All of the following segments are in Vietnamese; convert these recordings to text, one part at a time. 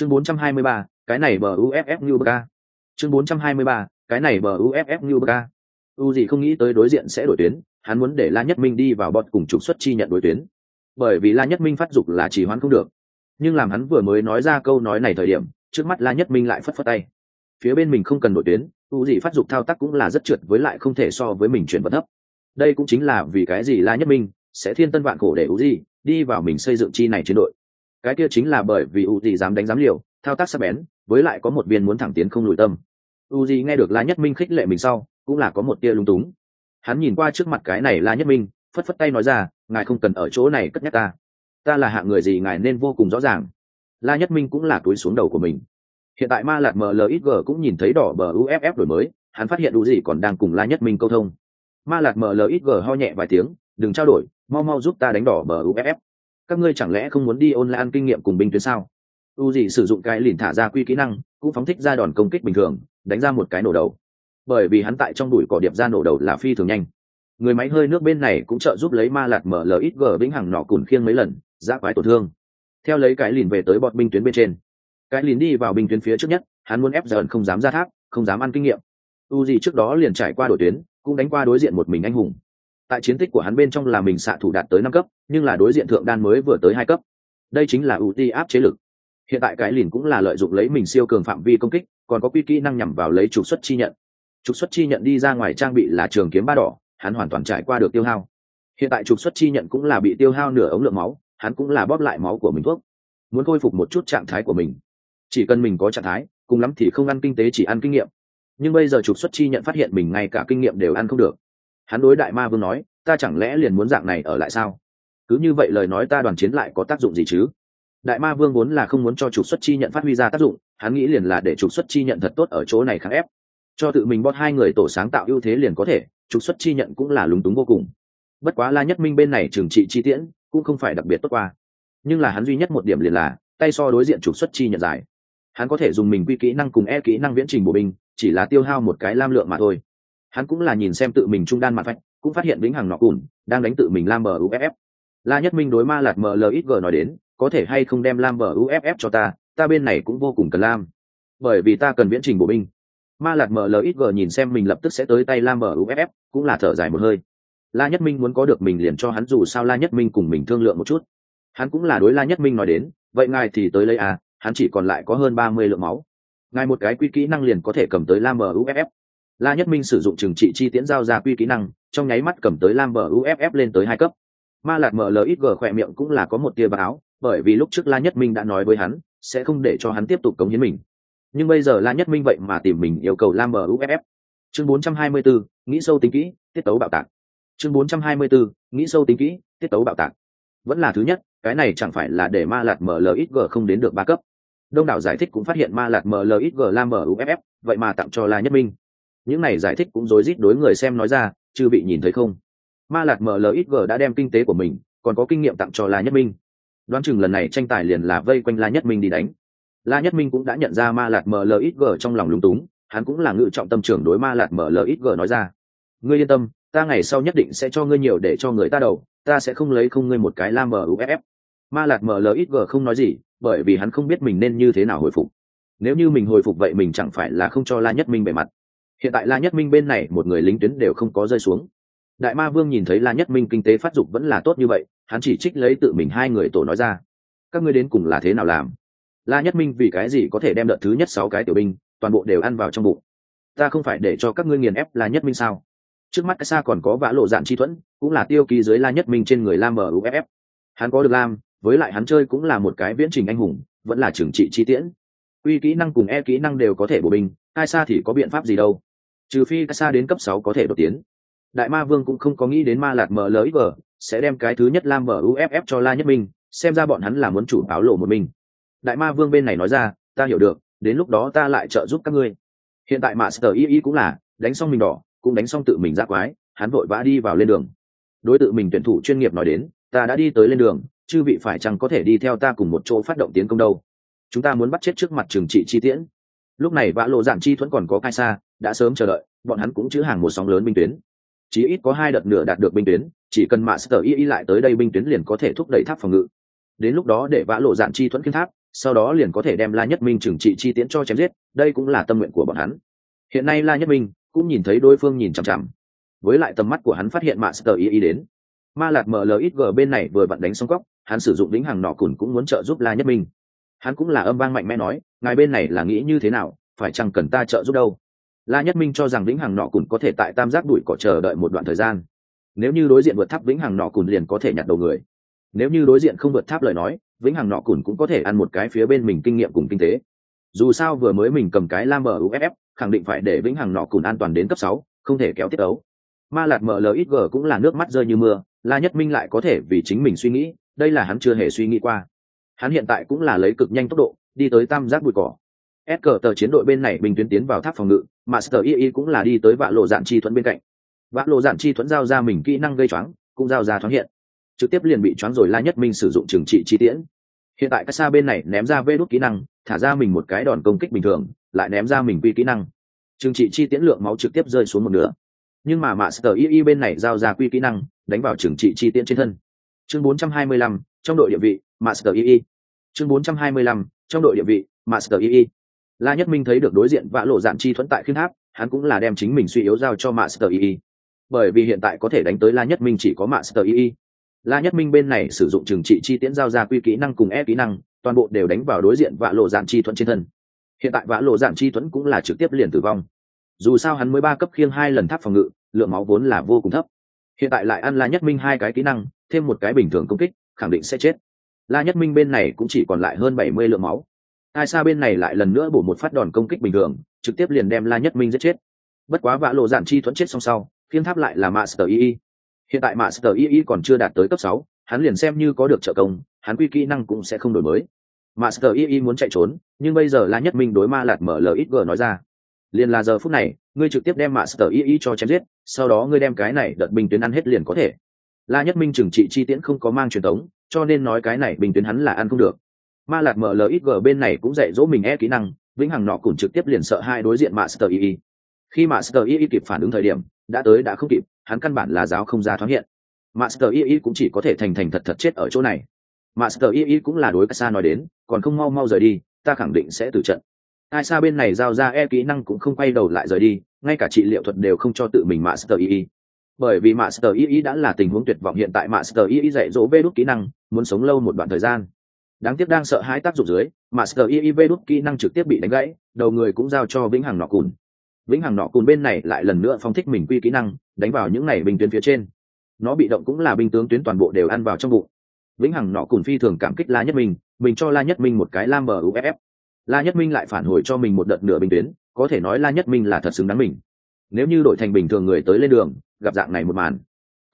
chương 423, cái này bờ uff như bk chương 423, cái này bờ uff như bk u gì không nghĩ tới đối diện sẽ đổi tuyến hắn muốn để la nhất minh đi vào bọt cùng trục xuất chi nhận đối tuyến. Bởi vì la nhất minh phát dục là chỉ hoãn không được. Nhưng làm hắn vừa mới nói ra câu nói này thời điểm trước mắt la nhất minh lại phất phất tay. Phía bên mình không cần đổi tuyến u gì phát dục thao tác cũng là rất trượt với lại không thể so với mình chuyển vật thấp. Đây cũng chính là vì cái gì la nhất minh sẽ thiên tân vạn khổ để u gì đi vào mình xây dựng chi này chiến đội cái kia chính là bởi vì u gì dám đánh dám liều, thao tác sắc bén, với lại có một viên muốn thẳng tiến không lùi tâm. U gì nghe được la nhất minh khích lệ mình sau, cũng là có một tia lung túng. Hắn nhìn qua trước mặt cái này la nhất minh, phất phất tay nói ra, ngài không cần ở chỗ này cất nhắc ta. Ta là hạng người gì ngài nên vô cùng rõ ràng. La nhất minh cũng là túi xuống đầu của mình. Hiện tại ma lạt mlxg cũng nhìn thấy đỏ bờ uff đổi mới, hắn phát hiện đủ gì còn đang cùng la nhất minh câu thông. Ma lạt mlxg ho nhẹ vài tiếng, đừng trao đổi, mau mau giúp ta đánh đỏ bờ uff các ngươi chẳng lẽ không muốn đi ôn lan kinh nghiệm cùng binh tuyến sao? U gì sử dụng cái lìn thả ra quy kỹ năng, cũng phóng thích ra đòn công kích bình thường, đánh ra một cái nổ đầu. Bởi vì hắn tại trong đùi cỏ điệp ra nổ đầu là phi thường nhanh. Người máy hơi nước bên này cũng trợ giúp lấy ma lạt mở lít gờ vĩnh hằng nọ cùn khiêng mấy lần giã quái tổn thương. Theo lấy cái lìn về tới bọn binh tuyến bên trên. Cái lìn đi vào binh tuyến phía trước nhất, hắn muốn ép dần không dám ra tháp, không dám ăn kinh nghiệm. U gì trước đó liền trải qua đội tuyến, cũng đánh qua đối diện một mình anh hùng tại chiến tích của hắn bên trong là mình xạ thủ đạt tới năm cấp, nhưng là đối diện thượng đan mới vừa tới hai cấp. Đây chính là ưu ti áp chế lực. Hiện tại cái lìn cũng là lợi dụng lấy mình siêu cường phạm vi công kích, còn có quy kỹ năng nhằm vào lấy trục xuất chi nhận. Trục xuất chi nhận đi ra ngoài trang bị là trường kiếm ba đỏ, hắn hoàn toàn trải qua được tiêu hao. Hiện tại trục xuất chi nhận cũng là bị tiêu hao nửa ống lượng máu, hắn cũng là bóp lại máu của mình thuốc. Muốn khôi phục một chút trạng thái của mình. Chỉ cần mình có trạng thái, cùng lắm thì không ăn kinh tế chỉ ăn kinh nghiệm. Nhưng bây giờ trục xuất chi nhận phát hiện mình ngay cả kinh nghiệm đều ăn không được hắn đối đại ma vương nói ta chẳng lẽ liền muốn dạng này ở lại sao? Cứ như vậy lời nói ta đoàn chiến lại có tác dụng gì chứ? Đại ma vương vốn là không muốn cho trục xuất chi nhận phát huy ra tác dụng hắn nghĩ liền là để trục xuất chi nhận thật tốt ở chỗ này kháng ép. Cho tự mình bót hai người tổ sáng tạo ưu thế liền có thể trục xuất chi nhận cũng là lúng túng vô cùng. Bất quá la nhất minh bên này trừng trị chi tiễn cũng không phải đặc biệt tốt qua. Nhưng là hắn duy nhất một điểm liền là tay so đối diện trục xuất chi nhận dài, hắn có thể dùng mình quy kỹ năng cùng e kỹ năng viễn trình bộ binh chỉ là tiêu hao một cái lam lượng mà thôi hắn cũng là nhìn xem tự mình trung đan mặt vạch cũng phát hiện vĩnh hằng nọ cùn đang đánh tự mình lam bờ uff la nhất minh đối ma lạt mlxg nói đến, có thể hay không đem lam bờ uff cho ta ta bên này cũng vô cùng cần lam. Bởi vì ta cần viễn trình bộ binh. Ma lạt mlxg nhìn xem mình lập tức sẽ tới tay lam bờ uff cũng là thở dài một hơi. La nhất minh muốn có được mình liền cho hắn dù sao la nhất minh cùng mình thương lượng một chút. Hắn cũng là đối la nhất minh nói đến, vậy ngài thì tới lấy à hắn chỉ còn lại có hơn ba mươi lượng máu. Ngài một cái quy kỹ năng liền có thể cầm tới lam bờ la nhất minh sử dụng trừng trị chi tiễn giao ra quy kỹ năng trong nháy mắt cầm tới lam bờ uff lên tới hai cấp. Ma lạt mlxg khỏe miệng cũng là có một tia báo bởi vì lúc trước la nhất minh đã nói với hắn sẽ không để cho hắn tiếp tục cống hiến mình. Nhưng bây giờ la nhất minh vậy mà tìm mình yêu cầu lam bờ uff chương 424, nghĩ sâu tính kỹ tiết tấu bạo tạc. Chương 424, nghĩ sâu tính kỹ tiết tấu bạo tạc. Vẫn là thứ nhất cái này chẳng phải là để ma lạt mlxg không đến được ba cấp. Đông đảo giải thích cũng phát hiện ma lạt mlxg lam bờ uff vậy mà tặng cho la nhất minh những này giải thích cũng rối rít đối người xem nói ra chưa bị nhìn thấy không? Ma lạt mlxg đã đem kinh tế của mình, còn có kinh nghiệm tặng cho la nhất minh. Đoán chừng lần này tranh tài liền là vây quanh la nhất minh đi đánh. La nhất minh cũng đã nhận ra ma lạt mlxg trong lòng lúng túng, hắn cũng là ngự trọng tâm trưởng đối ma lạt mlxg nói ra. Ngươi yên tâm, ta ngày sau nhất định sẽ cho ngươi nhiều để cho người ta đầu, ta sẽ không lấy không ngươi một cái la muff ma lạt mlxg không nói gì, bởi vì hắn không biết mình nên như thế nào hồi phục. Nếu như mình hồi phục vậy mình chẳng phải là không cho la nhất minh bề mặt hiện tại la nhất minh bên này một người lính tuyến đều không có rơi xuống. Đại ma vương nhìn thấy la nhất minh kinh tế phát dục vẫn là tốt như vậy, hắn chỉ trích lấy tự mình hai người tổ nói ra. Các ngươi đến cùng là thế nào làm? La nhất minh vì cái gì có thể đem đợt thứ nhất sáu cái tiểu binh, toàn bộ đều ăn vào trong bụng? Ta không phải để cho các ngươi nghiền ép la nhất minh sao? Trước mắt xa còn có vã lộ dạn chi thuẫn, cũng là tiêu ký dưới la nhất minh trên người lam muff hắn có được lam, với lại hắn chơi cũng là một cái viễn trình anh hùng, vẫn là trưởng trị chi tiễn. Uy kỹ năng cùng e kỹ năng đều có thể bổ binh ai xa thì có biện pháp gì đâu? Trừ phi xa đến cấp sáu có thể đột tiến. Đại ma vương cũng không có nghĩ đến ma lạt mờ lới vờ sẽ đem cái thứ nhất lam mở uff cho la nhất minh, xem ra bọn hắn là muốn chủ báo lộ một mình. Đại ma vương bên này nói ra, ta hiểu được, đến lúc đó ta lại trợ giúp các ngươi. Hiện tại mạ sở y y cũng là, đánh xong mình đỏ, cũng đánh xong tự mình ra quái, hắn vội vã đi vào lên đường. Đối tượng mình tuyển thủ chuyên nghiệp nói đến, ta đã đi tới lên đường, chư vị phải chăng có thể đi theo ta cùng một chỗ phát động tiến công đâu? Chúng ta muốn bắt chết trước mặt trường trị chi tiễn. Lúc này vã lộ giản chi thuẫn còn có cai xa đã sớm chờ đợi, bọn hắn cũng chữ hàng một sóng lớn binh tuyến. Chỉ ít có hai đợt nửa đạt được binh tuyến, chỉ cần mạ sở y y lại tới đây binh tuyến liền có thể thúc đẩy tháp phòng ngự. Đến lúc đó để vã lộ dạn chi thuẫn kiến tháp, sau đó liền có thể đem la nhất minh trừng trị chi tiễn cho chém giết, đây cũng là tâm nguyện của bọn hắn. Hiện nay la nhất minh cũng nhìn thấy đối phương nhìn chằm chằm. Với lại tầm mắt của hắn phát hiện mạ sờ y y đến. Ma lạt mlxg bên này vừa vặn đánh xong cóc hắn sử dụng đính hàng nọ cùn cũng muốn trợ giúp la nhất minh. Hắn cũng là âm vang mạnh mẽ nói, ngài bên này là nghĩ như thế nào? Phải chăng cần ta trợ giúp đâu? La nhất minh cho rằng vĩnh hằng nọ cùn có thể tại tam giác đuổi cỏ chờ đợi một đoạn thời gian. Nếu như đối diện vượt tháp vĩnh hằng nọ cùn liền có thể nhặt đầu người. Nếu như đối diện không vượt tháp lời nói, vĩnh hằng nọ cùn cũng có thể ăn một cái phía bên mình kinh nghiệm cùng kinh tế. Dù sao vừa mới mình cầm cái lam muff khẳng định phải để vĩnh hằng nọ cùn an toàn đến cấp sáu, không thể kéo tiết ấu. Ma lạt mlxg cũng là nước mắt rơi như mưa, la nhất minh lại có thể vì chính mình suy nghĩ, đây là hắn chưa hề suy nghĩ qua. Hắn hiện tại cũng là lấy cực nhanh tốc độ, đi tới tam giác bụi cỏ s cờ tờ chiến đội bên này bình tuyến tiến vào tháp phòng ngự master y y cũng là đi tới vạ lộ dạn chi thuẫn bên cạnh. Vạ lộ dạn chi thuẫn giao ra mình kỹ năng gây choáng cũng giao ra thoáng hiện. Trực tiếp liền bị choáng rồi la nhất minh sử dụng trừng trị chi tiễn. Hiện tại các xa bên này ném ra vê đốt kỹ năng thả ra mình một cái đòn công kích bình thường lại ném ra mình quy kỹ năng. Trừng trị chi tiễn lượng máu trực tiếp rơi xuống một nửa. Nhưng mà master y y bên này giao ra quy kỹ năng đánh vào trừng trị chi tiễn trên thân. Chương 425, trong đội địa vị master y y. Chương 425, trong đội địa vị master y y la nhất minh thấy được đối diện vã lộ dạn chi thuẫn tại khiên tháp, hắn cũng là đem chính mình suy yếu giao cho master sơ y bởi vì hiện tại có thể đánh tới la nhất minh chỉ có master sơ y la nhất minh bên này sử dụng trừng trị chi tiễn giao ra quy kỹ năng cùng e kỹ năng, toàn bộ đều đánh vào đối diện vã lộ dạn chi thuẫn trên thân. Hiện tại vã lộ dạn chi thuẫn cũng là trực tiếp liền tử vong. Dù sao hắn mới ba cấp khiêng hai lần tháp phòng ngự, lượng máu vốn là vô cùng thấp. Hiện tại lại ăn la nhất minh hai cái kỹ năng, thêm một cái bình thường công kích, khẳng định sẽ chết. La nhất minh bên này cũng chỉ còn lại hơn bảy mươi lượng máu ai xa bên này lại lần nữa bổ một phát đòn công kích bình thường, trực tiếp liền đem la nhất minh giết chết. Bất quá vạ lộ giản chi thuẫn chết xong sau phiên tháp lại là master ii hiện tại master ii còn chưa đạt tới cấp sáu, hắn liền xem như có được trợ công, hắn quy kỹ năng cũng sẽ không đổi mới. Master ii muốn chạy trốn, nhưng bây giờ la nhất minh đối ma lạt mở lời ít g nói ra. Liền là giờ phút này, ngươi trực tiếp đem master ii cho chém giết, sau đó ngươi đem cái này đợt bình tuyến ăn hết liền có thể. La nhất minh trừng trị chi tiễn không có mang truyền thống, cho nên nói cái này bình tuyến hắn là ăn không được ma lạt mở lời ít g bên này cũng dạy dỗ mình e kỹ năng, vĩnh hằng nọ cùng trực tiếp liền sợ hai đối diện master ii khi master ii kịp phản ứng thời điểm, đã tới đã không kịp, hắn căn bản là giáo không ra thoáng hiện. Master ii cũng chỉ có thể thành thành thật thật chết ở chỗ này. Master ii cũng là đối xa nói đến, còn không mau mau rời đi, ta khẳng định sẽ tử trận. Ai xa bên này giao ra e kỹ năng cũng không quay đầu lại rời đi, ngay cả trị liệu thuật đều không cho tự mình master ii bởi vì master ii đã là tình huống tuyệt vọng hiện tại master ii dạy dỗ vê đốt kỹ năng, muốn sống lâu một đoạn thời gian đáng tiếc đang sợ hãi tác dụng dưới, master iiv đúc kỹ năng trực tiếp bị đánh gãy, đầu người cũng giao cho vĩnh hằng nọ cùn. Vĩnh hằng nọ cùn bên này lại lần nữa phong thích mình quy kỹ năng, đánh vào những này binh tuyến phía trên. Nó bị động cũng là binh tướng tuyến toàn bộ đều ăn vào trong bụng. Vĩnh hằng nọ cùn phi thường cảm kích la nhất minh, mình cho la nhất minh một cái lam bờ uff la nhất minh lại phản hồi cho mình một đợt nửa binh tuyến, có thể nói la nhất minh là thật xứng đáng mình. Nếu như đổi thành bình thường người tới lên đường, gặp dạng này một màn,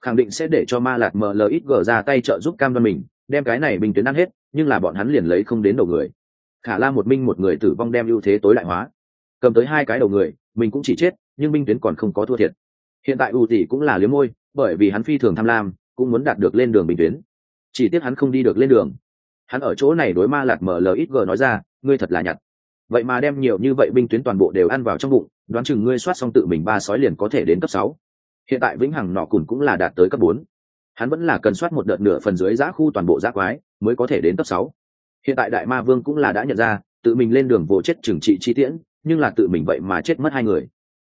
khẳng định sẽ để cho ma lạt mlxg ra tay trợ giúp cam đoan mình, đem cái này bình tuyến ăn hết nhưng là bọn hắn liền lấy không đến đầu người. Khả la một minh một người tử vong đem ưu thế tối đại hóa. Cầm tới hai cái đầu người, mình cũng chỉ chết, nhưng minh tuyến còn không có thua thiệt. Hiện tại ưu tỷ cũng là liếm môi, bởi vì hắn phi thường tham lam, cũng muốn đạt được lên đường bình tuyến. Chỉ tiếc hắn không đi được lên đường. Hắn ở chỗ này đối ma lạt mở mlxg nói ra, ngươi thật là nhặt. Vậy mà đem nhiều như vậy binh tuyến toàn bộ đều ăn vào trong bụng, đoán chừng ngươi soát xong tự mình ba sói liền có thể đến cấp sáu. Hiện tại vĩnh hằng nọ cùn cũng là đạt tới cấp bốn hắn vẫn là cần soát một đợt nửa phần dưới giã khu toàn bộ giã quái, mới có thể đến cấp sáu. Hiện tại đại ma vương cũng là đã nhận ra, tự mình lên đường vô chết trừng trị chi tiễn, nhưng là tự mình vậy mà chết mất hai người.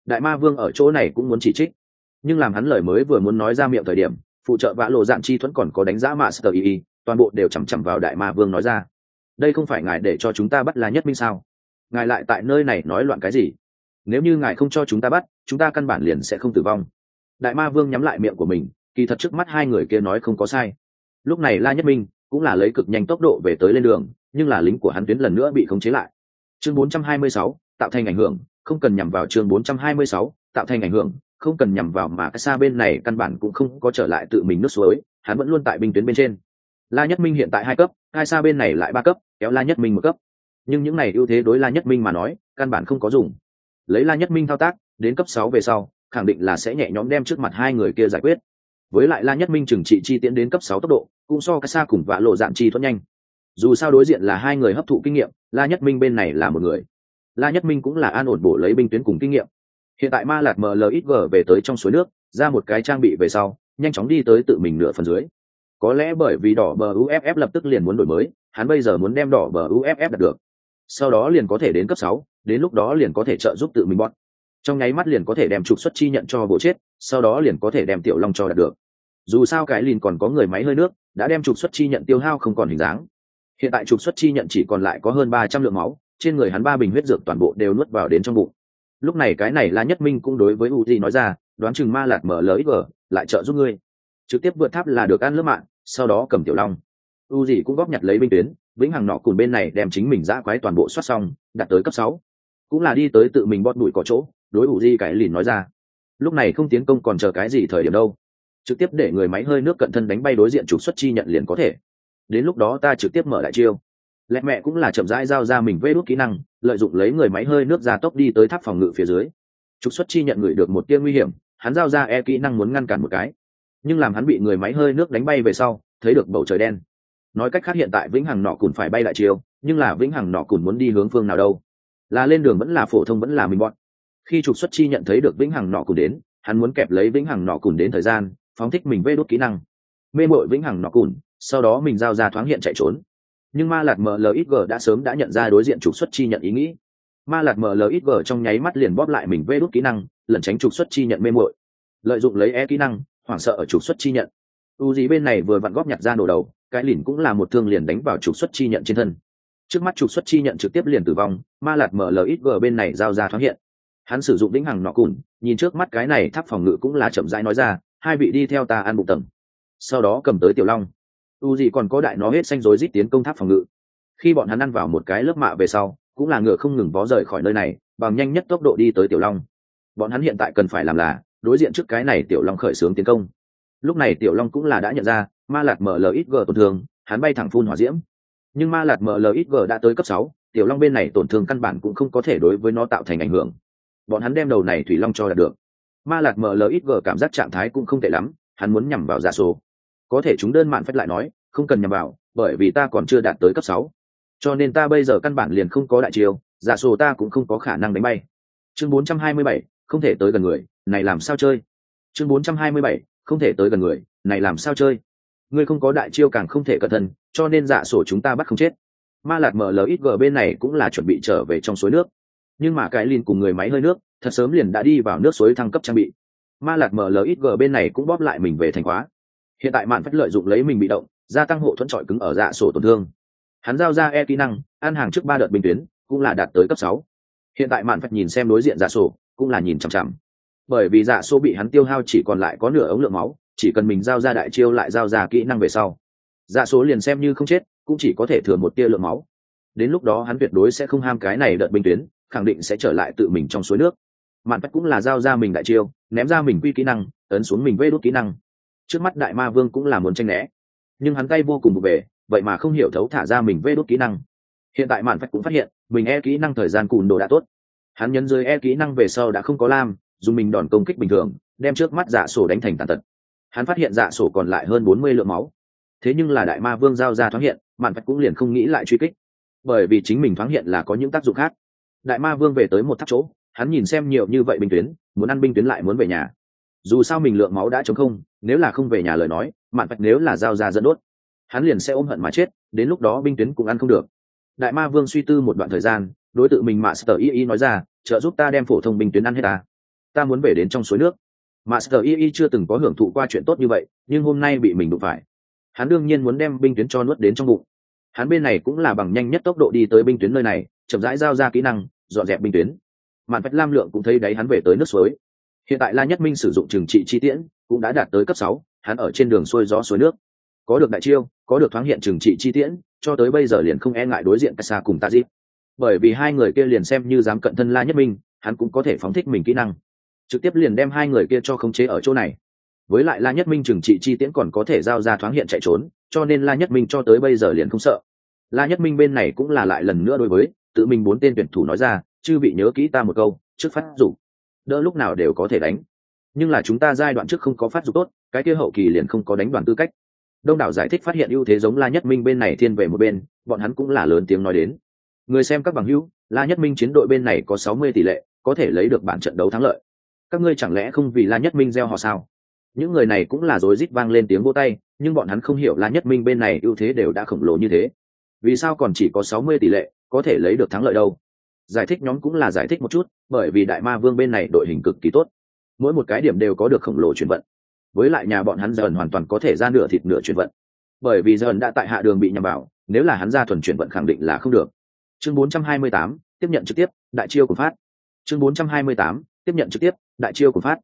Đại ma vương ở chỗ này cũng muốn chỉ trích. Nhưng làm hắn lời mới vừa muốn nói ra miệng thời điểm, phụ trợ vã lộ dạn chi thuẫn còn có đánh giá mạ sờ y, toàn bộ đều chằm chằm vào đại ma vương nói ra. Đây không phải ngài để cho chúng ta bắt là nhất minh sao? Ngài lại tại nơi này nói loạn cái gì? Nếu như ngài không cho chúng ta bắt, chúng ta căn bản liền sẽ không tử vong. Đại ma vương nhắm lại miệng của mình kỳ thật trước mắt hai người kia nói không có sai. Lúc này la nhất minh cũng là lấy cực nhanh tốc độ về tới lên đường nhưng là lính của hắn tuyến lần nữa bị khống chế lại. Chương 426, tạo thành ảnh hưởng không cần nhằm vào chương 426, tạo thành ảnh hưởng không cần nhằm vào mà cái xa bên này căn bản cũng không có trở lại tự mình nước suối hắn vẫn luôn tại binh tuyến bên trên. La nhất minh hiện tại hai cấp hai xa bên này lại ba cấp kéo la nhất minh một cấp. Nhưng những này ưu thế đối la nhất minh mà nói căn bản không có dùng. Lấy la nhất minh thao tác đến cấp sáu về sau khẳng định là sẽ nhẹ nhõm đem trước mặt hai người kia giải quyết với lại la nhất minh trừng trị chi tiến đến cấp sáu tốc độ, cũng so cái xa cùng vạ lộ dạn chi thoát nhanh. Dù sao đối diện là hai người hấp thụ kinh nghiệm, la nhất minh bên này là một người. La nhất minh cũng là an ổn bổ lấy binh tuyến cùng kinh nghiệm. Hiện tại ma lạt mlxg về tới trong suối nước, ra một cái trang bị về sau, nhanh chóng đi tới tự mình nửa phần dưới. Có lẽ bởi vì đỏ bờ uff lập tức liền muốn đổi mới, hắn bây giờ muốn đem đỏ bờ uff đạt được. Sau đó liền có thể đến cấp sáu, đến lúc đó liền có thể trợ giúp tự mình bọn. trong nháy mắt liền có thể đem trục xuất chi nhận cho bộ chết, sau đó liền có thể đem tiểu long cho đạt được dù sao cái lìn còn có người máy hơi nước, đã đem trục xuất chi nhận tiêu hao không còn hình dáng. Hiện tại trục xuất chi nhận chỉ còn lại có hơn ba trăm lượng máu, trên người hắn ba bình huyết dược toàn bộ đều nuốt vào đến trong bụng. Lúc này cái này la nhất minh cũng đối với u di nói ra, đoán chừng ma lạt mở lời vở lại trợ giúp ngươi. Trực tiếp vượt tháp là được ăn lớp mạng, sau đó cầm tiểu long. U di cũng góp nhặt lấy binh tuyến, vĩnh hằng nọ cùng bên này đem chính mình giã quái toàn bộ soát xong đạt tới cấp sáu. Cũng là đi tới tự mình bót bụi có chỗ, đối u di cái lìn nói ra. Lúc này không tiến công còn chờ cái gì thời điểm đâu trực tiếp để người máy hơi nước cận thân đánh bay đối diện trục xuất chi nhận liền có thể. Đến lúc đó ta trực tiếp mở lại chiêu. Lẹ mẹ cũng là chậm rãi giao ra mình vê đốt kỹ năng, lợi dụng lấy người máy hơi nước ra tốc đi tới tháp phòng ngự phía dưới. Trục xuất chi nhận người được một tia nguy hiểm, hắn giao ra e kỹ năng muốn ngăn cản một cái. Nhưng làm hắn bị người máy hơi nước đánh bay về sau, thấy được bầu trời đen. Nói cách khác hiện tại vĩnh hằng nọ cùn phải bay lại chiều nhưng là vĩnh hằng nọ cùn muốn đi hướng phương nào đâu? Là lên đường vẫn là phổ thông vẫn là mình bọn. Khi trục xuất chi nhận thấy được vĩnh hằng nọ cùn đến, hắn muốn kẹp lấy vĩnh hằng nọ cùn đến thời gian phóng thích mình vê đốt kỹ năng. Mê mội vĩnh hằng nọ cùn, sau đó mình giao ra thoáng hiện chạy trốn. Nhưng ma lạt mlxg đã sớm đã nhận ra đối diện trục xuất chi nhận ý nghĩ. Ma lạt mlxg trong nháy mắt liền bóp lại mình vê đốt kỹ năng, lẩn tránh trục xuất chi nhận mê mội. Lợi dụng lấy e kỹ năng, hoảng sợ ở trục xuất chi nhận. U gì bên này vừa vặn góp nhặt ra nổ đầu, cái lìn cũng là một thương liền đánh vào trục xuất chi nhận trên thân. Trước mắt trục xuất chi nhận trực tiếp liền tử vong, ma lạt mlxg bên này giao ra thoáng hiện. Hắn sử dụng vĩnh hằng nọ cùn, nhìn trước mắt cái này tháp phòng ngự cũng là chậm rãi nói ra hai vị đi theo ta ăn bụng tầng sau đó cầm tới tiểu long. U gì còn có đại nó hết xanh rối rít tiến công tháp phòng ngự. Khi bọn hắn ăn vào một cái lớp mạ về sau, cũng là ngựa không ngừng vó rời khỏi nơi này, bằng nhanh nhất tốc độ đi tới tiểu long. Bọn hắn hiện tại cần phải làm là, đối diện trước cái này tiểu long khởi xướng tiến công. Lúc này tiểu long cũng là đã nhận ra, ma lạt g tổn thương, hắn bay thẳng phun hỏa diễm. Nhưng ma lạt g đã tới cấp sáu, tiểu long bên này tổn thương căn bản cũng không có thể đối với nó tạo thành ảnh hưởng. Bọn hắn đem đầu này thủy long cho đạt được ma lạt mlxg cảm giác trạng thái cũng không tệ lắm hắn muốn nhằm vào giả số. Có thể chúng đơn mạn phách lại nói không cần nhằm vào bởi vì ta còn chưa đạt tới cấp sáu. Cho nên ta bây giờ căn bản liền không có đại chiêu giả sổ ta cũng không có khả năng đánh bay. Chương 427, không thể tới gần người này làm sao chơi? Chương 427, không thể tới gần người này làm sao chơi? Ngươi không có đại chiêu càng không thể cẩn thận cho nên giả sổ chúng ta bắt không chết. Ma lạt mở mlxg bên này cũng là chuẩn bị trở về trong suối nước. Nhưng mà cái lin cùng người máy hơi nước thật sớm liền đã đi vào nước suối thăng cấp trang bị. Ma lạt mở mlxg bên này cũng bóp lại mình về thành khóa. Hiện tại mạn phách lợi dụng lấy mình bị động, gia tăng hộ thuẫn trọi cứng ở dạ sổ tổn thương. Hắn giao ra e kỹ năng, ăn hàng trước ba đợt bình tuyến, cũng là đạt tới cấp sáu. Hiện tại mạn phách nhìn xem đối diện dạ sổ, cũng là nhìn chằm chằm. Bởi vì dạ sổ bị hắn tiêu hao chỉ còn lại có nửa ống lượng máu, chỉ cần mình giao ra đại chiêu lại giao ra kỹ năng về sau. Dạ số liền xem như không chết, cũng chỉ có thể thừa một tia lượng máu. Đến lúc đó hắn tuyệt đối sẽ không ham cái này đợt bình tuyến, khẳng định sẽ trở lại tự mình trong suối nước mạn phách cũng là giao ra mình đại chiêu, ném ra mình quy kỹ năng, ấn xuống mình vê đốt kỹ năng. Trước mắt đại ma vương cũng là muốn tranh né. Nhưng hắn tay vô cùng vụ về vậy mà không hiểu thấu thả ra mình vê đốt kỹ năng. Hiện tại mạn phách cũng phát hiện, mình e kỹ năng thời gian cùn đồ đã tốt. Hắn nhấn dưới e kỹ năng về sau đã không có lam, dùng mình đòn công kích bình thường, đem trước mắt dạ sổ đánh thành tàn tật. Hắn phát hiện dạ sổ còn lại hơn bốn mươi lượng máu. Thế nhưng là đại ma vương giao ra thoáng hiện, mạn phách cũng liền không nghĩ lại truy kích. Bởi vì chính mình thoáng hiện là có những tác dụng khác. Đại ma vương về tới một tháp chỗ hắn nhìn xem nhiều như vậy binh tuyến, muốn ăn binh tuyến lại muốn về nhà. Dù sao mình lượng máu đã chống không, nếu là không về nhà lời nói, mạn vạch nếu là giao ra dẫn đốt, hắn liền sẽ ôm hận mà chết, đến lúc đó binh tuyến cũng ăn không được. Đại ma vương suy tư một đoạn thời gian, đối tượng mình master y y nói ra, trợ giúp ta đem phổ thông binh tuyến ăn hết ta. Ta muốn về đến trong suối nước. Master y y chưa từng có hưởng thụ qua chuyện tốt như vậy, nhưng hôm nay bị mình đụng phải. Hắn đương nhiên muốn đem binh tuyến cho nuốt đến trong bụng. Hắn bên này cũng là bằng nhanh nhất tốc độ đi tới binh tuyến nơi này, chậm rãi giao ra kỹ năng, dọn dẹp binh tuyến mạn phách lam lượng cũng thấy đấy hắn về tới nước suối. Hiện tại la nhất minh sử dụng trừng trị chi tiễn, cũng đã đạt tới cấp sáu, hắn ở trên đường xuôi gió suối nước. Có được đại chiêu, có được thoáng hiện trừng trị chi tiễn, cho tới bây giờ liền không e ngại đối diện cách xa cùng ta dịp. Bởi vì hai người kia liền xem như dám cận thân la nhất minh, hắn cũng có thể phóng thích mình kỹ năng. Trực tiếp liền đem hai người kia cho khống chế ở chỗ này. Với lại la nhất minh trừng trị chi tiễn còn có thể giao ra thoáng hiện chạy trốn, cho nên la nhất minh cho tới bây giờ liền không sợ. La nhất minh bên này cũng là lại lần nữa đối với, tự mình bốn tên tuyển thủ nói ra chư vị nhớ kỹ ta một câu, trước phát dục, đỡ lúc nào đều có thể đánh. Nhưng là chúng ta giai đoạn trước không có phát dục tốt, cái kia hậu kỳ liền không có đánh đoàn tư cách. Đông đảo giải thích phát hiện ưu thế giống la nhất minh bên này thiên về một bên, bọn hắn cũng là lớn tiếng nói đến. Người xem các bằng hữu, la nhất minh chiến đội bên này có sáu mươi tỷ lệ, có thể lấy được bản trận đấu thắng lợi. Các ngươi chẳng lẽ không vì la nhất minh gieo họ sao? Những người này cũng là rối rít vang lên tiếng vô tay, nhưng bọn hắn không hiểu la nhất minh bên này ưu thế đều đã khổng lồ như thế. Vì sao còn chỉ có sáu mươi tỷ lệ, có thể lấy được thắng lợi đâu? Giải thích nhóm cũng là giải thích một chút bởi vì đại ma vương bên này đội hình cực kỳ tốt. Mỗi một cái điểm đều có được khổng lồ chuyển vận. Với lại nhà bọn hắn dần hoàn toàn có thể ra nửa thịt nửa chuyển vận. Bởi vì dần đã tại hạ đường bị nhằm vào nếu là hắn ra thuần chuyển vận khẳng định là không được. Chương 428, tiếp nhận trực tiếp đại chiêu của phát. Chương 428, tiếp nhận trực tiếp đại chiêu của phát.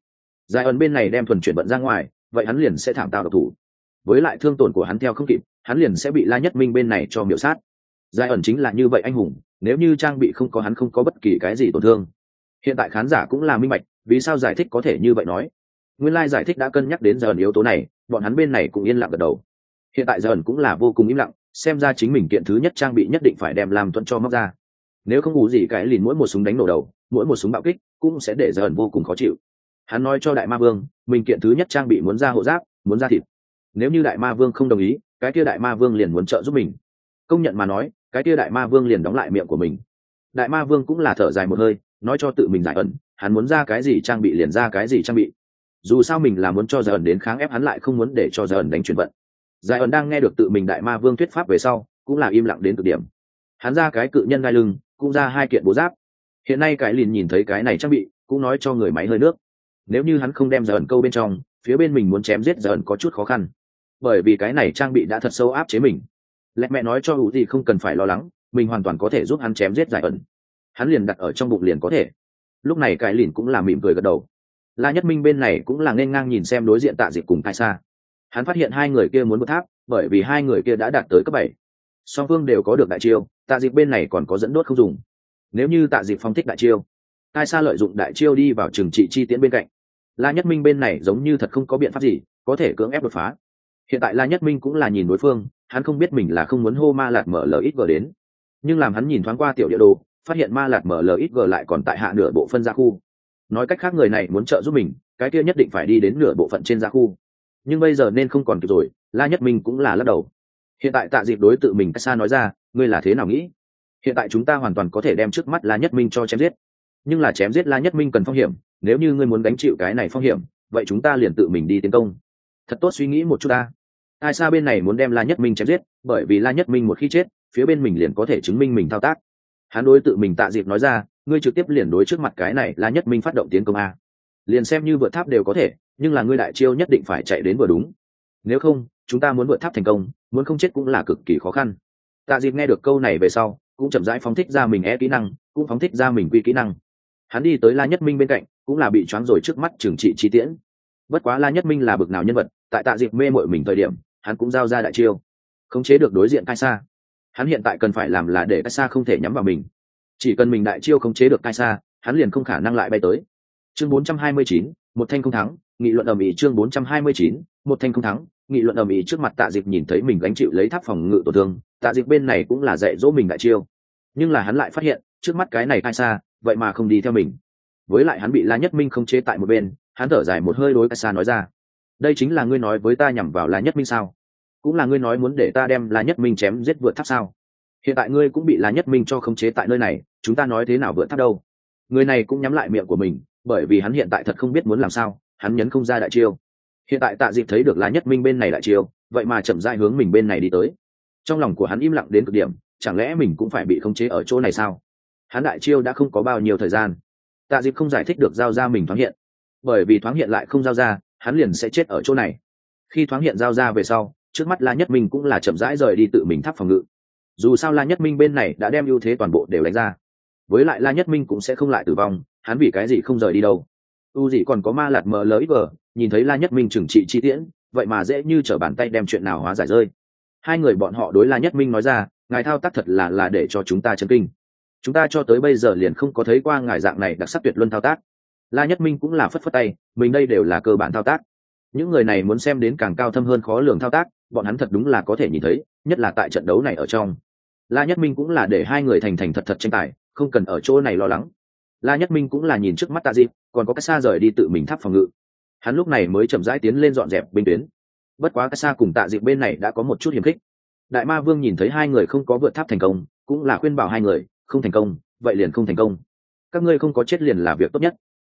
Giải ẩn bên này đem thuần chuyển vận ra ngoài vậy hắn liền sẽ thảm tạo độc thủ. Với lại thương tổn của hắn theo không kịp hắn liền sẽ bị la nhất minh bên này cho miểu sát giải ẩn chính là như vậy anh hùng, nếu như trang bị không có hắn không có bất kỳ cái gì tổn thương. Hiện tại khán giả cũng là minh bạch, vì sao giải thích có thể như vậy nói? Nguyên lai giải thích đã cân nhắc đến giải ẩn yếu tố này, bọn hắn bên này cũng yên lặng gật đầu. Hiện tại giải ẩn cũng là vô cùng im lặng, xem ra chính mình kiện thứ nhất trang bị nhất định phải đem làm thuận cho móc ra. Nếu không ngủ gì cái lìn mỗi một súng đánh nổ đầu, mỗi một súng bạo kích cũng sẽ để giải ẩn vô cùng khó chịu. Hắn nói cho đại ma vương, mình kiện thứ nhất trang bị muốn ra hộ giáp, muốn ra thịt. Nếu như đại ma vương không đồng ý, cái kia đại ma vương liền muốn trợ giúp mình. Công nhận mà nói cái kia đại ma vương liền đóng lại miệng của mình. Đại ma vương cũng là thở dài một hơi, nói cho tự mình giải ẩn, hắn muốn ra cái gì trang bị liền ra cái gì trang bị. Dù sao mình là muốn cho giải ẩn đến kháng ép, hắn lại không muốn để cho giải ẩn đánh chuyển vận. Giải ẩn đang nghe được tự mình đại ma vương thuyết pháp về sau, cũng là im lặng đến cực điểm. Hắn ra cái cự nhân gai lưng, cũng ra hai kiện bố giáp. Hiện nay cái liền nhìn thấy cái này trang bị, cũng nói cho người máy hơi nước. Nếu như hắn không đem giải ẩn câu bên trong, phía bên mình muốn chém giết giải ẩn có chút khó khăn. Bởi vì cái này trang bị đã thật sâu áp chế mình lẽ mẹ nói cho hữu gì không cần phải lo lắng, mình hoàn toàn có thể giúp hắn chém giết giải ẩn. Hắn liền đặt ở trong bụng liền có thể. Lúc này cái lìn cũng là mỉm cười gật đầu. La nhất minh bên này cũng là nên ngang nhìn xem đối diện tạ dịp cùng tại xa hắn phát hiện hai người kia muốn một tháp, bởi vì hai người kia đã đạt tới cấp bảy. Song phương đều có được đại chiêu, tạ dịp bên này còn có dẫn đốt không dùng. Nếu như tạ dịp phong thích đại chiêu kai xa lợi dụng đại chiêu đi vào trường trị chi tiễn bên cạnh. La nhất minh bên này giống như thật không có biện pháp gì, có thể cưỡng ép đột phá. Hiện tại la nhất minh cũng là nhìn đối phương hắn không biết mình là không muốn hô ma lạt mở lời ít vờ đến. Nhưng làm hắn nhìn thoáng qua tiểu địa đồ, phát hiện ma lạt mở lời ít vờ lại còn tại hạ nửa bộ phân ra khu. Nói cách khác người này muốn trợ giúp mình, cái kia nhất định phải đi đến nửa bộ phận trên gia khu. Nhưng bây giờ nên không còn kịp rồi, la nhất minh cũng là lắc đầu. Hiện tại tạ dịp đối tự mình cách xa nói ra, ngươi là thế nào nghĩ? Hiện tại chúng ta hoàn toàn có thể đem trước mắt la nhất minh cho chém giết. Nhưng là chém giết la nhất minh cần phong hiểm, nếu như ngươi muốn đánh chịu cái này phong hiểm, vậy chúng ta liền tự mình đi tiến công. Thật tốt suy nghĩ một chút ta ai xa bên này muốn đem la nhất minh chém giết, bởi vì la nhất minh một khi chết, phía bên mình liền có thể chứng minh mình thao tác. Hắn đối tự mình tạ dịp nói ra, ngươi trực tiếp liền đối trước mặt cái này la nhất minh phát động tiến công a. Liền xem như vượt tháp đều có thể, nhưng là ngươi đại chiêu nhất định phải chạy đến vừa đúng. Nếu không, chúng ta muốn vượt tháp thành công, muốn không chết cũng là cực kỳ khó khăn. Tạ dịp nghe được câu này về sau, cũng chậm rãi phóng thích ra mình e kỹ năng, cũng phóng thích ra mình quy kỹ năng. Hắn đi tới la nhất minh bên cạnh, cũng là bị choáng rồi trước mắt trừng trị chi tiễn. Bất quá la nhất minh là bực nào nhân vật, tại tạ dịp mê mội mình thời điểm hắn cũng giao ra đại chiêu khống chế được đối diện cai xa hắn hiện tại cần phải làm là để cai xa không thể nhắm vào mình. Chỉ cần mình đại chiêu khống chế được cai xa hắn liền không khả năng lại bay tới. Chương 429, một thanh không thắng nghị luận ầm ĩ chương 429, một thanh không thắng nghị luận ầm ĩ trước mặt tạ dịch nhìn thấy mình gánh chịu lấy tháp phòng ngự tổn thương tạ dịch bên này cũng là dạy dỗ mình đại chiêu. Nhưng là hắn lại phát hiện trước mắt cái này cai xa vậy mà không đi theo mình. Với lại hắn bị la nhất minh không chế tại một bên hắn thở dài một hơi đối cai xa nói ra đây chính là ngươi nói với ta nhằm vào la nhất minh sao? Cũng là ngươi nói muốn để ta đem la nhất minh chém giết vượt tháp sao? Hiện tại ngươi cũng bị la nhất minh cho khống chế tại nơi này, chúng ta nói thế nào vượt tháp đâu? Người này cũng nhắm lại miệng của mình, bởi vì hắn hiện tại thật không biết muốn làm sao, hắn nhấn không ra đại chiêu. Hiện tại tạ dịp thấy được la nhất minh bên này đại chiêu, vậy mà chậm dại hướng mình bên này đi tới. Trong lòng của hắn im lặng đến cực điểm, chẳng lẽ mình cũng phải bị khống chế ở chỗ này sao? Hắn đại chiêu đã không có bao nhiêu thời gian. Tạ dịp không giải thích được giao ra mình thoáng hiện. Bởi vì thoáng hiện lại không giao ra, hắn liền sẽ chết ở chỗ này. Khi thoáng hiện giao ra về sau trước mắt la nhất minh cũng là chậm rãi rời đi tự mình tháp phòng ngự. Dù sao la nhất minh bên này đã đem ưu thế toàn bộ đều đánh ra. Với lại la nhất minh cũng sẽ không lại tử vong, hắn vì cái gì không rời đi đâu. U gì còn có ma lạt mờ lỡ ít vờ nhìn thấy la nhất minh trừng trị chi tiễn, vậy mà dễ như t r ở bàn tay đem chuyện nào hóa giải rơi. Hai người bọn họ đối la nhất minh nói ra, ngài thao tác thật là là để cho chúng ta chấn kinh. Chúng ta cho tới bây giờ liền không có thấy qua ngài dạng này đặc sắc tuyệt luân thao tác. La nhất minh cũng là phất phất tay, mình đây đều là cơ bản thao tác những người này muốn xem đến càng cao thâm hơn khó lường thao tác, bọn hắn thật đúng là có thể nhìn thấy, nhất là tại trận đấu này ở trong. La nhất minh cũng là để hai người thành thành thật thật tranh tài, không cần ở chỗ này lo lắng. La nhất minh cũng là nhìn trước mắt tạ dịp còn có cách xa rời đi tự mình tháp phòng ngự. Hắn lúc này mới chậm rãi tiến lên dọn dẹp binh tuyến. Bất quá cách xa cùng tạ dịp bên này đã có một chút hiềm khích. Đại ma vương nhìn thấy hai người không có vượt tháp thành công, cũng là khuyên bảo hai người, không thành công, vậy liền không thành công. Các ngươi không có chết liền là việc tốt nhất.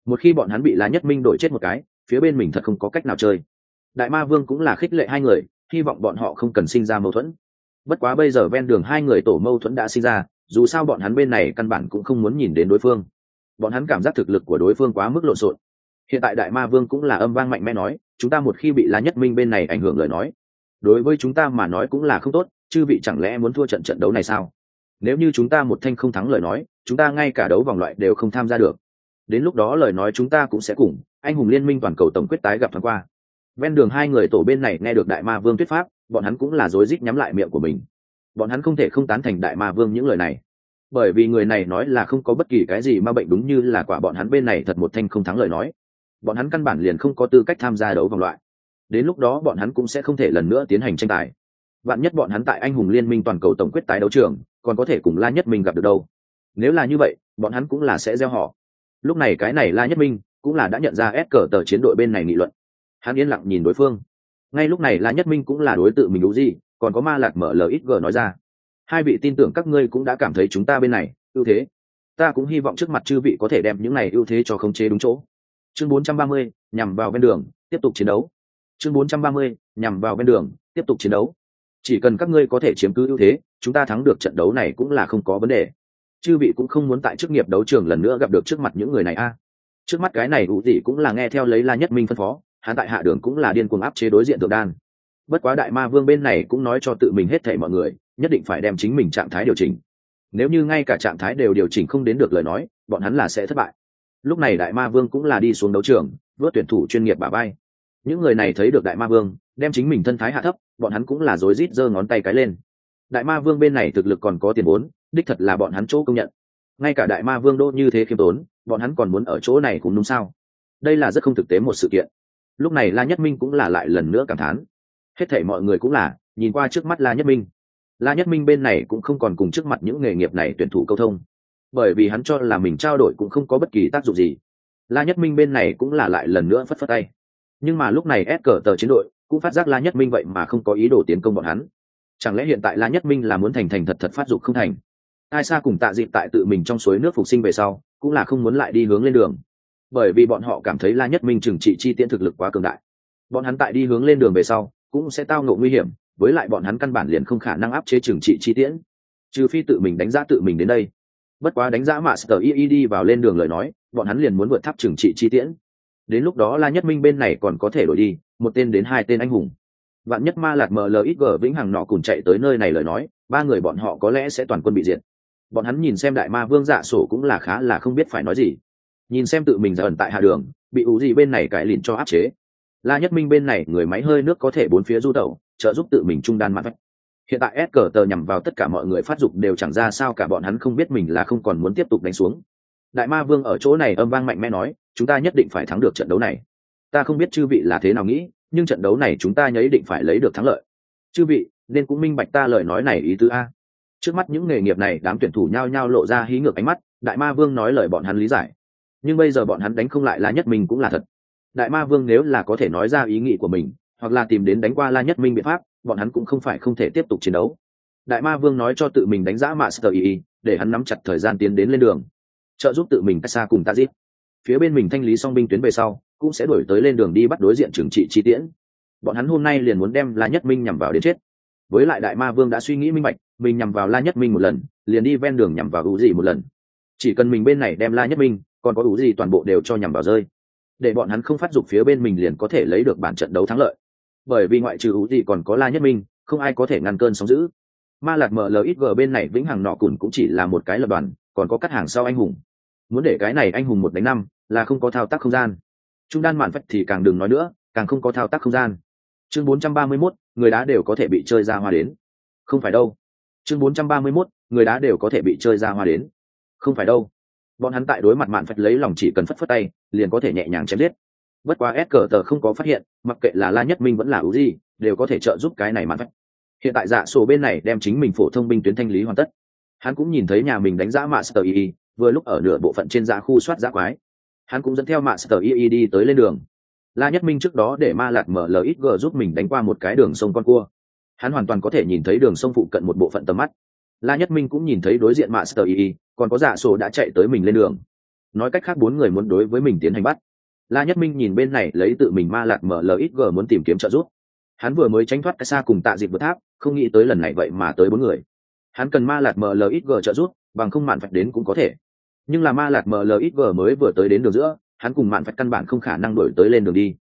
Một khi bọn hắn bị la nhất minh đổi chết một cái phía bên mình thật không có cách nào chơi. Đại ma vương cũng là khích lệ hai người, hy vọng bọn họ không cần sinh ra mâu thuẫn. Bất quá bây giờ ven đường hai người tổ mâu thuẫn đã sinh ra, dù sao bọn hắn bên này căn bản cũng không muốn nhìn đến đối phương. Bọn hắn cảm giác thực lực của đối phương quá mức lộn xộn. Hiện tại đại ma vương cũng là âm vang mạnh mẽ nói, chúng ta một khi bị lá nhất minh bên này ảnh hưởng lời nói, đối với chúng ta mà nói cũng là không tốt, chư vị chẳng lẽ muốn thua trận trận đấu này sao? Nếu như chúng ta một thanh không thắng lời nói, chúng ta ngay cả đấu vòng loại đều không tham gia được. Đến lúc đó lời nói chúng ta cũng sẽ cùng anh hùng liên minh toàn cầu tổng quyết tái gặp thoáng qua. Ven đường hai người tổ bên này nghe được đại ma vương thuyết pháp, bọn hắn cũng là rối rít nhắm lại miệng của mình. Bọn hắn không thể không tán thành đại ma vương những lời này. Bởi vì người này nói là không có bất kỳ cái gì ma bệnh đúng như là quả bọn hắn bên này thật một thanh không thắng lời nói. Bọn hắn căn bản liền không có tư cách tham gia đấu vòng loại. Đến lúc đó bọn hắn cũng sẽ không thể lần nữa tiến hành tranh tài. Bạn nhất bọn hắn tại anh hùng liên minh toàn cầu tổng quyết tái đấu trường, còn có thể cùng la nhất minh gặp được đâu? Nếu là như vậy, bọn hắn cũng là sẽ gieo họ. Lúc này cái này la nhất minh cũng là đã nhận ra ép cờ tờ chiến đội bên này nghị luận. Hắn yên lặng nhìn đối phương. Ngay lúc này la nhất minh cũng là đối tượng mình đủ gì còn có ma lạc mở lời g nói ra. Hai vị tin tưởng các ngươi cũng đã cảm thấy chúng ta bên này ưu thế. Ta cũng hy vọng trước mặt chư vị có thể đem những này ưu thế cho khống chế đúng chỗ. Chương 430, nhằm vào bên đường tiếp tục chiến đấu. Chương 430, nhằm vào bên đường tiếp tục chiến đấu. Chỉ cần các ngươi có thể chiếm cứ ưu thế chúng ta thắng được trận đấu này cũng là không có vấn đề. Chư vị cũng không muốn tại chức nghiệp đấu trường lần nữa gặp được trước mặt những người này a trước mắt cái này ủ gì cũng là nghe theo lấy la nhất minh phân phó, hắn tại hạ đường cũng là điên cuồng áp chế đối diện tượng đan. Bất quá đại ma vương bên này cũng nói cho tự mình hết thảy mọi người, nhất định phải đem chính mình trạng thái điều chỉnh. Nếu như ngay cả trạng thái đều điều chỉnh không đến được lời nói, bọn hắn là sẽ thất bại. Lúc này đại ma vương cũng là đi xuống đấu trường vớt tuyển thủ chuyên nghiệp bà bay những người này thấy được đại ma vương, đem chính mình thân thái hạ thấp, bọn hắn cũng là rối rít giơ ngón tay cái lên. Đại ma vương bên này thực lực còn có tiền vốn, đích thật là bọn hắn chỗ công nhận ngay cả đại ma vương đô như thế khiêm tốn, bọn hắn còn muốn ở chỗ này cũng đúng sao? Đây là rất không thực tế một sự kiện. Lúc này la nhất minh cũng là lại lần nữa cảm thán. Hết thể mọi người cũng là, nhìn qua trước mắt la nhất minh. La nhất minh bên này cũng không còn cùng trước mặt những nghề nghiệp này tuyển thủ câu thông. Bởi vì hắn cho là mình trao đổi cũng không có bất kỳ tác dụng gì. La nhất minh bên này cũng là lại lần nữa phất phất tay. Nhưng mà lúc này ép cờ tờ chiến đội, cũng phát giác la nhất minh vậy mà không có ý đồ tiến công bọn hắn. Chẳng lẽ hiện tại la nhất minh là muốn thành thành thật thật phát dục không thành? Ai xa cùng tạ dịp tại tự mình trong suối nước phục sinh về sau, cũng là không muốn lại đi hướng lên đường. Bởi vì bọn họ cảm thấy la nhất minh trừng trị chi tiễn thực lực quá cường đại. Bọn hắn tại đi hướng lên đường về sau, cũng sẽ tao ngộ nguy hiểm, với lại bọn hắn căn bản liền không khả năng áp chế trừng trị chi tiễn. Trừ phi tự mình đánh giá tự mình đến đây. Bất quá đánh giá mà sờ y đi vào lên đường lời nói, bọn hắn liền muốn vượt tháp trừng trị chi tiễn. Đến lúc đó la nhất minh bên này còn có thể đổi đi, một tên đến hai tên anh hùng. Vạn nhất ma lạc mlxg vĩnh hằng nọ cùng chạy tới nơi này lời nói, ba người bọn họ có lẽ sẽ toàn quân bị diệt bọn hắn nhìn xem đại ma vương dạ sổ cũng là khá là không biết phải nói gì. Nhìn xem tự mình ra ẩn tại hạ đường, bị ủ gì bên này cải lìn cho áp chế. La nhất minh bên này người máy hơi nước có thể bốn phía du tẩu, trợ giúp tự mình trung đan mặt hiện tại s cờ tờ nhằm vào tất cả mọi người phát dục đều chẳng ra sao cả bọn hắn không biết mình là không còn muốn tiếp tục đánh xuống. Đại ma vương ở chỗ này âm vang mạnh mẽ nói, chúng ta nhất định phải thắng được trận đấu này. Ta không biết chư vị là thế nào nghĩ, nhưng trận đấu này chúng ta nhấy định phải lấy được thắng lợi. Chư vị, nên cũng minh bạch ta lời nói này ý tứ a trước mắt những nghề nghiệp này, đám tuyển thủ nhao nhao lộ ra hí ngược ánh mắt, đại ma vương nói lời bọn hắn lý giải. Nhưng bây giờ bọn hắn đánh không lại la nhất minh cũng là thật. Đại ma vương nếu là có thể nói ra ý nghĩ của mình, hoặc là tìm đến đánh qua la nhất minh biện pháp, bọn hắn cũng không phải không thể tiếp tục chiến đấu. Đại ma vương nói cho tự mình đánh giá master ý để hắn nắm chặt thời gian tiến đến lên đường. Trợ giúp tự mình cách xa cùng ta giết phía bên mình thanh lý song binh tuyến về sau, cũng sẽ đổi tới lên đường đi bắt đối diện trừng trị chi tiễn. Bọn hắn hôm nay liền muốn đem la nhất minh nhằm vào đến chết. Với lại đại ma vương đã suy nghĩ minh bạch mình nhằm vào la nhất minh một lần liền đi ven đường nhằm vào ủ gì một lần. Chỉ cần mình bên này đem la nhất minh còn có ủ gì toàn bộ đều cho nhằm vào rơi. Để bọn hắn không phát dục phía bên mình liền có thể lấy được bản trận đấu thắng lợi. Bởi vì ngoại trừ ủ gì còn có la nhất minh không ai có thể ngăn cơn sóng giữ ma lạc mở mlxg bên này vĩnh hằng nọ cùn cũng chỉ là một cái lập đoàn còn có cắt hàng sau anh hùng. Muốn để cái này anh hùng một đánh năm là không có thao tác không gian. Trung đan mạn phách thì càng đừng nói nữa càng không có thao tác không gian. Chương 431, người đá đều có thể bị chơi ra hoa đến. Không phải đâu chương 431, người đá đều có thể bị chơi ra hoa đến. Không phải đâu. Bọn hắn tại đối mặt mạn phật lấy lòng chỉ cần phất phất tay liền có thể nhẹ nhàng chém giết. Bất quá s cờ tờ không có phát hiện mặc kệ là la nhất minh vẫn là ưu gì đều có thể trợ giúp cái này mạn phật. hiện tại dạ sổ bên này đem chính mình phổ thông binh tuyến thanh lý hoàn tất. Hắn cũng nhìn thấy nhà mình đánh giá master y vừa lúc ở nửa bộ phận trên dạ khu soát giã quái. Hắn cũng dẫn theo master y đi tới lên đường. La nhất minh trước đó để ma lạt mở lời lxg giúp mình đánh qua một cái đường sông con cua hắn hoàn toàn có thể nhìn thấy đường sông phụ cận một bộ phận tầm mắt. La nhất minh cũng nhìn thấy đối diện master y còn có giả sổ đã chạy tới mình lên đường. Nói cách khác, bốn người muốn đối với mình tiến hành bắt. La nhất minh nhìn bên này, lấy tự mình ma lạc mở lxg muốn tìm kiếm trợ giúp. Hắn vừa mới tránh thoát cái xa cùng tạ dịp vượt tháp, không nghĩ tới lần này vậy mà tới bốn người. Hắn cần ma lạc lạt mlxg trợ giúp, bằng không mạn phạch đến cũng có thể. Nhưng là ma lạc lạt mlxg mới vừa tới đến đường giữa, hắn cùng mạn phạch căn bản không khả năng đổi tới lên đường đi.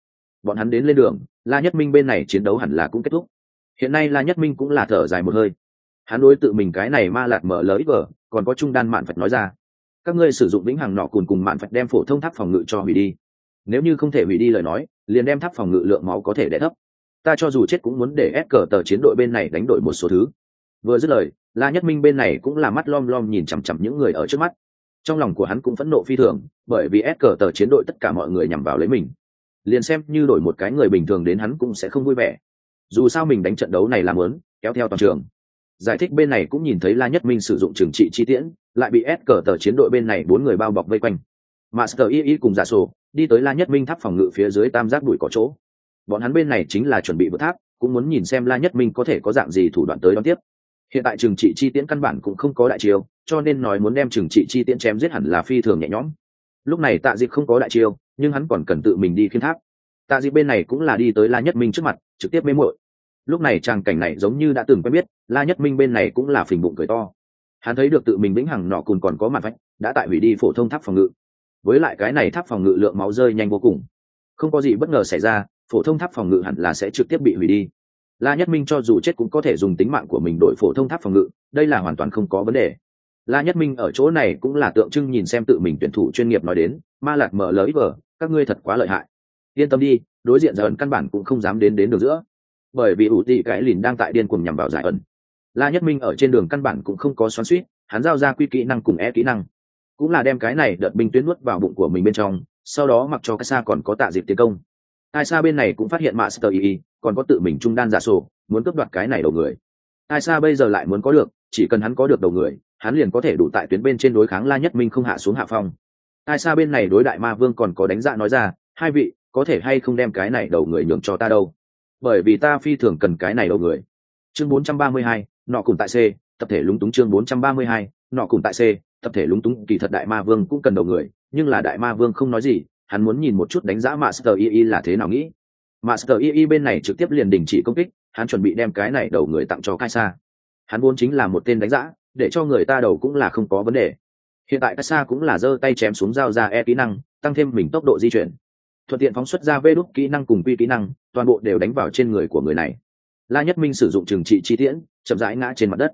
Bọn hắn đến lên đường, la nhất minh bên này chiến đấu hẳn là cũng kết thúc hiện nay la nhất minh cũng là thở dài một hơi. Hắn đối tự mình cái này ma lạt mở lỡ ít vở còn có trung đan mạn phật nói ra. Các ngươi sử dụng vĩnh hằng nọ cùn cùng mạn phật đem phổ thông tháp phòng ngự cho hủy đi. Nếu như không thể hủy đi lời nói, liền đem tháp phòng ngự lượng máu có thể đẻ thấp. Ta cho dù chết cũng muốn để ép cờ tờ chiến đội bên này đánh đổi một số thứ. Vừa dứt lời, la nhất minh bên này cũng là mắt lom lom nhìn chằm chằm những người ở trước mắt. Trong lòng của hắn cũng phẫn nộ phi thường, bởi vì ép cờ tờ chiến đội tất cả mọi người nhằm vào lấy mình. Liền xem như đổi một cái người bình thường đến hắn cũng sẽ không vui vẻ dù sao mình đánh trận đấu này làm lớn, kéo theo toàn trường. Giải thích bên này cũng nhìn thấy la nhất minh sử dụng trừng trị chi tiễn, lại bị ép cờ tờ chiến đội bên này bốn người bao bọc vây quanh. Master y y cùng giả sổ đi tới la nhất minh tháp phòng ngự phía dưới tam giác đuổi có chỗ. Bọn hắn bên này chính là chuẩn bị vượt tháp, cũng muốn nhìn xem la nhất minh có thể có dạng gì thủ đoạn tới đón tiếp. Hiện tại trừng trị chi tiễn căn bản cũng không có đại chiêu, cho nên nói muốn đem trừng trị chi tiễn chém giết hẳn là phi thường nhẹ nhõm. Lúc này tạ dịp không có đại chiêu, nhưng hắn còn cần tự mình đi khiên tháp. Tạ dịp bên này cũng là đi tới la nhất minh trước mặt, trực tiếp mê mội lúc này trang cảnh này giống như đã từng quen biết, la nhất minh bên này cũng là phình bụng cười to. Hắn thấy được tự mình vĩnh hằng nọ cùn còn có mặt vách đã tại hủy đi phổ thông tháp phòng ngự. Với lại cái này tháp phòng ngự lượng máu rơi nhanh vô cùng. Không có gì bất ngờ xảy ra, phổ thông tháp phòng ngự hẳn là sẽ trực tiếp bị hủy đi. La nhất minh cho dù chết cũng có thể dùng tính mạng của mình đổi phổ thông tháp phòng ngự, đây là hoàn toàn không có vấn đề. La nhất minh ở chỗ này cũng là tượng trưng nhìn xem tự mình tuyển thủ chuyên nghiệp nói đến, ma lạc mở lới vờ, các ngươi thật quá lợi hại. Yên tâm đi, đối diện giờ ẩn căn bản cũng không dám đến đến đường giữa bởi vì ủ tị cái lìn đang tại điên cuồng nhằm vào giải ẩn. La nhất minh ở trên đường căn bản cũng không có xoắn suýt, hắn giao ra quy kỹ năng cùng e kỹ năng. Cũng là đem cái này đợt binh tuyến nuốt vào bụng của mình bên trong, sau đó mặc cho cái xa còn có tạ dịp tiến công. Ai xa bên này cũng phát hiện master y còn có tự mình trung đan giả sổ, muốn cướp đoạt cái này đầu người. Ai xa bây giờ lại muốn có được, chỉ cần hắn có được đầu người, hắn liền có thể đủ tại tuyến bên trên đối kháng la nhất minh không hạ xuống hạ phong. Ai xa bên này đối đại ma vương còn có đánh giá nói ra, hai vị, có thể hay không đem cái này đầu người nhường cho ta đâu? Bởi vì ta phi thường cần cái này đầu người. Chương 432, nọ cùng tại c tập thể lúng túng chương 432, nọ cùng tại c tập thể lúng túng kỳ thật đại ma vương cũng cần đầu người nhưng là đại ma vương không nói gì hắn muốn nhìn một chút đánh giá master yi là thế nào nghĩ. Master yi bên này trực tiếp liền đình chỉ công kích hắn chuẩn bị đem cái này đầu người tặng cho Kaisa. hắn vốn chính là một tên đánh giá để cho người ta đầu cũng là không có vấn đề. Hiện tại Kaisa cũng là giơ tay chém xuống dao ra e kỹ năng tăng thêm mình tốc độ di chuyển. Thuận tiện phóng xuất ra vê đúc kỹ năng cùng quy kỹ năng toàn bộ đều đánh vào trên người của người này. La nhất minh sử dụng trừng trị chi tiễn, chậm rãi ngã trên mặt đất.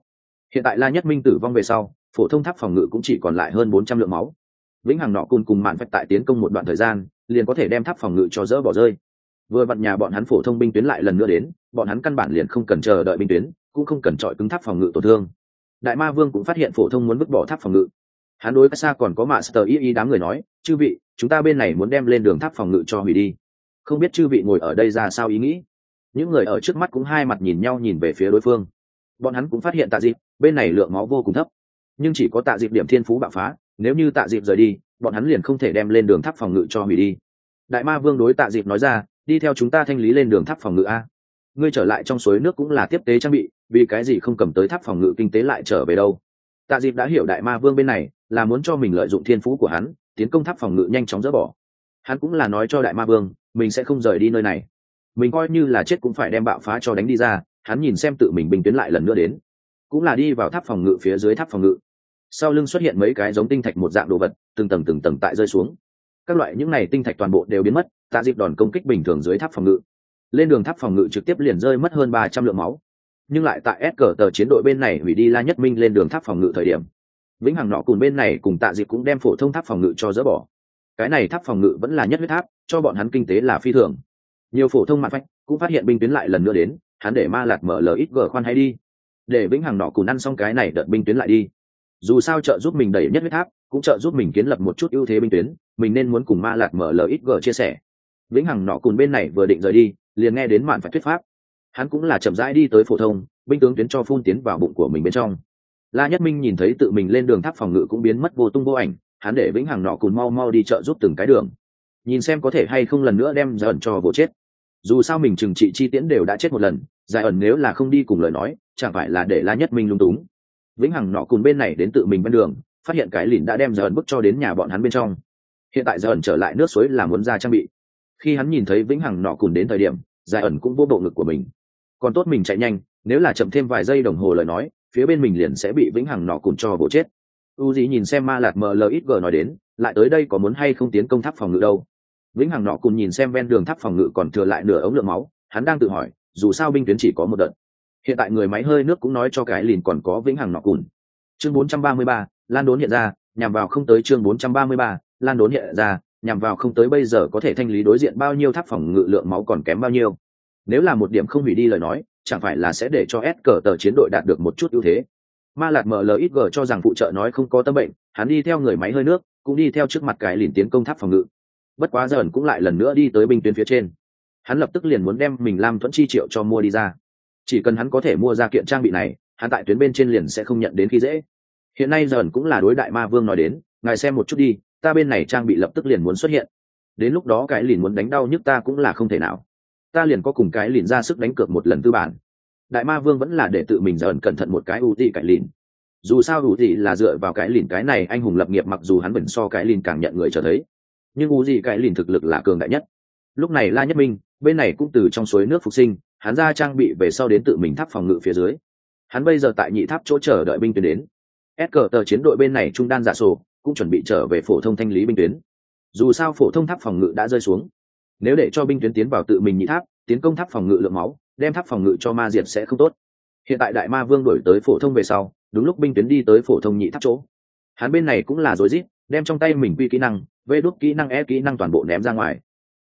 Hiện tại la nhất minh tử vong về sau, phổ thông tháp phòng ngự cũng chỉ còn lại hơn bốn trăm lượng máu. Vĩnh hằng nọ cùng cùng mạn phách tại tiến công một đoạn thời gian, liền có thể đem tháp phòng ngự cho dỡ bỏ rơi. Vừa vặn nhà bọn hắn phổ thông binh tuyến lại lần nữa đến, bọn hắn căn bản liền không cần chờ đợi binh tuyến, cũng không cần chọi cứng tháp phòng ngự tổn thương. Đại ma vương cũng phát hiện phổ thông muốn vứt bỏ tháp phòng ngự. Hắn đối xa còn có mạ sờ y y đám người nói, chư vị, chúng ta bên này muốn đem lên đường tháp phòng ngự cho hủy đi không biết chư vị ngồi ở đây ra sao ý nghĩ. Những người ở trước mắt cũng hai mặt nhìn nhau nhìn về phía đối phương. Bọn hắn cũng phát hiện tạ dịp, bên này lượng máu vô cùng thấp. Nhưng chỉ có tạ dịp điểm thiên phú bạo phá, nếu như tạ dịp rời đi, bọn hắn liền không thể đem lên đường tháp phòng ngự cho hủy đi. Đại ma vương đối tạ dịp nói ra, đi theo chúng ta thanh lý lên đường tháp phòng ngự a. Ngươi trở lại trong suối nước cũng là tiếp tế trang bị, vì cái gì không cầm tới tháp phòng ngự kinh tế lại trở về đâu? Tạ dịp đã hiểu đại ma vương bên này, là muốn cho mình lợi dụng thiên phú của hắn, tiến công tháp phòng ngự nhanh chóng dỡ bỏ. Hắn cũng là nói cho đại ma vương mình sẽ không rời đi nơi này. Mình coi như là chết cũng phải đem bạo phá cho đánh đi ra, hắn nhìn xem tự mình bình tuyến lại lần nữa đến. Cũng là đi vào tháp phòng ngự phía dưới tháp phòng ngự. Sau lưng xuất hiện mấy cái giống tinh thạch một dạng đồ vật, từng tầng từng tầng tại rơi xuống. Các loại những này tinh thạch toàn bộ đều biến mất, tạ dịp đòn công kích bình thường dưới tháp phòng ngự. Lên đường tháp phòng ngự trực tiếp liền rơi mất hơn ba trăm lượng máu. Nhưng lại tại s cờ tờ chiến đội bên này hủy đi la nhất minh lên đường tháp phòng ngự thời điểm. Vĩnh hằng nọ cùng bên này cùng tạ dịp cũng đem phổ thông tháp phòng ngự cho dỡ bỏ cái này tháp phòng ngự vẫn là nhất huyết tháp, cho bọn hắn kinh tế là phi thường. Nhiều phổ thông mạng phách cũng phát hiện binh tuyến lại lần nữa đến, hắn để ma lạt mở lờ ít gờ khoan hay đi. Để vĩnh hằng nọ cùn ăn xong cái này đợt binh tuyến lại đi. Dù sao trợ giúp mình đẩy nhất huyết tháp, cũng trợ giúp mình kiến lập một chút ưu thế binh tuyến, mình nên muốn cùng ma lạt mở lờ ít gờ chia sẻ. Vĩnh hằng nọ cùn bên này vừa định rời đi, liền nghe đến mạn phải thuyết pháp. Hắn cũng là chậm rãi đi tới phổ thông, binh tướng tuyến cho phun tiến vào bụng của mình bên trong. La nhất minh nhìn thấy tự mình lên đường tháp phòng ngự cũng biến mất vô tung vô ảnh hắn để vĩnh hằng nọ cùn mau mau đi chợ giúp từng cái đường. Nhìn xem có thể hay không lần nữa đem giải ẩn cho vô chết. Dù sao mình trừng trị chi tiễn đều đã chết một lần giải ẩn nếu là không đi cùng lời nói, chẳng phải là để la nhất minh lung túng. Vĩnh hằng nọ cùn bên này đến tự mình bên đường, phát hiện cái lìn đã đem giải ẩn bức cho đến nhà bọn hắn bên trong. Hiện tại giải ẩn trở lại nước suối là muốn ra trang bị. Khi hắn nhìn thấy vĩnh hằng nọ cùn đến thời điểm giải ẩn cũng vô bộ ngực của mình. Còn tốt mình chạy nhanh, nếu là chậm thêm vài giây đồng hồ lời nói, phía bên mình liền sẽ bị vĩnh hằng nọ cùng cho bổ chết u gì nhìn xem ma lạt mlxg nói đến lại tới đây có muốn hay không tiến công tháp phòng ngự đâu? Vĩnh hằng nọ cùng nhìn xem ven đường tháp phòng ngự còn thừa lại nửa ống lượng máu hắn đang tự hỏi dù sao binh tuyến chỉ có một đợt. Hiện tại người máy hơi nước cũng nói cho cái lìn còn có vĩnh hằng nọ cùn chương 433, lan đốn hiện ra nhằm vào không tới chương 433, lan đốn hiện ra nhằm vào không tới bây giờ có thể thanh lý đối diện bao nhiêu tháp phòng ngự lượng máu còn kém bao nhiêu. Nếu là một điểm không hủy đi lời nói chẳng phải là sẽ để cho s cờ tờ chiến đội đạt được một chút ưu thế ma lạt mlxg cho rằng phụ trợ nói không có tâm bệnh, hắn đi theo người máy hơi nước, cũng đi theo trước mặt cái liền tiến công tháp phòng ngự. Bất quá dần cũng lại lần nữa đi tới binh tuyến phía trên. Hắn lập tức liền muốn đem mình làm thuẫn chi triệu cho mua đi ra. Chỉ cần hắn có thể mua ra kiện trang bị này, hắn tại tuyến bên trên liền sẽ không nhận đến khi dễ. Hiện nay dần cũng là đối đại ma vương nói đến, ngài xem một chút đi, ta bên này trang bị lập tức liền muốn xuất hiện. Đến lúc đó cái liền muốn đánh đau nhức ta cũng là không thể nào. Ta liền có cùng cái liền ra sức đánh cược một lần tư bản đại ma vương vẫn là để tự mình dần cẩn thận một cái ưu tỷ cải lìn. Dù sao ưu tỷ là dựa vào cái lìn cái này, anh hùng lập nghiệp mặc dù hắn vẫn so cái lìn càng nhận người trở thấy, nhưng ưu tỷ cái lìn thực lực là cường đại nhất. Lúc này la nhất minh, bên này cũng từ trong suối nước phục sinh, hắn ra trang bị về sau đến tự mình tháp phòng ngự phía dưới. Hắn bây giờ tại nhị tháp chỗ chờ đợi binh tuyến đến. S cờ tờ chiến đội bên này trung đan giả sổ, cũng chuẩn bị trở về phổ thông thanh lý binh tuyến. Dù sao phổ thông tháp phòng ngự đã rơi xuống. Nếu để cho binh tuyến tiến vào tự mình nhị tháp, tiến công tháp phòng ngự lượng máu đem tháp phòng ngự cho ma diệt sẽ không tốt. Hiện tại đại ma vương đổi tới phổ thông về sau, đúng lúc binh tuyến đi tới phổ thông nhị tháp chỗ. Hắn bên này cũng là rối rít, đem trong tay mình quy kỹ năng, vê đốt kỹ năng e kỹ năng toàn bộ ném ra ngoài.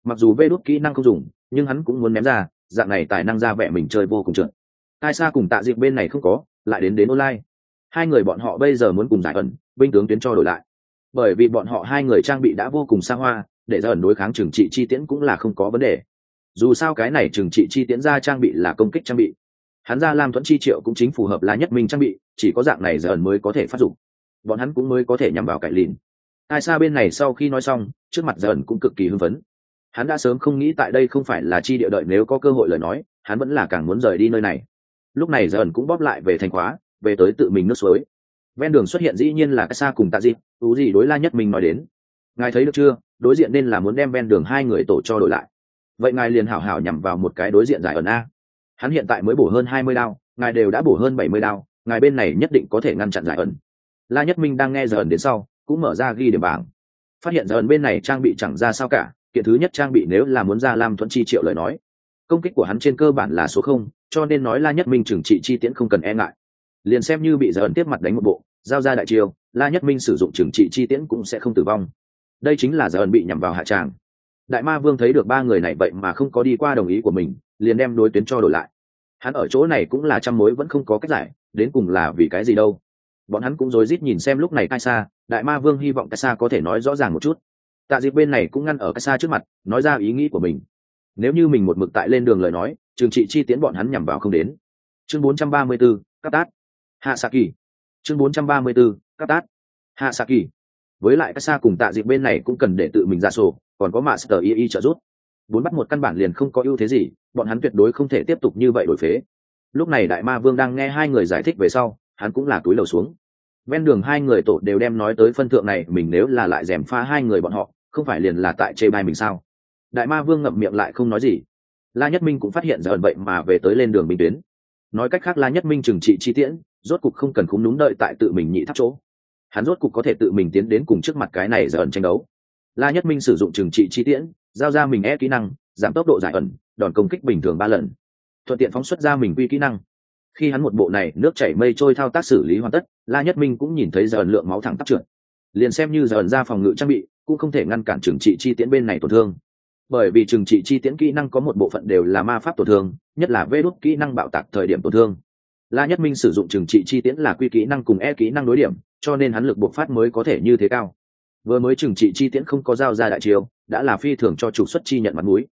Mặc dù vê đốt kỹ năng không dùng, nhưng hắn cũng muốn ném ra, dạng này tài năng ra vẻ mình chơi vô cùng trượt. Hai xa cùng tạ dịp bên này không có, lại đến đến online? Hai người bọn họ bây giờ muốn cùng giải ẩn, binh tướng tuyến cho đổi lại. Bởi vì bọn họ hai người trang bị đã vô cùng xa hoa, để ra ẩn đối kháng trừng trị chi tiễn cũng là không có vấn đề dù sao cái này trừng trị chi tiễn ra trang bị là công kích trang bị. Hắn ra Lam thuẫn chi triệu cũng chính phù hợp là nhất minh trang bị, chỉ có dạng này giờ ẩn mới có thể phát dụng. Bọn hắn cũng mới có thể nhằm vào cải lìn. Ai xa bên này sau khi nói xong, trước mặt giờ ẩn cũng cực kỳ hưng phấn. Hắn đã sớm không nghĩ tại đây không phải là chi địa đợi nếu có cơ hội lời nói, hắn vẫn là càng muốn rời đi nơi này. Lúc này giờ ẩn cũng bóp lại về thành khóa, về tới tự mình nước suối. Ven đường xuất hiện dĩ nhiên là cái xa cùng tạ dịp tú gì đối la nhất mình nói đến. Ngài thấy được chưa? Đối diện nên là muốn đem ven đường hai người tổ cho đổi lại vậy ngài liền hảo hảo nhằm vào một cái đối diện giải ẩn a. Hắn hiện tại mới bổ hơn hai mươi đao, ngài đều đã bổ hơn bảy mươi đao, ngài bên này nhất định có thể ngăn chặn giải ẩn. La nhất minh đang nghe giải ẩn đến sau, cũng mở ra ghi điểm bảng. Phát hiện giải ẩn bên này trang bị chẳng ra sao cả, kiện thứ nhất trang bị nếu là muốn ra lam thuận chi triệu lời nói, công kích của hắn trên cơ bản là số không, cho nên nói la nhất minh trừng trị chi tiễn không cần e ngại. Liền xem như bị giờ tiếp mặt đánh một bộ, giao ra đại chiêu, la nhất minh sử dụng trừng trị chi tiễn cũng sẽ không tử vong. Đây chính là giờ ẩn bị nhằm vào hạ tràng đại ma vương thấy được ba người này vậy mà không có đi qua đồng ý của mình liền đem đối tuyến cho đổi lại. Hắn ở chỗ này cũng là trăm mối vẫn không có cách giải đến cùng là vì cái gì đâu. Bọn hắn cũng rối rít nhìn xem lúc này kai xa đại ma vương hy vọng kai xa có thể nói rõ ràng một chút. Tạ dịp bên này cũng ngăn ở kai xa trước mặt nói ra ý nghĩ của mình. Nếu như mình một mực tại lên đường lời nói trường trị chi tiến bọn hắn nhằm vào không đến. Chương 434, cắt tát. Hạ xạ kỳ. Chương 434, cắt tát. Hạ xạ kỳ. Với lại Cai xa cùng tạ dịp bên này cũng cần để tự mình ra sổ còn có master Yi trợ giúp. Bốn bắt một căn bản liền không có ưu thế gì, bọn hắn tuyệt đối không thể tiếp tục như vậy đổi phế. Lúc này đại ma vương đang nghe hai người giải thích về sau, hắn cũng là túi lầu xuống. Ven đường hai người tổ đều đem nói tới phân thượng này, mình nếu là lại dèm pha hai người bọn họ, không phải liền là tại chê bai mình sao? Đại ma vương ngậm miệng lại không nói gì. La nhất minh cũng phát hiện ra ẩn vậy mà về tới lên đường bình tuyến. Nói cách khác la nhất minh trừng trị chi tiễn, rốt cục không cần khúng đúng đợi tại tự mình nhị tháp chỗ. Hắn rốt cục có thể tự mình tiến đến cùng trước mặt cái này giờ ẩn tranh đấu la nhất minh sử dụng trừng trị chi tiễn, giao ra mình e kỹ năng, giảm tốc độ giải ẩn, đòn công kích bình thường ba lần. Thuận tiện phóng xuất ra mình quy kỹ năng. Khi hắn một bộ này nước chảy mây trôi thao tác xử lý hoàn tất, la nhất minh cũng nhìn thấy giờ ẩn lượng máu thẳng tắc trượt. Liền xem như giờ ẩn ra phòng ngự trang bị, cũng không thể ngăn cản trừng trị chi tiễn bên này tổn thương. Bởi vì trừng trị chi tiễn kỹ năng có một bộ phận đều là ma pháp tổn thương, nhất là vê đốt kỹ năng bạo tạc thời điểm tổn thương. La nhất minh sử dụng trừng trị chi tiễn là quy kỹ năng cùng e kỹ năng đối điểm, cho nên hắn lực bộc phát mới có thể như thế cao vừa mới trừng trị chi tiễn không có giao ra đại chiêu, đã là phi thường cho trục xuất chi nhận mặt mũi.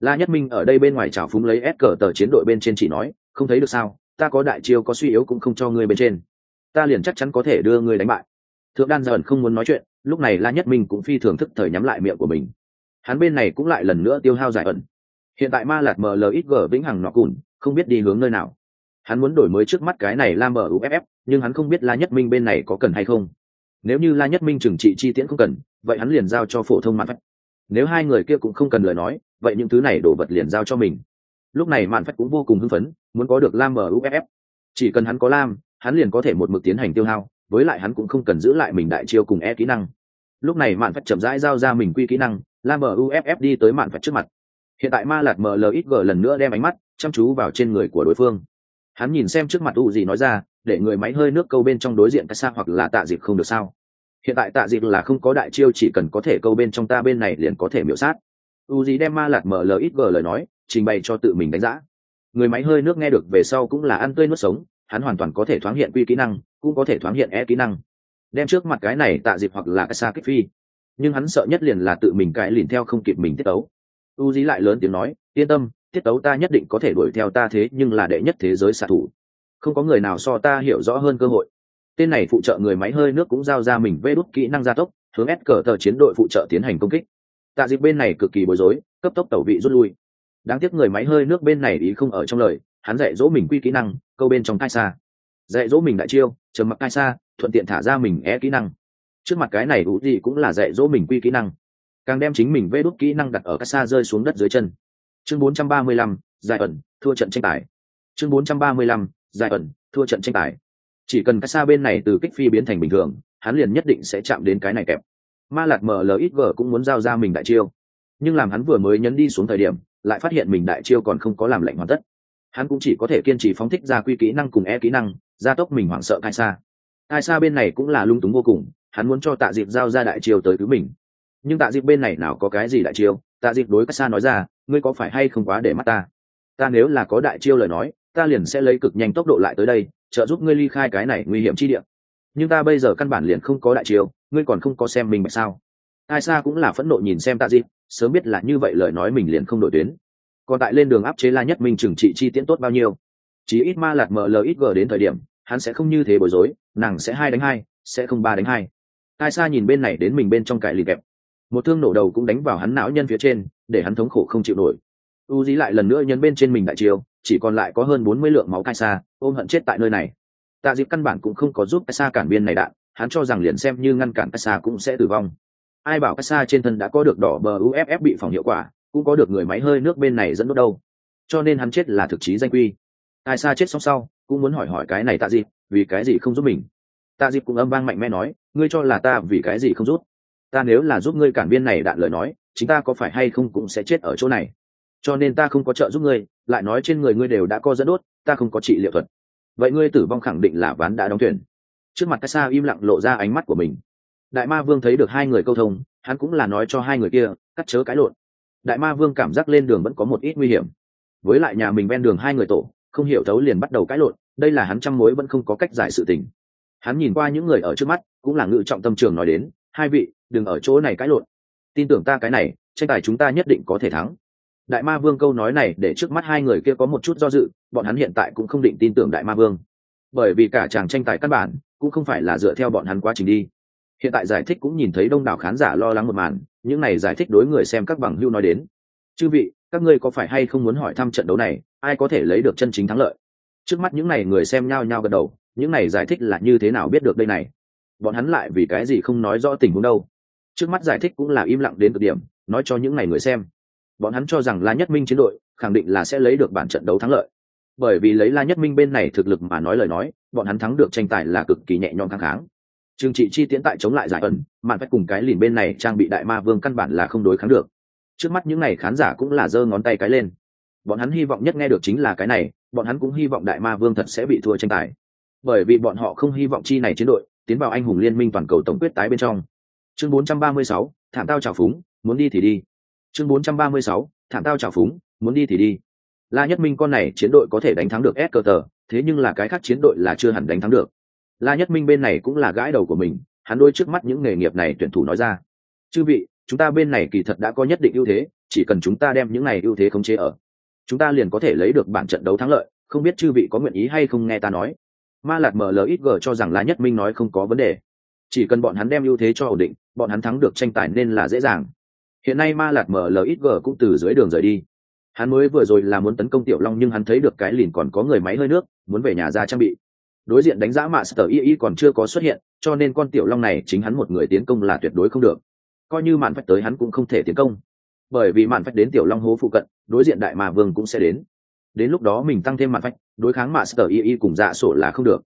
La nhất minh ở đây bên ngoài trào phúng lấy ép cờ tờ chiến đội bên trên chỉ nói, không thấy được sao, ta có đại chiêu có suy yếu cũng không cho ngươi bên trên. Ta liền chắc chắn có thể đưa ngươi đánh bại. Thượng đan dần không muốn nói chuyện, lúc này la nhất minh cũng phi thường thức thời nhắm lại miệng của mình. Hắn bên này cũng lại lần nữa tiêu hao giải ẩn. Hiện tại ma lạt mlxg vĩnh hằng nọ cùn, không biết đi hướng nơi nào. Hắn muốn đổi mới trước mắt cái này lam bờ uff nhưng hắn không biết la nhất minh bên này có cần hay không nếu như la nhất minh trừng trị chi tiễn không cần, vậy hắn liền giao cho phổ thông mạn phách. nếu hai người kia cũng không cần lời nói, vậy những thứ này đổ vật liền giao cho mình. Lúc này mạn phách cũng vô cùng hưng phấn, muốn có được lam muff chỉ cần hắn có lam, hắn liền có thể một mực tiến hành tiêu hao, với lại hắn cũng không cần giữ lại mình đại chiêu cùng e kỹ năng. Lúc này mạn phách chậm rãi giao ra mình quy kỹ năng, lam muff đi tới mạn phách trước mặt. Hiện tại ma lạt mlxg lần nữa đem ánh mắt chăm chú vào trên người của đối phương. Hắn nhìn xem trước mặt u gì nói ra để người máy hơi nước câu bên trong đối diện cái xa hoặc là tạ dịp không được sao? Hiện tại tạ dịp là không có đại chiêu, chỉ cần có thể câu bên trong ta bên này liền có thể miễu sát. U gì đem ma lạt mở lời nói, trình bày cho tự mình đánh giá. Người máy hơi nước nghe được về sau cũng là ăn tươi nuốt sống, hắn hoàn toàn có thể thoáng hiện quy kỹ năng, cũng có thể thoáng hiện e kỹ năng. Đem trước mặt cái này tạ dịp hoặc là cái xa kích phi. Nhưng hắn sợ nhất liền là tự mình cãi liền theo không kịp mình tiết tấu. U dí lại lớn tiếng nói, yên tâm, tiết tấu ta nhất định có thể đuổi theo ta thế, nhưng là đệ nhất thế giới xạ thủ không có người nào so ta hiểu rõ hơn cơ hội. Tên này phụ trợ người máy hơi nước cũng giao ra mình vê đốt kỹ năng gia tốc hướng ép cờ tờ chiến đội phụ trợ tiến hành công kích. Tạ dịp bên này cực kỳ bối rối cấp tốc tẩu vị rút lui. Đáng tiếc người máy hơi nước bên này ý không ở trong lời hắn dạy dỗ mình quy kỹ năng câu bên trong cai xa. Dạy dỗ mình đại chiêu trầm mặc cai xa thuận tiện thả ra mình é kỹ năng. Trước mặt cái này ủ gì cũng là dạy dỗ mình quy kỹ năng. Càng đem chính mình vê đốt kỹ năng đặt ở cai xa rơi xuống đất dưới chân. Chương 435, giải ẩn thua trận tranh tài. Chương 435, giải ẩn, thua trận tranh tài. Chỉ cần cách xa bên này từ kích phi biến thành bình thường, hắn liền nhất định sẽ chạm đến cái này kẹp. Ma lạc mlxg cũng muốn giao ra mình đại chiêu. Nhưng làm hắn vừa mới nhấn đi xuống thời điểm, lại phát hiện mình đại chiêu còn không có làm lệnh hoàn tất. Hắn cũng chỉ có thể kiên trì phóng thích ra quy kỹ năng cùng e kỹ năng, gia tốc mình hoảng sợ cai xa cai xa bên này cũng là lung túng vô cùng, hắn muốn cho tạ dịp giao ra đại chiêu tới cứu mình. Nhưng tạ dịp bên này nào có cái gì đại chiêu? Tạ dịp đối cách xa nói ra, ngươi có phải hay không quá để mắt ta? Ta nếu là có đại chiêu lời nói ta liền sẽ lấy cực nhanh tốc độ lại tới đây, trợ giúp ngươi ly khai cái này nguy hiểm chi địa. Nhưng ta bây giờ căn bản liền không có đại chiều ngươi còn không có xem mình bạch sao? Ai xa cũng là phẫn nộ nhìn xem tạ dịp sớm biết là như vậy lời nói mình liền không đổi tuyến. Còn tại lên đường áp chế la nhất minh trừng trị chi tiễn tốt bao nhiêu? Chỉ ít ma lạt mờ lờ ít gờ đến thời điểm, hắn sẽ không như thế bối rối, nàng sẽ hai đánh hai, sẽ không ba đánh hai. Ai xa nhìn bên này đến mình bên trong cải lì kẹp. Một thương nổ đầu cũng đánh vào hắn não nhân phía trên, để hắn thống khổ không chịu nổi. U dí lại lần nữa nhân bên trên mình đại chiều chỉ còn lại có hơn bốn mươi lượng máu cai xa ôm hận chết tại nơi này. Tạ dịp căn bản cũng không có giúp cai xa cản biên này đạn, hắn cho rằng liền xem như ngăn cản cai xa cũng sẽ tử vong. Ai bảo cai xa trên thân đã có được đỏ bờ uff bị phòng hiệu quả, cũng có được người máy hơi nước bên này dẫn đốt đâu. Cho nên hắn chết là thực chí danh quy. Cai xa chết xong sau, cũng muốn hỏi hỏi cái này tạ dịp vì cái gì không giúp mình? Tạ dịp cũng âm vang mạnh mẽ nói, ngươi cho là ta vì cái gì không giúp? Ta nếu là giúp ngươi cản biên này đạn lời nói, chính ta có phải hay không cũng sẽ chết ở chỗ này cho nên ta không có trợ giúp ngươi, lại nói trên người ngươi đều đã co dẫn đốt, ta không có trị liệu thuật. Vậy ngươi tử vong khẳng định là ván đã đóng thuyền. Trước mặt Tessa im lặng lộ ra ánh mắt của mình. Đại ma vương thấy được hai người câu thông, hắn cũng là nói cho hai người kia, cắt chớ cái lộn. Đại ma vương cảm giác lên đường vẫn có một ít nguy hiểm. Với lại nhà mình ven đường hai người tổ, không hiểu thấu liền bắt đầu cãi lộn, đây là hắn trăm mối vẫn không có cách giải sự tình. Hắn nhìn qua những người ở trước mắt, cũng là ngự trọng tâm trường nói đến, hai vị, đừng ở chỗ này cãi lộn. Tin tưởng ta cái này, tranh tài chúng ta nhất định có thể thắng đại ma vương câu nói này để trước mắt hai người kia có một chút do dự, bọn hắn hiện tại cũng không định tin tưởng đại ma vương. Bởi vì cả chàng tranh tài căn bản, cũng không phải là dựa theo bọn hắn quá trình đi. Hiện tại giải thích cũng nhìn thấy đông đảo khán giả lo lắng một màn, những này giải thích đối người xem các bằng hưu nói đến. Chư vị, các ngươi có phải hay không muốn hỏi thăm trận đấu này, ai có thể lấy được chân chính thắng lợi? Trước mắt những này người xem nhao nhao gật đầu, những này giải thích là như thế nào biết được đây này? Bọn hắn lại vì cái gì không nói rõ tình huống đâu? Trước mắt giải thích cũng là im lặng đến cực điểm, nói cho những này người xem bọn hắn cho rằng la nhất minh chiến đội khẳng định là sẽ lấy được bản trận đấu thắng lợi. Bởi vì lấy la nhất minh bên này thực lực mà nói lời nói bọn hắn thắng được tranh tài là cực kỳ nhẹ nhõm kháng kháng. Trương trị chi tiến tại chống lại giải ẩn mạn phách cùng cái lìn bên này trang bị đại ma vương căn bản là không đối kháng được. Trước mắt những n à y khán giả cũng là giơ ngón tay cái lên. Bọn hắn hy vọng nhất nghe được chính là cái này bọn hắn cũng hy vọng đại ma vương thật sẽ bị thua tranh tài. Bởi vì bọn họ không hy vọng chi này chiến đội tiến vào anh hùng liên minh toàn cầu tổng quyết tái bên trong. Chương 436, thảm tao trào phúng muốn đi thì đi chương 436, thảm tao trào phúng muốn đi thì đi. La nhất minh con này chiến đội có thể đánh thắng được s tờ thế nhưng là cái khác chiến đội là chưa hẳn đánh thắng được. La nhất minh bên này cũng là gãi đầu của mình hắn đôi trước mắt những nghề nghiệp này tuyển thủ nói ra. Chư vị chúng ta bên này kỳ thật đã có nhất định ưu thế chỉ cần chúng ta đem những này ưu thế khống chế ở chúng ta liền có thể lấy được bản trận đấu thắng lợi không biết chư vị có nguyện ý hay không nghe ta nói. Ma lạt mlxg cho rằng la nhất minh nói không có vấn đề. Chỉ cần bọn hắn đem ưu thế cho ổn định bọn hắn thắng được tranh tài nên là dễ dàng hiện nay ma lạt mlxg cũng từ dưới đường rời đi. Hắn mới vừa rồi là muốn tấn công tiểu long nhưng hắn thấy được cái lìn còn có người máy hơi nước, muốn về nhà ra trang bị. Đối diện đánh giá mạ sở y y còn chưa có xuất hiện, cho nên con tiểu long này chính hắn một người tiến công là tuyệt đối không được. Coi như mạn phách tới hắn cũng không thể tiến công. Bởi vì mạn phách đến tiểu long hố phụ cận, đối diện đại mà vương cũng sẽ đến. Đến lúc đó mình tăng thêm Mạn vách đối kháng master y y cùng dạ sổ là không được.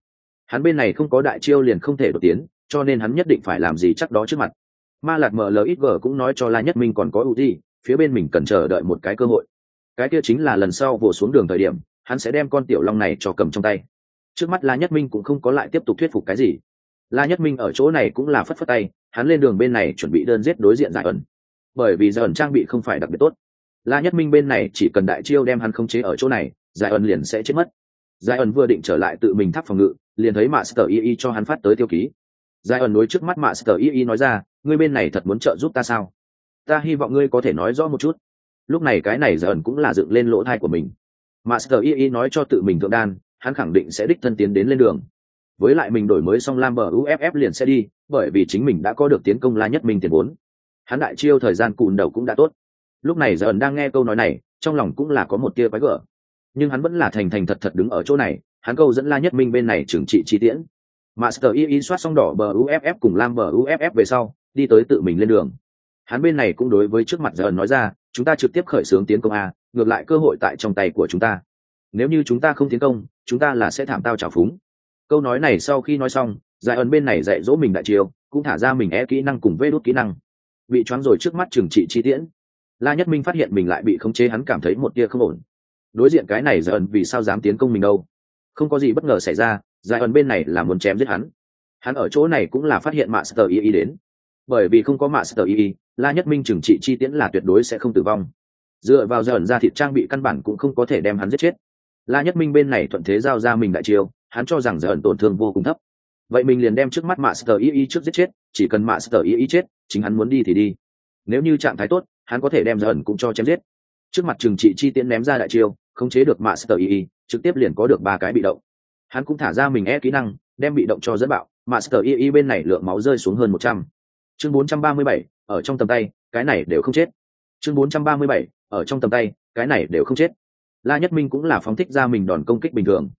Hắn bên này không có đại chiêu liền không thể đột tiến, cho nên hắn nhất định phải làm gì chắc đó trước mặt ma lạc mlxg cũng nói cho la nhất minh còn có ưu ti phía bên mình cần chờ đợi một cái cơ hội. Cái kia chính là lần sau vồ xuống đường thời điểm, hắn sẽ đem con tiểu long này cho cầm trong tay. Trước mắt la nhất minh cũng không có lại tiếp tục thuyết phục cái gì. La nhất minh ở chỗ này cũng là phất phất tay, hắn lên đường bên này chuẩn bị đơn giết đối diện giải ẩn. Bởi vì giải ẩn trang bị không phải đặc biệt tốt. La nhất minh bên này chỉ cần đại chiêu đem hắn không chế ở chỗ này, giải ẩn liền sẽ chết mất. Giải ẩn vừa định trở lại tự mình tháp phòng ngự, liền thấy master y y cho hắn phát tới tiêu ký. Giải ẩn nối trước mắt master y y nói ra ngươi bên này thật muốn trợ giúp ta sao? Ta hy vọng ngươi có thể nói rõ một chút. Lúc này cái này giờ ẩn cũng là dựng lên lỗ thai của mình. Master y y nói cho tự mình thượng đan, hắn khẳng định sẽ đích thân tiến đến lên đường. Với lại mình đổi mới xong lam bờ uff liền sẽ đi, bởi vì chính mình đã có được tiến công la nhất minh tiền vốn. Hắn đại chiêu thời gian cùn đầu cũng đã tốt. Lúc này giờ ẩn đang nghe câu nói này, trong lòng cũng là có một tia quái gở. Nhưng hắn vẫn là thành thành thật thật đứng ở chỗ này, hắn câu dẫn la nhất minh bên này trừng trị chi tiễn. Master y y soát xong đỏ bờ uff cùng lam bờ uff về sau đi tới tự mình lên đường. Hắn bên này cũng đối với trước mặt giờ ẩn nói ra, chúng ta trực tiếp khởi xướng tiến công a, ngược lại cơ hội tại trong tay của chúng ta. Nếu như chúng ta không tiến công, chúng ta là sẽ thảm tao trào phúng. Câu nói này sau khi nói xong giải ẩn bên này dạy dỗ mình đại chiều cũng thả ra mình e kỹ năng cùng vê đốt kỹ năng. Bị choáng rồi trước mắt trừng trị chi tiễn. La nhất minh phát hiện mình lại bị khống chế, hắn cảm thấy một tia không ổn. Đối diện cái này giải ẩn vì sao dám tiến công mình đâu? Không có gì bất ngờ xảy ra giải ẩn bên này là muốn chém giết hắn. Hắn ở chỗ này cũng là phát hiện Master sờ y y đến bởi vì không có Master sờ y la nhất minh trừng trị chi tiễn là tuyệt đối sẽ không tử vong. Dựa vào giải ẩn ra thịt trang bị căn bản cũng không có thể đem hắn giết chết. La nhất minh bên này thuận thế giao ra mình đại chiêu, hắn cho rằng giờ ẩn tổn thương vô cùng thấp. Vậy mình liền đem trước mắt master y y trước giết chết, chỉ cần master y y chết, chính hắn muốn đi thì đi. Nếu như trạng thái tốt, hắn có thể đem giờ ẩn cũng cho chém giết. Trước mặt trừng trị chi tiễn ném ra đại chiêu không chế được master y y, trực tiếp liền có được ba cái bị động. Hắn cũng thả ra mình e kỹ năng, đem bị động cho dẫn bạo master y y bên này lượng máu rơi xuống hơn một trăm chương bốn trăm ba mươi bảy, ở trong tầm tay, cái này đều không chết. Chương bốn trăm ba mươi bảy, ở trong tầm tay, cái này đều không chết. La nhất minh cũng là phóng thích ra mình đòn công kích bình thường.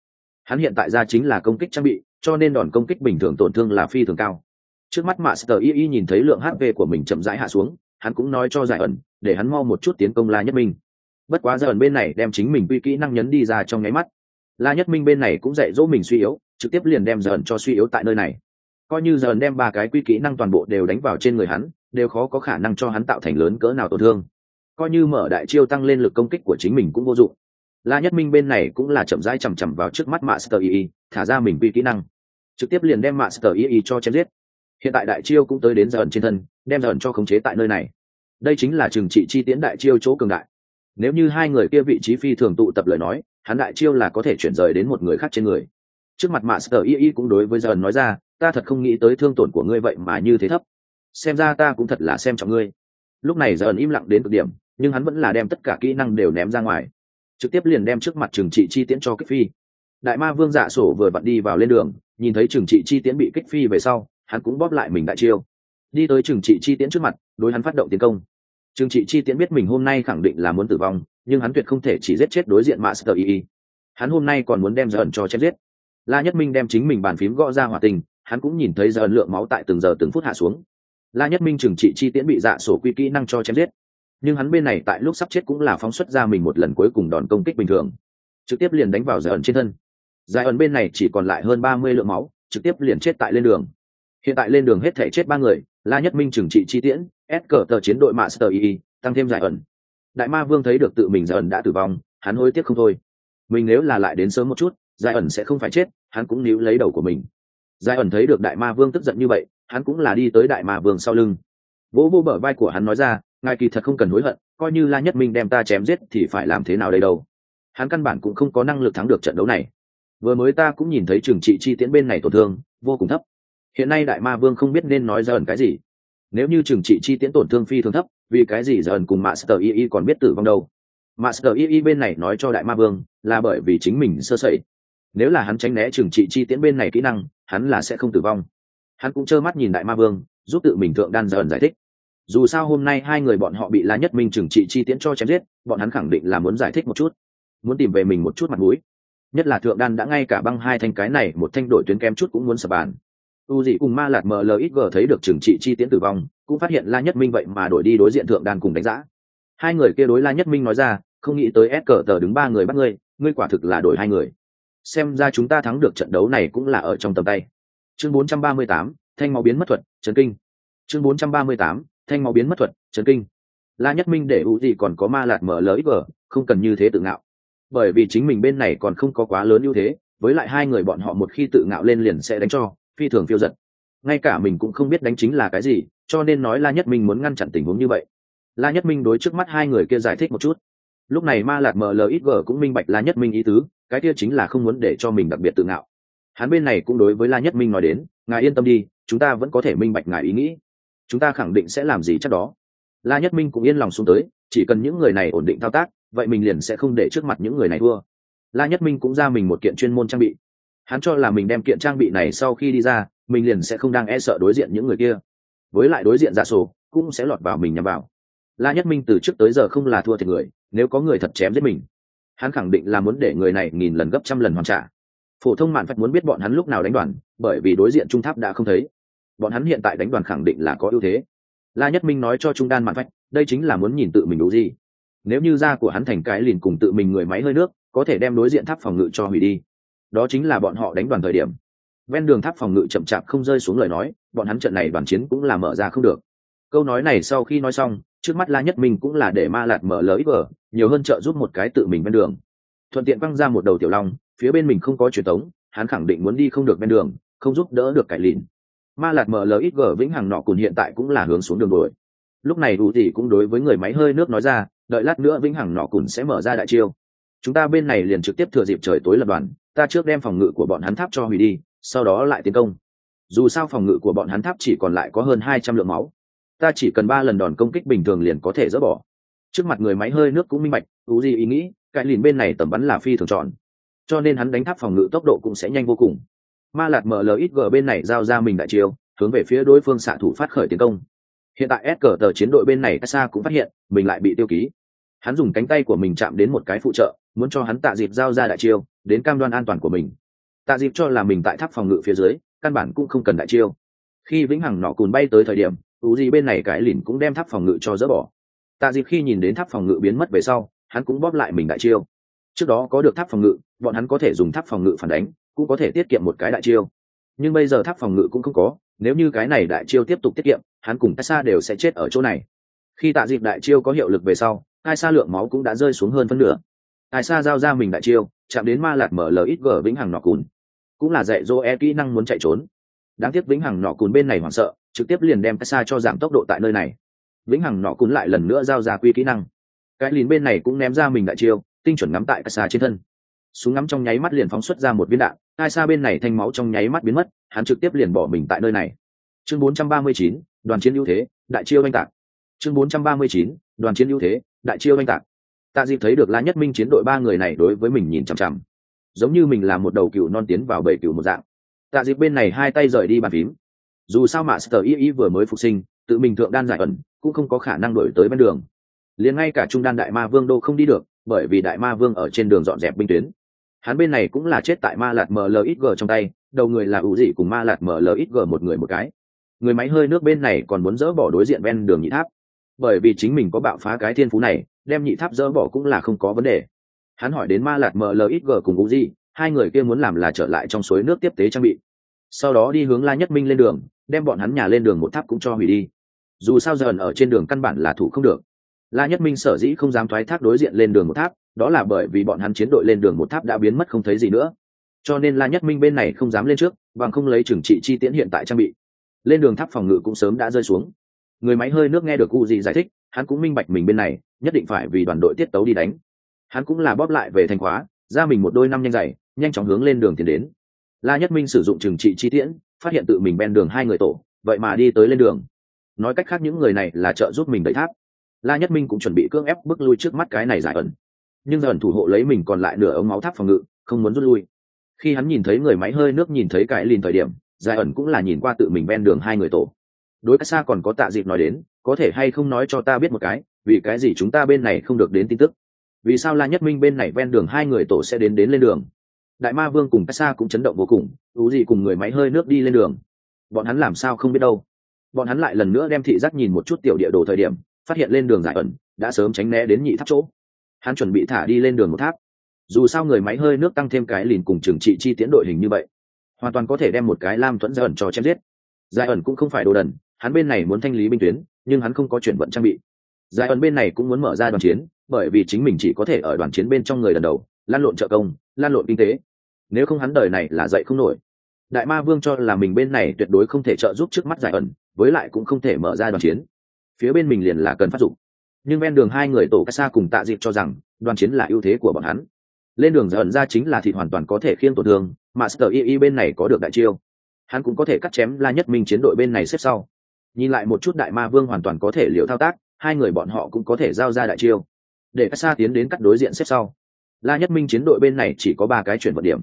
Hắn hiện tại ra chính là công kích trang bị, cho nên đòn công kích bình thường tổn thương là phi thường cao. Trước mắt master y y nhìn thấy lượng hp của mình chậm rãi hạ xuống, hắn cũng nói cho giải ẩn, để hắn mau một chút tiến công la nhất minh. Bất quá giải ẩn bên này đem chính mình quy kỹ năng nhấn đi ra trong nháy mắt. La nhất minh bên này cũng dạy dỗ mình suy yếu, trực tiếp liền đem giải ẩn cho suy yếu tại nơi này coi như giải đem ba cái quy kỹ năng toàn bộ đều đánh vào trên người hắn, đều khó có khả năng cho hắn tạo thành lớn cỡ nào tổn thương. Coi như mở đại chiêu tăng lên lực công kích của chính mình cũng vô dụng. La nhất minh bên này cũng là chậm rãi chằm chằm vào trước mắt master yi thả ra mình quy kỹ năng. Trực tiếp liền đem master yi cho chém giết. Hiện tại đại chiêu cũng tới đến dần trên thân, đem dần cho khống chế tại nơi này. Đây chính là trừng trị chi tiễn đại chiêu chỗ cường đại. Nếu như hai người kia vị trí phi thường tụ tập lời nói, hắn đại chiêu là có thể chuyển rời đến một người khác trên người. Trước mặt master yi cũng đối với dần nói ra ta thật không nghĩ tới thương tổn của ngươi vậy mà như thế thấp. Xem ra ta cũng thật là xem trọng ngươi. Lúc này giờ ẩn im lặng đến cực điểm, nhưng hắn vẫn là đem tất cả kỹ năng đều ném ra ngoài. Trực tiếp liền đem trước mặt trừng trị chi tiễn cho kích phi. Đại ma vương dạ sổ vừa vặn đi vào lên đường, nhìn thấy trừng trị chi tiễn bị kích phi về sau, hắn cũng bóp lại mình đại chiêu. Đi tới trừng trị chi tiễn trước mặt, đối hắn phát động tiến công. Trừng trị chi tiễn biết mình hôm nay khẳng định là muốn tử vong, nhưng hắn tuyệt không thể chỉ giết chết đối diện mạ sơ y hắn hôm nay còn muốn đem giờ ẩn cho chết giết. La nhất minh đem chính mình bàn phím gõ ra hỏa tình hắn cũng nhìn thấy giờ ẩn lượng máu tại từng giờ từng phút hạ xuống. La nhất minh trừng trị chi tiễn bị dạ sổ quy kỹ năng cho chém giết. Nhưng hắn bên này tại lúc sắp chết cũng là phóng xuất ra mình một lần cuối cùng đòn công kích bình thường. Trực tiếp liền đánh vào giải ẩn trên thân. Giải ẩn bên này chỉ còn lại hơn ba mươi lượng máu, trực tiếp liền chết tại lên đường. Hiện tại lên đường hết thể chết ba người, la nhất minh trừng trị chi tiễn, ép cờ tờ chiến đội master ii tăng thêm giải ẩn. Đại ma vương thấy được tự mình giải ẩn đã tử vong, hắn hối tiếc không thôi. Mình nếu là lại đến sớm một chút giải ẩn sẽ không phải chết, hắn cũng níu lấy đầu của mình giải ẩn thấy được đại ma vương tức giận như vậy, hắn cũng là đi tới đại ma vương sau lưng. Vỗ vô bờ vai của hắn nói ra, ngài kỳ thật không cần hối hận, coi như la nhất minh đem ta chém giết thì phải làm thế nào đây đâu? Hắn căn bản cũng không có năng lực thắng được trận đấu này. Vừa mới ta cũng nhìn thấy trường trị chi tiễn bên này tổn thương, vô cùng thấp. Hiện nay đại ma vương không biết nên nói ra ẩn cái gì. Nếu như trường trị chi tiễn tổn thương phi thường thấp, vì cái gì giờ ẩn cùng master y y còn biết tử vong đâu? Master y y bên này nói cho đại ma vương là bởi vì chính mình sơ sẩy. Nếu là hắn tránh né trường trị chi tiễn bên này kỹ năng hắn là sẽ không tử vong. Hắn cũng trơ mắt nhìn đại ma vương, giúp tự mình thượng đan dần giải thích. Dù sao hôm nay hai người bọn họ bị la nhất minh trừng trị chi tiễn cho chém giết, bọn hắn khẳng định là muốn giải thích một chút, muốn tìm về mình một chút mặt mũi. Nhất là thượng đan đã ngay cả băng hai thanh cái này, một thanh đội tuyến kém chút cũng muốn sập bàn. U dị cùng ma lạt mlxg thấy được trừng trị chi tiễn tử vong, cũng phát hiện la nhất minh vậy mà đổi đi đối diện thượng đan cùng đánh giá. Hai người kia đối la nhất minh nói ra, không nghĩ tới s cờ tờ đứng ba người bắt ngươi ngươi quả thực là đổi hai người xem ra chúng ta thắng được trận đấu này cũng là ở trong tầm tay. Chương 438, thanh máu biến mất thuật chấn kinh. Chương 438, thanh máu biến mất thuật chấn kinh. La nhất minh để ưu gì còn có ma lạt mở lới vở không cần như thế tự ngạo. Bởi vì chính mình bên này còn không có quá lớn ưu thế với lại hai người bọn họ một khi tự ngạo lên liền sẽ đánh cho phi thường phiêu giật. Ngay cả mình cũng không biết đánh chính là cái gì cho nên nói la nhất minh muốn ngăn chặn tình huống như vậy. La nhất minh đối trước mắt hai người kia giải thích một chút. Lúc này ma lạt mờ ít vờ cũng minh bạch la nhất minh ý tứ cái kia chính là không muốn để cho mình đặc biệt tự ngạo. Hắn bên này cũng đối với la nhất minh nói đến, ngài yên tâm đi, chúng ta vẫn có thể minh bạch ngài ý nghĩ. Chúng ta khẳng định sẽ làm gì chắc đó. La nhất minh cũng yên lòng xuống tới, chỉ cần những người này ổn định thao tác, vậy mình liền sẽ không để trước mặt những người này thua. La nhất minh cũng ra mình một kiện chuyên môn trang bị. Hắn cho là mình đem kiện trang bị này sau khi đi ra, mình liền sẽ không đang e sợ đối diện những người kia. Với lại đối diện giả sổ, cũng sẽ lọt vào mình nhằm vào. La nhất minh từ trước tới giờ không là thua thiệt người, nếu có người thật chém giết mình hắn khẳng định là muốn để người này nghìn lần gấp trăm lần hoàn trả. Phổ thông mạn phật muốn biết bọn hắn lúc nào đánh đoàn, bởi vì đối diện trung tháp đã không thấy. Bọn hắn hiện tại đánh đoàn khẳng định là có ưu thế. La nhất minh nói cho trung đan mạn phách, đây chính là muốn nhìn tự mình đủ gì. Nếu như da của hắn thành cái liền cùng tự mình người máy hơi nước, có thể đem đối diện tháp phòng ngự cho hủy đi. Đó chính là bọn họ đánh đoàn thời điểm. Ven đường tháp phòng ngự chậm chạp không rơi xuống lời nói, bọn hắn trận này đoàn chiến cũng là mở ra không được. Câu nói này sau khi nói xong, trước mắt la nhất minh cũng là để ma lạt mở lời vờ nhiều hơn trợ giúp một cái tự mình bên đường. Thuận tiện văng ra một đầu tiểu long, phía bên mình không có truyền thống hắn khẳng định muốn đi không được bên đường, không giúp đỡ được cải lìn. Ma lạt mở lời ít gở vĩnh hằng nọ cùn hiện tại cũng là hướng xuống đường đuổi. Lúc này đủ thì cũng đối với người máy hơi nước nói ra, đợi lát nữa vĩnh hằng nọ cùn sẽ mở ra đại chiêu. Chúng ta bên này liền trực tiếp thừa dịp trời tối lập đoàn, ta trước đem phòng ngự của bọn hắn tháp cho hủy đi, sau đó lại tiến công. Dù sao phòng ngự của bọn hắn tháp chỉ còn lại có hơn hai trăm lượng máu. Ta chỉ cần ba lần đòn công kích bình thường liền có thể dỡ bỏ trước mặt người máy hơi nước cũng minh bạch tú gì ý nghĩ cãi lìn bên này tầm bắn là phi thường tròn cho nên hắn đánh tháp phòng ngự tốc độ cũng sẽ nhanh vô cùng. Ma lạt mlxg bên này giao ra mình đại chiêu, hướng về phía đối phương xạ thủ phát khởi tiến công. Hiện tại s cờ tờ chiến đội bên này xa cũng phát hiện, mình lại bị tiêu ký. Hắn dùng cánh tay của mình chạm đến một cái phụ trợ, muốn cho hắn tạ dịp giao ra đại chiêu, đến cam đoan an toàn của mình. Tạ dịp cho là mình tại tháp phòng ngự phía dưới, căn bản cũng không cần đại chiêu. Khi vĩnh hằng nọ cùn bay tới thời điểm u gì bên này cái lìn cũng đem tháp phòng ngự cho dỡ bỏ tạ dịp khi nhìn đến tháp phòng ngự biến mất về sau, hắn cũng bóp lại mình đại chiêu. Trước đó có được tháp phòng ngự, bọn hắn có thể dùng tháp phòng ngự phản đánh, cũng có thể tiết kiệm một cái đại chiêu. Nhưng bây giờ tháp phòng ngự cũng không có, nếu như cái này đại chiêu tiếp tục tiết kiệm, hắn cùng Sa đều sẽ chết ở chỗ này. Khi tạ dịp đại chiêu có hiệu lực về sau ai sa lượng máu cũng đã rơi xuống hơn phân nửa. Ai sa giao ra mình đại chiêu, chạm đến ma lạt mở lờ ít gờ vĩnh hằng nọ cùn. Cũng là dạy dỗ e kỹ năng muốn chạy trốn. Đáng tiếc vĩnh hằng nọ cùn bên này hoảng sợ, trực tiếp liền đem xa cho giảm tốc độ tại nơi này vĩnh hằng nọ cún lại lần nữa giao ra quy kỹ năng. Cái lìn bên này cũng ném ra mình đại chiêu tinh chuẩn ngắm tại xa trên thân. Súng ngắm trong nháy mắt liền phóng xuất ra một viên đạn hai xa bên này thanh máu trong nháy mắt biến mất hắn trực tiếp liền bỏ mình tại nơi này. Chương 439, đoàn chiến ưu thế đại chiêu oanh tạc. Chương 439, đoàn chiến ưu thế đại chiêu oanh tạc. Tạ dịp thấy được la nhất minh chiến đội ba người này đối với mình nhìn chằm chằm. Giống như mình là một đầu cựu non tiến vào bầy cựu một dạng. Tạ dịp bên này hai tay rời đi bàn phím. Dù sao mà sờ y y vừa mới phục sinh tự mình thượng đan giải ẩn, cũng không có khả năng đổi tới bên đường. Liền ngay cả trung đan đại ma vương đô không đi được, bởi vì đại ma vương ở trên đường dọn dẹp binh tuyến. Hắn bên này cũng là chết tại ma lạt mlxg trong tay, đầu người là ủ dị cùng ma lạt mlxg một người một cái. Người máy hơi nước bên này còn muốn dỡ bỏ đối diện ven đường nhị tháp. Bởi vì chính mình có bạo phá cái thiên phú này, đem nhị tháp dỡ bỏ cũng là không có vấn đề. Hắn hỏi đến ma lạt mlxg cùng ủ dị, hai người kia muốn làm là trở lại trong suối nước tiếp tế trang bị. Sau đó đi hướng la nhất minh lên đường đem bọn hắn nhà lên đường một tháp cũng cho hủy đi. Dù sao dần ở trên đường căn bản là thủ không được. La nhất minh sở dĩ không dám thoái thác đối diện lên đường một tháp, đó là bởi vì bọn hắn chiến đội lên đường một tháp đã biến mất không thấy gì nữa. Cho nên la nhất minh bên này không dám lên trước, bằng không lấy trừng trị chi tiễn hiện tại trang bị. Lên đường tháp phòng ngự cũng sớm đã rơi xuống. Người máy hơi nước nghe được u gì giải thích, hắn cũng minh bạch mình bên này, nhất định phải vì đoàn đội tiết tấu đi đánh. Hắn cũng là bóp lại về thành khóa, ra mình một đôi năm nhanh dày, nhanh chóng hướng lên đường tiến đến la nhất minh sử dụng trừng trị chi tiễn, phát hiện tự mình bên đường hai người tổ, vậy mà đi tới lên đường. Nói cách khác những người này là trợ giúp mình đẩy tháp. La nhất minh cũng chuẩn bị cưỡng ép bước lui trước mắt cái này giải ẩn. Nhưng dần thủ hộ lấy mình còn lại nửa ống máu tháp phòng ngự, không muốn rút lui. Khi hắn nhìn thấy người máy hơi nước nhìn thấy cái lìn thời điểm, giải ẩn cũng là nhìn qua tự mình ven đường hai người tổ. Đối cách xa còn có tạ dịp nói đến, có thể hay không nói cho ta biết một cái, vì cái gì chúng ta bên này không được đến tin tức? Vì sao la nhất minh bên này ven đường hai người tổ sẽ đến đến lên đường? Đại ma vương cùng cách xa cũng chấn động vô cùng ú gì cùng người máy hơi nước đi lên đường. Bọn hắn làm sao không biết đâu? Bọn hắn lại lần nữa đem thị giác nhìn một chút tiểu địa đồ thời điểm, phát hiện lên đường giải ẩn, đã sớm tránh né đến nhị tháp chỗ. Hắn chuẩn bị thả đi lên đường một tháp. Dù sao người máy hơi nước tăng thêm cái lìn cùng trừng trị chi tiến đội hình như vậy, hoàn toàn có thể đem một cái lam thuẫn giải ẩn cho chém giết. Giải ẩn cũng không phải đồ đần, hắn bên này muốn thanh lý binh tuyến, nhưng hắn không có chuyển vận trang bị. Giải ẩn bên này cũng muốn mở ra đoàn chiến, bởi vì chính mình chỉ có thể ở đoàn chiến bên trong người lần đầu, lan lộn trợ công, lan lộn kinh tế nếu không hắn đời này là dậy không nổi. Đại ma vương cho là mình bên này tuyệt đối không thể trợ giúp trước mắt giải ẩn, với lại cũng không thể mở ra đoàn chiến. Phía bên mình liền là cần phát dụng. Nhưng ven đường hai người tổ cách xa cùng tạ dịp cho rằng, đoàn chiến là ưu thế của bọn hắn. Lên đường giải ẩn ra chính là thịt hoàn toàn có thể khiêng tổn thương, mà sờ y y bên này có được đại chiêu. Hắn cũng có thể cắt chém la nhất minh chiến đội bên này xếp sau. Nhìn lại một chút đại ma vương hoàn toàn có thể liệu thao tác, hai người bọn họ cũng có thể giao ra đại chiêu. Để cách xa tiến đến cắt đối diện xếp sau. La nhất minh chiến đội bên này chỉ có ba cái chuyển vận điểm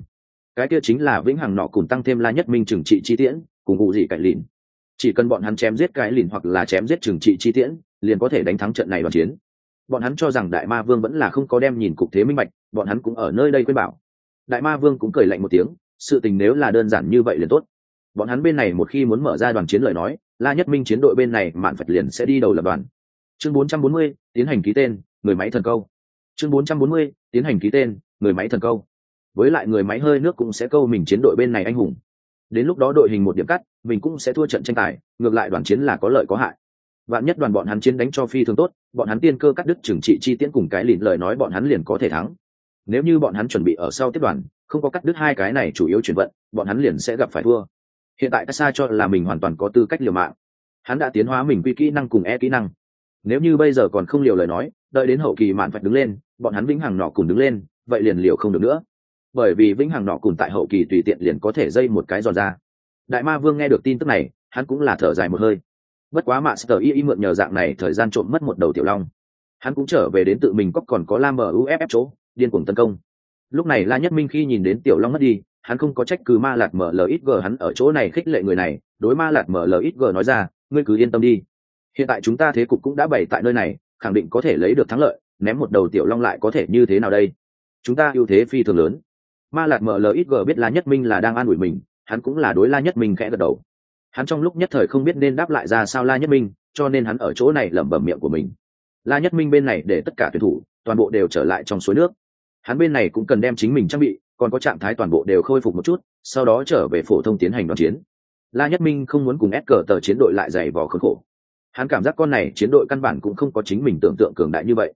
cái kia chính là vĩnh hằng nọ cùng tăng thêm la nhất minh trừng trị chi tiễn cùng vụ gì cải lìn. Chỉ cần bọn hắn chém giết cái lìn hoặc là chém giết trừng trị chi tiễn liền có thể đánh thắng trận này đoàn chiến. Bọn hắn cho rằng đại ma vương vẫn là không có đem nhìn cục thế minh bạch bọn hắn cũng ở nơi đây quên bảo. Đại ma vương cũng cười lạnh một tiếng sự tình nếu là đơn giản như vậy liền tốt. Bọn hắn bên này một khi muốn mở ra đoàn chiến lời nói la nhất minh chiến đội bên này mạn phật liền sẽ đi đầu lập đoàn. Chương 440, tiến hành ký tên người máy thần câu. Chương 440, tiến hành ký tên người máy thần câu với lại người máy hơi nước cũng sẽ câu mình chiến đội bên này anh hùng. Đến lúc đó đội hình một điểm cắt, mình cũng sẽ thua trận tranh tài, ngược lại đoàn chiến là có lợi có hại. Vạn nhất đoàn bọn hắn chiến đánh cho phi thường tốt, bọn hắn tiên cơ cắt đứt trừng trị chi tiễn cùng cái lìn lời nói bọn hắn liền có thể thắng. Nếu như bọn hắn chuẩn bị ở sau tiếp đoàn, không có cắt đứt hai cái này chủ yếu chuyển vận, bọn hắn liền sẽ gặp phải thua. Hiện tại Tessa cho là mình hoàn toàn có tư cách liều mạng. Hắn đã tiến hóa mình quy kỹ năng cùng e kỹ năng. Nếu như bây giờ còn không liều lời nói, đợi đến hậu kỳ mạn phải đứng lên, bọn hắn vĩnh hằng nọ cùng đứng lên, vậy liền liều không được nữa bởi vì vĩnh hằng nọ cùng tại hậu kỳ tùy tiện liền có thể dây một cái giòn ra. Đại ma vương nghe được tin tức này, hắn cũng là thở dài một hơi. Bất quá mạ sờ y y mượn nhờ dạng này thời gian trộm mất một đầu tiểu long. Hắn cũng trở về đến tự mình cóc còn có la mờ uff chỗ, điên cuồng tấn công. Lúc này la nhất minh khi nhìn đến tiểu long mất đi, hắn không có trách cứ ma lạt mở mlxg hắn ở chỗ này khích lệ người này, đối ma lạt mở mlxg nói ra, ngươi cứ yên tâm đi. Hiện tại chúng ta thế cục cũng đã bày tại nơi này, khẳng định có thể lấy được thắng lợi, ném một đầu tiểu long lại có thể như thế nào đây? Chúng ta ưu thế phi thường lớn ma lạt mở lời ít gờ biết la nhất minh là đang an ủi mình, hắn cũng là đối la nhất minh khẽ gật đầu. Hắn trong lúc nhất thời không biết nên đáp lại ra sao la nhất minh, cho nên hắn ở chỗ này lẩm bẩm miệng của mình. La nhất minh bên này để tất cả tuyển thủ, toàn bộ đều trở lại trong suối nước. Hắn bên này cũng cần đem chính mình trang bị, còn có trạng thái toàn bộ đều khôi phục một chút, sau đó trở về phổ thông tiến hành đoàn chiến. La nhất minh không muốn cùng ép cờ tờ chiến đội lại dày vò khốn khổ. Hắn cảm giác con này chiến đội căn bản cũng không có chính mình tưởng tượng cường đại như vậy.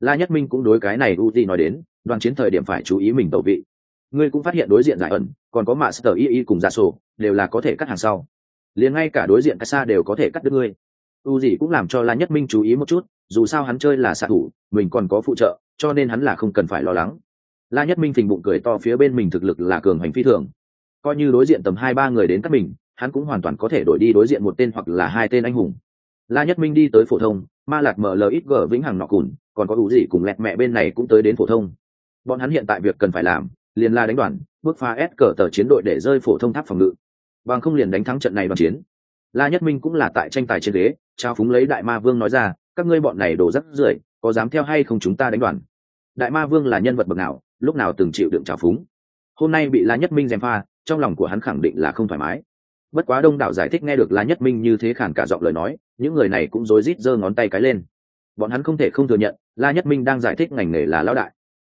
La nhất minh cũng đối cái này u nói đến, đoàn chiến thời điểm phải chú ý mình tẩu vị ngươi cũng phát hiện đối diện giải ẩn, còn có mạ sờ y y cùng giả sổ, đều là có thể cắt hàng sau. Liền ngay cả đối diện cách xa đều có thể cắt đứt ngươi. U gì cũng làm cho la nhất minh chú ý một chút, dù sao hắn chơi là xạ thủ, mình còn có phụ trợ, cho nên hắn là không cần phải lo lắng. La nhất minh phình bụng cười to phía bên mình thực lực là cường hành phi thường. Coi như đối diện tầm hai ba người đến cắt mình, hắn cũng hoàn toàn có thể đổi đi đối diện một tên hoặc là hai tên anh hùng. La nhất minh đi tới phổ thông, ma lạc mở lxg vĩnh hằng nọ cùn, còn có U gì cùng lẹt mẹ bên này cũng tới đến phổ thông. Bọn hắn hiện tại việc cần phải làm liền la đánh đoàn, bước pha ép cờ tờ chiến đội để rơi phổ thông tháp phòng ngự. Bằng không liền đánh thắng trận này đoàn chiến. La nhất minh cũng là tại tranh tài trên ghế, trao phúng lấy đại ma vương nói ra, các ngươi bọn này đổ rắc rưởi, có dám theo hay không chúng ta đánh đoàn? Đại ma vương là nhân vật bậc nào, lúc nào từng chịu đựng trào phúng? Hôm nay bị la nhất minh gièm pha, trong lòng của hắn khẳng định là không thoải mái. Bất quá đông đảo giải thích nghe được la nhất minh như thế khản cả giọng lời nói, những người này cũng rối rít giơ ngón tay cái lên. Bọn hắn không thể không thừa nhận, la nhất minh đang giải thích ngành nghề là lão đại.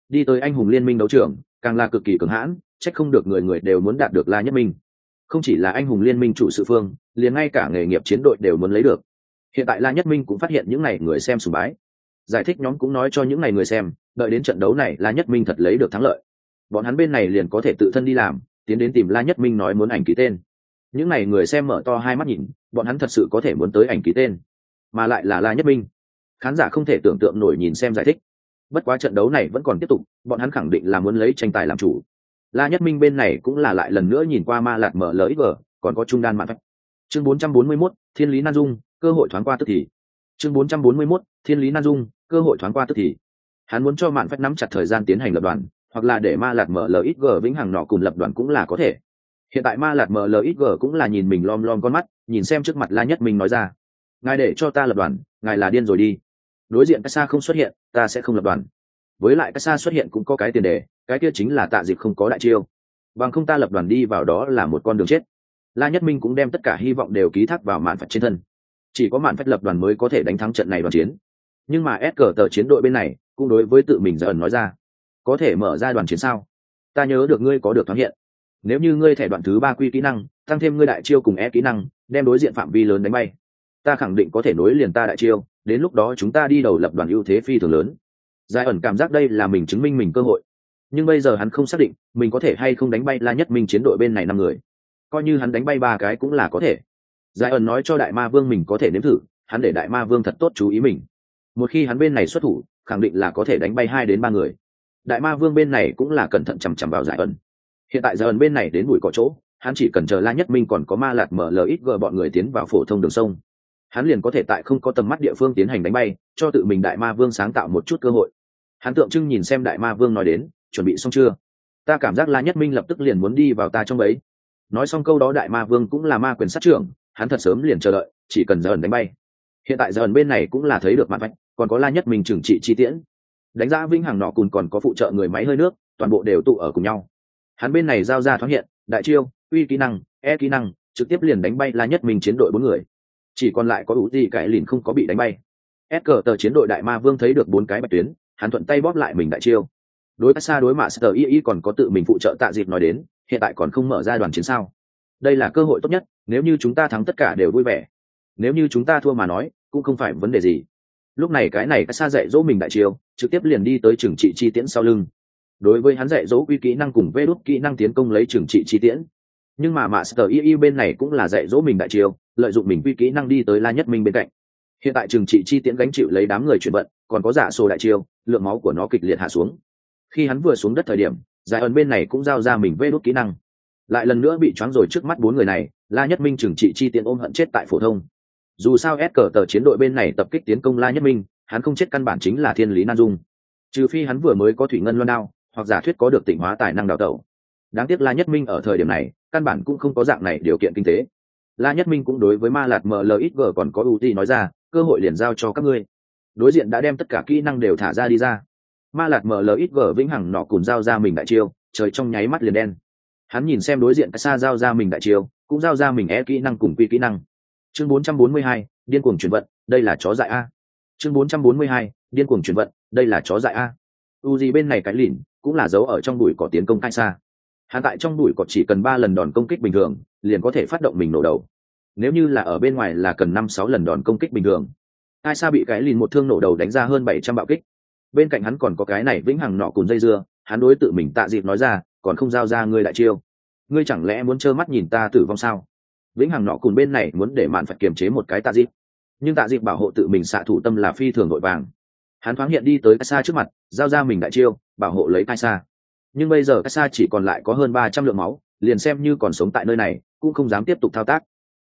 Đi tới anh hùng liên minh đấu trường càng là cực kỳ cường hãn, trách không được người người đều muốn đạt được la nhất minh. Không chỉ là anh hùng liên minh chủ sự phương, liền ngay cả nghề nghiệp chiến đội đều muốn lấy được. Hiện tại la nhất minh cũng phát hiện những n à y người xem sùng bái. Giải thích nhóm cũng nói cho những n à y người xem, đợi đến trận đấu này la nhất minh thật lấy được thắng lợi. Bọn hắn bên này liền có thể tự thân đi làm, tiến đến tìm la nhất minh nói muốn ảnh ký tên. Những n à y người xem mở to hai mắt nhìn, bọn hắn thật sự có thể muốn tới ảnh ký tên. Mà lại là la nhất minh. Khán giả không thể tưởng tượng nổi nhìn xem giải thích bất quá trận đấu này vẫn còn tiếp tục bọn hắn khẳng định là muốn lấy tranh tài làm chủ. La nhất minh bên này cũng là lại lần nữa nhìn qua ma lạt mở lxg còn có trung đan mạn phách. Chương 441, thiên lý nan dung cơ hội thoáng qua tức thì. Chương 441, thiên lý nan dung cơ hội thoáng qua tức thì. Hắn muốn cho mạn phách nắm chặt thời gian tiến hành lập đoàn hoặc là để ma lạt mở lxg vĩnh hằng nọ cùng lập đoàn cũng là có thể. Hiện tại ma lạt mở lxg cũng là nhìn mình lom lom con mắt nhìn xem trước mặt la nhất minh nói ra. Ngài để cho ta lập đoàn ngài là điên rồi đi đối diện cái xa không xuất hiện, ta sẽ không lập đoàn. Với lại cái xa xuất hiện cũng có cái tiền đề, cái kia chính là tạ dịch không có đại chiêu. Bằng không ta lập đoàn đi vào đó là một con đường chết. La nhất minh cũng đem tất cả hy vọng đều ký thác vào mạn phật trên thân. Chỉ có mạn phách lập đoàn mới có thể đánh thắng trận này đoàn chiến. Nhưng mà ép cờ tờ chiến đội bên này cũng đối với tự mình giờ ẩn nói ra, có thể mở ra đoàn chiến sao? Ta nhớ được ngươi có được thoáng hiện. Nếu như ngươi thẻ đoạn thứ ba quy kỹ năng, tăng thêm ngươi đại chiêu cùng e kỹ năng, đem đối diện phạm vi lớn đánh bay, ta khẳng định có thể nối liền ta đại chiêu đến lúc đó chúng ta đi đầu lập đoàn ưu thế phi thường lớn. Giải ẩn cảm giác đây là mình chứng minh mình cơ hội. Nhưng bây giờ hắn không xác định mình có thể hay không đánh bay la nhất minh chiến đội bên này năm người. Coi như hắn đánh bay ba cái cũng là có thể. Giải ẩn nói cho đại ma vương mình có thể nếm thử, hắn để đại ma vương thật tốt chú ý mình. Một khi hắn bên này xuất thủ, khẳng định là có thể đánh bay hai đến ba người. Đại ma vương bên này cũng là cẩn thận chằm chằm vào giải ẩn. Hiện tại giải ẩn bên này đến bụi có chỗ, hắn chỉ cần chờ la nhất minh còn có ma lạt mở lờ ít gờ bọn người tiến vào phổ thông đường sông hắn liền có thể tại không có tầm mắt địa phương tiến hành đánh bay, cho tự mình đại ma vương sáng tạo một chút cơ hội. Hắn tượng trưng nhìn xem đại ma vương nói đến, chuẩn bị xong chưa? Ta cảm giác la nhất minh lập tức liền muốn đi vào ta trong ấy nói xong câu đó đại ma vương cũng là ma quyền sát trưởng, hắn thật sớm liền chờ đợi, chỉ cần giờ ẩn đánh bay. Hiện tại giờ ẩn bên này cũng là thấy được mặt vạch còn có la nhất minh trừng trị chi tiễn. Đánh giá vĩnh hằng nọ cùn còn có phụ trợ người máy hơi nước, toàn bộ đều tụ ở cùng nhau. Hắn bên này giao ra thoáng hiện, đại chiêu, uy kỹ năng e kỹ năng, trực tiếp liền đánh bay la nhất minh chiến đội bốn người chỉ còn lại có ủ gì cải lìn không có bị đánh bay. S cờ tờ chiến đội đại ma vương thấy được bốn cái bạch tuyến, hắn thuận tay bóp lại mình đại chiêu. Đối xa đối mạ sờ y y còn có tự mình phụ trợ tạ dịp nói đến, hiện tại còn không mở ra đoàn chiến sao? Đây là cơ hội tốt nhất, nếu như chúng ta thắng tất cả đều vui vẻ. Nếu như chúng ta thua mà nói, cũng không phải vấn đề gì. Lúc này cái này xa dạy dỗ mình đại chiêu, trực tiếp liền đi tới trường trị chi tiễn sau lưng. Đối với hắn dạy dỗ quy kỹ năng cùng vê đốt kỹ năng tiến công lấy trường trị chi tiễn. Nhưng mà mạ sờ y y bên này cũng là dạy dỗ mình đại chiêu lợi dụng mình quy kỹ năng đi tới la nhất minh bên cạnh. Hiện tại trường trị chi tiễn gánh chịu lấy đám người chuyển vận, còn có giả sổ đại chiêu, lượng máu của nó kịch liệt hạ xuống. Khi hắn vừa xuống đất thời điểm, giải ẩn bên này cũng giao ra mình vê đốt kỹ năng. Lại lần nữa bị choáng rồi trước mắt bốn người này, la nhất minh trừng trị chi Tiễn ôm hận chết tại phổ thông. Dù sao ép cờ tờ chiến đội bên này tập kích tiến công la nhất minh, hắn không chết căn bản chính là thiên lý nan dung. Trừ phi hắn vừa mới có thủy ngân loan đao, hoặc giả thuyết có được tỉnh hóa tài năng đào tẩu. Đáng tiếc la nhất minh ở thời điểm này, căn bản cũng không có dạng này điều kiện kinh tế la nhất minh cũng đối với ma lạt mlxg còn có ưu ti nói ra cơ hội liền giao cho các ngươi. Đối diện đã đem tất cả kỹ năng đều thả ra đi ra. Ma lạt mlxg vĩnh hằng nọ cùng giao ra mình đại chiêu trời trong nháy mắt liền đen. Hắn nhìn xem đối diện xa giao ra mình đại chiêu cũng giao ra mình e kỹ năng cùng quy kỹ năng. Chương 442, điên cuồng chuyển vận đây là chó dại a. Chương 442, điên cuồng chuyển vận đây là chó dại a. U gì bên này cái lìn cũng là dấu ở trong bụi cỏ tiến công cách xa hắn tại trong bụi cọt chỉ cần ba lần đòn công kích bình thường, liền có thể phát động mình nổ đầu. Nếu như là ở bên ngoài là cần năm sáu lần đòn công kích bình thường. Ai sa bị cái lìn một thương nổ đầu đánh ra hơn bảy trăm bạo kích. Bên cạnh hắn còn có cái này vĩnh hằng nọ cùng dây dưa, hắn đối tự mình tạ dịp nói ra, còn không giao ra ngươi đại chiêu. Ngươi chẳng lẽ muốn trơ mắt nhìn ta tử vong sao? Vĩnh hằng nọ cùng bên này muốn để mạn phải kiềm chế một cái tạ dịp. Nhưng tạ dịp bảo hộ tự mình xạ thủ tâm là phi thường nội vàng. Hắn thoáng hiện đi tới cái xa trước mặt, giao ra mình đại chiêu, bảo hộ lấy cái xa nhưng bây giờ cách xa chỉ còn lại có hơn ba trăm lượng máu, liền xem như còn sống tại nơi này, cũng không dám tiếp tục thao tác.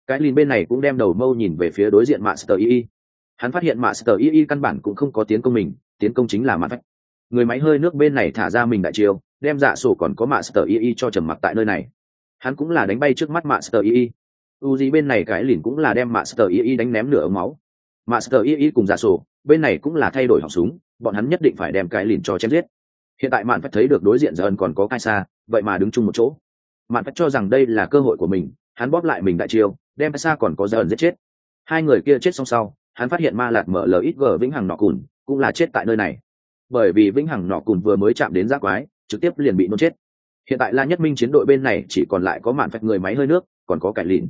Cái lìn bên này cũng đem đầu mâu nhìn về phía đối diện master ii hắn phát hiện master ii căn bản cũng không có tiến công mình, tiến công chính là mặt vách người máy hơi nước bên này thả ra mình đại chiêu, đem dạ sổ còn có master ii cho trầm mặc tại nơi này. Hắn cũng là đánh bay trước mắt master ii u gì bên này cái lìn cũng là đem master ii đánh ném nửa ống máu. Master ii cùng dạ sổ, bên này cũng là thay đổi họng súng, bọn hắn nhất định phải đem cái lìn cho chém giết hiện tại mạn phải thấy được đối diện dần còn có cai xa vậy mà đứng chung một chỗ. Mạn phải cho rằng đây là cơ hội của mình, hắn bóp lại mình đại chiêu, đem xa còn có dần giết chết. Hai người kia chết xong sau, hắn phát hiện ma lạt mở ít gờ vĩnh hằng nọ cùn, cũng là chết tại nơi này. Bởi vì vĩnh hằng nọ cùn vừa mới chạm đến giác quái, trực tiếp liền bị nôn chết. Hiện tại la nhất minh chiến đội bên này chỉ còn lại có mạn phách người máy hơi nước, còn có cải lìn.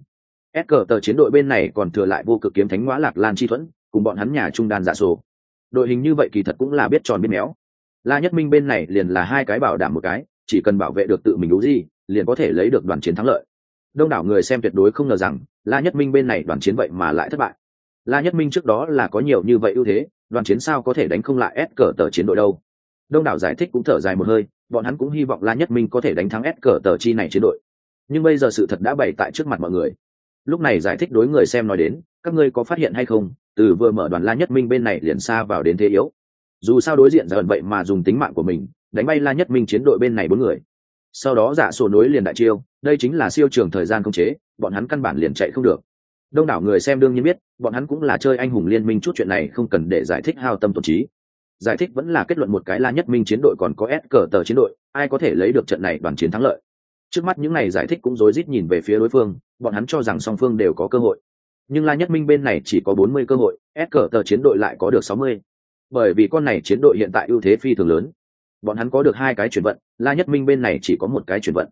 S cờ tờ chiến đội bên này còn thừa lại vô cực kiếm thánh hóa lạc lan chi thuẫn, cùng bọn hắn nhà trung đan giả sổ. Đội hình như vậy kỳ thật cũng là biết tròn biết méo la nhất minh bên này liền là hai cái bảo đảm một cái, chỉ cần bảo vệ được tự mình đủ gì liền có thể lấy được đoàn chiến thắng lợi. Đông đảo người xem tuyệt đối không ngờ rằng, la nhất minh bên này đoàn chiến vậy mà lại thất bại. La nhất minh trước đó là có nhiều như vậy ưu thế, đoàn chiến sao có thể đánh không lại ép cờ tờ chiến đội đâu. Đông đảo giải thích cũng thở dài một hơi, bọn hắn cũng hy vọng la nhất minh có thể đánh thắng ép cờ tờ chi này chiến đội. Nhưng bây giờ sự thật đã bày tại trước mặt mọi người. Lúc này giải thích đối người xem nói đến, các ngươi có phát hiện hay không? Từ vừa mở đoàn la nhất minh bên này liền xa vào đến thế yếu dù sao đối diện dần vậy mà dùng tính mạng của mình, đánh bay la nhất minh chiến đội bên này bốn người. Sau đó giả sổ nối liền đại chiêu, đây chính là siêu trường thời gian không chế, bọn hắn căn bản liền chạy không được. Đông đảo người xem đương nhiên biết, bọn hắn cũng là chơi anh hùng liên minh chút chuyện này không cần để giải thích hao tâm tổn trí. Giải thích vẫn là kết luận một cái la nhất minh chiến đội còn có s cờ tờ chiến đội, ai có thể lấy được trận này đoàn chiến thắng lợi. Trước mắt những này giải thích cũng rối rít nhìn về phía đối phương, bọn hắn cho rằng song phương đều có cơ hội. Nhưng la nhất minh bên này chỉ có bốn mươi cơ hội, s cờ tờ chiến đội lại có được sáu mươi bởi vì con này chiến đội hiện tại ưu thế phi thường lớn. Bọn hắn có được hai cái chuyển vận la nhất minh bên này chỉ có một cái chuyển vận.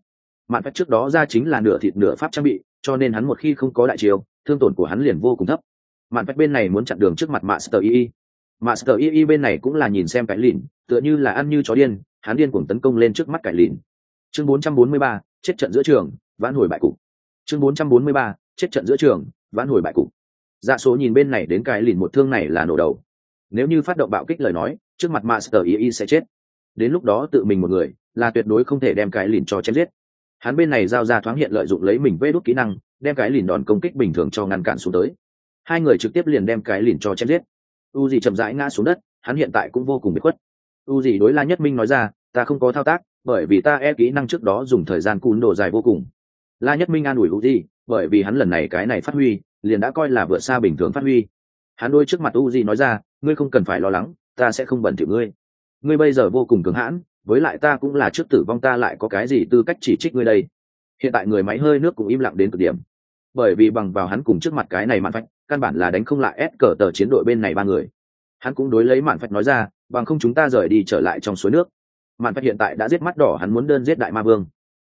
Mạn phách trước đó ra chính là nửa thịt nửa pháp trang bị cho nên hắn một khi không có đại chiều thương tổn của hắn liền vô cùng thấp. Mạn phách bên này muốn chặn đường trước mặt master II, master II bên này cũng là nhìn xem cái lìn tựa như là ăn như chó điên hắn điên cuồng tấn công lên trước mắt cải lìn. Chương 443, chết trận giữa trường vãn hồi bại cục. Chương 443, chết trận giữa trường vãn hồi bại cục. Dạ số nhìn bên này đến cái lìn một thương này là nổ đầu nếu như phát động bạo kích lời nói, trước mặt master yi sẽ chết. Đến lúc đó tự mình một người, là tuyệt đối không thể đem cái lìn cho chém giết. Hắn bên này giao ra thoáng hiện lợi dụng lấy mình vê đốt kỹ năng, đem cái lìn đòn công kích bình thường cho ngăn cản xuống tới. Hai người trực tiếp liền đem cái lìn cho chém giết. U dì chậm rãi ngã xuống đất, hắn hiện tại cũng vô cùng bị khuất. U dì đối la nhất minh nói ra, ta không có thao tác, bởi vì ta e kỹ năng trước đó dùng thời gian cún đồ dài vô cùng. La nhất minh an ủi u dì bởi vì hắn lần này cái này phát huy, liền đã coi là vượt xa bình thường phát huy hắn đôi trước mặt u di nói ra, ngươi không cần phải lo lắng, ta sẽ không bẩn thỉu ngươi. Ngươi bây giờ vô cùng cứng hãn, với lại ta cũng là trước tử vong ta lại có cái gì tư cách chỉ trích ngươi đây? Hiện tại người máy hơi nước cũng im lặng đến cực điểm. Bởi vì bằng vào hắn cùng trước mặt cái này mạn phách, căn bản là đánh không lại ép cờ tờ chiến đội bên này ba người. Hắn cũng đối lấy mạn phách nói ra, bằng không chúng ta rời đi trở lại trong suối nước. Mạn phách hiện tại đã giết mắt đỏ, hắn muốn đơn giết đại ma vương.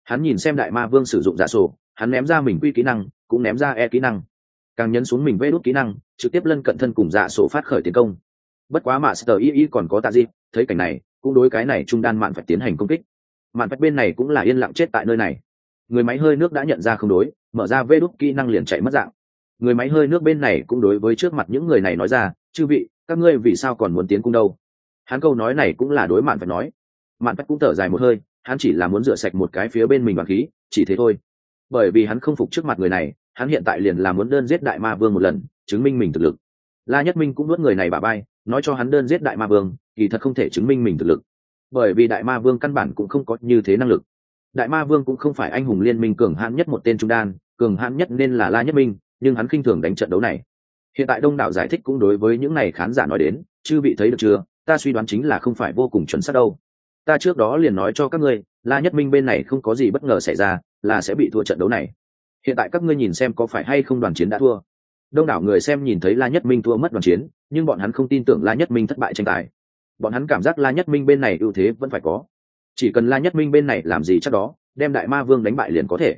Hắn nhìn xem đại ma vương sử dụng giả sổ, hắn ném ra mình quy kỹ năng, cũng ném ra e kỹ năng. Càng nhấn xuống mình vê đốt kỹ năng trực tiếp lân cận thân cùng dạ sổ phát khởi tiến công. Bất quá mà sờ y y còn có tạ di thấy cảnh này, cũng đối cái này trung đan mạn phải tiến hành công kích. Mạn phải bên này cũng là yên lặng chết tại nơi này. Người máy hơi nước đã nhận ra không đối, mở ra vê đúc kỹ năng liền chạy mất dạng. Người máy hơi nước bên này cũng đối với trước mặt những người này nói ra, chư vị, các ngươi vì sao còn muốn tiến cung đâu? Hắn câu nói này cũng là đối mạn phải nói. Mạn phải cũng thở dài một hơi, hắn chỉ là muốn rửa sạch một cái phía bên mình bằng khí, chỉ thế thôi. Bởi vì hắn không phục trước mặt người này hắn hiện tại liền là muốn đơn giết đại ma vương một lần, chứng minh mình thực lực. La nhất minh cũng nuốt người này bà bay nói cho hắn đơn giết đại ma vương, kỳ thật không thể chứng minh mình thực lực. Bởi vì đại ma vương căn bản cũng không có như thế năng lực. Đại ma vương cũng không phải anh hùng liên minh cường hãn nhất một tên trung đan, cường hãn nhất nên là la nhất minh, nhưng hắn khinh thường đánh trận đấu này. Hiện tại đông đảo giải thích cũng đối với những này khán giả nói đến chưa bị thấy được chưa? Ta suy đoán chính là không phải vô cùng chuẩn xác đâu. Ta trước đó liền nói cho các ngươi, la nhất minh bên này không có gì bất ngờ xảy ra, là sẽ bị thua trận đấu này hiện tại các ngươi nhìn xem có phải hay không đoàn chiến đã thua. Đông đảo người xem nhìn thấy la nhất minh thua mất đoàn chiến, nhưng bọn hắn không tin tưởng la nhất minh thất bại tranh tài. Bọn hắn cảm giác la nhất minh bên này ưu thế vẫn phải có. Chỉ cần la nhất minh bên này làm gì chắc đó, đem đại ma vương đánh bại liền có thể.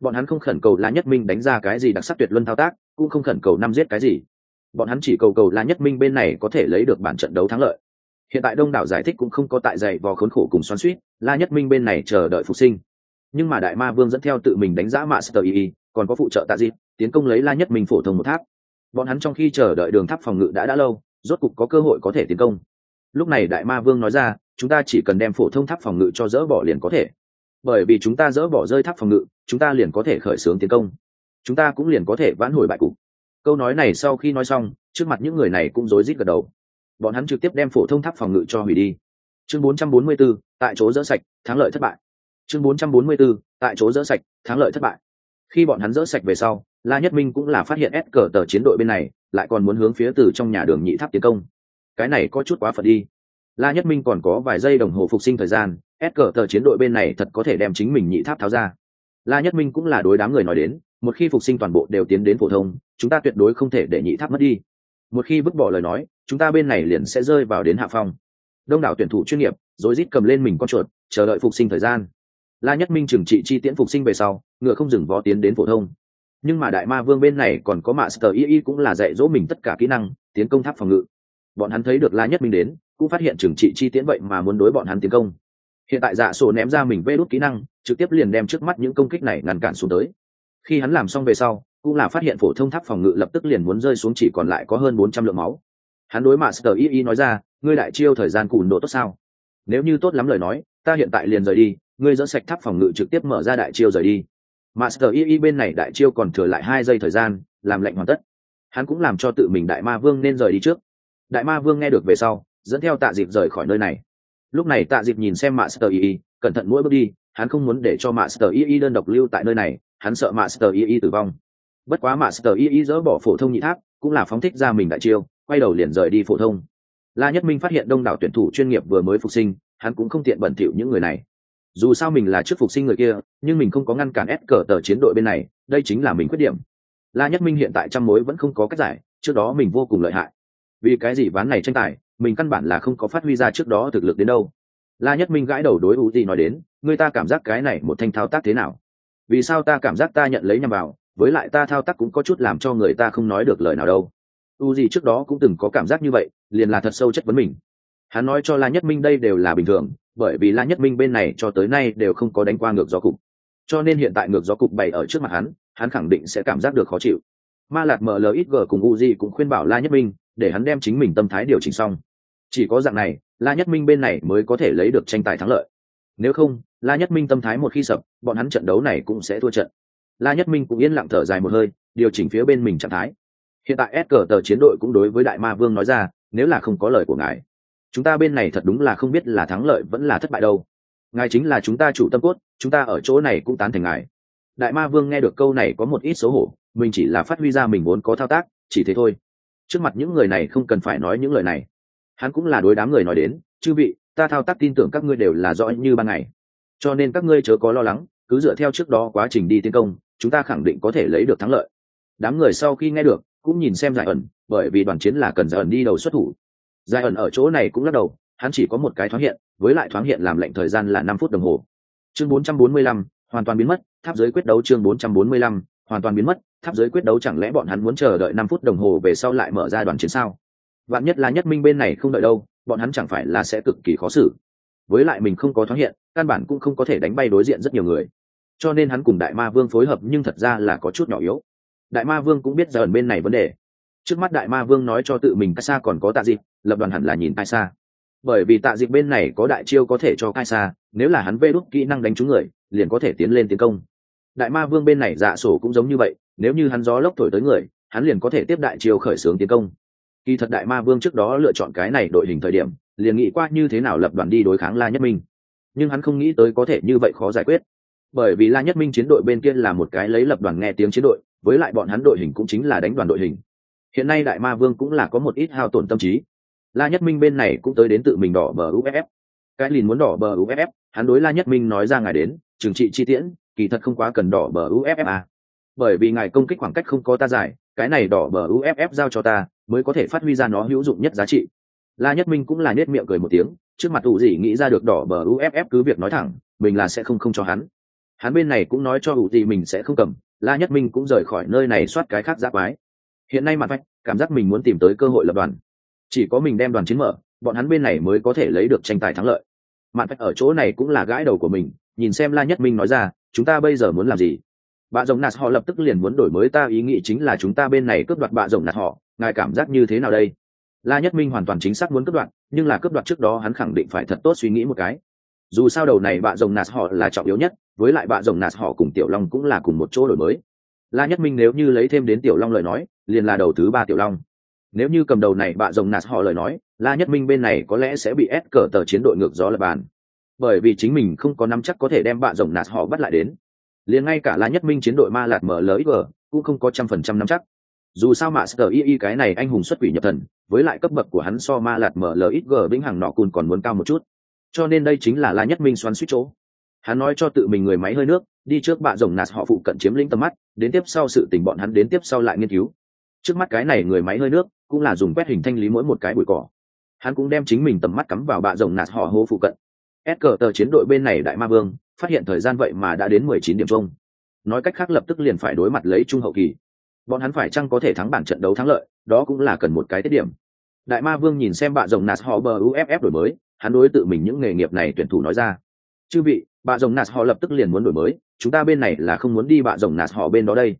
Bọn hắn không khẩn cầu la nhất minh đánh ra cái gì đặc sắc tuyệt luân thao tác, cũng không khẩn cầu năm giết cái gì. Bọn hắn chỉ cầu cầu la nhất minh bên này có thể lấy được bản trận đấu thắng lợi. Hiện tại đông đảo giải thích cũng không có tại dày vò khốn khổ cùng xoắn suýt la nhất minh bên này chờ đợi phục sinh nhưng mà đại ma vương dẫn theo tự mình đánh giá mạ sơ y còn có phụ trợ tạ dịp tiến công lấy la nhất mình phổ thông một tháp. Bọn hắn trong khi chờ đợi đường tháp phòng ngự đã đã lâu rốt cục có cơ hội có thể tiến công. Lúc này đại ma vương nói ra chúng ta chỉ cần đem phổ thông tháp phòng ngự cho dỡ bỏ liền có thể. Bởi vì chúng ta dỡ bỏ rơi tháp phòng ngự chúng ta liền có thể khởi xướng tiến công. Chúng ta cũng liền có thể vãn hồi bại cục. Câu nói này sau khi nói xong trước mặt những người này cũng rối rít gật đầu. Bọn hắn trực tiếp đem phổ thông tháp phòng ngự cho hủy đi. Chương 444, tại chỗ dỡ sạch thắng lợi thất bại chương 444, tại chỗ dỡ sạch thắng lợi thất bại. Khi bọn hắn dỡ sạch về sau la nhất minh cũng là phát hiện s cờ tờ chiến đội bên này lại còn muốn hướng phía từ trong nhà đường nhị tháp tiến công. Cái này có chút quá phật đi. La nhất minh còn có vài giây đồng hồ phục sinh thời gian s cờ tờ chiến đội bên này thật có thể đem chính mình nhị tháp tháo ra. La nhất minh cũng là đối đám người nói đến một khi phục sinh toàn bộ đều tiến đến phổ thông chúng ta tuyệt đối không thể để nhị tháp mất đi. Một khi vứt bỏ lời nói chúng ta bên này liền sẽ rơi vào đến hạ phong. Đông đảo tuyển thủ chuyên nghiệp rồi rít cầm lên mình con chuột chờ đợi phục sinh thời gian la nhất minh trừng trị chi tiễn phục sinh về sau, ngựa không dừng vó tiến đến phổ thông. Nhưng mà đại ma vương bên này còn có mạ sờ y y cũng là dạy dỗ mình tất cả kỹ năng, tiến công tháp phòng ngự. Bọn hắn thấy được la nhất minh đến, cũng phát hiện trừng trị chi tiễn vậy mà muốn đối bọn hắn tiến công. Hiện tại dạ sổ ném ra mình vê đốt kỹ năng, trực tiếp liền đem trước mắt những công kích này ngăn cản xuống tới. Khi hắn làm xong về sau, cũng là phát hiện phổ thông tháp phòng ngự lập tức liền muốn rơi xuống chỉ còn lại có hơn bốn trăm lượng máu. Hắn đối mạ sờ y y nói ra, ngươi đại chiêu thời gian cùn độ tốt sao? Nếu như tốt lắm lời nói, ta hiện tại liền rời đi ngươi dỡ sạch tháp phòng ngự trực tiếp mở ra đại chiêu rời đi. Master y y bên này đại chiêu còn thừa lại hai giây thời gian, làm lệnh hoàn tất. Hắn cũng làm cho tự mình đại ma vương nên rời đi trước. Đại ma vương nghe được về sau, dẫn theo tạ dịp rời khỏi nơi này. Lúc này tạ dịp nhìn xem master y y, cẩn thận mỗi bước đi, hắn không muốn để cho master y y đơn độc lưu tại nơi này, hắn sợ master y y tử vong. Bất quá master y y dỡ bỏ phổ thông nhị tháp, cũng là phóng thích ra mình đại chiêu, quay đầu liền rời đi phổ thông. La nhất minh phát hiện đông đảo tuyển thủ chuyên nghiệp vừa mới phục sinh, hắn cũng không tiện bẩn thỉu những người này dù sao mình là trước phục sinh người kia, nhưng mình không có ngăn cản ép cờ tờ chiến đội bên này, đây chính là mình khuyết điểm. La nhất minh hiện tại trăm mối vẫn không có cách giải, trước đó mình vô cùng lợi hại. Vì cái gì ván này tranh tài, mình căn bản là không có phát huy ra trước đó thực lực đến đâu. La nhất minh gãi đầu đối u di nói đến, người ta cảm giác cái này một thanh thao tác thế nào? Vì sao ta cảm giác ta nhận lấy nhằm vào, với lại ta thao tác cũng có chút làm cho người ta không nói được lời nào đâu. U gì trước đó cũng từng có cảm giác như vậy, liền là thật sâu chất vấn mình hắn nói cho la nhất minh đây đều là bình thường, bởi vì la nhất minh bên này cho tới nay đều không có đánh qua ngược gió cục. Cho nên hiện tại ngược gió cục bày ở trước mặt hắn hắn khẳng định sẽ cảm giác được khó chịu. Ma lạc mlxg cùng uzi cũng khuyên bảo la nhất minh, để hắn đem chính mình tâm thái điều chỉnh xong. Chỉ có dạng này, la nhất minh bên này mới có thể lấy được tranh tài thắng lợi. Nếu không, la nhất minh tâm thái một khi sập, bọn hắn trận đấu này cũng sẽ thua trận. La nhất minh cũng yên lặng thở dài một hơi, điều chỉnh phía bên mình trạng thái. Hiện tại s cờ tờ chiến đội cũng đối với đại ma vương nói ra, nếu là không có lời của ngài chúng ta bên này thật đúng là không biết là thắng lợi vẫn là thất bại đâu. Ngài chính là chúng ta chủ tâm cốt, chúng ta ở chỗ này cũng tán thành ngài. Đại ma vương nghe được câu này có một ít xấu hổ, mình chỉ là phát huy ra mình muốn có thao tác, chỉ thế thôi. Trước mặt những người này không cần phải nói những lời này. Hắn cũng là đối đám người nói đến, chư vị, ta thao tác tin tưởng các ngươi đều là rõ như ban ngày. Cho nên các ngươi chớ có lo lắng, cứ dựa theo trước đó quá trình đi tiến công, chúng ta khẳng định có thể lấy được thắng lợi. Đám người sau khi nghe được, cũng nhìn xem giải ẩn, bởi vì đoàn chiến là cần giải ẩn đi đầu xuất thủ giải ẩn ở chỗ này cũng lắc đầu hắn chỉ có một cái thoáng hiện với lại thoáng hiện làm lệnh thời gian là năm phút đồng hồ. Chương 445, hoàn toàn biến mất tháp giới quyết đấu chương 445, hoàn toàn biến mất tháp giới quyết đấu chẳng lẽ bọn hắn muốn chờ đợi năm phút đồng hồ về sau lại mở ra đoàn chiến sao? Vạn nhất là nhất minh bên này không đợi đâu bọn hắn chẳng phải là sẽ cực kỳ khó xử. Với lại mình không có thoáng hiện căn bản cũng không có thể đánh bay đối diện rất nhiều người. Cho nên hắn cùng đại ma vương phối hợp nhưng thật ra là có chút nhỏ yếu. Đại ma vương cũng biết giờ ẩn bên này vấn đề. Trước mắt đại ma vương nói cho tự mình kai xa còn có tạ dịp lập đoàn hẳn là nhìn ai xa bởi vì tạ dịch bên này có đại chiêu có thể cho ai xa nếu là hắn vê đúc kỹ năng đánh trúng người, liền có thể tiến lên tiến công. Đại ma vương bên này dạ sổ cũng giống như vậy, nếu như hắn gió lốc thổi tới người, hắn liền có thể tiếp đại chiêu khởi xướng tiến công. Kỳ thật đại ma vương trước đó lựa chọn cái này đội hình thời điểm, liền nghĩ qua như thế nào lập đoàn đi đối kháng la nhất minh. Nhưng hắn không nghĩ tới có thể như vậy khó giải quyết. Bởi vì la nhất minh chiến đội bên kia là một cái lấy lập đoàn nghe tiếng chiến đội, với lại bọn hắn đội hình cũng chính là đánh đoàn đội hình. Hiện nay đại ma vương cũng là có một ít hao tổn tâm trí la nhất minh bên này cũng tới đến tự mình đỏ bờ uff cái lìn muốn đỏ bờ uff hắn đối la nhất minh nói ra ngài đến, trừng trị chi tiễn, kỳ thật không quá cần đỏ bờ uff à. bởi vì ngài công kích khoảng cách không có ta giải, cái này đỏ bờ uff giao cho ta, mới có thể phát huy ra nó hữu dụng nhất giá trị la nhất minh cũng là nết miệng cười một tiếng, trước mặt ủ gì nghĩ ra được đỏ bờ uff cứ việc nói thẳng, mình là sẽ không không cho hắn hắn bên này cũng nói cho ủ gì mình sẽ không cầm, la nhất minh cũng rời khỏi nơi này soát cái khác giáp bái. hiện nay mặt vách cảm giác mình muốn tìm tới cơ hội lập đoàn chỉ có mình đem đoàn chiến mở, bọn hắn bên này mới có thể lấy được tranh tài thắng lợi. Mạn vách ở chỗ này cũng là gãi đầu của mình, nhìn xem la nhất minh nói ra, chúng ta bây giờ muốn làm gì? Bạ rồng nạt họ lập tức liền muốn đổi mới ta ý nghĩ chính là chúng ta bên này cướp đoạt bạ rồng nạt họ, ngài cảm giác như thế nào đây? La nhất minh hoàn toàn chính xác muốn cướp đoạt, nhưng là cướp đoạt trước đó hắn khẳng định phải thật tốt suy nghĩ một cái. Dù sao đầu này bạ rồng nạt họ là trọng yếu nhất, với lại bạ rồng nạt họ cùng tiểu long cũng là cùng một chỗ đổi mới. La nhất minh nếu như lấy thêm đến tiểu long lời nói, liền là đầu thứ ba tiểu long nếu như cầm đầu này bạ rồng nạt họ lời nói, la nhất minh bên này có lẽ sẽ bị ép cờ tờ chiến đội ngược gió lập bàn. Bởi vì chính mình không có nắm chắc có thể đem bạ rồng nạt họ bắt lại đến. Liền ngay cả la nhất minh chiến đội ma lạt mở lới vờ cũng không có trăm phần trăm nắm chắc. Dù sao mà sờ y y cái này anh hùng xuất quỷ nhập thần, với lại cấp bậc của hắn so ma lạt mở lít g vĩnh hằng nọ cùn còn muốn cao một chút. Cho nên đây chính là la nhất minh xoắn suýt chỗ. Hắn nói cho tự mình người máy hơi nước, đi trước bạ rồng nạt họ phụ cận chiếm lĩnh tầm mắt, đến tiếp sau sự tình bọn hắn đến tiếp sau lại nghiên cứu trước mắt cái này người máy hơi nước, cũng là dùng quét hình thanh lý mỗi một cái bụi cỏ. Hắn cũng đem chính mình tầm mắt cắm vào bạ rồng nạt họ hô phụ cận. S cờ tờ chiến đội bên này đại ma vương, phát hiện thời gian vậy mà đã đến mười chín điểm chung. Nói cách khác lập tức liền phải đối mặt lấy trung hậu kỳ. Bọn hắn phải chăng có thể thắng bản trận đấu thắng lợi, đó cũng là cần một cái tiết điểm. Đại ma vương nhìn xem bạ rồng nạt họ bờ uff đổi mới, hắn đối tự mình những nghề nghiệp này tuyển thủ nói ra. Chư vị, bạ rồng nạt họ lập tức liền muốn đổi mới, chúng ta bên này là không muốn đi bạ rồng nạt họ bên đó đây.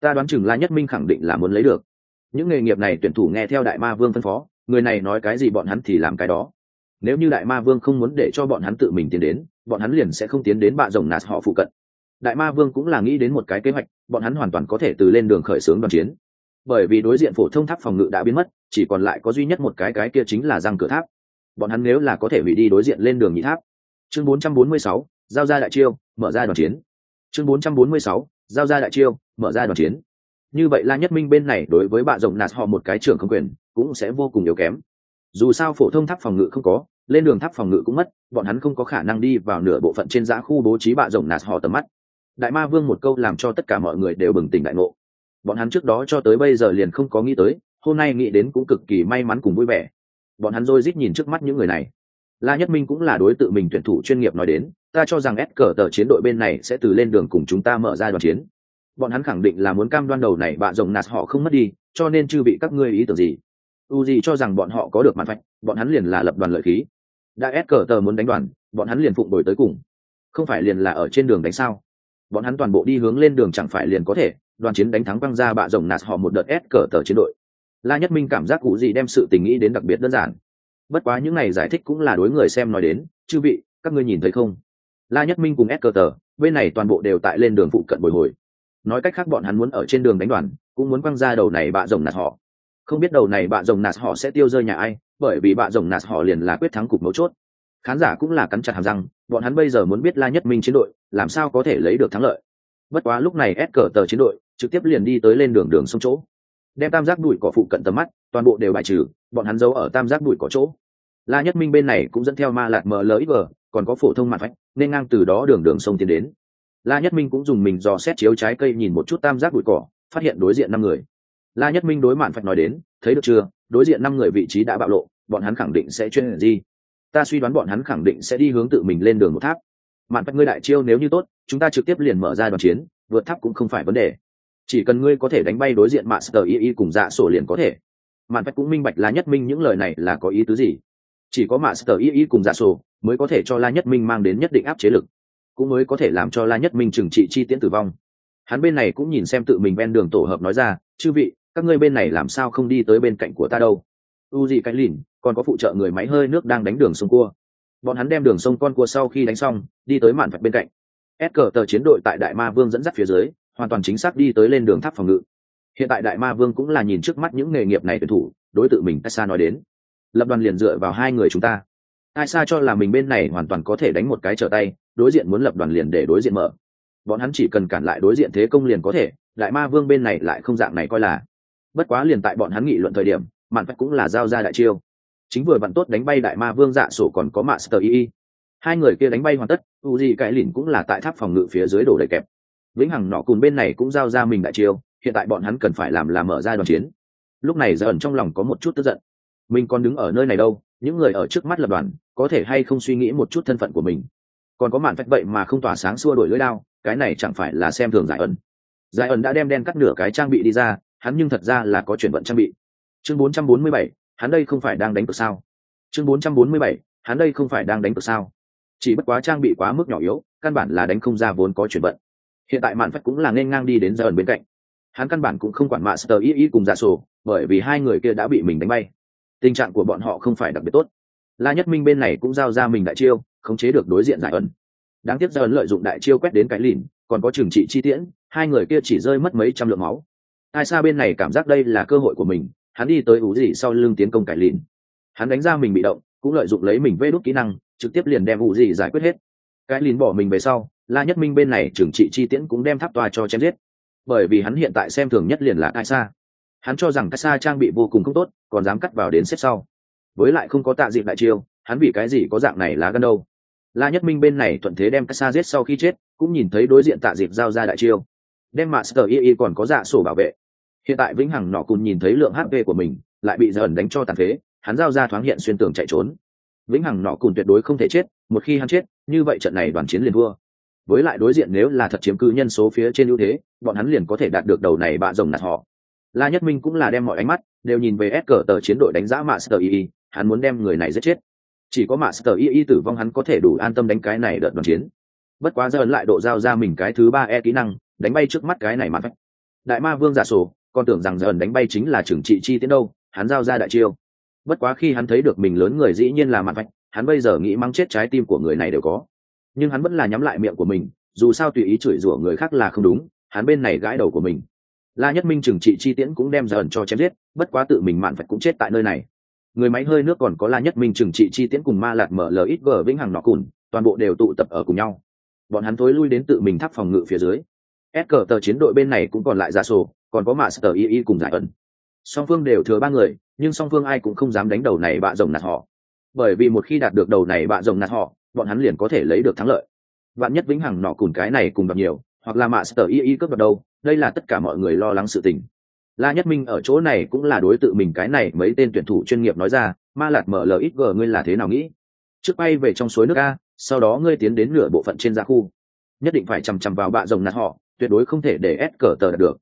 Ta đoán chừng la nhất minh khẳng định là muốn lấy được những nghề nghiệp này tuyển thủ nghe theo đại ma vương phân phó người này nói cái gì bọn hắn thì làm cái đó. Nếu như đại ma vương không muốn để cho bọn hắn tự mình tiến đến bọn hắn liền sẽ không tiến đến bạ rồng nạt họ phụ cận. Đại ma vương cũng là nghĩ đến một cái kế hoạch bọn hắn hoàn toàn có thể từ lên đường khởi xướng đoàn chiến. Bởi vì đối diện phổ thông tháp phòng ngự đã biến mất chỉ còn lại có duy nhất một cái cái kia chính là răng cửa tháp. Bọn hắn nếu là có thể hủy đi đối diện lên đường nhị tháp. Chương 446, giao ra đại chiêu mở ra đoàn chiến. Chương 446, giao ra đại chiêu mở ra đoàn chiến như vậy la nhất minh bên này đối với bạ rộng nạt họ một cái trưởng không quyền, cũng sẽ vô cùng yếu kém. Dù sao phổ thông tháp phòng ngự không có, lên đường tháp phòng ngự cũng mất, bọn hắn không có khả năng đi vào nửa bộ phận trên giã khu bố trí bạ rộng nạt họ tầm mắt. Đại ma vương một câu làm cho tất cả mọi người đều bừng tỉnh đại ngộ. Bọn hắn trước đó cho tới bây giờ liền không có nghĩ tới, hôm nay nghĩ đến cũng cực kỳ may mắn cùng vui vẻ. Bọn hắn rồi rít nhìn trước mắt những người này. La nhất minh cũng là đối tượng mình tuyển thủ chuyên nghiệp nói đến, ta cho rằng s cờ tờ chiến đội bên này sẽ từ lên đường cùng chúng ta mở ra đoàn chiến bọn hắn khẳng định là muốn cam đoan đầu này bạ rồng nạt họ không mất đi, cho nên chưa bị các ngươi ý tưởng gì? U gì cho rằng bọn họ có được mặt vạch bọn hắn liền là lập đoàn lợi khí. Đã ép cờ tờ muốn đánh đoàn, bọn hắn liền phụng đổi tới cùng. Không phải liền là ở trên đường đánh sao? Bọn hắn toàn bộ đi hướng lên đường chẳng phải liền có thể, đoàn chiến đánh thắng băng ra bạ rồng nạt họ một đợt ép cờ tờ chiến đội. La nhất minh cảm giác cụ gì đem sự tình nghĩ đến đặc biệt đơn giản. Bất quá những này giải thích cũng là đối người xem nói đến, chư vị, các ngươi nhìn thấy không? La nhất minh cùng ép cờ tờ, bên này toàn bộ đều tại lên đường phụ cận bồi hồi nói cách khác bọn hắn muốn ở trên đường đánh đoàn, cũng muốn quăng ra đầu này bạ rồng nạt họ. Không biết đầu này bạ rồng nạt họ sẽ tiêu rơi nhà ai, bởi vì bạ rồng nạt họ liền là quyết thắng cục mấu chốt. Khán giả cũng là cắn chặt hàm răng, bọn hắn bây giờ muốn biết la nhất minh chiến đội, làm sao có thể lấy được thắng lợi. Bất quá lúc này ép cờ tờ chiến đội trực tiếp liền đi tới lên đường đường sông chỗ. Đem tam giác đùi cỏ phụ cận tầm mắt, toàn bộ đều bài trừ, bọn hắn giấu ở tam giác đùi cỏ chỗ. La nhất minh bên này cũng dẫn theo ma lạc mlxg còn có phổ thông mặt vách nên ngang từ đó đường đường sông tiến đến la nhất minh cũng dùng mình dò xét chiếu trái cây nhìn một chút tam giác bụi cỏ, phát hiện đối diện năm người. La nhất minh đối mạn phạch nói đến, thấy được chưa? Đối diện năm người vị trí đã bạo lộ, bọn hắn khẳng định sẽ chuyên gì ta suy đoán bọn hắn khẳng định sẽ đi hướng tự mình lên đường một tháp. Mạn phạch ngươi đại chiêu nếu như tốt, chúng ta trực tiếp liền mở ra đoàn chiến, vượt tháp cũng không phải vấn đề. Chỉ cần ngươi có thể đánh bay đối diện mạng sờ y y cùng dạ sổ liền có thể. Mạn phạch cũng minh bạch la nhất minh những lời này là có ý tứ gì. Chỉ có mạng sờ y y cùng dạ sổ mới có thể cho la nhất minh mang đến nhất định áp chế lực cũng mới có thể làm cho la nhất minh trừng trị chi tiễn tử vong. Hắn bên này cũng nhìn xem tự mình ven đường tổ hợp nói ra, chư vị, các ngươi bên này làm sao không đi tới bên cạnh của ta đâu? U gì cái lìn, còn có phụ trợ người máy hơi nước đang đánh đường sông cua. Bọn hắn đem đường sông con cua sau khi đánh xong, đi tới mạn vạch bên cạnh. S cờ tờ chiến đội tại đại ma vương dẫn dắt phía dưới, hoàn toàn chính xác đi tới lên đường tháp phòng ngự. Hiện tại đại ma vương cũng là nhìn trước mắt những nghề nghiệp này tuyển thủ, đối tượng mình cách xa nói đến. Lập đoàn liền dựa vào hai người chúng ta. Ai xa cho là mình bên này hoàn toàn có thể đánh một cái trở tay đối diện muốn lập đoàn liền để đối diện mở. Bọn hắn chỉ cần cản lại đối diện thế công liền có thể, đại ma vương bên này lại không dạng này coi là. Bất quá liền tại bọn hắn nghị luận thời điểm, mạn phách cũng là giao ra đại chiêu. Chính vừa vặn tốt đánh bay đại ma vương dạ sổ còn có mạ sờ y hai người kia đánh bay hoàn tất, u di cãi lìn cũng là tại tháp phòng ngự phía dưới đổ đầy kẹp. Vĩnh hằng nọ cùng bên này cũng giao ra mình đại chiêu, hiện tại bọn hắn cần phải làm là mở ra đoàn chiến. Lúc này giờ ẩn trong lòng có một chút tức giận. Mình còn đứng ở nơi này đâu, những người ở trước mắt lập đoàn, có thể hay không suy nghĩ một chút thân phận của mình? Còn có mạn phách vậy mà không tỏa sáng xua đổi lưỡi đao cái này chẳng phải là xem thường giải ẩn giải ẩn đã đem đen cắt nửa cái trang bị đi ra hắn nhưng thật ra là có chuyển vận trang bị. Chương 447, hắn đây không phải đang đánh cược sao? Chương 447, hắn đây không phải đang đánh cược sao? Chỉ bất quá trang bị quá mức nhỏ yếu căn bản là đánh không ra vốn có chuyển vận. Hiện tại mạn phách cũng là nên ngang đi đến giải ẩn bên cạnh. Hắn căn bản cũng không quản mạ sờ y y cùng giả sổ bởi vì hai người kia đã bị mình đánh bay. Tình trạng của bọn họ không phải đặc biệt tốt la nhất minh bên này cũng giao ra mình đại chiêu, khống chế được đối diện giải ẩn. Đáng tiếc giải ẩn lợi dụng đại chiêu quét đến cái lìn, còn có trừng trị chi tiễn, hai người kia chỉ rơi mất mấy trăm lượng máu. Ai xa bên này cảm giác đây là cơ hội của mình, hắn đi tới ủ gì sau lưng tiến công cải lìn. Hắn đánh ra mình bị động, cũng lợi dụng lấy mình vê đốt kỹ năng, trực tiếp liền đem ủ dị giải quyết hết. Cái lìn bỏ mình về sau, la nhất minh bên này trừng trị chi tiễn cũng đem tháp toa cho chém giết. Bởi vì hắn hiện tại xem thường nhất liền là ai xa hắn cho rằng cái xa trang bị vô cùng không tốt, còn dám cắt vào đến xếp sau với lại không có tạ dịp đại chiêu, hắn vì cái gì có dạng này lá gân đâu. La nhất minh bên này thuận thế đem cái xa giết sau khi chết, cũng nhìn thấy đối diện tạ dịp giao ra đại chiêu. Đem mạ sờ y y còn có dạ sổ bảo vệ. Hiện tại vĩnh hằng nọ cùng nhìn thấy lượng hp của mình, lại bị dần đánh cho tàn phế, hắn giao ra thoáng hiện xuyên tường chạy trốn. Vĩnh hằng nọ cùng tuyệt đối không thể chết, một khi hắn chết, như vậy trận này đoàn chiến liền thua. Với lại đối diện nếu là thật chiếm cư nhân số phía trên ưu thế, bọn hắn liền có thể đạt được đầu này bạ rồng nạt họ. La nhất minh cũng là đem mọi ánh mắt đều nhìn về s cờ tờ chiến đội đánh giá master y hắn muốn đem người này giết chết. Chỉ có master y tử vong hắn có thể đủ an tâm đánh cái này đợt đoàn chiến. Bất quá giờ lại độ giao ra mình cái thứ ba e kỹ năng, đánh bay trước mắt cái này mà phách đại ma vương giả sổ còn tưởng rằng giờ đánh bay chính là trưởng trị chi tiến đâu, hắn giao ra đại chiêu. Bất quá khi hắn thấy được mình lớn người dĩ nhiên là mặt vạch hắn bây giờ nghĩ mắng chết trái tim của người này đều có. Nhưng hắn vẫn là nhắm lại miệng của mình, dù sao tùy ý chửi rủa người khác là không đúng, hắn bên này gãi đầu của mình. La nhất minh trừng trị chi tiễn cũng đem dần cho chém giết, bất quá tự mình mạn phạch cũng chết tại nơi này người máy hơi nước còn có la nhất minh, trừng trị, chi tiễn cùng ma lạt mở lờ ít vờ vĩnh hằng nọ cùn toàn bộ đều tụ tập ở cùng nhau. Bọn hắn thối lui đến tự mình tháp phòng ngự phía dưới. S cờ tờ chiến đội bên này cũng còn lại ra sổ, còn có mạ sờ y y cùng giải ẩn song phương đều thừa ba người, nhưng song phương ai cũng không dám đánh đầu này bạ rồng nạt họ. Bởi vì một khi đạt được đầu này bạ rồng nạt họ, bọn hắn liền có thể lấy được thắng lợi. Bạn nhất vĩnh hằng nọ cùn cái này cùng gặp nhiều, hoặc là mạ sờ y y cướp vào đâu, đây là tất cả mọi người lo lắng sự tình la nhất minh ở chỗ này cũng là đối tượng mình cái này mấy tên tuyển thủ chuyên nghiệp nói ra, ma lạt mở lời ít gờ ngươi là thế nào nghĩ? Trước bay về trong suối nước a, sau đó ngươi tiến đến nửa bộ phận trên gia khu. Nhất định phải chằm chằm vào bạ rồng nạt họ, tuyệt đối không thể để ép cờ tờ đạt được.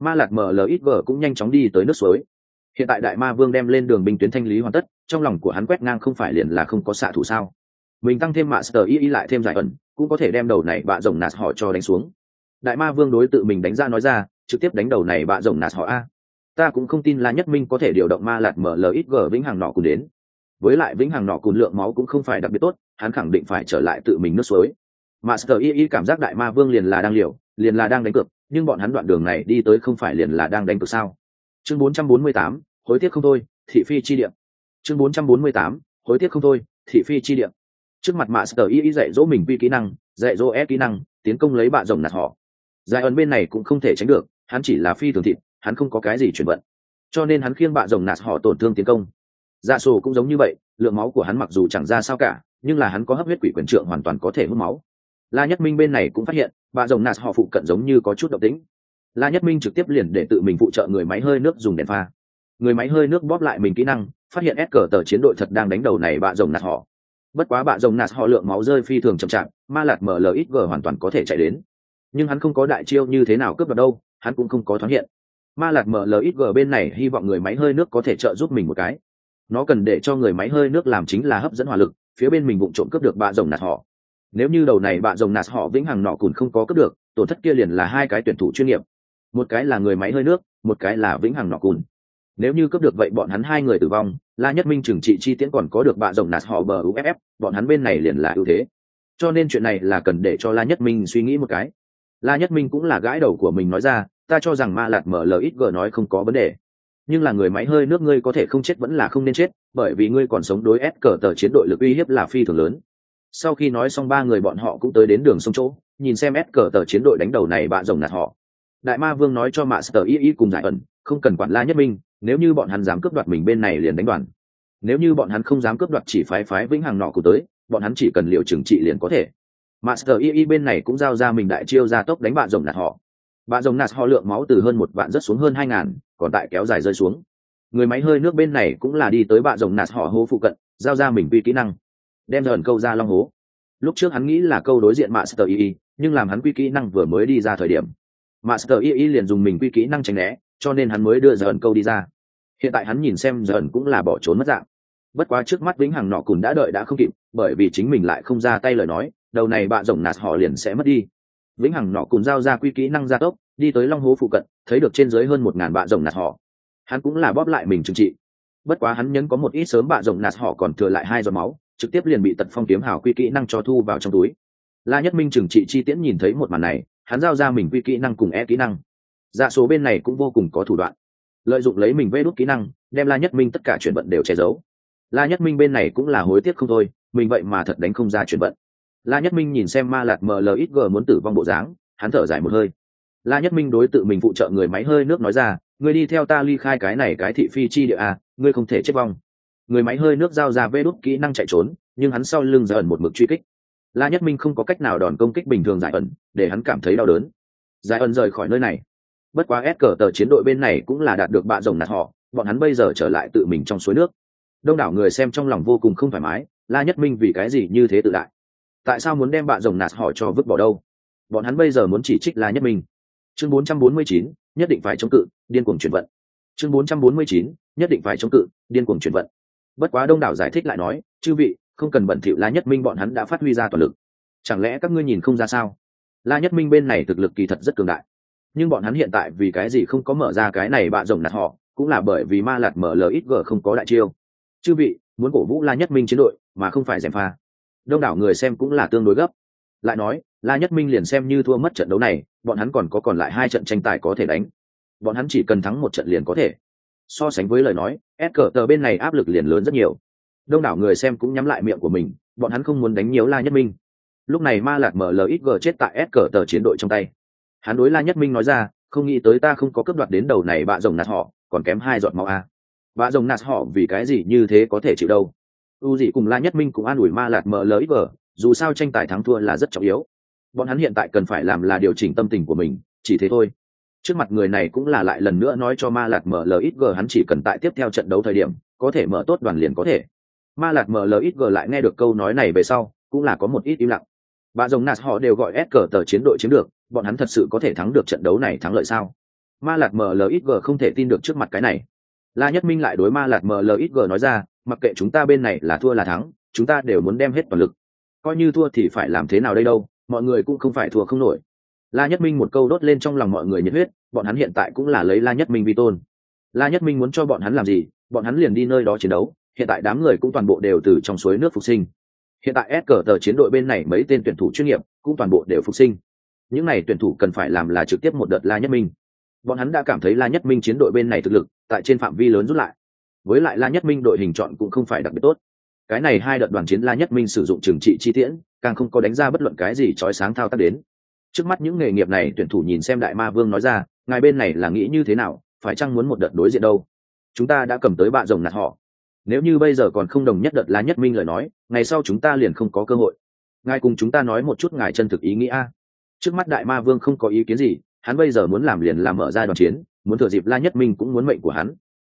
Ma lạc mlxg cũng nhanh chóng đi tới nước suối. Hiện tại đại ma vương đem lên đường binh tuyến thanh lý hoàn tất, trong lòng của hắn quét ngang không phải liền là không có xạ thủ sao. Mình tăng thêm mạ sờ y y lại thêm giải ẩn, cũng có thể đem đầu này bạ rồng nạt họ cho đánh xuống. Đại ma vương đối tự mình đánh ra nói ra trực tiếp đánh đầu này bạ rồng nạt họ a ta cũng không tin là nhất minh có thể điều động ma lạt mở mlxg vĩnh hằng nọ cùng đến với lại vĩnh hằng nọ cùng lượng máu cũng không phải đặc biệt tốt hắn khẳng định phải trở lại tự mình nước suối Master Y Y cảm giác đại ma vương liền là đang liều, liền là đang đánh cược, nhưng bọn hắn đoạn đường này đi tới không phải liền là đang đánh cược sao? Chương 448, hối tiếc không thôi, thị phi chi điểm. Chương 448, hối tiếc không thôi, thị phi chi điểm. Trước mặt Master Y Y dạy dỗ mình vi kỹ năng, dạy dỗ e kỹ năng, tiến công lấy bạ rồng nạt họ. Giải ẩn bên này cũng không thể tránh được, hắn chỉ là phi thường thịt, hắn không có cái gì chuyển vận. Cho nên hắn khiêng bạ rồng nạt họ tổn thương tiến công. Dạ sổ cũng giống như vậy, lượng máu của hắn mặc dù chẳng ra sao cả, nhưng là hắn có hấp huyết quỷ quyền trượng hoàn toàn có thể hút máu. La nhất minh bên này cũng phát hiện bạ rồng nạt họ phụ cận giống như có chút động tĩnh. La nhất minh trực tiếp liền để tự mình phụ trợ người máy hơi nước dùng đèn pha. Người máy hơi nước bóp lại mình kỹ năng phát hiện ép cờ tờ chiến đội thật đang đánh đầu này bạ rồng nạt họ. Bất quá bạ rồng nạt họ lượng máu rơi phi thường chậm chạp ma lạt mở mlxg hoàn toàn có thể chạy đến. Nhưng hắn không có đại chiêu như thế nào cướp được đâu hắn cũng không có thoáng hiện. Ma lạc mở mlxg bên này, hy vọng người máy hơi nước có thể trợ giúp mình một cái. Nó cần để cho người máy hơi nước làm chính là hấp dẫn hỏa lực, phía bên mình vụng trộm cướp được bạ rồng nạt họ. Nếu như đầu này bạ rồng nạt họ vĩnh hằng nọ cùn không có cướp được, tổn thất kia liền là hai cái tuyển thủ chuyên nghiệp. Một cái là người máy hơi nước, một cái là vĩnh hằng nọ cùn. Nếu như cướp được vậy bọn hắn hai người tử vong, la nhất minh trừng trị chi tiễn còn có được bạ rồng nạt họ bờ uff bọn hắn bên này liền là ưu thế. Cho nên chuyện này là cần để cho la nhất minh suy nghĩ một cái. La nhất minh cũng là gãi đầu của mình nói ra ta cho rằng ma lạt mở ít gờ nói không có vấn đề. Nhưng là người máy hơi nước ngươi có thể không chết vẫn là không nên chết, bởi vì ngươi còn sống đối ép cờ tờ chiến đội lực uy hiếp là phi thường lớn. Sau khi nói xong ba người bọn họ cũng tới đến đường sông chỗ, nhìn xem ép cờ tờ chiến đội đánh đầu này bạn rồng nạt họ. Đại ma vương nói cho mạ sờ y y cùng giải ẩn, không cần quản la nhất minh, nếu như bọn hắn dám cướp đoạt mình bên này liền đánh đoàn. Nếu như bọn hắn không dám cướp đoạt chỉ phái phái vĩnh hằng nọ của tới, bọn hắn chỉ cần liệu trừng trị liền có thể. Master Y Y bên này cũng giao ra mình đại chiêu ra tốc đánh bạn rồng nạt họ. Bạn dòng nạt ho lượng máu từ hơn một vạn rất xuống hơn hai ngàn, còn tại kéo dài rơi xuống. Người máy hơi nước bên này cũng là đi tới bạn dòng nạt họ hô phụ cận, giao ra mình quy kỹ năng. Đem dần câu ra long hố. Lúc trước hắn nghĩ là câu đối diện master y nhưng làm hắn quy kỹ năng vừa mới đi ra thời điểm. Master y liền dùng mình quy kỹ năng tránh né cho nên hắn mới đưa dần câu đi ra. Hiện tại hắn nhìn xem dần cũng là bỏ trốn mất dạng. Bất quá trước mắt vĩnh hằng nọ cùn đã đợi đã không kịp bởi vì chính mình lại không ra tay lời nói đầu này bạn rồng nạt họ liền sẽ mất đi vĩnh hằng nọ cùng giao ra quy kỹ năng gia tốc, đi tới long hố phụ cận, thấy được trên dưới hơn một ngàn bạ rồng nạt họ. Hắn cũng là bóp lại mình trừng trị. Bất quá hắn nhấn có một ít sớm bạ rồng nạt họ còn thừa lại hai giọt máu, trực tiếp liền bị tật phong kiếm hào quy kỹ năng cho thu vào trong túi. La nhất minh trừng trị chi tiễn nhìn thấy một màn này, hắn giao ra mình quy kỹ năng cùng e kỹ năng. Dạ số bên này cũng vô cùng có thủ đoạn. Lợi dụng lấy mình vê đốt kỹ năng, đem la nhất minh tất cả chuyển vận đều che giấu. La nhất minh bên này cũng là hối tiếc không thôi, mình vậy mà thật đánh không ra chuyển vận la nhất minh nhìn xem ma lạt mlxg muốn tử vong bộ dáng, hắn thở dài một hơi. La nhất minh đối tự mình phụ trợ người máy hơi nước nói ra, ngươi đi theo ta ly khai cái này cái thị phi chi địa à ngươi không thể chết vong. Người máy hơi nước giao ra vê đốt kỹ năng chạy trốn, nhưng hắn sau lưng giải ẩn một mực truy kích. La nhất minh không có cách nào đòn công kích bình thường giải ẩn, để hắn cảm thấy đau đớn. Giải ẩn rời khỏi nơi này. Bất quá ép cờ tờ chiến đội bên này cũng là đạt được bạ rồng nạt họ, bọn hắn bây giờ trở lại tự mình trong suối nước. Đông đảo người xem trong lòng vô cùng không thoải mái, la nhất minh vì cái gì như thế tự đại? Tại sao muốn đem bạn rồng nạt hỏi cho vứt bỏ đâu? Bọn hắn bây giờ muốn chỉ trích la nhất minh chương 449, nhất định phải chống cự điên cuồng chuyển vận. Chương 449, nhất định phải chống cự điên cuồng chuyển vận. Bất quá đông đảo giải thích lại nói chư vị không cần bận thỉu la nhất minh bọn hắn đã phát huy ra toàn lực. Chẳng lẽ các ngươi nhìn không ra sao? La nhất minh bên này thực lực kỳ thật rất cường đại. Nhưng bọn hắn hiện tại vì cái gì không có mở ra cái này bạ rồng nạt họ cũng là bởi vì ma lạt mở ít lxg không có đại chiêu. Chư vị muốn cổ vũ la nhất minh chiến đội mà không phải gièm pha đông đảo người xem cũng là tương đối gấp. Lại nói, la nhất minh liền xem như thua mất trận đấu này, bọn hắn còn có còn lại hai trận tranh tài có thể đánh. Bọn hắn chỉ cần thắng một trận liền có thể. So sánh với lời nói, s cờ tờ bên này áp lực liền lớn rất nhiều. Đông đảo người xem cũng nhắm lại miệng của mình, bọn hắn không muốn đánh nhiều la nhất minh. Lúc này ma lạc mở mlxg chết tại s cờ tờ chiến đội trong tay. Hắn đối la nhất minh nói ra, không nghĩ tới ta không có cướp đoạt đến đầu này bạ rồng nạt họ, còn kém hai giọt máu a. À. bạ rồng nạt họ vì cái gì như thế có thể chịu đâu? U dị cùng la nhất minh cũng an ủi ma lạc mở mlxg dù sao tranh tài thắng thua là rất trọng yếu. Bọn hắn hiện tại cần phải làm là điều chỉnh tâm tình của mình, chỉ thế thôi. Trước mặt người này cũng là lại lần nữa nói cho ma lạc mở G, hắn chỉ cần tại tiếp theo trận đấu thời điểm, có thể mở tốt đoàn liền có thể. Ma lạt mlxg lại nghe được câu nói này về sau, cũng là có một ít im lặng. Bà rồng nạt họ đều gọi ép cờ tờ chiến đội chiếm được, bọn hắn thật sự có thể thắng được trận đấu này thắng lợi sao? Ma lạt mlxg không thể tin được trước mặt cái này. La nhất minh lại đối ma lạt mlxg nói ra mặc kệ chúng ta bên này là thua là thắng, chúng ta đều muốn đem hết toàn lực. Coi như thua thì phải làm thế nào đây đâu, mọi người cũng không phải thua không nổi. La nhất minh một câu đốt lên trong lòng mọi người nhiệt huyết, bọn hắn hiện tại cũng là lấy la nhất minh vi tôn. La nhất minh muốn cho bọn hắn làm gì, bọn hắn liền đi nơi đó chiến đấu, hiện tại đám người cũng toàn bộ đều từ trong suối nước phục sinh. Hiện tại s cờ tờ chiến đội bên này mấy tên tuyển thủ chuyên nghiệp cũng toàn bộ đều phục sinh. Những n à y tuyển thủ cần phải làm là trực tiếp một đợt la nhất minh. Bọn hắn đã cảm thấy la nhất minh chiến đội bên này thực lực tại trên phạm vi lớn rút lại với lại la nhất minh đội hình chọn cũng không phải đặc biệt tốt. Cái này hai đợt đoàn chiến la nhất minh sử dụng trừng trị chi tiễn, càng không có đánh ra bất luận cái gì trói sáng thao tác đến. Trước mắt những nghề nghiệp này, tuyển thủ nhìn xem đại ma vương nói ra, ngài bên này là nghĩ như thế nào, phải chăng muốn một đợt đối diện đâu? Chúng ta đã cầm tới bạ rồng nạt họ. Nếu như bây giờ còn không đồng nhất đợt la nhất minh lời nói, ngày sau chúng ta liền không có cơ hội. Ngài cùng chúng ta nói một chút ngài chân thực ý nghĩa trước mắt đại ma vương không có ý kiến gì, hắn bây giờ muốn làm liền làm mở ra đoàn chiến, muốn thừa dịp la nhất minh cũng muốn mệnh của hắn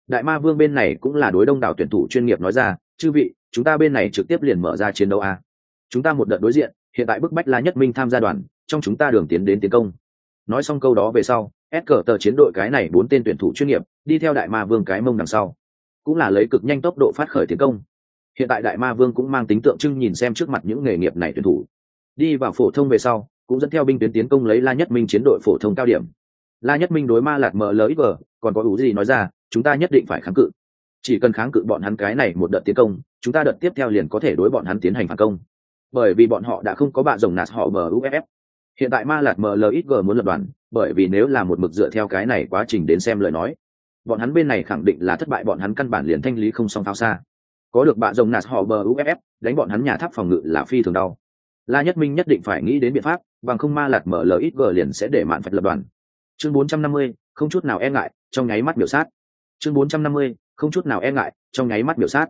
đại ma vương bên này cũng là đối đông đảo tuyển thủ chuyên nghiệp nói ra, chư vị, chúng ta bên này trực tiếp liền mở ra chiến đấu a. Chúng ta một đợt đối diện, hiện tại bức bách la nhất minh tham gia đoàn, trong chúng ta đường tiến đến tiến công. Nói xong câu đó về sau, s cờ tờ chiến đội cái này bốn tên tuyển thủ chuyên nghiệp, đi theo đại ma vương cái mông đằng sau. Cũng là lấy cực nhanh tốc độ phát khởi tiến công. Hiện tại đại ma vương cũng mang tính tượng trưng nhìn xem trước mặt những nghề nghiệp này tuyển thủ. Đi vào phổ thông về sau, cũng dẫn theo binh tuyến tiến công lấy la nhất minh chiến đội phổ thông cao điểm. La nhất minh đối ma lạc mlxg còn có ủ gì nói ra chúng ta nhất định phải kháng cự. Chỉ cần kháng cự bọn hắn cái này một đợt tiến công chúng ta đợt tiếp theo liền có thể đối bọn hắn tiến hành phản công. Bởi vì bọn họ đã không có bạ rồng nạt họ muff hiện tại ma lạt mlxg muốn lập đoàn bởi vì nếu là một mực dựa theo cái này quá trình đến xem lời nói bọn hắn bên này khẳng định là thất bại bọn hắn căn bản liền thanh lý không song pháo xa. Có được bạ rồng nạt họ muff đánh bọn hắn nhà tháp phòng ngự là phi thường đau. La nhất minh nhất định phải nghĩ đến biện pháp bằng không ma lạt mở lxg liền sẽ để mạn phật lập đoàn. Chương 450, không chút nào e ngại trong nháy mắt biểu sát chương 450, không chút nào e ngại trong nháy mắt biểu sát.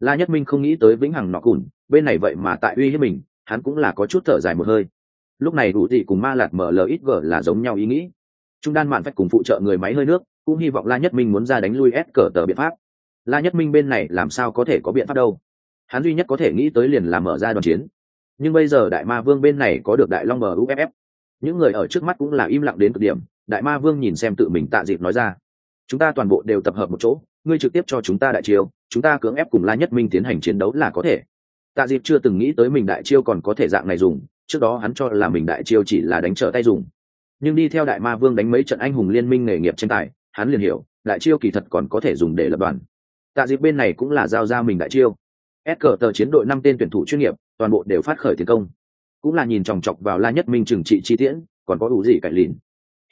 La nhất minh không nghĩ tới vĩnh hằng nọ cùn bên này vậy mà tại uy hiếp mình hắn cũng là có chút thở dài một hơi. Lúc này đủ thị cùng ma lạc mở lxg là giống nhau ý nghĩ. Trung đan mạn phách cùng phụ trợ người máy hơi nước cũng hy vọng la nhất minh muốn ra đánh lui ép cờ tờ biện pháp. La nhất minh bên này làm sao có thể có biện pháp đâu? Hắn duy nhất có thể nghĩ tới liền là mở ra đoàn chiến. Nhưng bây giờ đại ma vương bên này có được đại long bờ uff những người ở trước mắt cũng là im lặng đến cực điểm. Đại ma vương nhìn xem tự mình tạ dịp nói ra chúng ta toàn bộ đều tập hợp một chỗ, ngươi trực tiếp cho chúng ta đại chiêu, chúng ta cưỡng ép cùng la nhất minh tiến hành chiến đấu là có thể. Tạ dịp chưa từng nghĩ tới mình đại chiêu còn có thể dạng này dùng, trước đó hắn cho là mình đại chiêu chỉ là đánh trở tay dùng. Nhưng đi theo đại ma vương đánh mấy trận anh hùng liên minh nghề nghiệp tranh tài, hắn liền hiểu, đại chiêu kỳ thật còn có thể dùng để lập đoàn. Tạ dịp bên này cũng là giao ra mình đại chiêu. Ép cờ tờ chiến đội năm tên tuyển thủ chuyên nghiệp, toàn bộ đều phát khởi tiến công. Cũng là nhìn chòng chọc vào la nhất minh trừng trị chi tiễn, còn có đủ gì cạnh lìn.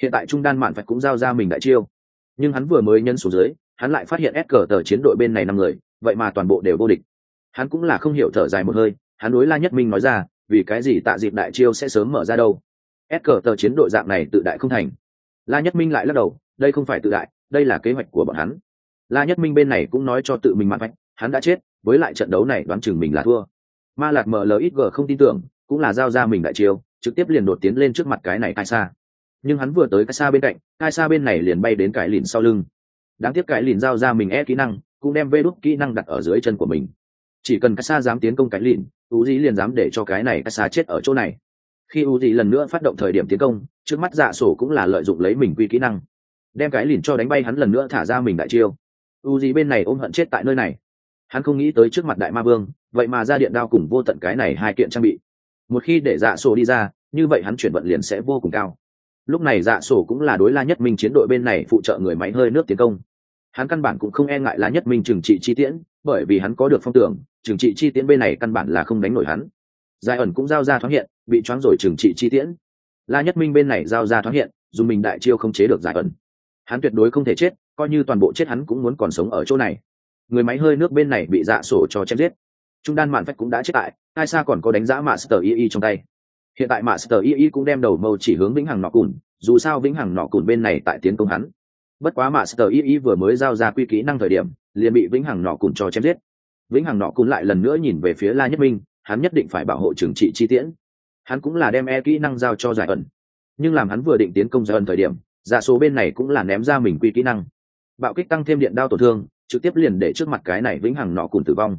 Hiện tại trung đan mạn phải cũng giao ra mình đại chiêu nhưng hắn vừa mới nhân xuống dưới, hắn lại phát hiện s cờ tờ chiến đội bên này năm người, vậy mà toàn bộ đều vô địch. Hắn cũng là không hiểu thở dài một hơi, hắn đối la nhất minh nói ra, vì cái gì tạ dịp đại chiêu sẽ sớm mở ra đâu? S cờ tờ chiến đội dạng này tự đại không thành. La nhất minh lại lắc đầu, đây không phải tự đại, đây là kế hoạch của bọn hắn. La nhất minh bên này cũng nói cho tự mình mạn phách hắn đã chết, với lại trận đấu này đoán chừng mình là thua. Ma lạc mlxg không tin tưởng, cũng là giao ra mình đại chiêu, trực tiếp liền đột tiến lên trước mặt cái này ai xa nhưng hắn vừa tới cái xa bên cạnh, cái xa bên này liền bay đến cái lìn sau lưng. Đáng tiếc cái lìn giao ra mình e kỹ năng, cũng đem vê đúc kỹ năng đặt ở dưới chân của mình. Chỉ cần cái xa dám tiến công cái lìn u dĩ liền dám để cho cái này cái xa chết ở chỗ này. Khi u dĩ lần nữa phát động thời điểm tiến công, trước mắt dạ sổ cũng là lợi dụng lấy mình quy kỹ năng. Đem cái lìn cho đánh bay hắn lần nữa thả ra mình đại chiêu. U dĩ bên này ôm hận chết tại nơi này. Hắn không nghĩ tới trước mặt đại ma vương, vậy mà ra điện đao cùng vô tận cái này hai kiện trang bị. Một khi để dạ sổ đi ra, như vậy hắn chuyển vận liền sẽ vô cùng cao lúc này dạ sổ cũng là đối la nhất minh chiến đội bên này phụ trợ người máy hơi nước tiến công. Hắn căn bản cũng không e ngại la nhất minh trừng trị chi tiễn, bởi vì hắn có được phong tưởng, trừng trị chi tiễn bên này căn bản là không đánh nổi hắn. Giải ẩn cũng giao ra thoáng hiện, bị choáng rồi trừng trị chi tiễn. La nhất minh bên này giao ra thoáng hiện, dù mình đại chiêu không chế được giải ẩn. Hắn tuyệt đối không thể chết, coi như toàn bộ chết hắn cũng muốn còn sống ở chỗ này. Người máy hơi nước bên này bị dạ sổ cho chém giết. Trung đan mạn phách cũng đã chết tại, ai xa còn có đánh giá master y y trong tay hiện tại master y y cũng đem đầu mâu chỉ hướng vĩnh hằng nọ cùn, dù sao vĩnh hằng nọ cùn bên này tại tiến công hắn. Bất quá master y y vừa mới giao ra quy kỹ năng thời điểm, liền bị vĩnh hằng nọ cùn cho chém giết. Vĩnh hằng nọ cùn lại lần nữa nhìn về phía la nhất minh, hắn nhất định phải bảo hộ trừng trị chi tiễn. Hắn cũng là đem e kỹ năng giao cho giải ẩn nhưng làm hắn vừa định tiến công giải ẩn thời điểm, giả số bên này cũng là ném ra mình quy kỹ năng. Bạo kích tăng thêm điện đao tổn thương, trực tiếp liền để trước mặt cái này vĩnh hằng nọ Cùn tử vong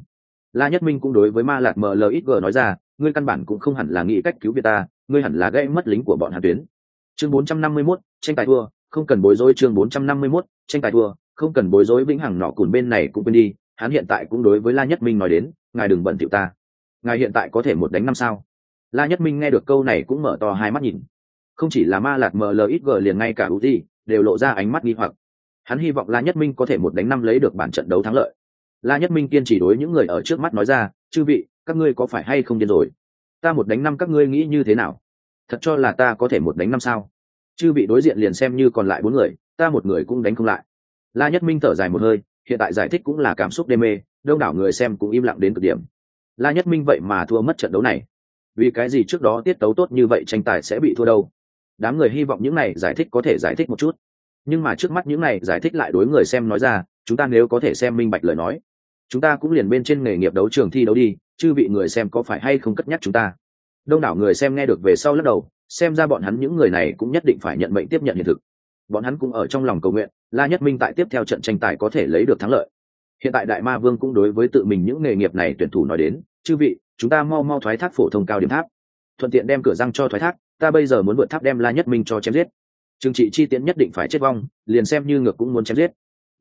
la nhất minh cũng đối với ma lạc mlxg nói ra ngươi căn bản cũng không hẳn là nghĩ cách cứu việt ta ngươi hẳn là gây mất lính của bọn hàn tuyến. Chương 451, tranh tài thua không cần bối rối chương 451, tranh tài thua không cần bối rối vĩnh hằng nọ cùn bên này cũng quên đi hắn hiện tại cũng đối với la nhất minh nói đến ngài đừng bận thiệu ta. Ngài hiện tại có thể một đánh năm sao? La nhất minh nghe được câu này cũng mở to hai mắt nhìn. Không chỉ là ma lạc mlxg liền ngay cả uzi đều lộ ra ánh mắt nghi hoặc. Hắn hy vọng la nhất minh có thể một đánh năm lấy được bản trận đấu thắng lợi la nhất minh kiên trì đối những người ở trước mắt nói ra, chư vị, các ngươi có phải hay không điên rồi? Ta một đánh năm các ngươi nghĩ như thế nào? Thật cho là ta có thể một đánh năm sao? Chư vị đối diện liền xem như còn lại bốn người, ta một người cũng đánh không lại. La nhất minh thở dài một hơi, hiện tại giải thích cũng là cảm xúc đê mê, đông đảo người xem cũng im lặng đến cực điểm. La nhất minh vậy mà thua mất trận đấu này. Vì cái gì trước đó tiết tấu tốt như vậy tranh tài sẽ bị thua đâu? Đám người hy vọng những này giải thích có thể giải thích một chút. Nhưng mà trước mắt những này giải thích lại đối người xem nói ra, chúng ta nếu có thể xem minh bạch lời nói chúng ta cũng liền bên trên nghề nghiệp đấu trường thi đấu đi chứ bị người xem có phải hay không cất nhắc chúng ta? Đông đảo người xem nghe được về sau lắc đầu, xem ra bọn hắn những người này cũng nhất định phải nhận mệnh tiếp nhận hiện thực. Bọn hắn cũng ở trong lòng cầu nguyện, la nhất minh tại tiếp theo trận tranh tài có thể lấy được thắng lợi. Hiện tại đại ma vương cũng đối với tự mình những nghề nghiệp này tuyển thủ nói đến, chư vị, chúng ta mau mau thoái thác phổ thông cao điểm tháp. Thuận tiện đem cửa răng cho thoái thác, ta bây giờ muốn vượt tháp đem la nhất minh cho chém giết. Trừng trị chi tiễn nhất định phải chết vong, liền xem như ngược cũng muốn chém giết.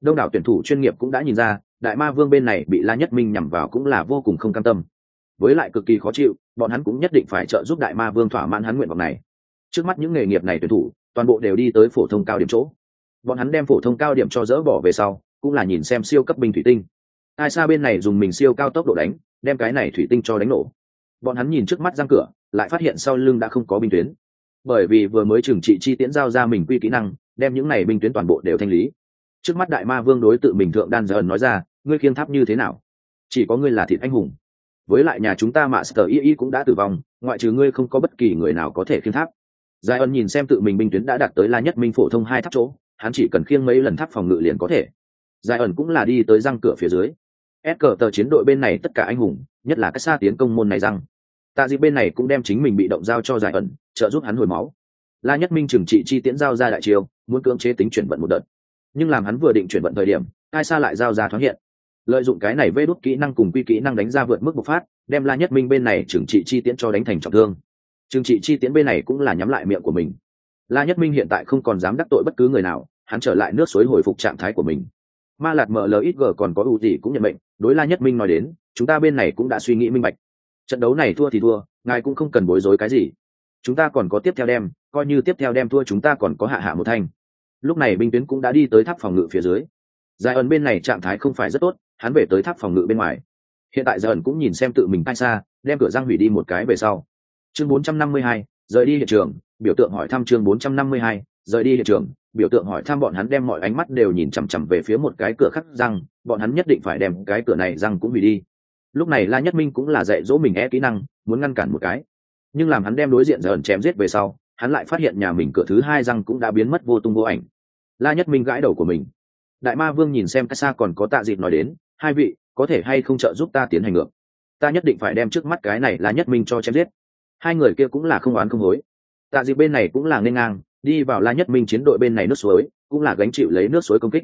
Đông đảo tuyển thủ chuyên nghiệp cũng đã nhìn ra đại ma vương bên này bị la nhất minh nhằm vào cũng là vô cùng không cam tâm. Với lại cực kỳ khó chịu, bọn hắn cũng nhất định phải trợ giúp đại ma vương thỏa mãn hắn nguyện vọng này. Trước mắt những nghề nghiệp này tuyển thủ, toàn bộ đều đi tới phổ thông cao điểm chỗ. Bọn hắn đem phổ thông cao điểm cho dỡ bỏ về sau, cũng là nhìn xem siêu cấp binh thủy tinh. Ai xa bên này dùng mình siêu cao tốc độ đánh, đem cái này thủy tinh cho đánh nổ. Bọn hắn nhìn trước mắt răng cửa, lại phát hiện sau lưng đã không có binh tuyến. Bởi vì vừa mới trừng trị chi tiễn giao ra mình quy kỹ năng, đem những này binh tuyến toàn bộ đều thanh lý. Trước mắt đại ma vương đối tự mình thượng đan giờ nói ra ngươi khiêng tháp như thế nào? Chỉ có ngươi là thịt anh hùng. Với lại nhà chúng ta mà sờ y y cũng đã tử vong, ngoại trừ ngươi không có bất kỳ người nào có thể khiêng tháp. Giải ân nhìn xem tự mình binh tuyến đã đạt tới la nhất minh phổ thông hai tháp chỗ, hắn chỉ cần khiêng mấy lần tháp phòng ngự liền có thể. Giải ẩn cũng là đi tới răng cửa phía dưới. Ép cờ tờ chiến đội bên này tất cả anh hùng, nhất là cách xa tiến công môn này răng. Tạ dị bên này cũng đem chính mình bị động giao cho giải ẩn trợ giúp hắn hồi máu. La nhất minh trừng trị chi tiễn giao ra đại chiêu, muốn cưỡng chế tính chuyển vận một đợt. Nhưng làm hắn vừa định chuyển vận thời điểm, ai xa lại giao ra thoáng hiện? Lợi dụng cái này vê đốt kỹ năng cùng quy kỹ năng đánh ra vượt mức bộc phát, đem la nhất minh bên này trừng trị chi tiễn cho đánh thành trọng thương. Trừng trị chi tiễn bên này cũng là nhắm lại miệng của mình. La nhất minh hiện tại không còn dám đắc tội bất cứ người nào, hắn trở lại nước suối hồi phục trạng thái của mình. Ma lạt mở ít mlxg còn có ưu gì cũng nhận mệnh, đối la nhất minh nói đến, chúng ta bên này cũng đã suy nghĩ minh bạch. Trận đấu này thua thì thua, ngài cũng không cần bối rối cái gì. Chúng ta còn có tiếp theo đem, coi như tiếp theo đem thua chúng ta còn có hạ hạ một thanh. Lúc này binh tuyến cũng đã đi tới tháp phòng ngự phía dưới. Giải ẩn bên này trạng thái không phải rất tốt hắn về tới tháp phòng ngự bên ngoài. Hiện tại giờ ẩn cũng nhìn xem tự mình tay xa đem cửa răng hủy đi một cái về sau. Chương 452, rời đi hiện trường biểu tượng hỏi thăm chương 452, rời đi hiện trường biểu tượng hỏi thăm bọn hắn đem mọi ánh mắt đều nhìn chằm chằm về phía một cái cửa khắc răng bọn hắn nhất định phải đem cái cửa này răng cũng hủy đi. Lúc này la nhất minh cũng là dạy dỗ mình e kỹ năng muốn ngăn cản một cái. Nhưng làm hắn đem đối diện dần chém giết về sau hắn lại phát hiện nhà mình cửa thứ hai răng cũng đã biến mất vô tung vô ảnh. La nhất minh gãi đầu của mình. Đại ma vương nhìn xem cách xa còn có tạ dịp nói đến hai vị, có thể hay không trợ giúp ta tiến hành ngược? Ta nhất định phải đem trước mắt cái này là nhất minh cho chém giết. Hai người kia cũng là không oán không hối. Tạ dịp bên này cũng là nên ngang, đi vào la nhất minh chiến đội bên này nước suối, cũng là gánh chịu lấy nước suối công kích.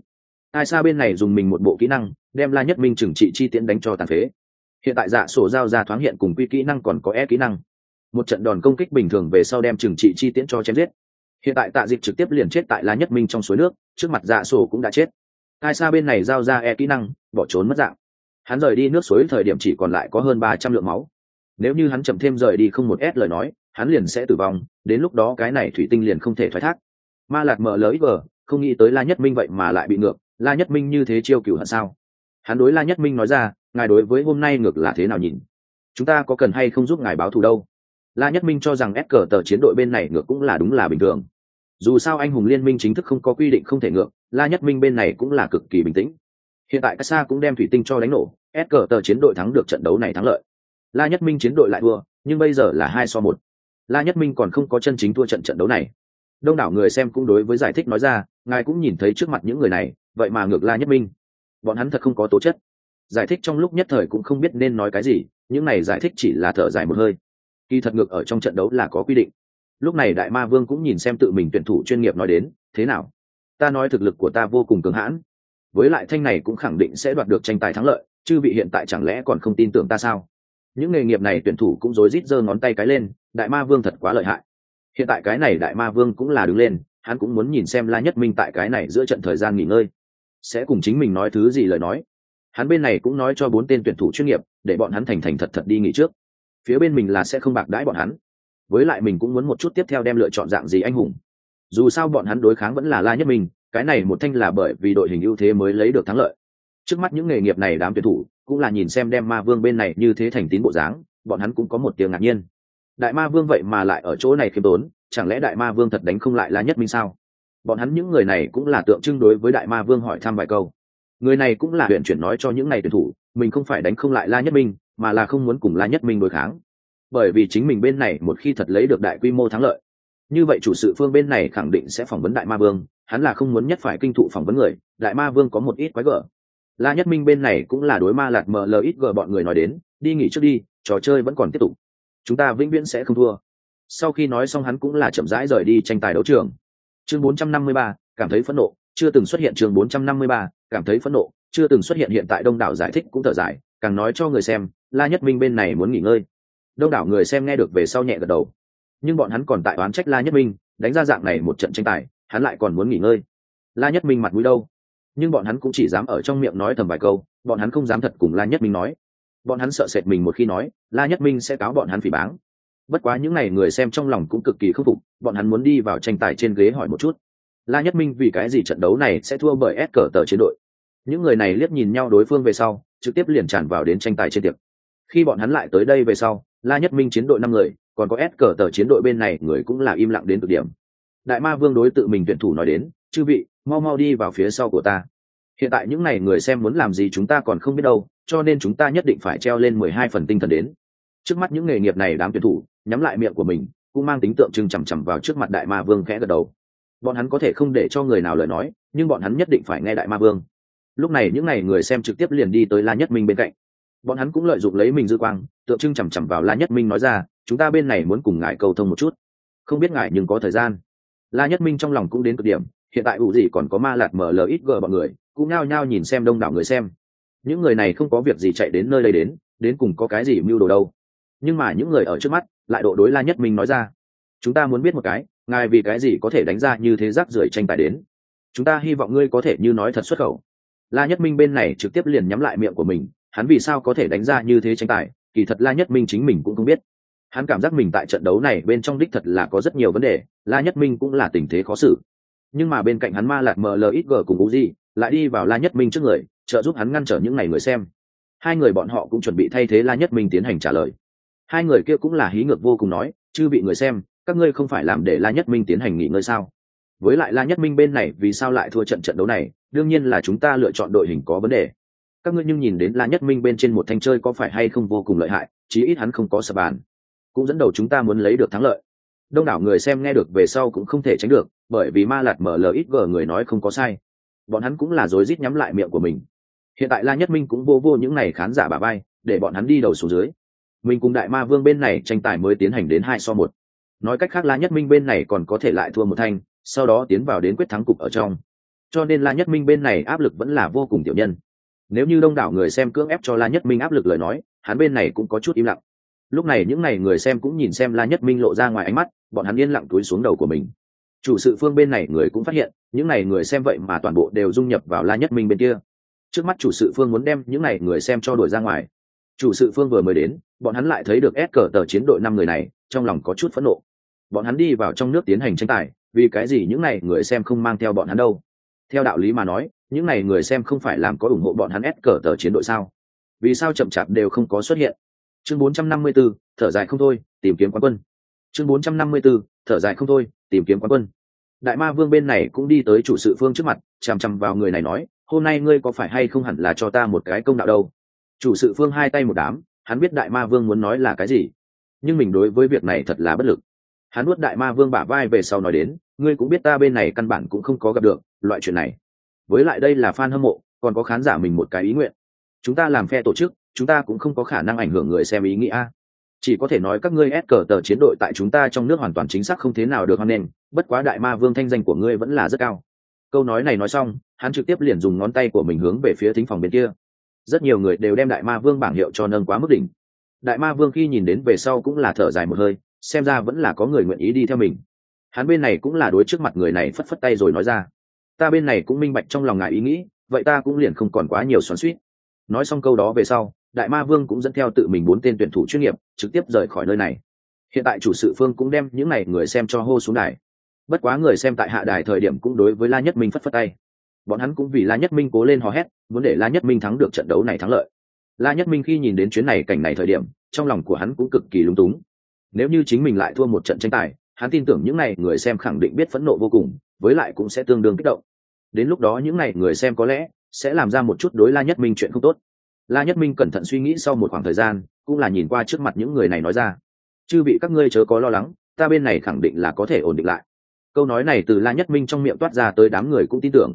Ai xa bên này dùng mình một bộ kỹ năng, đem la nhất minh trừng trị chi tiễn đánh cho tàn phế. Hiện tại dạ sổ giao ra thoáng hiện cùng quy kỹ năng còn có e kỹ năng. Một trận đòn công kích bình thường về sau đem trừng trị chi tiễn cho chém giết. Hiện tại tạ dịch trực tiếp liền chết tại la nhất minh trong suối nước, trước mặt dạ sổ cũng đã chết ai xa bên này giao ra e kỹ năng, bỏ trốn mất dạng. Hắn rời đi nước suối thời điểm chỉ còn lại có hơn ba trăm lượng máu. Nếu như hắn chậm thêm rời đi không một s lời nói, hắn liền sẽ tử vong, đến lúc đó cái này thủy tinh liền không thể thoái thác. Ma lạc mở lời vờ, không nghĩ tới la nhất minh vậy mà lại bị ngược, la nhất minh như thế chiêu cửu hận sao? Hắn đối la nhất minh nói ra, ngài đối với hôm nay ngược là thế nào nhìn? Chúng ta có cần hay không giúp ngài báo thù đâu? La nhất minh cho rằng S cờ tờ chiến đội bên này ngược cũng là đúng là bình thường dù sao anh hùng liên minh chính thức không có quy định không thể ngược, la nhất minh bên này cũng là cực kỳ bình tĩnh. Hiện tại Casa cũng đem thủy tinh cho đánh nổ s cờ tờ chiến đội thắng được trận đấu này thắng lợi. La nhất minh chiến đội lại thua, nhưng bây giờ là hai so một. La nhất minh còn không có chân chính thua trận trận đấu này. Đông đảo người xem cũng đối với giải thích nói ra, ngài cũng nhìn thấy trước mặt những người này, vậy mà ngược la nhất minh. Bọn hắn thật không có tố chất. Giải thích trong lúc nhất thời cũng không biết nên nói cái gì, những này giải thích chỉ là thở dài một hơi. Kỳ thật ngược ở trong trận đấu là có quy định lúc này đại ma vương cũng nhìn xem tự mình tuyển thủ chuyên nghiệp nói đến, thế nào? Ta nói thực lực của ta vô cùng cường hãn. Với lại thanh này cũng khẳng định sẽ đoạt được tranh tài thắng lợi, chư vị hiện tại chẳng lẽ còn không tin tưởng ta sao? Những nghề nghiệp này tuyển thủ cũng rối rít giơ ngón tay cái lên, đại ma vương thật quá lợi hại. Hiện tại cái này đại ma vương cũng là đứng lên, hắn cũng muốn nhìn xem la nhất minh tại cái này giữa trận thời gian nghỉ ngơi. Sẽ cùng chính mình nói thứ gì lời nói. Hắn bên này cũng nói cho bốn tên tuyển thủ chuyên nghiệp, để bọn hắn thành thành thật thật đi nghỉ trước. Phía bên mình là sẽ không bạc đãi bọn hắn với lại mình cũng muốn một chút tiếp theo đem lựa chọn dạng gì anh hùng. Dù sao bọn hắn đối kháng vẫn là la nhất minh cái này một thanh là bởi vì đội hình ưu thế mới lấy được thắng lợi. Trước mắt những nghề nghiệp này đám tuyển thủ, cũng là nhìn xem đem ma vương bên này như thế thành tín bộ dáng, bọn hắn cũng có một tiếng ngạc nhiên. Đại ma vương vậy mà lại ở chỗ này khiêm tốn, chẳng lẽ đại ma vương thật đánh không lại la nhất minh sao? Bọn hắn những người này cũng là tượng trưng đối với đại ma vương hỏi thăm vài câu. Người này cũng là huyện chuyển nói cho những này tuyển thủ, mình không phải đánh không lại la nhất minh mà là không muốn cùng la nhất minh đối kháng bởi vì chính mình bên này một khi thật lấy được đại quy mô thắng lợi. Như vậy chủ sự phương bên này khẳng định sẽ phỏng vấn đại ma vương hắn là không muốn nhất phải kinh thụ phỏng vấn người đại ma vương có một ít quái gở. La nhất minh bên này cũng là đối ma lạt mờ lờ ít gờ bọn người nói đến đi nghỉ trước đi trò chơi vẫn còn tiếp tục. Chúng ta vĩnh viễn sẽ không thua. Sau khi nói xong hắn cũng là chậm rãi rời đi tranh tài đấu trường. Chương 453, cảm thấy phẫn nộ chưa từng xuất hiện chương 453, cảm thấy phẫn nộ chưa từng xuất hiện hiện tại đông đảo giải thích cũng thở dài càng nói cho người xem la nhất minh bên này muốn nghỉ ngơi đông đảo người xem nghe được về sau nhẹ gật đầu. Nhưng bọn hắn còn tại oán trách la nhất minh, đánh ra dạng này một trận tranh tài, hắn lại còn muốn nghỉ ngơi. La nhất minh mặt mũi đâu? Nhưng bọn hắn cũng chỉ dám ở trong miệng nói thầm vài câu, bọn hắn không dám thật cùng la nhất minh nói. Bọn hắn sợ sệt mình một khi nói, la nhất minh sẽ cáo bọn hắn phỉ báng. Bất quá những n à y người xem trong lòng cũng cực kỳ khâm phục, bọn hắn muốn đi vào tranh tài trên ghế hỏi một chút. La nhất minh vì cái gì trận đấu này sẽ thua bởi ép cờ tờ chiến đội? Những người này liếc nhìn nhau đối phương về sau, trực tiếp liền tràn vào đến tranh tài trên tiệc. Khi bọn hắn lại tới đây về sau la nhất minh chiến đội năm người, còn có s cờ tờ chiến đội bên này, người cũng là im lặng đến cực điểm. Đại ma vương đối tự mình tuyển thủ nói đến, chư vị, mau mau đi vào phía sau của ta. Hiện tại những n à y người xem muốn làm gì chúng ta còn không biết đâu, cho nên chúng ta nhất định phải treo lên mười hai phần tinh thần đến. Trước mắt những nghề nghiệp này đám tuyển thủ, nhắm lại miệng của mình, cũng mang tính tượng trưng chằm chằm vào trước mặt đại ma vương khẽ gật đầu. Bọn hắn có thể không để cho người nào lời nói, nhưng bọn hắn nhất định phải nghe đại ma vương. Lúc này những n à y người xem trực tiếp liền đi tới la nhất minh bên cạnh bọn hắn cũng lợi dụng lấy mình dư quang, tượng trưng chằm chằm vào la nhất minh nói ra, chúng ta bên này muốn cùng ngài cầu thông một chút. Không biết ngài nhưng có thời gian. La nhất minh trong lòng cũng đến cực điểm, hiện tại ủ gì còn có ma lạt mở lờ ít gờ bọn người, cũng nao nhao nhìn xem đông đảo người xem. Những người này không có việc gì chạy đến nơi đây đến đến cùng có cái gì mưu đồ đâu. Nhưng mà những người ở trước mắt, lại độ đối la nhất minh nói ra, chúng ta muốn biết một cái, ngài vì cái gì có thể đánh ra như thế rác rưởi tranh tài đến? Chúng ta hy vọng ngươi có thể như nói thật xuất khẩu. La nhất minh bên này trực tiếp liền nhắm lại miệng của mình hắn vì sao có thể đánh ra như thế tranh tài, kỳ thật la nhất minh chính mình cũng không biết. Hắn cảm giác mình tại trận đấu này bên trong đích thật là có rất nhiều vấn đề, la nhất minh cũng là tình thế khó xử. Nhưng mà bên cạnh hắn ma lạc mlxg cùng uzi, lại đi vào la nhất minh trước người, trợ giúp hắn ngăn trở những ngày người xem. Hai người bọn họ cũng chuẩn bị thay thế la nhất minh tiến hành trả lời. Hai người kia cũng là hí ngược vô cùng nói chứ bị người xem, các ngươi không phải làm để la nhất minh tiến hành nghỉ ngơi sao? Với lại la nhất minh bên này vì sao lại thua trận trận đấu này, đương nhiên là chúng ta lựa chọn đội hình có vấn đề các ngươi nhưng nhìn đến la nhất minh bên trên một thanh chơi có phải hay không vô cùng lợi hại, chí ít hắn không có sập bàn. Cũng dẫn đầu chúng ta muốn lấy được thắng lợi. Đông đảo người xem nghe được về sau cũng không thể tránh được, bởi vì ma lạt mở lời ít gờ người nói không có sai. Bọn hắn cũng là rối rít nhắm lại miệng của mình. Hiện tại la nhất minh cũng vô vô những n à y khán giả bà bay để bọn hắn đi đầu xuống dưới. Mình cùng đại ma vương bên này tranh tài mới tiến hành đến hai so một. Nói cách khác la nhất minh bên này còn có thể lại thua một thanh, sau đó tiến vào đến quyết thắng cục ở trong. Cho nên la nhất minh bên này áp lực vẫn là vô cùng tiểu nhân nếu như đông đảo người xem cưỡng ép cho la nhất minh áp lực lời nói, hắn bên này cũng có chút im lặng. Lúc này những n à y người xem cũng nhìn xem la nhất minh lộ ra ngoài ánh mắt, bọn hắn yên lặng túi xuống đầu của mình. Chủ sự phương bên này người cũng phát hiện, những n à y người xem vậy mà toàn bộ đều dung nhập vào la nhất minh bên kia. Trước mắt chủ sự phương muốn đem những n à y người xem cho đuổi ra ngoài. Chủ sự phương vừa mới đến, bọn hắn lại thấy được ép cờ tờ chiến đội năm người này, trong lòng có chút phẫn nộ. Bọn hắn đi vào trong nước tiến hành tranh tài, vì cái gì những n à y người xem không mang theo bọn hắn đâu? Theo đạo lý mà nói những n à y người xem không phải làm có ủng hộ bọn hắn ép cờ tờ chiến đội sao? Vì sao chậm chạp đều không có xuất hiện? Chương 454, thở dài không thôi tìm kiếm quán quân. Chương 454, thở dài không thôi tìm kiếm quán quân. Đại ma vương bên này cũng đi tới chủ sự phương trước mặt chằm chằm vào người này nói hôm nay ngươi có phải hay không hẳn là cho ta một cái công đạo đâu? Chủ sự phương hai tay một đám hắn biết đại ma vương muốn nói là cái gì nhưng mình đối với việc này thật là bất lực. Hắn nuốt đại ma vương bả vai về sau nói đến ngươi cũng biết ta bên này căn bản cũng không có gặp được loại chuyện này với lại đây là fan hâm mộ, còn có khán giả mình một cái ý nguyện. Chúng ta làm phe tổ chức, chúng ta cũng không có khả năng ảnh hưởng người xem ý nghĩa. Chỉ có thể nói các ngươi ép cờ tờ chiến đội tại chúng ta trong nước hoàn toàn chính xác không thế nào được hoan nghênh, bất quá đại ma vương thanh danh của ngươi vẫn là rất cao. Câu nói này nói xong, hắn trực tiếp liền dùng ngón tay của mình hướng về phía thính phòng bên kia. Rất nhiều người đều đem đại ma vương bảng hiệu cho nâng quá mức đỉnh. Đại ma vương khi nhìn đến về sau cũng là thở dài một hơi, xem ra vẫn là có người nguyện ý đi theo mình. Hắn bên này cũng là đối trước mặt người này phất phất tay rồi nói ra ta bên này cũng minh bạch trong lòng ngài ý nghĩ, vậy ta cũng liền không còn quá nhiều xoắn suýt nói xong câu đó về sau, đại ma vương cũng dẫn theo tự mình bốn tên tuyển thủ chuyên nghiệp, trực tiếp rời khỏi nơi này. Hiện tại chủ sự phương cũng đem những n à y người xem cho hô xuống đài. Bất quá người xem tại hạ đài thời điểm cũng đối với la nhất minh phất phất tay. Bọn hắn cũng vì la nhất minh cố lên hò hét, muốn để la nhất minh thắng được trận đấu này thắng lợi. La nhất minh khi nhìn đến chuyến này cảnh này thời điểm, trong lòng của hắn cũng cực kỳ lúng túng. Nếu như chính mình lại thua một trận tranh tài, hắn tin tưởng những n à y người xem khẳng định biết phẫn nộ vô cùng với lại cũng sẽ tương đương kích động. Đến lúc đó những n à y người xem có lẽ sẽ làm ra một chút đối la nhất minh chuyện không tốt. La nhất minh cẩn thận suy nghĩ sau một khoảng thời gian, cũng là nhìn qua trước mặt những người này nói ra. Chư vị các ngươi chớ có lo lắng, ta bên này khẳng định là có thể ổn định lại. Câu nói này từ la nhất minh trong miệng toát ra tới đám người cũng tin tưởng.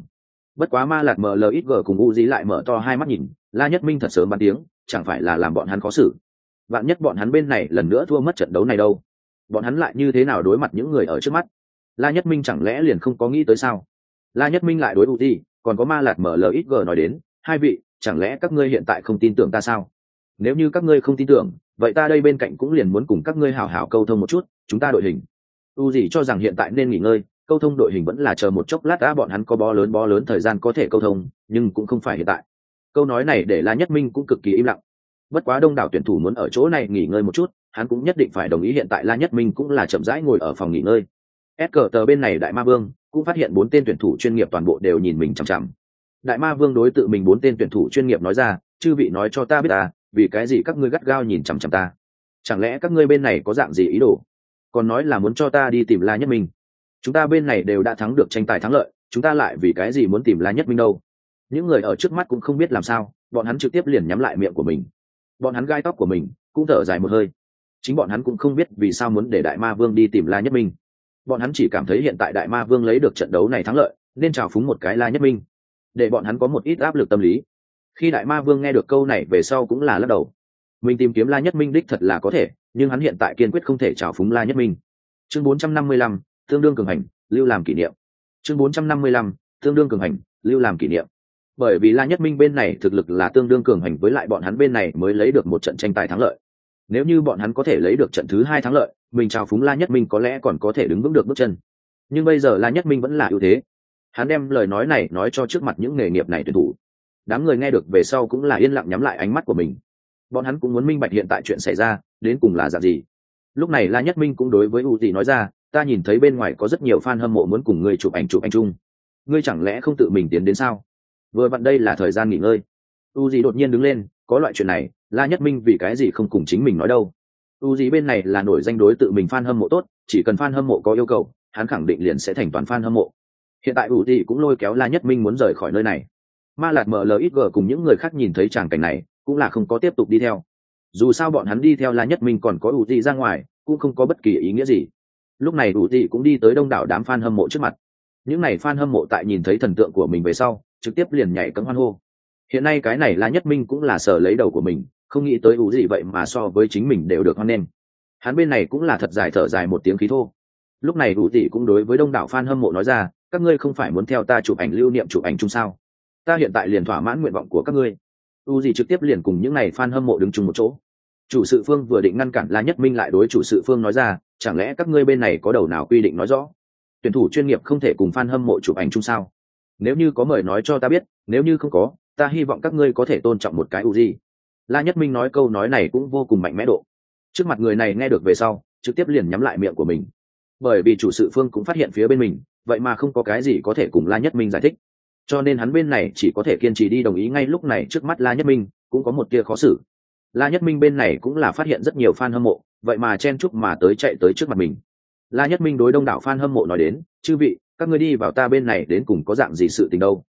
Bất quá ma lạc mờ ít vờ cùng u dí lại mở to hai mắt nhìn, la nhất minh thật sớm bắn tiếng, chẳng phải là làm bọn hắn khó xử. Vạn nhất bọn hắn bên này lần nữa thua mất trận đấu này đâu. Bọn hắn lại như thế nào đối mặt những người ở trước mắt? La nhất minh chẳng lẽ liền không có nghĩ tới sao? La nhất minh lại đối u di còn có ma lạc mở lời ít gờ nói đến, hai vị, chẳng lẽ các ngươi hiện tại không tin tưởng ta sao? Nếu như các ngươi không tin tưởng, vậy ta đây bên cạnh cũng liền muốn cùng các ngươi hào hào câu thông một chút, chúng ta đội hình. U gì cho rằng hiện tại nên nghỉ ngơi, câu thông đội hình vẫn là chờ một chốc lát đã bọn hắn có bó lớn bó lớn thời gian có thể câu thông, nhưng cũng không phải hiện tại. Câu nói này để la nhất minh cũng cực kỳ im lặng. Bất quá đông đảo tuyển thủ muốn ở chỗ này nghỉ ngơi một chút, hắn cũng nhất định phải đồng ý hiện tại la nhất minh cũng là chậm rãi ngồi ở phòng nghỉ ngơi s cờ tờ bên này đại ma vương cũng phát hiện bốn tên tuyển thủ chuyên nghiệp toàn bộ đều nhìn mình chằm chằm. Đại ma vương đối tự mình bốn tên tuyển thủ chuyên nghiệp nói ra, chư vị nói cho ta biết ta vì cái gì các ngươi gắt gao nhìn chằm chằm ta? Chẳng lẽ các ngươi bên này có dạng gì ý đồ? Còn nói là muốn cho ta đi tìm la nhất minh. Chúng ta bên này đều đã thắng được tranh tài thắng lợi, chúng ta lại vì cái gì muốn tìm la nhất minh đâu? Những người ở trước mắt cũng không biết làm sao, bọn hắn trực tiếp liền nhắm lại miệng của mình. Bọn hắn gai tóc của mình cũng thở dài một hơi. Chính bọn hắn cũng không biết vì sao muốn để đại ma vương đi tìm la nhất minh bọn hắn chỉ cảm thấy hiện tại đại ma vương lấy được trận đấu này thắng lợi nên trào phúng một cái la nhất minh. Để bọn hắn có một ít áp lực tâm lý. Khi đại ma vương nghe được câu này về sau cũng là lắc đầu. Mình tìm kiếm la nhất minh đích thật là có thể nhưng hắn hiện tại kiên quyết không thể trào phúng la nhất minh. Chương 455, tương đương cường hành lưu làm kỷ niệm. Chương 455, tương đương cường hành lưu làm kỷ niệm. Bởi vì la nhất minh bên này thực lực là tương đương cường hành với lại bọn hắn bên này mới lấy được một trận tranh tài thắng lợi nếu như bọn hắn có thể lấy được trận thứ hai thắng lợi, mình trào phúng la nhất minh có lẽ còn có thể đứng vững được bước chân. Nhưng bây giờ la nhất minh vẫn là ưu thế. Hắn đem lời nói này nói cho trước mặt những nghề nghiệp này tuyển thủ. Đám người nghe được về sau cũng là yên lặng nhắm lại ánh mắt của mình. Bọn hắn cũng muốn minh bạch hiện tại chuyện xảy ra, đến cùng là dạng gì. Lúc này la nhất minh cũng đối với u tỷ nói ra, ta nhìn thấy bên ngoài có rất nhiều fan hâm mộ muốn cùng ngươi chụp ảnh chụp ảnh chung. Ngươi chẳng lẽ không tự mình tiến đến sao? Vừa vặn đây là thời gian nghỉ ngơi. U Dị đột nhiên đứng lên, có loại chuyện này la nhất minh vì cái gì không cùng chính mình nói đâu. U gì bên này là nổi danh đối tự mình fan hâm mộ tốt, chỉ cần fan hâm mộ có yêu cầu, hắn khẳng định liền sẽ thành toàn fan hâm mộ. Hiện tại u gì cũng lôi kéo la nhất minh muốn rời khỏi nơi này. Ma lạt mlxg cùng những người khác nhìn thấy tràng cảnh này, cũng là không có tiếp tục đi theo. Dù sao bọn hắn đi theo la nhất minh còn có U gì ra ngoài, cũng không có bất kỳ ý nghĩa gì. Lúc này U gì cũng đi tới đông đảo đám fan hâm mộ trước mặt. Những này fan hâm mộ tại nhìn thấy thần tượng của mình về sau, trực tiếp liền nhảy cấm hoan hô. Hiện nay cái này la nhất minh cũng là sở lấy đầu của mình không nghĩ tới ủ gì vậy mà so với chính mình đều được hoan nghênh. Hắn bên này cũng là thật dài thở dài một tiếng khí thô. Lúc này ủ gì cũng đối với đông đảo fan hâm mộ nói ra, các ngươi không phải muốn theo ta chụp ảnh lưu niệm chụp ảnh chung sao? Ta hiện tại liền thỏa mãn nguyện vọng của các ngươi. U gì trực tiếp liền cùng những n à y f a n hâm mộ đứng chung một chỗ. Chủ sự phương vừa định ngăn cản la nhất minh lại đối chủ sự phương nói ra, chẳng lẽ các ngươi bên này có đầu nào quy định nói rõ? Tuyển thủ chuyên nghiệp không thể cùng f a n hâm mộ chụp ảnh chung sao? Nếu như có mời nói cho ta biết, nếu như không có, ta hy vọng các ngươi có thể tôn trọng một cái u gì la nhất minh nói câu nói này cũng vô cùng mạnh mẽ độ. Trước mặt người này nghe được về sau, trực tiếp liền nhắm lại miệng của mình. Bởi vì chủ sự phương cũng phát hiện phía bên mình, vậy mà không có cái gì có thể cùng la nhất minh giải thích. Cho nên hắn bên này chỉ có thể kiên trì đi đồng ý ngay lúc này trước mắt la nhất minh, cũng có một tia khó xử. La nhất minh bên này cũng là phát hiện rất nhiều fan hâm mộ, vậy mà chen chúc mà tới chạy tới trước mặt mình. La nhất minh đối đông đảo fan hâm mộ nói đến, chư vị, các ngươi đi vào ta bên này đến cùng có dạng gì sự tình đâu?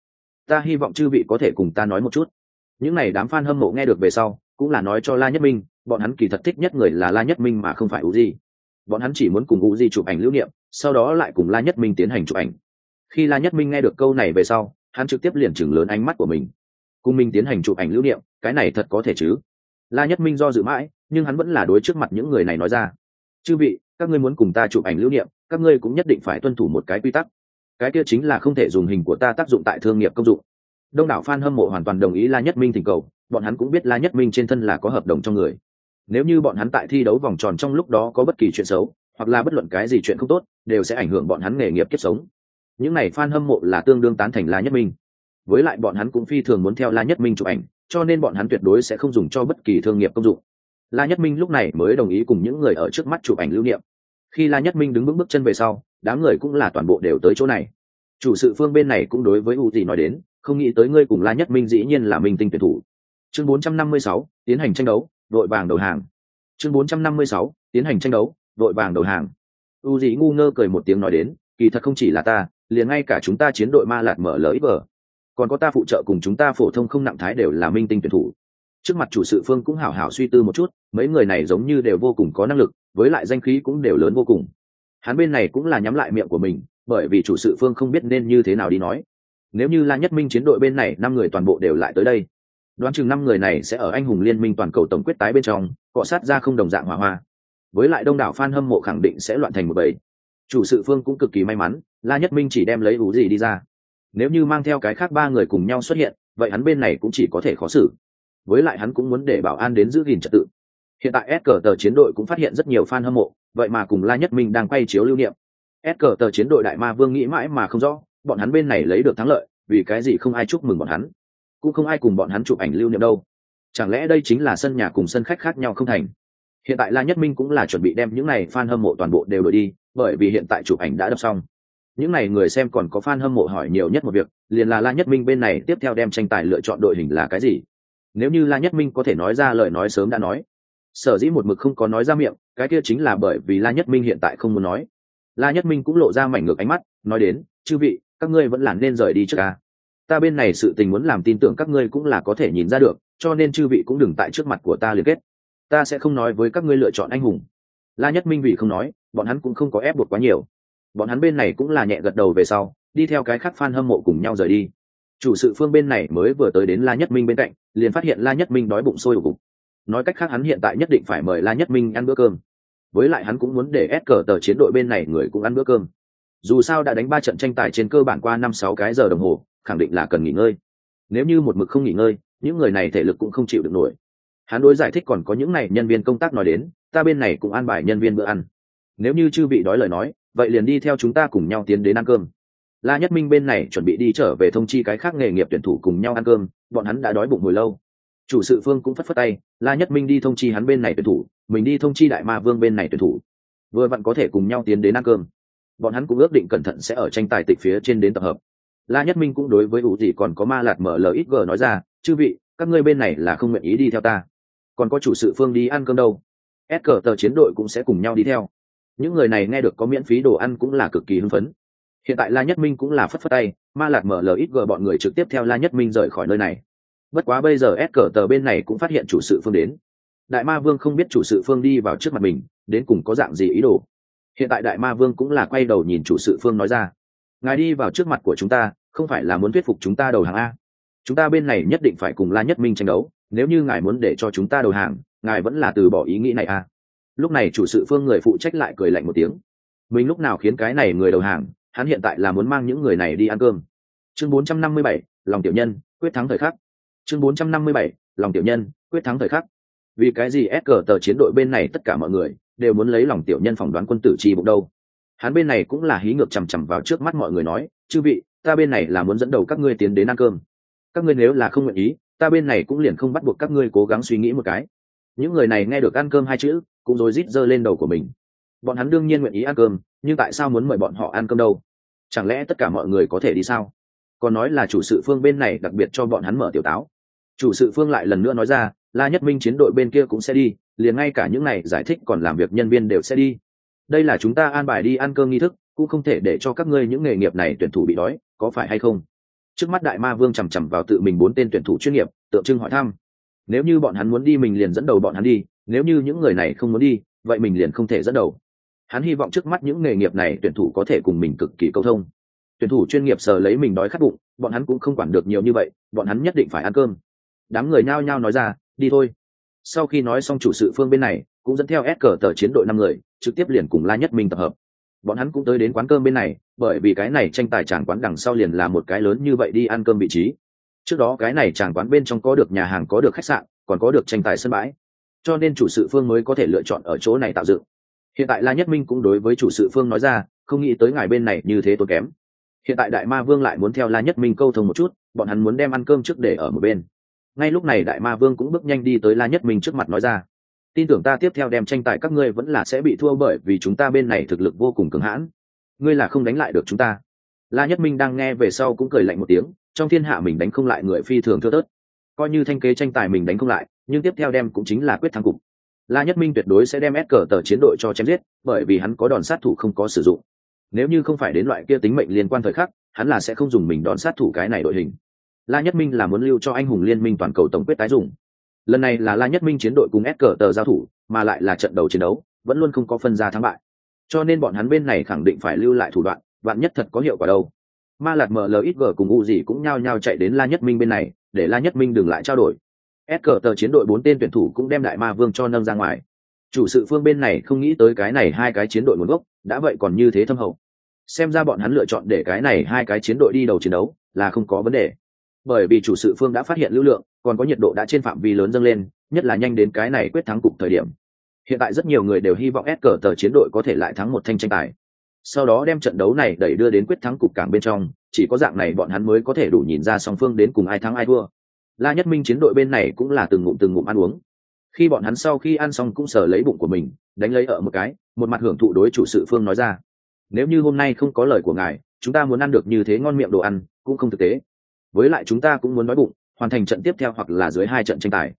Ta hy vọng chư vị có thể cùng ta nói một chút những n à y đám fan hâm mộ nghe được về sau, cũng là nói cho la nhất minh, bọn hắn kỳ thật thích nhất người là la nhất minh mà không phải u di. Bọn hắn chỉ muốn cùng u di chụp ảnh lưu niệm, sau đó lại cùng la nhất minh tiến hành chụp ảnh. Khi la nhất minh nghe được câu này về sau, hắn trực tiếp liền chừng lớn ánh mắt của mình. Cùng mình tiến hành chụp ảnh lưu niệm, cái này thật có thể chứ? La nhất minh do dự mãi, nhưng hắn vẫn là đối trước mặt những người này nói ra. Chư vị, các ngươi muốn cùng ta chụp ảnh lưu niệm, các ngươi cũng nhất định phải tuân thủ một cái quy tắc. Cái kia chính là không thể dùng hình của ta tác dụng tại thương nghiệp công dụng đông đảo fan hâm mộ hoàn toàn đồng ý la nhất minh thỉnh cầu, bọn hắn cũng biết la nhất minh trên thân là có hợp đồng trong người. Nếu như bọn hắn tại thi đấu vòng tròn trong lúc đó có bất kỳ chuyện xấu, hoặc là bất luận cái gì chuyện không tốt, đều sẽ ảnh hưởng bọn hắn nghề nghiệp kiếp sống. Những này fan hâm mộ là tương đương tán thành la nhất minh. Với lại bọn hắn cũng phi thường muốn theo la nhất minh chụp ảnh, cho nên bọn hắn tuyệt đối sẽ không dùng cho bất kỳ thương nghiệp công dụng. La nhất minh lúc này mới đồng ý cùng những người ở trước mắt chụp ảnh lưu niệm. Khi la nhất minh đứng bước bước chân về sau, đám người cũng là toàn bộ đều tới chỗ này. Chủ sự phương bên này cũng đối với u gì nói đến không nghĩ tới ngươi cùng la nhất minh dĩ nhiên là minh tinh tuyển thủ. Chương 456, tiến hành tranh đấu đội vàng đầu hàng. Chương 456, tiến hành tranh đấu đội vàng đầu hàng. U Dĩ ngu ngơ cười một tiếng nói đến kỳ thật không chỉ là ta liền ngay cả chúng ta chiến đội ma lạt mở lỡ vờ còn có ta phụ trợ cùng chúng ta phổ thông không nặng thái đều là minh tinh tuyển thủ. Trước mặt chủ sự phương cũng hảo hảo suy tư một chút mấy người này giống như đều vô cùng có năng lực với lại danh khí cũng đều lớn vô cùng. Hắn bên này cũng là nhắm lại miệng của mình bởi vì chủ sự phương không biết nên như thế nào đi nói nếu như la nhất minh chiến đội bên này năm người toàn bộ đều lại tới đây, đoán chừng năm người này sẽ ở anh hùng liên minh toàn cầu tổng quyết tái bên trong, cọ sát ra không đồng dạng hỏa hoa. Với lại đông đảo f a n hâm mộ khẳng định sẽ loạn thành một bầy. Chủ sự phương cũng cực kỳ may mắn, la nhất minh chỉ đem lấy ủ gì đi ra. Nếu như mang theo cái khác ba người cùng nhau xuất hiện, vậy hắn bên này cũng chỉ có thể khó xử. Với lại hắn cũng muốn để bảo an đến giữ gìn trật tự. Hiện tại s cờ tờ chiến đội cũng phát hiện rất nhiều f a n hâm mộ, vậy mà cùng la nhất minh đang quay chiếu lưu niệm. S cờ tờ chiến đội đại ma vương nghĩ mãi mà không rõ bọn hắn bên này lấy được thắng lợi, vì cái gì không ai chúc mừng bọn hắn? Cũng không ai cùng bọn hắn chụp ảnh lưu niệm đâu. Chẳng lẽ đây chính là sân nhà cùng sân khách khác nhau không thành? Hiện tại la nhất minh cũng là chuẩn bị đem những này f a n hâm mộ toàn bộ đều đổi đi, bởi vì hiện tại chụp ảnh đã đập xong. Những n à y người xem còn có f a n hâm mộ hỏi nhiều nhất một việc, liền là la nhất minh bên này tiếp theo đem tranh tài lựa chọn đội hình là cái gì? Nếu như la nhất minh có thể nói ra lời nói sớm đã nói, sở dĩ một mực không có nói ra miệng, cái kia chính là bởi vì la nhất minh hiện tại không muốn nói. La nhất minh cũng lộ ra mảnh ngược ánh mắt, nói đến, chư vị các ngươi vẫn là nên rời đi trước ca. Ta bên này sự tình muốn làm tin tưởng các ngươi cũng là có thể nhìn ra được, cho nên chư vị cũng đừng tại trước mặt của ta liên kết. Ta sẽ không nói với các ngươi lựa chọn anh hùng. La nhất minh vị không nói, bọn hắn cũng không có ép buộc quá nhiều. Bọn hắn bên này cũng là nhẹ gật đầu về sau, đi theo cái khác f a n hâm mộ cùng nhau rời đi. Chủ sự phương bên này mới vừa tới đến la nhất minh bên cạnh, liền phát hiện la nhất minh đói bụng sôi bụng nói cách khác hắn hiện tại nhất định phải mời la nhất minh ăn bữa cơm. Với lại hắn cũng muốn để ép cờ tờ chiến đội bên này người cũng ăn bữa cơm dù sao đã đánh ba trận tranh tài trên cơ bản qua năm sáu cái giờ đồng hồ, khẳng định là cần nghỉ ngơi. Nếu như một mực không nghỉ ngơi, những người này thể lực cũng không chịu được nổi. Hắn đối giải thích còn có những này nhân viên công tác nói đến, ta bên này cũng an bài nhân viên bữa ăn. Nếu như chư bị đói lời nói, vậy liền đi theo chúng ta cùng nhau tiến đến ăn cơm. La nhất minh bên này chuẩn bị đi trở về thông chi cái khác nghề nghiệp tuyển thủ cùng nhau ăn cơm, bọn hắn đã đói bụng hồi lâu. Chủ sự phương cũng phất phất tay, la nhất minh đi thông chi hắn bên này tuyển thủ, mình đi thông chi đại ma vương bên này tuyển thủ. Vừa vặn có thể cùng nhau tiến đến ăn cơm bọn hắn cũng ước định cẩn thận sẽ ở tranh tài tịch phía trên đến tập hợp. La nhất minh cũng đối với ủ gì còn có ma lạt mở lời ít gờ nói ra, chư vị, các ngươi bên này là không nguyện ý đi theo ta. Còn có chủ sự phương đi ăn cơm đâu? S cờ tờ chiến đội cũng sẽ cùng nhau đi theo. Những người này nghe được có miễn phí đồ ăn cũng là cực kỳ hưng phấn. Hiện tại la nhất minh cũng là phất phất tay, ma lạt mở lời ít gờ bọn người trực tiếp theo la nhất minh rời khỏi nơi này. Bất quá bây giờ s cờ tờ bên này cũng phát hiện chủ sự phương đến. Đại ma vương không biết chủ sự phương đi vào trước mặt mình, đến cùng có dạng gì ý đồ hiện tại đại ma vương cũng là quay đầu nhìn chủ sự phương nói ra. Ngài đi vào trước mặt của chúng ta không phải là muốn thuyết phục chúng ta đầu hàng a. Chúng ta bên này nhất định phải cùng la nhất minh tranh đấu nếu như ngài muốn để cho chúng ta đầu hàng ngài vẫn là từ bỏ ý nghĩ này a. Lúc này chủ sự phương người phụ trách lại cười lạnh một tiếng. Mình lúc nào khiến cái này người đầu hàng hắn hiện tại là muốn mang những người này đi ăn cơm. Chương 457, lòng tiểu nhân quyết thắng thời khắc. Chương 457, lòng tiểu nhân quyết thắng thời khắc. Vì cái gì ép cờ tờ chiến đội bên này tất cả mọi người đều muốn lấy lòng tiểu nhân phỏng đoán quân tử chi bụng đâu. Hắn bên này cũng là hí ngược chằm chằm vào trước mắt mọi người nói, chư vị, ta bên này là muốn dẫn đầu các ngươi tiến đến ăn cơm. Các ngươi nếu là không nguyện ý, ta bên này cũng liền không bắt buộc các ngươi cố gắng suy nghĩ một cái. Những người này nghe được ăn cơm hai chữ, cũng rồi rít giơ lên đầu của mình. Bọn hắn đương nhiên nguyện ý ăn cơm, nhưng tại sao muốn mời bọn họ ăn cơm đâu? Chẳng lẽ tất cả mọi người có thể đi sao? Còn nói là chủ sự phương bên này đặc biệt cho bọn hắn mở tiểu táo. Chủ sự phương lại lần nữa nói ra, la nhất minh chiến đội bên kia cũng sẽ đi liền ngay cả những này giải thích còn làm việc nhân viên đều sẽ đi. Đây là chúng ta an bài đi ăn cơm nghi thức, cũng không thể để cho các ngươi những nghề nghiệp này tuyển thủ bị đói, có phải hay không? Trước mắt đại ma vương chằm chằm vào tự mình bốn tên tuyển thủ chuyên nghiệp, tượng trưng hỏi thăm. Nếu như bọn hắn muốn đi mình liền dẫn đầu bọn hắn đi, nếu như những người này không muốn đi, vậy mình liền không thể dẫn đầu. Hắn hy vọng trước mắt những nghề nghiệp này tuyển thủ có thể cùng mình cực kỳ câu thông. Tuyển thủ chuyên nghiệp sờ lấy mình đói khát bụng, bọn hắn cũng không quản được nhiều như vậy, bọn hắn nhất định phải ăn cơm. Đám người nhao nhao nói ra, đi thôi sau khi nói xong chủ sự phương bên này, cũng dẫn theo ép cờ tờ chiến đội năm người, trực tiếp liền cùng la nhất minh tập hợp. Bọn hắn cũng tới đến quán cơm bên này, bởi vì cái này tranh tài tràn quán đằng sau liền là một cái lớn như vậy đi ăn cơm vị trí. Trước đó cái này chàng quán bên trong có được nhà hàng, có được khách sạn, còn có được tranh tài sân bãi. Cho nên chủ sự phương mới có thể lựa chọn ở chỗ này tạo dựng. Hiện tại la nhất minh cũng đối với chủ sự phương nói ra, không nghĩ tới ngài bên này như thế tốn kém. Hiện tại đại ma vương lại muốn theo la nhất minh câu thông một chút, bọn hắn muốn đem ăn cơm trước để ở một bên ngay lúc này đại ma vương cũng bước nhanh đi tới la nhất minh trước mặt nói ra, tin tưởng ta tiếp theo đem tranh tài các ngươi vẫn là sẽ bị thua bởi vì chúng ta bên này thực lực vô cùng cứng hãn. Ngươi là không đánh lại được chúng ta. La nhất minh đang nghe về sau cũng cười lạnh một tiếng, trong thiên hạ mình đánh không lại người phi thường thưa tớt coi như thanh kế tranh tài mình đánh không lại, nhưng tiếp theo đem cũng chính là quyết thắng cục. La nhất minh tuyệt đối sẽ đem ép cờ tờ chiến đội cho chém giết, bởi vì hắn có đòn sát thủ không có sử dụng. Nếu như không phải đến loại kia tính mệnh liên quan thời khắc, hắn là sẽ không dùng mình đòn sát thủ cái này đội hình la nhất minh là muốn lưu cho anh hùng liên minh toàn cầu tổng quyết tái dùng. Lần này là la nhất minh chiến đội cùng ép cờ tờ giao thủ, mà lại là trận đầu chiến đấu, vẫn luôn không có phân ra thắng bại. Cho nên bọn hắn bên này khẳng định phải lưu lại thủ đoạn, vạn nhất thật có hiệu quả đâu. Ma lạt mở ít vờ cùng u gì cũng nhao nhao chạy đến la nhất minh bên này, để la nhất minh đừng lại trao đổi. S cờ tờ chiến đội bốn tên tuyển thủ cũng đem đại ma vương cho nâng ra ngoài. Chủ sự phương bên này không nghĩ tới cái này hai cái chiến đội nguồn gốc, đã vậy còn như thế thâm hậu. Xem ra bọn hắn lựa chọn để cái này hai cái chiến đội đi đầu chiến đấu là không có vấn đề bởi vì chủ sự phương đã phát hiện lưu lượng, còn có nhiệt độ đã trên phạm vi lớn dâng lên, nhất là nhanh đến cái này quyết thắng cục thời điểm. Hiện tại rất nhiều người đều hy vọng s cờ tờ chiến đội có thể lại thắng một thanh tranh tài. Sau đó đem trận đấu này đẩy đưa đến quyết thắng cục cảng bên trong, chỉ có dạng này bọn hắn mới có thể đủ nhìn ra song phương đến cùng ai thắng ai thua. La nhất minh chiến đội bên này cũng là từng ngụm từng ngụm ăn uống. Khi bọn hắn sau khi ăn xong cũng sờ lấy bụng của mình, đánh lấy ở một cái, một mặt hưởng thụ đối chủ sự phương nói ra. Nếu như hôm nay không có lời của ngài, chúng ta muốn ăn được như thế ngon miệng đồ ăn, cũng không thực tế với lại chúng ta cũng muốn nói bụng hoàn thành trận tiếp theo hoặc là dưới hai trận tranh tài.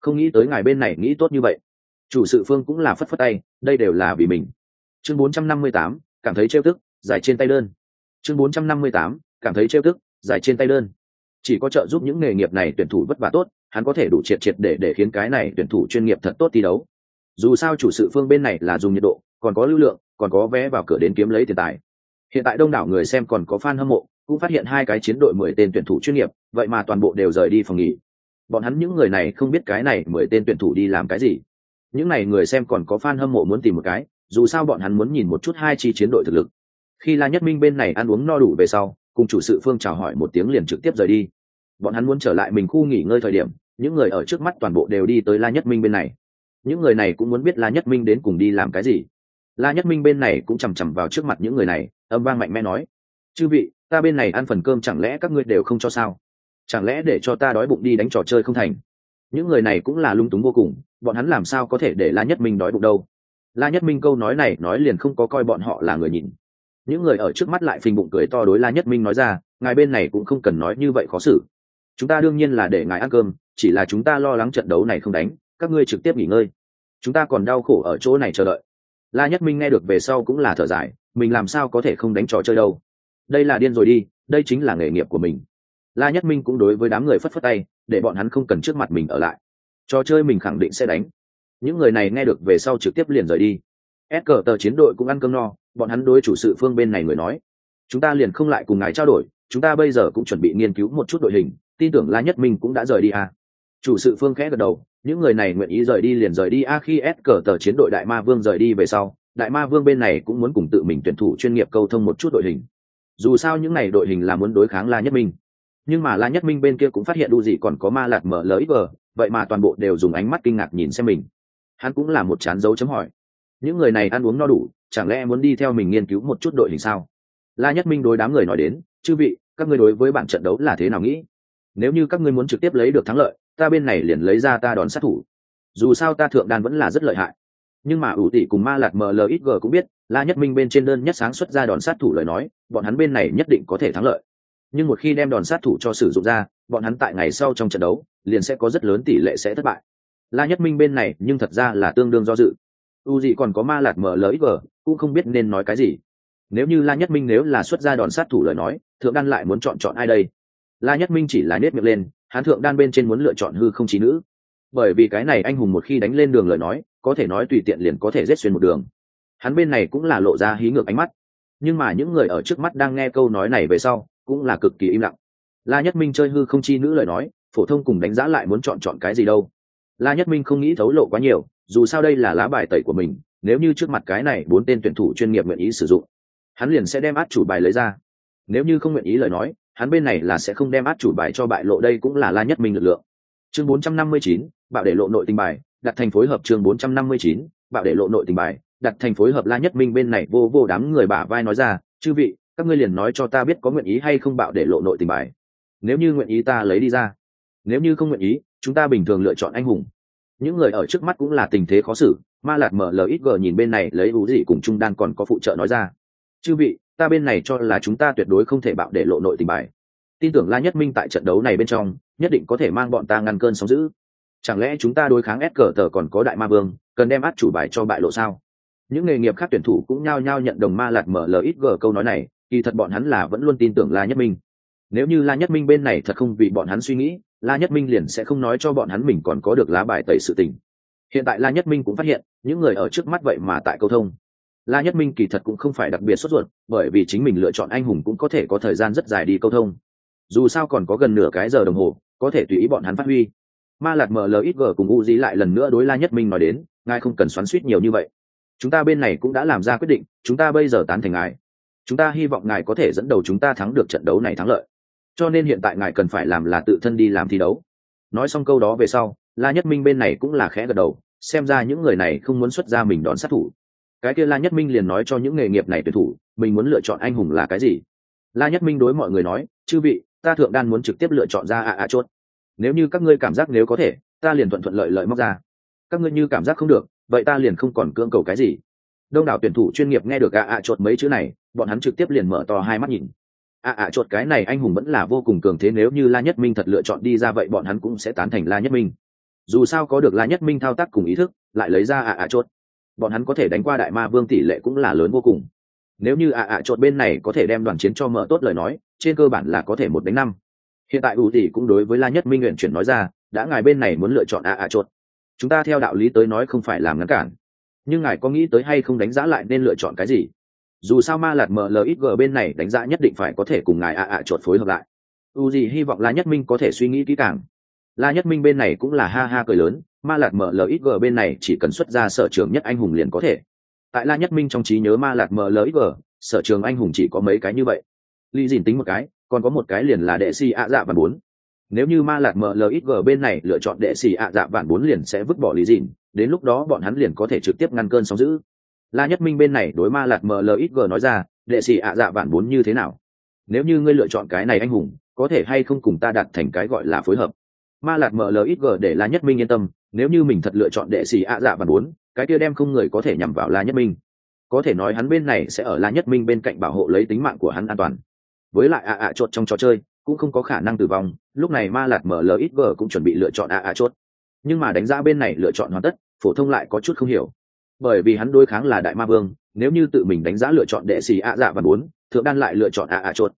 Không nghĩ tới ngài bên này nghĩ tốt như vậy. Chủ sự phương cũng là phất phất tay đây đều là vì mình. Chương 458, cảm thấy trêu tức giải trên tay đơn. Chương 458, cảm thấy trêu tức giải trên tay đơn. Chỉ có trợ giúp những nghề nghiệp này tuyển thủ vất vả tốt hắn có thể đủ triệt triệt để để khiến cái này tuyển thủ chuyên nghiệp thật tốt thi đấu. Dù sao chủ sự phương bên này là dùng nhiệt độ còn có lưu lượng còn có vé vào cửa đến kiếm lấy tiền tài. Hiện tại đông đảo người xem còn có fan hâm mộ cũng phát hiện hai cái chiến đội mười tên tuyển thủ chuyên nghiệp, vậy mà toàn bộ đều rời đi phòng nghỉ. Bọn hắn những người này không biết cái này mười tên tuyển thủ đi làm cái gì. Những n à y người xem còn có fan hâm mộ muốn tìm một cái, dù sao bọn hắn muốn nhìn một chút hai chi chiến đội thực lực. Khi la nhất minh bên này ăn uống no đủ về sau, cùng chủ sự phương chào hỏi một tiếng liền trực tiếp rời đi. Bọn hắn muốn trở lại mình khu nghỉ ngơi thời điểm, những người ở trước mắt toàn bộ đều đi tới la nhất minh bên này. Những người này cũng muốn biết la nhất minh đến cùng đi làm cái gì. La nhất minh bên này cũng chằm chằm vào trước mặt những người này, âm vang mạnh mẽ nói, chư vị ta bên này ăn phần cơm chẳng lẽ các ngươi đều không cho sao? Chẳng lẽ để cho ta đói bụng đi đánh trò chơi không thành? Những người này cũng là lung túng vô cùng, bọn hắn làm sao có thể để la nhất minh đói bụng đâu? La nhất minh câu nói này nói liền không có coi bọn họ là người nhìn. Những người ở trước mắt lại phình bụng cười to đối la nhất minh nói ra, ngài bên này cũng không cần nói như vậy khó xử. Chúng ta đương nhiên là để ngài ăn cơm, chỉ là chúng ta lo lắng trận đấu này không đánh, các ngươi trực tiếp nghỉ ngơi. Chúng ta còn đau khổ ở chỗ này chờ đợi. La nhất minh nghe được về sau cũng là thở dài, mình làm sao có thể không đánh trò chơi đâu? Đây là điên rồi đi, đây chính là nghề nghiệp của mình. La nhất minh cũng đối với đám người phất phất tay, để bọn hắn không cần trước mặt mình ở lại. Trò chơi mình khẳng định sẽ đánh. Những người này nghe được về sau trực tiếp liền rời đi. Ép cờ tờ chiến đội cũng ăn cơm no, bọn hắn đối chủ sự phương bên này người nói, chúng ta liền không lại cùng ngài trao đổi, chúng ta bây giờ cũng chuẩn bị nghiên cứu một chút đội hình, tin tưởng la nhất minh cũng đã rời đi à. chủ sự phương khẽ gật đầu, những người này nguyện ý rời đi liền rời đi a khi s cờ tờ chiến đội đại ma vương rời đi về sau, đại ma vương bên này cũng muốn cùng tự mình tuyển thủ chuyên nghiệp câu thông một chút đội hình dù sao những này đội hình là muốn đối kháng la nhất minh. Nhưng mà la nhất minh bên kia cũng phát hiện đu gì còn có ma lạc mở lỡ ít vờ vậy mà toàn bộ đều dùng ánh mắt kinh ngạc nhìn xem mình. Hắn cũng là một chán dấu chấm hỏi. Những người này ăn uống no đủ, chẳng lẽ muốn đi theo mình nghiên cứu một chút đội hình sao? La nhất minh đối đám người nói đến, chư vị, các ngươi đối với bản trận đấu là thế nào nghĩ? Nếu như các ngươi muốn trực tiếp lấy được thắng lợi, ta bên này liền lấy ra ta đón sát thủ. Dù sao ta thượng đan vẫn là rất lợi hại nhưng mà ủ tỷ cùng ma lạt mlxg cũng biết, la nhất minh bên trên đơn nhất sáng xuất ra đòn sát thủ lời nói, bọn hắn bên này nhất định có thể thắng lợi. Nhưng một khi đem đòn sát thủ cho sử dụng ra, bọn hắn tại ngày sau trong trận đấu, liền sẽ có rất lớn tỷ lệ sẽ thất bại. La nhất minh bên này nhưng thật ra là tương đương do dự. U dị còn có ma lạt mlxg cũng không biết nên nói cái gì. Nếu như la nhất minh nếu là xuất ra đòn sát thủ lời nói, thượng đan lại muốn chọn chọn ai đây? La nhất minh chỉ là nết miệng lên, hắn thượng đan bên trên muốn lựa chọn hư không trí nữ bởi vì cái này anh hùng một khi đánh lên đường lời nói có thể nói tùy tiện liền có thể rết xuyên một đường. Hắn bên này cũng là lộ ra hí ngược ánh mắt. Nhưng mà những người ở trước mắt đang nghe câu nói này về sau cũng là cực kỳ im lặng. La nhất minh chơi hư không chi nữ lời nói phổ thông cùng đánh giá lại muốn chọn chọn cái gì đâu. La nhất minh không nghĩ thấu lộ quá nhiều dù sao đây là lá bài tẩy của mình nếu như trước mặt cái này bốn tên tuyển thủ chuyên nghiệp nguyện ý sử dụng hắn liền sẽ đem át chủ bài lấy ra. Nếu như không nguyện ý lời nói hắn bên này là sẽ không đem át chủ bài cho bại lộ đây cũng là la nhất minh lực lượng. Chương 459, bạo để lộ nội tình bài đặt thành phối hợp chương 459, bạo để lộ nội tình bài đặt thành phối hợp la nhất minh bên này vô vô đám người bả vai nói ra chư vị các ngươi liền nói cho ta biết có nguyện ý hay không bạo để lộ nội tình bài. Nếu như nguyện ý ta lấy đi ra. Nếu như không nguyện ý chúng ta bình thường lựa chọn anh hùng. Những người ở trước mắt cũng là tình thế khó xử ma lạt mở lời ít gờ nhìn bên này lấy ú gì cùng trung đan còn có phụ trợ nói ra. Chư vị ta bên này cho là chúng ta tuyệt đối không thể bạo để lộ nội tình bài. Tin tưởng la nhất minh tại trận đấu này bên trong nhất định có thể mang bọn ta ngăn cơn sóng giữ chẳng lẽ chúng ta đối kháng ép cờ tờ còn có đại ma vương, cần đem át chủ bài cho bại lộ sao? Những nghề nghiệp khác tuyển thủ cũng nhao nhao nhận đồng ma lạt mở lời ít gờ câu nói này, kỳ thật bọn hắn là vẫn luôn tin tưởng la nhất minh. Nếu như la nhất minh bên này thật không vì bọn hắn suy nghĩ, la nhất minh liền sẽ không nói cho bọn hắn mình còn có được lá bài tẩy sự tình. Hiện tại la nhất minh cũng phát hiện, những người ở trước mắt vậy mà tại câu thông. La nhất minh kỳ thật cũng không phải đặc biệt sốt ruột, bởi vì chính mình lựa chọn anh hùng cũng có thể có thời gian rất dài đi câu thông. Dù sao còn có gần nửa cái giờ đồng hồ, có thể tùy ý bọn hắn phát huy ma lạt mlxg cùng u dí lại lần nữa đối la nhất minh nói đến, ngài không cần xoắn suýt nhiều như vậy. Chúng ta bên này cũng đã làm ra quyết định, chúng ta bây giờ tán thành ngài. Chúng ta hy vọng ngài có thể dẫn đầu chúng ta thắng được trận đấu này thắng lợi. Cho nên hiện tại ngài cần phải làm là tự thân đi làm thi đấu. Nói xong câu đó về sau, la nhất minh bên này cũng là khẽ gật đầu, xem ra những người này không muốn xuất ra mình đón sát thủ. Cái kia la nhất minh liền nói cho những nghề nghiệp này tuyển thủ, mình muốn lựa chọn anh hùng là cái gì? La nhất minh đối mọi người nói, chư vị, ta thượng đan muốn trực tiếp lựa chọn ra ạ ạ chốt nếu như các ngươi cảm giác nếu có thể, ta liền thuận thuận lợi lợi móc ra. Các ngươi như cảm giác không được, vậy ta liền không còn cưỡng cầu cái gì. Đông đảo tuyển thủ chuyên nghiệp nghe được ạ ạ chột mấy chữ này, bọn hắn trực tiếp liền mở to hai mắt nhìn. Ạ ạ chột cái này anh hùng vẫn là vô cùng cường thế, nếu như la nhất minh thật lựa chọn đi ra vậy bọn hắn cũng sẽ tán thành la nhất minh. Dù sao có được la nhất minh thao tác cùng ý thức, lại lấy ra ạ ạ chốt bọn hắn có thể đánh qua đại ma vương tỷ lệ cũng là lớn vô cùng. Nếu như ạ ạ chột bên này có thể đem đoàn chiến cho mở tốt lời nói, trên cơ bản là có thể một đánh năm hiện tại ủ tỷ cũng đối với la nhất minh nguyện chuyển nói ra, đã ngài bên này muốn lựa chọn ạ ạ chốt chúng ta theo đạo lý tới nói không phải làm ngăn cản. Nhưng ngài có nghĩ tới hay không đánh giá lại nên lựa chọn cái gì? Dù sao ma lạt mlxg bên này đánh giá nhất định phải có thể cùng ngài ạ ạ chốt phối hợp lại. U gì hy vọng la nhất minh có thể suy nghĩ kỹ càng. La nhất minh bên này cũng là ha ha cười lớn, ma lạt mlxg bên này chỉ cần xuất ra sở trường nhất anh hùng liền có thể. Tại la nhất minh trong trí nhớ ma lạt mlxg sở trường anh hùng chỉ có mấy cái như vậy. Ly dìn tính một cái còn có một cái liền là đệ si ạ dạ bản bốn. Nếu như ma lạt mlxg bên này lựa chọn đệ si ạ dạ bản bốn liền sẽ vứt bỏ lý dìn đến lúc đó bọn hắn liền có thể trực tiếp ngăn cơn sóng giữ la nhất minh bên này đối ma lạt mlxg nói ra, đệ sĩ ạ dạ bản bốn như thế nào? Nếu như ngươi lựa chọn cái này anh hùng, có thể hay không cùng ta đặt thành cái gọi là phối hợp? Ma lạt mlxg để la nhất minh yên tâm, nếu như mình thật lựa chọn đệ sĩ ạ dạ bản bốn, cái kia đem không người có thể nhằm vào la nhất minh. Có thể nói hắn bên này sẽ ở la nhất minh bên cạnh bảo hộ lấy tính mạng của hắn an toàn với lại ạ ạ chốt trong trò chơi cũng không có khả năng tử vong lúc này ma lạt mlxg cũng chuẩn bị lựa chọn ạ ạ chốt. Nhưng mà đánh giá bên này lựa chọn hoàn tất phổ thông lại có chút không hiểu. Bởi vì hắn đối kháng là đại ma vương nếu như tự mình đánh giá lựa chọn đệ xì ạ dạ và bốn thượng đan lại lựa chọn ạ ạ chốt.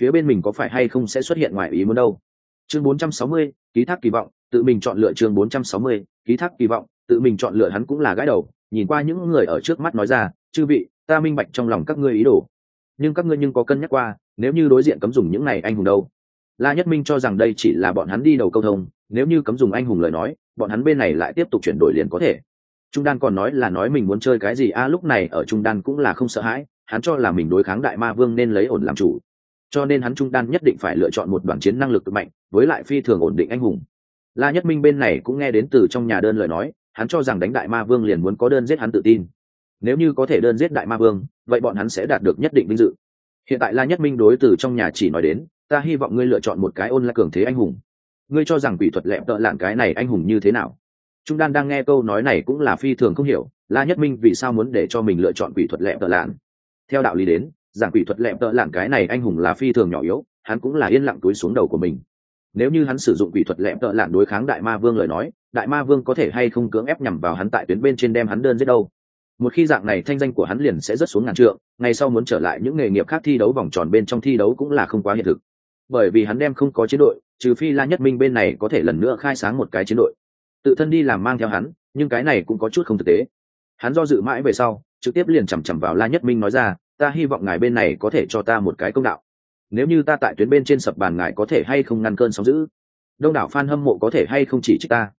Phía bên mình có phải hay không sẽ xuất hiện ngoài ý muốn đâu? Chương 460, ký thác kỳ vọng tự mình chọn lựa chương 460, ký thác kỳ vọng tự mình chọn lựa hắn cũng là gái đầu nhìn qua những người ở trước mắt nói ra chư vị ta minh bạch trong lòng các ngươi ý đồ. Nhưng các ngươi nhưng có cân nhắc qua nếu như đối diện cấm dùng những này anh hùng đâu? La nhất minh cho rằng đây chỉ là bọn hắn đi đầu câu thông, nếu như cấm dùng anh hùng lời nói, bọn hắn bên này lại tiếp tục chuyển đổi liền có thể. Trung đan còn nói là nói mình muốn chơi cái gì, a, lúc này ở trung đan cũng là không sợ hãi, hắn cho là mình đối kháng đại ma vương nên lấy ổn làm chủ. Cho nên hắn trung đan nhất định phải lựa chọn một đoàn chiến năng lực mạnh, với lại phi thường ổn định anh hùng. La nhất minh bên này cũng nghe đến từ trong nhà đơn lời nói, hắn cho rằng đánh đại ma vương liền muốn có đơn giết hắn tự tin. Nếu như có thể đơn giết đại ma vương, vậy bọn hắn sẽ đạt được nhất định vinh dự hiện tại la nhất minh đối từ trong nhà chỉ nói đến, ta hy vọng ngươi lựa chọn một cái ôn là cường thế anh hùng. Ngươi cho rằng quỷ thuật lẹm tợ lạng cái này anh hùng như thế nào? Trung đan đang nghe câu nói này cũng là phi thường không hiểu, la nhất minh vì sao muốn để cho mình lựa chọn quỷ thuật lẹm tợ lạng? theo đạo lý đến giảng quỷ thuật lẹm tợ lạng cái này anh hùng là phi thường nhỏ yếu, hắn cũng là yên lặng túi xuống đầu của mình. Nếu như hắn sử dụng quỷ thuật lẹm tợ lạng đối kháng đại ma vương lời nói, đại ma vương có thể hay không cưỡng ép nhằm vào hắn tại tuyến bên trên đem hắn đơn giết đâu? Một khi dạng này thanh danh của hắn liền sẽ rất xuống ngàn trượng, ngày sau muốn trở lại những nghề nghiệp khác thi đấu vòng tròn bên trong thi đấu cũng là không quá hiện thực. Bởi vì hắn đem không có chiến đội, trừ phi la nhất minh bên này có thể lần nữa khai sáng một cái chiến đội. Tự thân đi làm mang theo hắn, nhưng cái này cũng có chút không thực tế. Hắn do dự mãi về sau, trực tiếp liền chằm chằm vào la nhất minh nói ra, ta hy vọng ngài bên này có thể cho ta một cái công đạo. Nếu như ta tại tuyến bên trên sập bàn ngài có thể hay không ngăn cơn sóng giữ đông đảo f a n hâm mộ có thể hay không chỉ trích ta?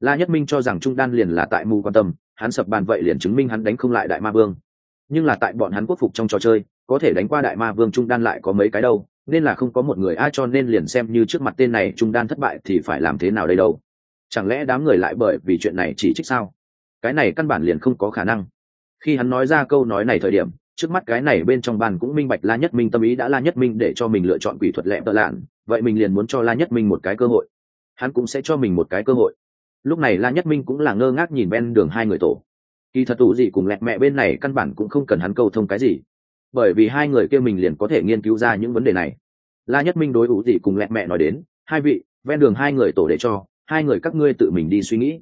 La nhất minh cho rằng trung đan liền là tại mù quan tâm hắn sập bàn vậy liền chứng minh hắn đánh không lại đại ma vương. Nhưng là tại bọn hắn quốc phục trong trò chơi, có thể đánh qua đại ma vương trung đan lại có mấy cái đâu, nên là không có một người ai cho nên liền xem như trước mặt tên này trung đan thất bại thì phải làm thế nào đây đâu. Chẳng lẽ đám người lại bởi vì chuyện này chỉ trích sao? Cái này căn bản liền không có khả năng. Khi hắn nói ra câu nói này thời điểm, trước mắt cái này bên trong bàn cũng minh bạch la nhất minh tâm ý đã la nhất minh để cho mình lựa chọn quỷ thuật lẹ tợ lạn, vậy mình liền muốn cho la nhất minh một cái cơ hội. Hắn cũng sẽ cho mình một cái cơ hội lúc này la nhất minh cũng là ngơ ngác nhìn ven đường hai người tổ. Kỳ thật tù gì cùng lẹt mẹ bên này căn bản cũng không cần hắn câu thông cái gì. Bởi vì hai người kia mình liền có thể nghiên cứu ra những vấn đề này. La nhất minh đối ủ gì cùng lẹt mẹ nói đến, hai vị ven đường hai người tổ để cho, hai người các ngươi tự mình đi suy nghĩ.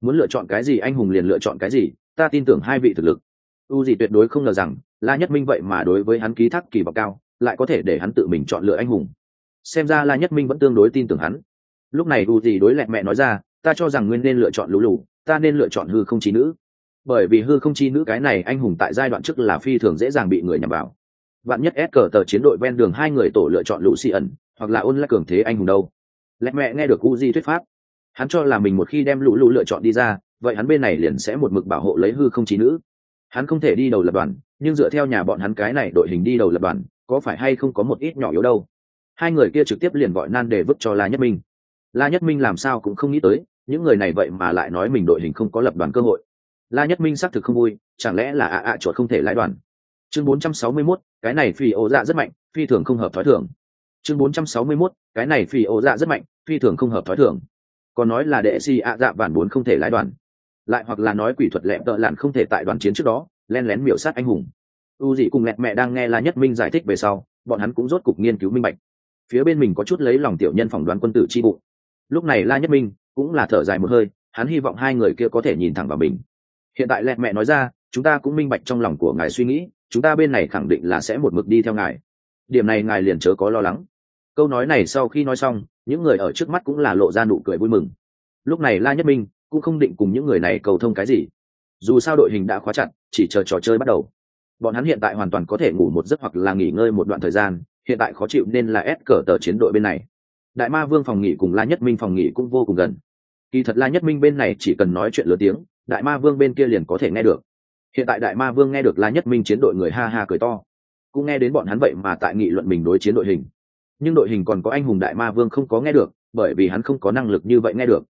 Muốn lựa chọn cái gì anh hùng liền lựa chọn cái gì, ta tin tưởng hai vị thực lực. U gì tuyệt đối không ngờ rằng, la nhất minh vậy mà đối với hắn ký thác kỳ vọng cao, lại có thể để hắn tự mình chọn lựa anh hùng. Xem ra la nhất minh vẫn tương đối tin tưởng hắn. Lúc này u gì đối lẹt mẹ nói ra ta cho rằng nguyên nên lựa chọn lũ lù, ta nên lựa chọn hư không chi nữ. Bởi vì hư không chi nữ cái này anh hùng tại giai đoạn trước là phi thường dễ dàng bị người nhằm vào. Vạn nhất ép cờ tờ chiến đội ven đường hai người tổ lựa chọn lũ xì ẩn, hoặc là ôn lại cường thế anh hùng đâu. Lẽ mẹ nghe được u di thuyết pháp. Hắn cho là mình một khi đem lũ lũ lựa chọn đi ra, vậy hắn bên này liền sẽ một mực bảo hộ lấy hư không trí nữ. Hắn không thể đi đầu lập đoàn, nhưng dựa theo nhà bọn hắn cái này đội hình đi đầu lập đoàn, có phải hay không có một ít nhỏ yếu đâu. Hai người kia trực tiếp liền gọi nan để vứt cho la nhất minh. La nhất minh làm sao cũng không nghĩ tới những người này vậy mà lại nói mình đội hình không có lập đoàn cơ hội. La nhất minh xác thực không vui chẳng lẽ là ạ ạ chuột không thể lái đoàn? Chương 461, cái này phi ố dạ rất mạnh phi thường không hợp thói thường. Chương 461, cái này phi ố dạ rất mạnh phi thường không hợp thói thường. Còn nói là đệ si ạ dạ bản bốn không thể lái đoàn. Lại hoặc là nói quỷ thuật lẹm tợ lặn không thể tại đoàn chiến trước đó len lén miểu sát anh hùng. U dị cùng lẹt mẹ đang nghe la nhất minh giải thích về sau bọn hắn cũng rốt cục nghiên cứu minh bạch. Phía bên mình có chút lấy lòng tiểu nhân phỏng đoán quân tử chi bụng. Lúc này la nhất minh cũng là thở dài một hơi, hắn hy vọng hai người kia có thể nhìn thẳng vào mình. Hiện tại lẹt mẹ nói ra, chúng ta cũng minh bạch trong lòng của ngài suy nghĩ, chúng ta bên này khẳng định là sẽ một mực đi theo ngài. Điểm này ngài liền chớ có lo lắng. Câu nói này sau khi nói xong, những người ở trước mắt cũng là lộ ra nụ cười vui mừng. Lúc này la nhất minh cũng không định cùng những người này cầu thông cái gì. Dù sao đội hình đã khóa chặt, chỉ chờ trò chơi bắt đầu. Bọn hắn hiện tại hoàn toàn có thể ngủ một giấc hoặc là nghỉ ngơi một đoạn thời gian, hiện tại khó chịu nên là ép cờ tờ chiến đội bên này đại ma vương phòng nghỉ cùng la nhất minh phòng nghỉ cũng vô cùng gần. Kỳ thật la nhất minh bên này chỉ cần nói chuyện lớn tiếng, đại ma vương bên kia liền có thể nghe được. Hiện tại đại ma vương nghe được la nhất minh chiến đội người ha ha cười to. Cũng nghe đến bọn hắn vậy mà tại nghị luận mình đối chiến đội hình. Nhưng đội hình còn có anh hùng đại ma vương không có nghe được, bởi vì hắn không có năng lực như vậy nghe được.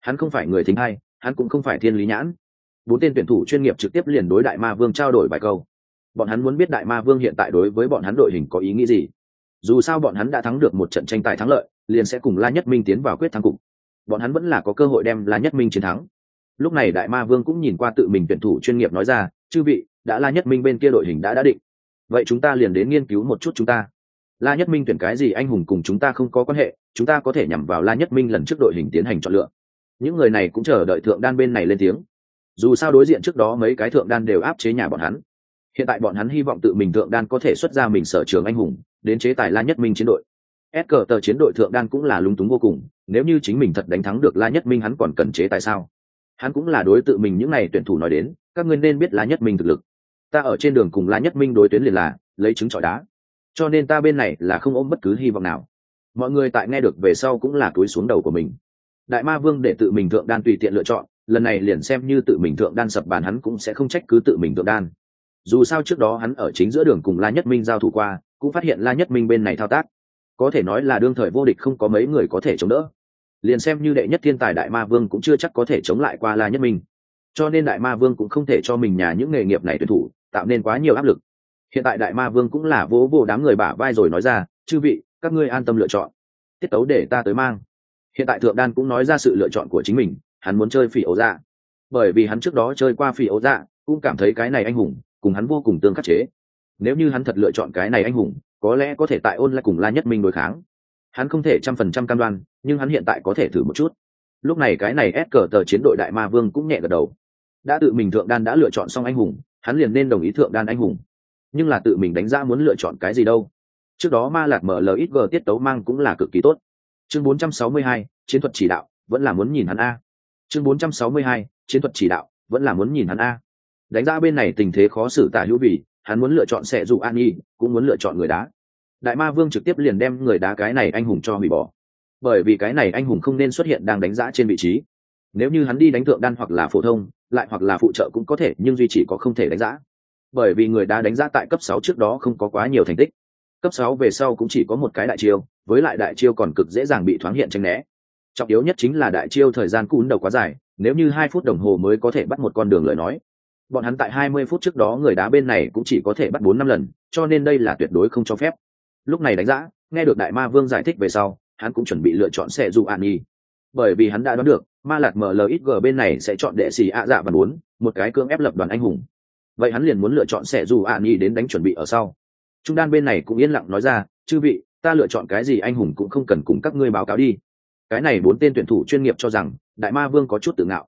Hắn không phải người thính hay hắn cũng không phải thiên lý nhãn. Bốn tên tuyển thủ chuyên nghiệp trực tiếp liền đối đại ma vương trao đổi bài câu. Bọn hắn muốn biết đại ma vương hiện tại đối với bọn hắn đội hình có ý nghĩ gì dù sao bọn hắn đã thắng được một trận tranh tài thắng lợi, liền sẽ cùng la nhất minh tiến vào quyết thắng cục. Bọn hắn vẫn là có cơ hội đem la nhất minh chiến thắng. Lúc này đại ma vương cũng nhìn qua tự mình tuyển thủ chuyên nghiệp nói ra, chư vị, đã la nhất minh bên kia đội hình đã đã định. Vậy chúng ta liền đến nghiên cứu một chút chúng ta. La nhất minh tuyển cái gì anh hùng cùng chúng ta không có quan hệ, chúng ta có thể nhằm vào la nhất minh lần trước đội hình tiến hành chọn lựa. Những người này cũng chờ đợi thượng đan bên này lên tiếng. Dù sao đối diện trước đó mấy cái thượng đan đều áp chế nhà bọn hắn. Hiện tại bọn hắn hy vọng tự mình thượng đan có thể xuất ra mình sở trường anh hùng đến chế tài la nhất minh chiến đội. S cờ tờ chiến đội thượng đan cũng là lúng túng vô cùng, nếu như chính mình thật đánh thắng được la nhất minh hắn còn cần chế tại sao? Hắn cũng là đối tự mình những n à y tuyển thủ nói đến, các ngươi nên biết la nhất minh thực lực. Ta ở trên đường cùng la nhất minh đối tuyến liền là, lấy trứng trọi đá. Cho nên ta bên này là không ôm bất cứ hy vọng nào. Mọi người tại nghe được về sau cũng là túi xuống đầu của mình. Đại ma vương để tự mình thượng đan tùy tiện lựa chọn, lần này liền xem như tự mình thượng đan sập bàn hắn cũng sẽ không trách cứ tự mình thượng đan. Dù sao trước đó hắn ở chính giữa đường cùng la nhất minh giao thủ qua cũng phát hiện la nhất minh bên này thao tác. Có thể nói là đương thời vô địch không có mấy người có thể chống đỡ. Liền xem như đệ nhất thiên tài đại ma vương cũng chưa chắc có thể chống lại qua la nhất minh. Cho nên đại ma vương cũng không thể cho mình nhà những nghề nghiệp này tuyển thủ, tạo nên quá nhiều áp lực. Hiện tại đại ma vương cũng là vỗ vỗ đám người bả vai rồi nói ra, chư vị, các ngươi an tâm lựa chọn. Tiết tấu để ta tới mang. Hiện tại thượng đan cũng nói ra sự lựa chọn của chính mình, hắn muốn chơi phỉ ấu dạ. Bởi vì hắn trước đó chơi qua phỉ ấu dạ cũng cảm thấy cái này anh hùng, cùng hắn vô cùng tương khắc chế nếu như hắn thật lựa chọn cái này anh hùng có lẽ có thể tại ôn lại cùng la nhất minh đối kháng. Hắn không thể trăm phần trăm cam đoan nhưng hắn hiện tại có thể thử một chút. Lúc này cái này ép cờ tờ chiến đội đại ma vương cũng nhẹ gật đầu. Đã tự mình thượng đan đã lựa chọn xong anh hùng hắn liền nên đồng ý thượng đan anh hùng. Nhưng là tự mình đánh giá muốn lựa chọn cái gì đâu. Trước đó ma lạc mở ít mlxg tiết tấu mang cũng là cực kỳ tốt. Chương 462, chiến thuật chỉ đạo vẫn là muốn nhìn hắn a. Chương 462, chiến thuật chỉ đạo vẫn là muốn nhìn hắn a. Đánh ra bên này tình thế khó xử tả hữu vì hắn muốn lựa chọn sẽ dù an nhi, cũng muốn lựa chọn người đá. Đại ma vương trực tiếp liền đem người đá cái này anh hùng cho hủy bỏ. Bởi vì cái này anh hùng không nên xuất hiện đang đánh giá trên vị trí. Nếu như hắn đi đánh thượng đan hoặc là phổ thông, lại hoặc là phụ trợ cũng có thể, nhưng duy chỉ có không thể đánh giá. Bởi vì người đá đánh giá tại cấp sáu trước đó không có quá nhiều thành tích. Cấp sáu về sau cũng chỉ có một cái đại chiêu, với lại đại chiêu còn cực dễ dàng bị thoáng hiện tranh né. Trọng yếu nhất chính là đại chiêu thời gian cún đầu quá dài, nếu như hai phút đồng hồ mới có thể bắt một con đường lời nói bọn hắn tại hai mươi phút trước đó người đá bên này cũng chỉ có thể bắt bốn năm lần, cho nên đây là tuyệt đối không cho phép. Lúc này đánh giá nghe được đại ma vương giải thích về sau, hắn cũng chuẩn bị lựa chọn xe dù an nhi. Bởi vì hắn đã đoán được, ma lạc mlxg bên này sẽ chọn đệ xì ạ dạ và muốn một cái cưỡng ép lập đoàn anh hùng. Vậy hắn liền muốn lựa chọn xe dù an nhi đến đánh chuẩn bị ở sau. Trung đan bên này cũng yên lặng nói ra, chư vị, ta lựa chọn cái gì anh hùng cũng không cần cùng các ngươi báo cáo đi. Cái này bốn tên tuyển thủ chuyên nghiệp cho rằng, đại ma vương có chút tự ngạo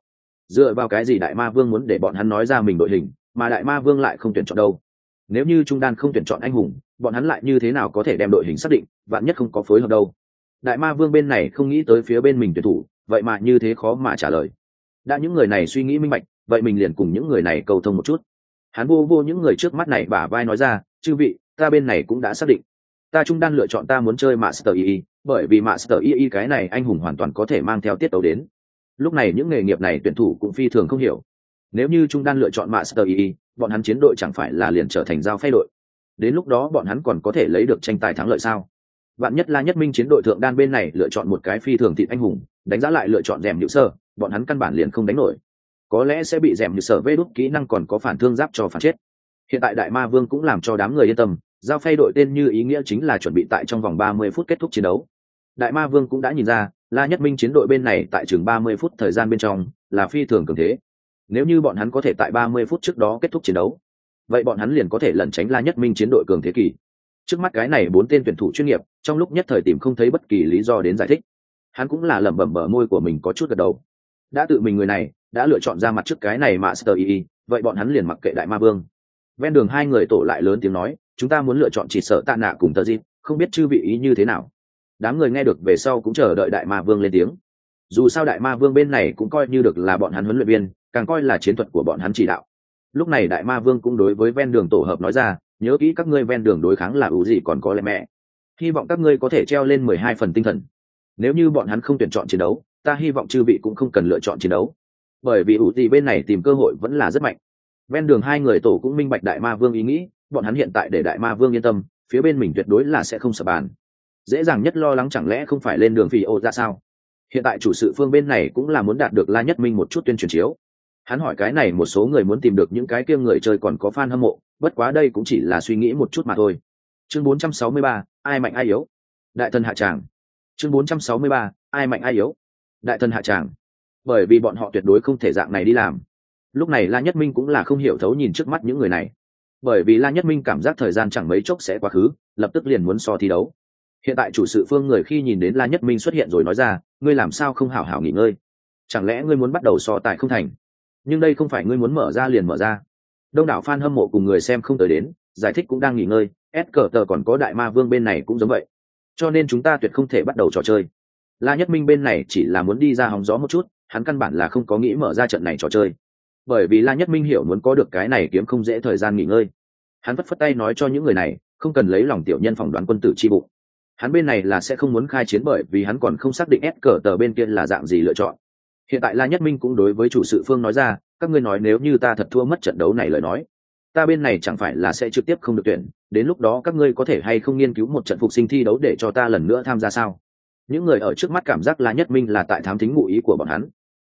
dựa vào cái gì đại ma vương muốn để bọn hắn nói ra mình đội hình, mà đại ma vương lại không tuyển chọn đâu? Nếu như trung đan không tuyển chọn anh hùng, bọn hắn lại như thế nào có thể đem đội hình xác định, vạn nhất không có phối hợp đâu? Đại ma vương bên này không nghĩ tới phía bên mình tuyển thủ, vậy mà như thế khó mà trả lời. Đã những người này suy nghĩ minh bạch, vậy mình liền cùng những người này cầu thông một chút. Hắn vô vô những người trước mắt này bả vai nói ra, chư vị, ta bên này cũng đã xác định. Ta trung đan lựa chọn ta muốn chơi master ii bởi vì master ii cái này anh hùng hoàn toàn có thể mang theo tiết tấu đến lúc này những nghề nghiệp này tuyển thủ cũng phi thường không hiểu. Nếu như trung đan lựa chọn master Yi, bọn hắn chiến đội chẳng phải là liền trở thành giao phay đội. Đến lúc đó bọn hắn còn có thể lấy được tranh tài thắng lợi sao? Bạn nhất là nhất minh chiến đội thượng đan bên này lựa chọn một cái phi thường thịt anh hùng đánh giá lại lựa chọn rèm nhự sơ bọn hắn căn bản liền không đánh nổi. Có lẽ sẽ bị rèm nhự sở vê đốt kỹ năng còn có phản thương giáp cho phản chết. Hiện tại đại ma vương cũng làm cho đám người yên tâm giao phay đội tên như ý nghĩa chính là chuẩn bị tại trong vòng ba mươi phút kết thúc chiến đấu. Đại ma vương cũng đã nhìn ra la nhất minh chiến đội bên này tại chừng ba mươi phút thời gian bên trong là phi thường cường thế. Nếu như bọn hắn có thể tại ba mươi phút trước đó kết thúc chiến đấu, vậy bọn hắn liền có thể lẩn tránh la nhất minh chiến đội cường thế kỷ trước mắt cái này bốn tên tuyển thủ chuyên nghiệp, trong lúc nhất thời tìm không thấy bất kỳ lý do đến giải thích. Hắn cũng là lẩm bẩm mở môi của mình có chút gật đầu. Đã tự mình người này, đã lựa chọn ra mặt trước cái này mà sờ y vậy bọn hắn liền mặc kệ đại ma vương. Ven đường hai người tổ lại lớn tiếng nói, chúng ta muốn lựa chọn chỉ sợ tạ nạ cùng tờ dịp, không biết chư vị ý như thế nào đám người nghe được về sau cũng chờ đợi đại ma vương lên tiếng. Dù sao đại ma vương bên này cũng coi như được là bọn hắn huấn luyện viên, càng coi là chiến thuật của bọn hắn chỉ đạo. Lúc này đại ma vương cũng đối với ven đường tổ hợp nói ra, nhớ kỹ các ngươi ven đường đối kháng là ủ gì còn có lẽ mẹ. Hy vọng các ngươi có thể treo lên mười hai phần tinh thần. Nếu như bọn hắn không tuyển chọn chiến đấu, ta hy vọng chư vị cũng không cần lựa chọn chiến đấu. Bởi vì ủ gì bên này tìm cơ hội vẫn là rất mạnh. Ven đường hai người tổ cũng minh bạch đại ma vương ý nghĩ, bọn hắn hiện tại để đại ma vương yên tâm, phía bên mình tuyệt đối là sẽ không sập bàn dễ dàng nhất lo lắng chẳng lẽ không phải lên đường phi ô ra sao? Hiện tại chủ sự phương bên này cũng là muốn đạt được la nhất minh một chút tuyên truyền chiếu. Hắn hỏi cái này một số người muốn tìm được những cái kia người chơi còn có fan hâm mộ bất quá đây cũng chỉ là suy nghĩ một chút mà thôi. Chương 463, ai mạnh ai yếu? Đại thần hạ tràng. Chương 463, ai mạnh ai yếu? Đại thần hạ tràng. Bởi vì bọn họ tuyệt đối không thể dạng này đi làm. Lúc này la nhất minh cũng là không hiểu thấu nhìn trước mắt những người này. Bởi vì la nhất minh cảm giác thời gian chẳng mấy chốc sẽ quá khứ lập tức liền muốn so thi đấu hiện tại chủ sự phương người khi nhìn đến la nhất minh xuất hiện rồi nói ra, ngươi làm sao không hảo hảo nghỉ ngơi? Chẳng lẽ ngươi muốn bắt đầu so tài không thành? Nhưng đây không phải ngươi muốn mở ra liền mở ra. Đông đảo f a n hâm mộ cùng người xem không tới đến, giải thích cũng đang nghỉ ngơi, s cờ tờ còn có đại ma vương bên này cũng giống vậy. Cho nên chúng ta tuyệt không thể bắt đầu trò chơi. La nhất minh bên này chỉ là muốn đi ra hóng gió một chút, hắn căn bản là không có nghĩ mở ra trận này trò chơi. Bởi vì la nhất minh hiểu muốn có được cái này kiếm không dễ thời gian nghỉ ngơi. Hắn phất phất tay nói cho những người này, không cần lấy lòng tiểu nhân phỏng đoán quân tử chi bụng hắn bên này là sẽ không muốn khai chiến bởi vì hắn còn không xác định ép cờ tờ bên kia là dạng gì lựa chọn. Hiện tại la nhất minh cũng đối với chủ sự phương nói ra, các ngươi nói nếu như ta thật thua mất trận đấu này lời nói, ta bên này chẳng phải là sẽ trực tiếp không được tuyển, đến lúc đó các ngươi có thể hay không nghiên cứu một trận phục sinh thi đấu để cho ta lần nữa tham gia sao? Những người ở trước mắt cảm giác la nhất minh là tại thám thính ngụ ý của bọn hắn.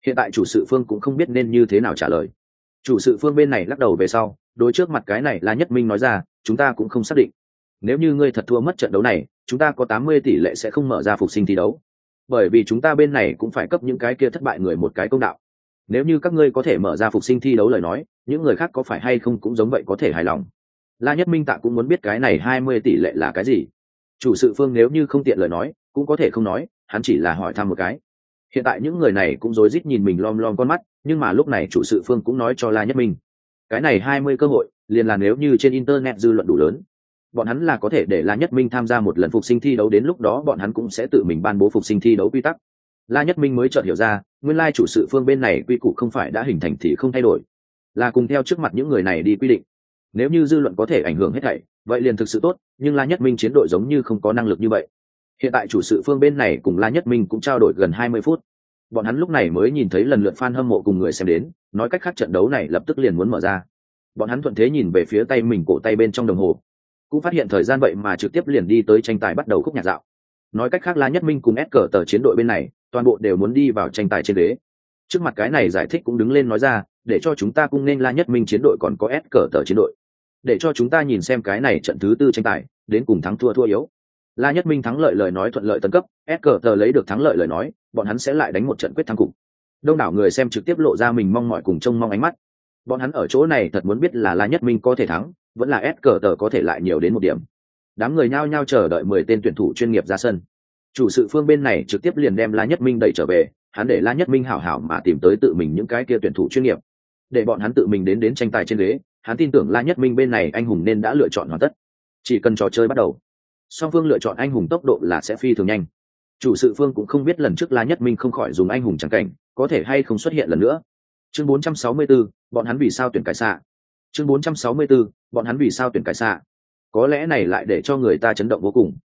Hiện tại chủ sự phương cũng không biết nên như thế nào trả lời. Chủ sự phương bên này lắc đầu về sau, đối trước mặt cái này la nhất minh nói ra, chúng ta cũng không xác định nếu như ngươi thật thua mất trận đấu này, chúng ta có tám mươi tỷ lệ sẽ không mở ra phục sinh thi đấu. Bởi vì chúng ta bên này cũng phải cấp những cái kia thất bại người một cái công đạo. Nếu như các ngươi có thể mở ra phục sinh thi đấu lời nói, những người khác có phải hay không cũng giống vậy có thể hài lòng. La nhất minh tạ cũng muốn biết cái này hai mươi tỷ lệ là cái gì. Chủ sự phương nếu như không tiện lời nói, cũng có thể không nói, hắn chỉ là hỏi thăm một cái. Hiện tại những người này cũng rối rít nhìn mình lom lom con mắt, nhưng mà lúc này chủ sự phương cũng nói cho la nhất minh, cái này hai mươi cơ hội, liền là nếu như trên internet dư luận đủ lớn bọn hắn là có thể để la nhất minh tham gia một lần phục sinh thi đấu, đến lúc đó bọn hắn cũng sẽ tự mình ban bố phục sinh thi đấu quy tắc. La nhất minh mới chợt hiểu ra, nguyên lai chủ sự phương bên này quy củ không phải đã hình thành thì không thay đổi. Là cùng theo trước mặt những người này đi quy định. Nếu như dư luận có thể ảnh hưởng hết thảy, vậy liền thực sự tốt, nhưng la nhất minh chiến đội giống như không có năng lực như vậy. Hiện tại chủ sự phương bên này cùng la nhất minh cũng trao đổi gần hai mươi phút. Bọn hắn lúc này mới nhìn thấy lần lượt fan hâm mộ cùng người xem đến, nói cách khác trận đấu này lập tức liền muốn mở ra. Bọn hắn thuận thế nhìn về phía tay mình, cổ tay bên trong đồng hồ cũng phát hiện thời gian vậy mà trực tiếp liền đi tới tranh tài bắt đầu khúc nhạc dạo. Nói cách khác la nhất minh cùng ép cờ tờ chiến đội bên này, toàn bộ đều muốn đi vào tranh tài trên đế trước mặt cái này giải thích cũng đứng lên nói ra, để cho chúng ta cũng nên la nhất minh chiến đội còn có ép cờ tờ chiến đội. Để cho chúng ta nhìn xem cái này trận thứ tư tranh tài, đến cùng thắng thua thua yếu. La nhất minh thắng lợi lời nói thuận lợi tấn cấp ép cờ tờ lấy được thắng lợi lời nói, bọn hắn sẽ lại đánh một trận quyết thắng cùng. Đông đảo người xem trực tiếp lộ ra mình mong mọi cùng trông mong ánh mắt. Bọn hắn ở chỗ này thật muốn biết là la nhất minh có thể thắng vẫn là s cờ tờ có thể lại nhiều đến một điểm. Đám người nhao nhao chờ đợi mười tên tuyển thủ chuyên nghiệp ra sân. Chủ sự phương bên này trực tiếp liền đem la nhất minh đẩy trở về hắn để la nhất minh hảo hảo mà tìm tới tự mình những cái kia tuyển thủ chuyên nghiệp. Để bọn hắn tự mình đến đến tranh tài trên ghế hắn tin tưởng la nhất minh bên này anh hùng nên đã lựa chọn hoàn tất. Chỉ cần trò chơi bắt đầu song phương lựa chọn anh hùng tốc độ là sẽ phi thường nhanh. Chủ sự phương cũng không biết lần trước la nhất minh không khỏi dùng anh hùng trắng cảnh có thể hay không xuất hiện lần nữa. Chương 464, bọn hắn vì sao tuyển cải xạ? Chương 464, bọn hắn vì sao tuyển cải xạ? Có lẽ này lại để cho người ta chấn động vô cùng.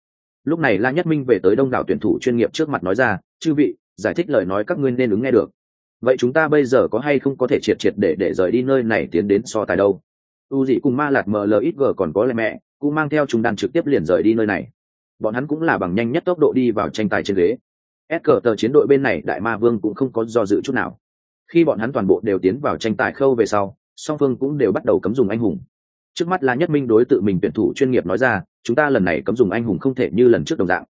Lúc này la nhất minh về tới đông đảo tuyển thủ chuyên nghiệp trước mặt nói ra chư vị giải thích lời nói các ngươi nên ứng nghe được. Vậy chúng ta bây giờ có hay không có thể triệt triệt để để rời đi nơi này tiến đến so tài đâu? U dị cùng ma lạt mlxg còn có lẽ mẹ cũng mang theo chúng đàn trực tiếp liền rời đi nơi này. Bọn hắn cũng là bằng nhanh nhất tốc độ đi vào tranh tài trên ghế. S cờ tờ chiến đội bên này đại ma vương cũng không có do dự chút nào. Khi bọn hắn toàn bộ đều tiến vào tranh tài khâu về sau song phương cũng đều bắt đầu cấm dùng anh hùng. Trước mắt là nhất minh đối tự mình tuyển thủ chuyên nghiệp nói ra chúng ta lần này cấm dùng anh hùng không thể như lần trước đồng dạng.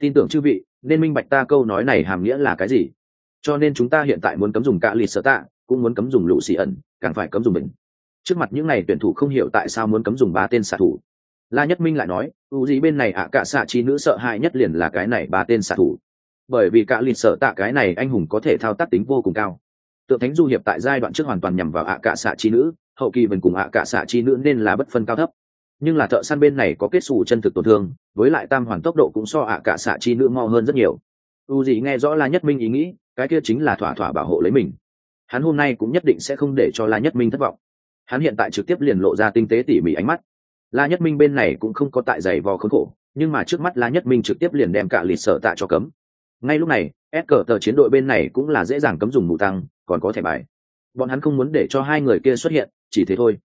Tin tưởng chư vị nên minh bạch ta câu nói này hàm nghĩa là cái gì. Cho nên chúng ta hiện tại muốn cấm dùng cạ lì sợ tạ cũng muốn cấm dùng lũ xì ẩn càng phải cấm dùng mình. Trước mặt những n à y tuyển thủ không hiểu tại sao muốn cấm dùng ba tên xạ thủ. La nhất minh lại nói u gì bên này ạ à, cả xạ chi nữ sợ hãi nhất liền là cái này ba tên xạ thủ. Bởi vì cạ lì sợ tạ cái này anh hùng có thể thao tác tính vô cùng cao tượng thánh du hiệp tại giai đoạn trước hoàn toàn nhằm vào ạ à, cả xạ chi nữ hậu kỳ vẫn cùng ạ à, cả xạ chi nữ nên là bất phân cao thấp. Nhưng là thợ săn bên này có kết xù chân thực tổn thương với lại tam hoàn tốc độ cũng so ạ cả xạ chi nữ mo hơn rất nhiều. U gì nghe rõ la nhất minh ý nghĩ cái kia chính là thỏa thỏa bảo hộ lấy mình. Hắn hôm nay cũng nhất định sẽ không để cho la nhất minh thất vọng. Hắn hiện tại trực tiếp liền lộ ra tinh tế tỉ mỉ ánh mắt. La nhất minh bên này cũng không có tại giày vò khốn khổ nhưng mà trước mắt la nhất minh trực tiếp liền đem cả lịch sở tạ cho cấm. Ngay lúc này s cờ tờ chiến đội bên này cũng là dễ dàng cấm dùng mù tăng còn có thẻ bài. Bọn hắn không muốn để cho hai người kia xuất hiện, chỉ thế thôi.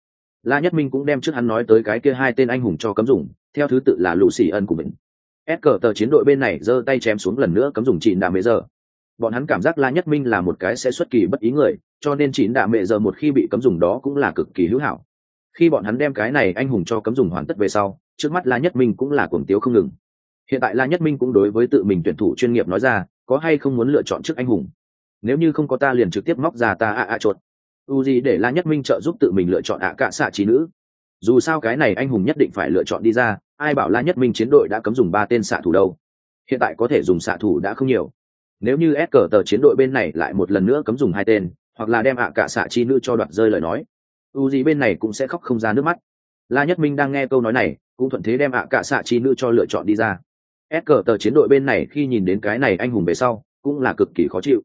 La nhất minh cũng đem trước hắn nói tới cái kia hai tên anh hùng cho cấm dùng, theo thứ tự là lũ xỉ ân của mình ép cờ tờ chiến đội bên này giơ tay chém xuống lần nữa cấm dùng chị đà mệ giờ bọn hắn cảm giác la nhất minh là một cái sẽ xuất kỳ bất ý người, cho nên chín đạ mệ giờ một khi bị cấm dùng đó cũng là cực kỳ hữu hảo. Khi bọn hắn đem cái này anh hùng cho cấm dùng hoàn tất về sau, trước mắt la nhất minh cũng là cuồng tiếu không ngừng. Hiện tại la nhất minh cũng đối với tự mình tuyển thủ chuyên nghiệp nói ra, có hay không muốn lựa chọn trước anh hùng? Nếu như không có ta liền trực tiếp móc ra ta ạ ạ chuột. U gì để la nhất minh trợ giúp tự mình lựa chọn ạ cạ xạ trí nữ. Dù sao cái này anh hùng nhất định phải lựa chọn đi ra, ai bảo la nhất minh chiến đội đã cấm dùng ba tên xạ thủ đâu. Hiện tại có thể dùng xạ thủ đã không nhiều. Nếu như ép cờ tờ chiến đội bên này lại một lần nữa cấm dùng hai tên, hoặc là đem ạ cả xạ chi nữ cho đoạt rơi lời nói, u gì bên này cũng sẽ khóc không ra nước mắt. La nhất minh đang nghe câu nói này, cũng thuận thế đem ạ cả xạ chi nữ cho lựa chọn đi ra. Ép cờ tờ chiến đội bên này khi nhìn đến cái này anh hùng về sau, cũng là cực kỳ khó chịu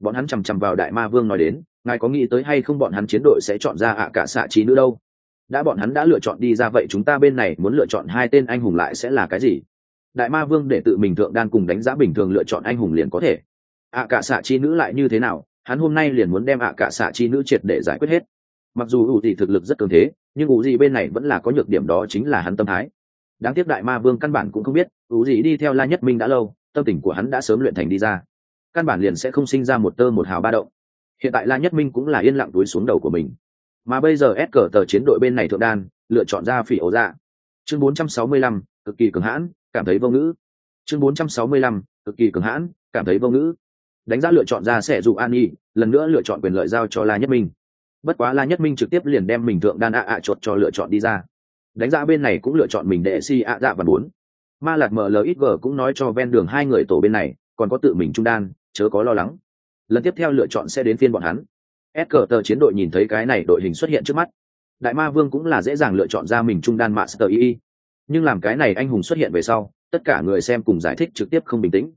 bọn hắn chằm chằm vào đại ma vương nói đến, ngài có nghĩ tới hay không bọn hắn chiến đội sẽ chọn ra ạ cả xạ chi nữ đâu? Đã bọn hắn đã lựa chọn đi ra vậy chúng ta bên này muốn lựa chọn hai tên anh hùng lại sẽ là cái gì? Đại ma vương để tự mình thượng đan cùng đánh giá bình thường lựa chọn anh hùng liền có thể. Ạ cả xạ chi nữ lại như thế nào? Hắn hôm nay liền muốn đem ạ cả xạ chi nữ triệt để giải quyết hết. Mặc dù ủ gì thực lực rất cường thế, nhưng ủ gì bên này vẫn là có nhược điểm đó chính là hắn tâm thái. Đáng tiếc đại ma vương căn bản cũng không biết ủ gì đi theo la nhất minh đã lâu, tâm tình của hắn đã sớm luyện thành đi ra căn bản liền sẽ không sinh ra một tơ một hào ba động. Hiện tại la nhất minh cũng là yên lặng túi xuống đầu của mình. Mà bây giờ ép cờ tờ chiến đội bên này thượng đan lựa chọn ra phỉ ấu dạ. Chương 465, cực kỳ cường hãn cảm thấy vô ngữ. Chương 465, cực kỳ cường hãn cảm thấy vô ngữ. Đánh giá lựa chọn ra sẽ dụ an y lần nữa lựa chọn quyền lợi giao cho la nhất minh. Bất quá la nhất minh trực tiếp liền đem mình thượng đan ạ ạ à chột cho lựa chọn đi ra. Đánh giá bên này cũng lựa chọn mình để si ạ dạ và bốn. Ma lạt mlxg cũng nói cho ven đường hai người tổ bên này còn có tự mình trung đan chớ có lo lắng. Lần tiếp theo lựa chọn sẽ đến phiên bọn hắn. S cờ tờ chiến đội nhìn thấy cái này đội hình xuất hiện trước mắt. Đại ma vương cũng là dễ dàng lựa chọn ra mình trung đan master y nhưng làm cái này anh hùng xuất hiện về sau, tất cả người xem cùng giải thích trực tiếp không bình tĩnh.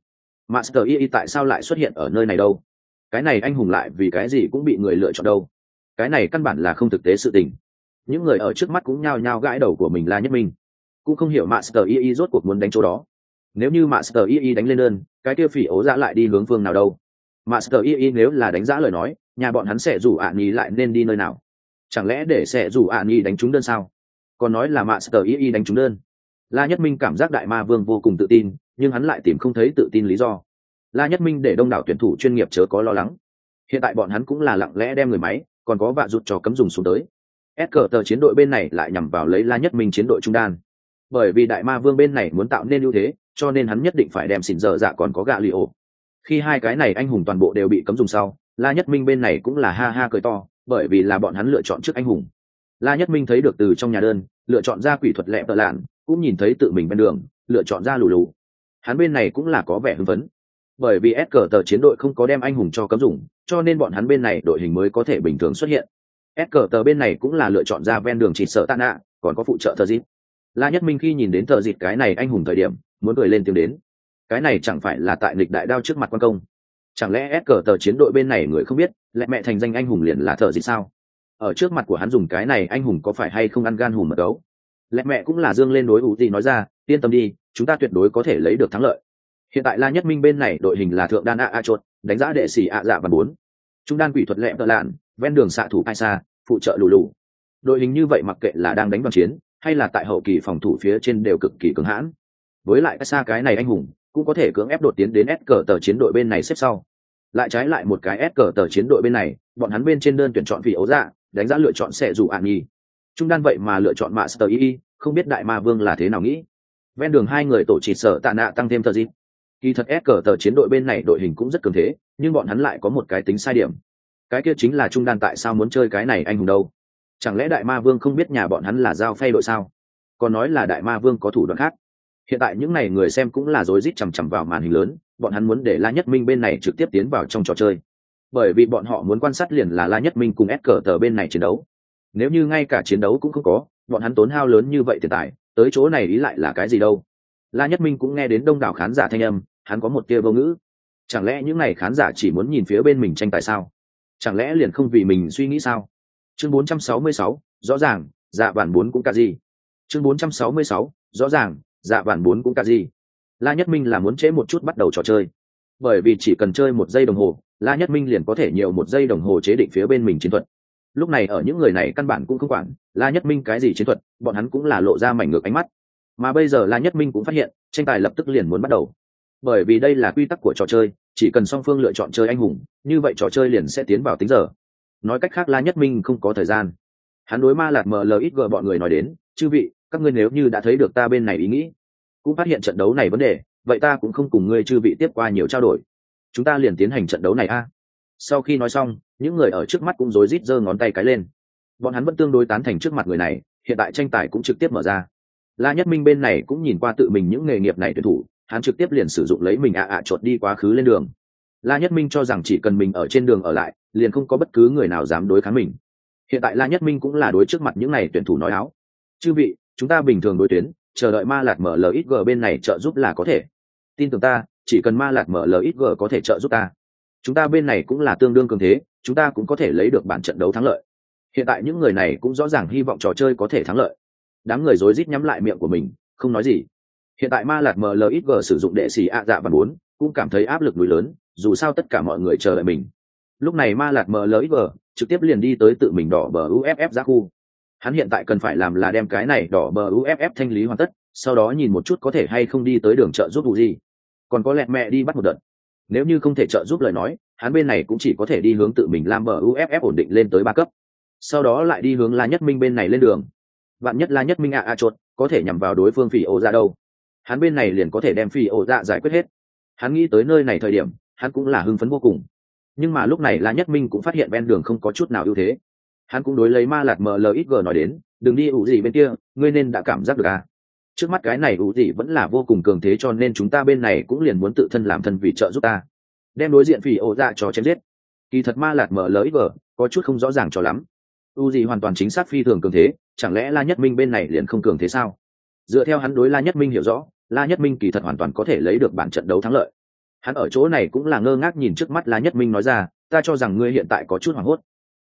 Master y tại sao lại xuất hiện ở nơi này đâu? Cái này anh hùng lại vì cái gì cũng bị người lựa chọn đâu? Cái này căn bản là không thực tế sự tình. Những người ở trước mắt cũng nhao nhao gãi đầu của mình là nhất minh cũng không hiểu master y rốt cuộc muốn đánh chỗ đó nếu như master ii đánh lên đơn, cái kia phỉ ố ra lại đi hướng phương nào đâu? Master ii nếu là đánh giá lời nói, nhà bọn hắn sẽ rủ ạ à lại nên đi nơi nào? Chẳng lẽ để sẽ rủ ạ à đánh trúng đơn sao? Còn nói là master ii đánh trúng đơn. La nhất minh cảm giác đại ma vương vô cùng tự tin, nhưng hắn lại tìm không thấy tự tin lý do. La nhất minh để đông đảo tuyển thủ chuyên nghiệp chớ có lo lắng. Hiện tại bọn hắn cũng là lặng lẽ đem người máy, còn có vạ rụt cho cấm dùng xuống tới. S cờ tờ chiến đội bên này lại nhằm vào lấy la nhất minh chiến đội trung đan bởi vì đại ma vương bên này muốn tạo nên ưu thế, cho nên hắn nhất định phải đem xỉn dở dạ còn có gạ lì ổ. Khi hai cái này anh hùng toàn bộ đều bị cấm dùng sau, la nhất minh bên này cũng là ha ha cười to, bởi vì là bọn hắn lựa chọn trước anh hùng. La nhất minh thấy được từ trong nhà đơn, lựa chọn ra quỷ thuật lẹ tợ lạn, cũng nhìn thấy tự mình bên đường, lựa chọn ra lù lù. Hắn bên này cũng là có vẻ hưng phấn. Bởi vì s cờ tờ chiến đội không có đem anh hùng cho cấm dùng, cho nên bọn hắn bên này đội hình mới có thể bình thường xuất hiện. S cờ tờ bên này cũng là lựa chọn ra ven đường chỉ sợ tạ nạ còn có phụ trợ thờ dịp la nhất minh khi nhìn đến thợ dịt cái này anh hùng thời điểm, muốn cười lên tiếng đến. Cái này chẳng phải là tại lịch đại đao trước mặt quan công. Chẳng lẽ ép cờ tờ chiến đội bên này người không biết lẽ mẹ thành danh anh hùng liền là thợ gì sao? Ở trước mặt của hắn dùng cái này anh hùng có phải hay không ăn gan hùm mật gấu? Lẽ mẹ cũng là dương lên đối ủ gì nói ra, yên tâm đi, chúng ta tuyệt đối có thể lấy được thắng lợi. Hiện tại la nhất minh bên này đội hình là thượng đan a a chốt đánh giá đệ sĩ a dạ và bốn. Trung đan quỷ thuật lẹ tợ lạn, ven đường xạ thủ ai xa phụ trợ lù lù. Đội hình như vậy mặc kệ là đang đánh bằng chiến hay là tại hậu kỳ phòng thủ phía trên đều cực kỳ cứng hãn. Với lại cách xa cái này anh hùng, cũng có thể cưỡng ép đột tiến đến s cờ tờ chiến đội bên này xếp sau. Lại trái lại một cái s cờ tờ chiến đội bên này, bọn hắn bên trên đơn tuyển chọn vị ấu dạ đánh giá lựa chọn sẽ dù ạn nhi trung đan vậy mà lựa chọn master y không biết đại ma vương là thế nào nghĩ. Ven đường hai người tổ chỉ sở tạ nạ tăng thêm tờ gì kỳ thật s cờ tờ chiến đội bên này đội hình cũng rất cường thế, nhưng bọn hắn lại có một cái tính sai điểm. Cái kia chính là trung đan tại sao muốn chơi cái này anh hùng đâu? Chẳng lẽ đại ma vương không biết nhà bọn hắn là giao phay đội sao? Còn nói là đại ma vương có thủ đoạn khác. Hiện tại những n à y người xem cũng là rối rít chằm chằm vào màn hình lớn, bọn hắn muốn để la nhất minh bên này trực tiếp tiến vào trong trò chơi. Bởi vì bọn họ muốn quan sát liền là la nhất minh cùng ép cờ tờ bên này chiến đấu. Nếu như ngay cả chiến đấu cũng không có, bọn hắn tốn hao lớn như vậy tiền tài, tới chỗ này ý lại là cái gì đâu? La nhất minh cũng nghe đến đông đảo khán giả thanh âm, hắn có một tia vô ngữ. Chẳng lẽ những n à y khán giả chỉ muốn nhìn phía bên mình tranh tài sao? Chẳng lẽ liền không vì mình suy nghĩ sao? Chương 466, rõ ràng dạ bản bốn cũng cả gì. Chương 466, rõ ràng dạ bản bốn cũng cả gì. La nhất minh là muốn trễ một chút bắt đầu trò chơi. Bởi vì chỉ cần chơi một giây đồng hồ la nhất minh liền có thể nhiều một giây đồng hồ chế định phía bên mình chiến thuật. Lúc này ở những người này căn bản cũng không quản la nhất minh cái gì chiến thuật bọn hắn cũng là lộ ra mảnh ngược ánh mắt. Mà bây giờ la nhất minh cũng phát hiện tranh tài lập tức liền muốn bắt đầu. Bởi vì đây là quy tắc của trò chơi chỉ cần song phương lựa chọn chơi anh hùng như vậy trò chơi liền sẽ tiến vào tính giờ nói cách khác la nhất minh không có thời gian. Hắn đối ma lạt mờ ít gờ bọn người nói đến, chư vị, các ngươi nếu như đã thấy được ta bên này ý nghĩ, cũng phát hiện trận đấu này vấn đề, vậy ta cũng không cùng ngươi chư vị tiếp qua nhiều trao đổi. Chúng ta liền tiến hành trận đấu này a. Sau khi nói xong, những người ở trước mắt cũng rối rít giơ ngón tay cái lên. Bọn hắn vẫn tương đối tán thành trước mặt người này, hiện tại tranh tài cũng trực tiếp mở ra. La nhất minh bên này cũng nhìn qua tự mình những nghề nghiệp này tuyển thủ, hắn trực tiếp liền sử dụng lấy mình ạ ạ chuột đi quá khứ lên đường. La nhất minh cho rằng chỉ cần mình ở trên đường ở lại liền không có bất cứ người nào dám đối kháng mình. Hiện tại la nhất minh cũng là đối trước mặt những này tuyển thủ nói áo. Chư vị, chúng ta bình thường đối tuyến, chờ đợi ma lạc mở lxg bên này trợ giúp là có thể. Tin tưởng ta, chỉ cần ma lạc mở lxg có thể trợ giúp ta. Chúng ta bên này cũng là tương đương cường thế, chúng ta cũng có thể lấy được bản trận đấu thắng lợi. Hiện tại những người này cũng rõ ràng hy vọng trò chơi có thể thắng lợi. Đám người rối rít nhắm lại miệng của mình, không nói gì. Hiện tại ma lạc mlxg sử dụng đệ xì ạ dạ và bốn, cũng cảm thấy áp lực núi lớn, dù sao tất cả mọi người chờ đợi mình lúc này ma lạc vờ, trực tiếp liền đi tới tự mình đỏ bờ uff ra khu. Hắn hiện tại cần phải làm là đem cái này đỏ bờ uff thanh lý hoàn tất, sau đó nhìn một chút có thể hay không đi tới đường chợ giúp vụ gì. Còn có lẹt mẹ đi bắt một đợt. Nếu như không thể trợ giúp lời nói, hắn bên này cũng chỉ có thể đi hướng tự mình làm bờ uff ổn định lên tới ba cấp. Sau đó lại đi hướng la nhất minh bên này lên đường. Bạn nhất la nhất minh ạ a chốt có thể nhằm vào đối phương phỉ ổ ra đâu. Hắn bên này liền có thể đem phi ổ dạ giải quyết hết. Hắn nghĩ tới nơi này thời điểm, hắn cũng là hưng phấn vô cùng nhưng mà lúc này la nhất minh cũng phát hiện ven đường không có chút nào ưu thế. Hắn cũng đối lấy ma lạt mlxg nói đến, đừng đi, ủ gì bên kia, ngươi nên đã cảm giác được à. Trước mắt cái này ủ gì vẫn là vô cùng cường thế cho nên chúng ta bên này cũng liền muốn tự thân làm thân vì trợ giúp ta. Đem đối diện phỉ ổ dạ cho chém giết. Kỳ thật ma lạt mlxg có chút không rõ ràng cho lắm. U gì hoàn toàn chính xác phi thường cường thế, chẳng lẽ la nhất minh bên này liền không cường thế sao? Dựa theo hắn đối la nhất minh hiểu rõ, la nhất minh kỳ thật hoàn toàn có thể lấy được bản trận đấu thắng lợi hắn ở chỗ này cũng là ngơ ngác nhìn trước mắt la nhất minh nói ra, ta cho rằng ngươi hiện tại có chút hoảng hốt,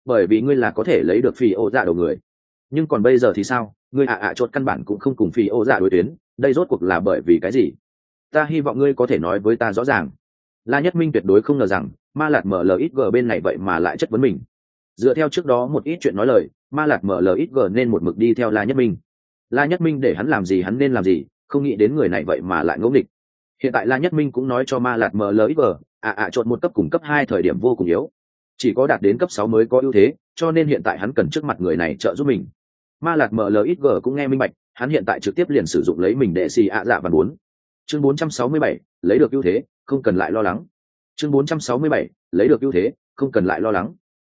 bởi vì ngươi là có thể lấy được phi ô dạ đầu người. Nhưng còn bây giờ thì sao? Ngươi ạ ạ chốt căn bản cũng không cùng phi ô dạ đối tuyến, đây rốt cuộc là bởi vì cái gì? Ta hy vọng ngươi có thể nói với ta rõ ràng. La nhất minh tuyệt đối không ngờ rằng, ma lạt mở ít g bên này vậy mà lại chất vấn mình. Dựa theo trước đó một ít chuyện nói lời, ma lạt mở ít g nên một mực đi theo la nhất minh. La nhất minh để hắn làm gì hắn nên làm gì, không nghĩ đến người này vậy mà lại ngẫu nghịch hiện tại la nhất minh cũng nói cho ma lạt mlxg ạ à, ạ à, chọn một cấp cùng cấp hai thời điểm vô cùng yếu. Chỉ có đạt đến cấp sáu mới có ưu thế, cho nên hiện tại hắn cần trước mặt người này trợ giúp mình. Ma lạt mlxg cũng nghe minh bạch, hắn hiện tại trực tiếp liền sử dụng lấy mình để xì ạ dạ và bốn. Chương bốn trăm sáu mươi bảy, lấy được ưu thế, không cần lại lo lắng. Chương bốn trăm sáu mươi bảy, lấy được ưu thế, không cần lại lo lắng.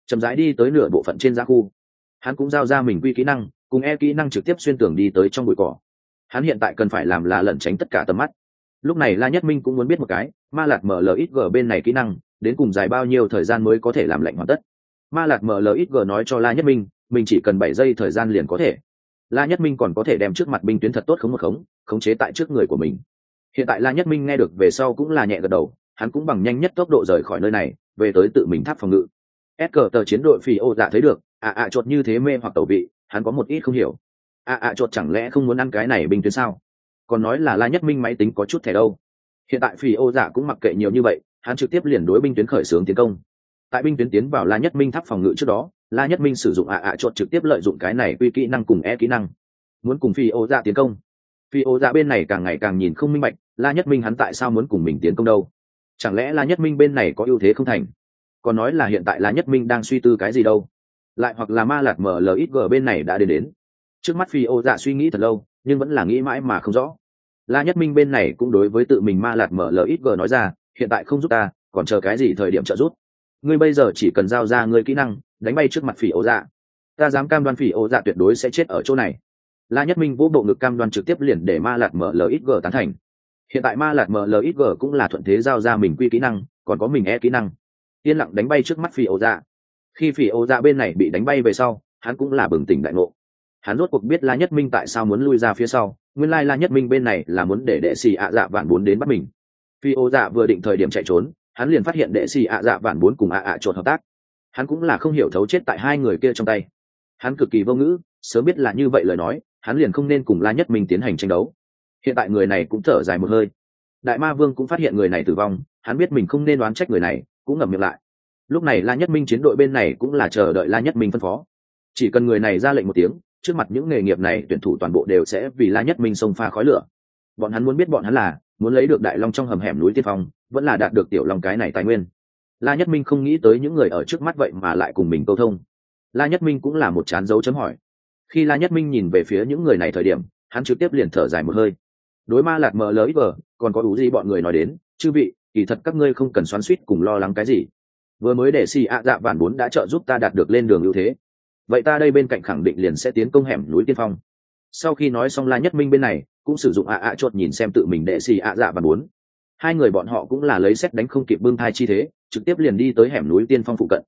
Chậm rãi đi tới nửa bộ phận trên giá khu. Hắn cũng giao ra mình quy kỹ năng, cùng e kỹ năng trực tiếp xuyên tường đi tới trong bụi cỏ. Hắn hiện tại cần phải làm là lẩn tránh tất cả tầm mắt lúc này la nhất minh cũng muốn biết một cái, ma lạt mở mlxg bên này kỹ năng, đến cùng dài bao nhiêu thời gian mới có thể làm lạnh hoàn tất? Ma lạt mở mlxg nói cho la nhất minh, mình chỉ cần bảy giây thời gian liền có thể. La nhất minh còn có thể đem trước mặt binh tuyến thật tốt khống một khống khống chế tại trước người của mình. Hiện tại la nhất minh nghe được về sau cũng là nhẹ gật đầu, hắn cũng bằng nhanh nhất tốc độ rời khỏi nơi này, về tới tự mình tháp phòng ngự. S cờ tờ chiến đội phi ô dạ thấy được ạ ạ chột như thế mê hoặc tẩu vị, hắn có một ít không hiểu. Ạ ạ chột chẳng lẽ không muốn ăn cái này binh tuyến sao? Còn nói là la nhất minh máy tính có chút thẻ đâu. Hiện tại phi ô giả cũng mặc kệ nhiều như vậy, hắn trực tiếp liền đối binh tuyến khởi xướng tiến công. Tại binh tuyến tiến vào la nhất minh tháp phòng ngự trước đó, la nhất minh sử dụng ạ ạ chốt trực tiếp lợi dụng cái này quy kỹ năng cùng e kỹ năng. Muốn cùng phi ô dạ tiến công. Phi ô dạ bên này càng ngày càng nhìn không minh bạch, la nhất minh hắn tại sao muốn cùng mình tiến công đâu? Chẳng lẽ la nhất minh bên này có ưu thế không thành? Còn nói là hiện tại la nhất minh đang suy tư cái gì đâu? Lại hoặc là ma lạc mở mlxg bên này đã đến đến. Trước mắt phi ô dạ suy nghĩ thật lâu nhưng vẫn là nghĩ mãi mà không rõ. La nhất minh bên này cũng đối với tự mình ma lạt mở lời ít vờ nói ra, hiện tại không giúp ta, còn chờ cái gì thời điểm trợ giúp? Ngươi bây giờ chỉ cần giao ra ngươi kỹ năng, đánh bay trước mặt phỉ ô dạ. Ta dám cam đoan phỉ ô dạ tuyệt đối sẽ chết ở chỗ này. La nhất minh vũ bộ ngực cam đoan trực tiếp liền để ma lạt mở lời ít vờ tán thành. Hiện tại ma lạt mlxg cũng là thuận thế giao ra mình quy kỹ năng, còn có mình e kỹ năng. Yên lặng đánh bay trước mắt Phỉ ô dạ. Khi Phỉ ô dạ bên này bị đánh bay về sau, hắn cũng là bừng tỉnh đại ngộ hắn rốt cuộc biết la nhất minh tại sao muốn lui ra phía sau, nguyên lai la nhất minh bên này là muốn để đệ xì ạ dạ vạn bốn đến bắt mình. Phi ô dạ vừa định thời điểm chạy trốn, hắn liền phát hiện đệ xì ạ dạ vạn bốn cùng ạ ạ trộn hợp tác. Hắn cũng là không hiểu thấu chết tại hai người kia trong tay. Hắn cực kỳ vô ngữ, sớm biết là như vậy lời nói, hắn liền không nên cùng la nhất minh tiến hành tranh đấu. Hiện tại người này cũng thở dài một hơi. Đại ma vương cũng phát hiện người này tử vong, hắn biết mình không nên đoán trách người này, cũng ngậm miệng lại. Lúc này la nhất minh chiến đội bên này cũng là chờ đợi la nhất minh phân phó. Chỉ cần người này ra lệnh một tiếng trước mặt những nghề nghiệp này tuyển thủ toàn bộ đều sẽ vì la nhất minh xông pha khói lửa. Bọn hắn muốn biết bọn hắn là, muốn lấy được đại long trong hầm hẻm núi tiên phong, vẫn là đạt được tiểu long cái này tài nguyên. La nhất minh không nghĩ tới những người ở trước mắt vậy mà lại cùng mình câu thông. La nhất minh cũng là một chán dấu chấm hỏi. Khi la nhất minh nhìn về phía những người này thời điểm, hắn trực tiếp liền thở dài một hơi. Đối ma lạc mờ lới vờ, còn có đủ gì bọn người nói đến, chư vị, kỳ thật các ngươi không cần xoắn suýt cùng lo lắng cái gì. Vừa mới để xì ạ dạ vạn bốn đã trợ giúp ta đạt được lên đường ưu thế vậy ta đây bên cạnh khẳng định liền sẽ tiến công hẻm núi tiên phong. Sau khi nói xong la nhất minh bên này cũng sử dụng ạ ạ chốt nhìn xem tự mình đệ xì ạ dạ và bốn hai người bọn họ cũng là lấy xét đánh không kịp bưng thai chi thế trực tiếp liền đi tới hẻm núi tiên phong phụ cận.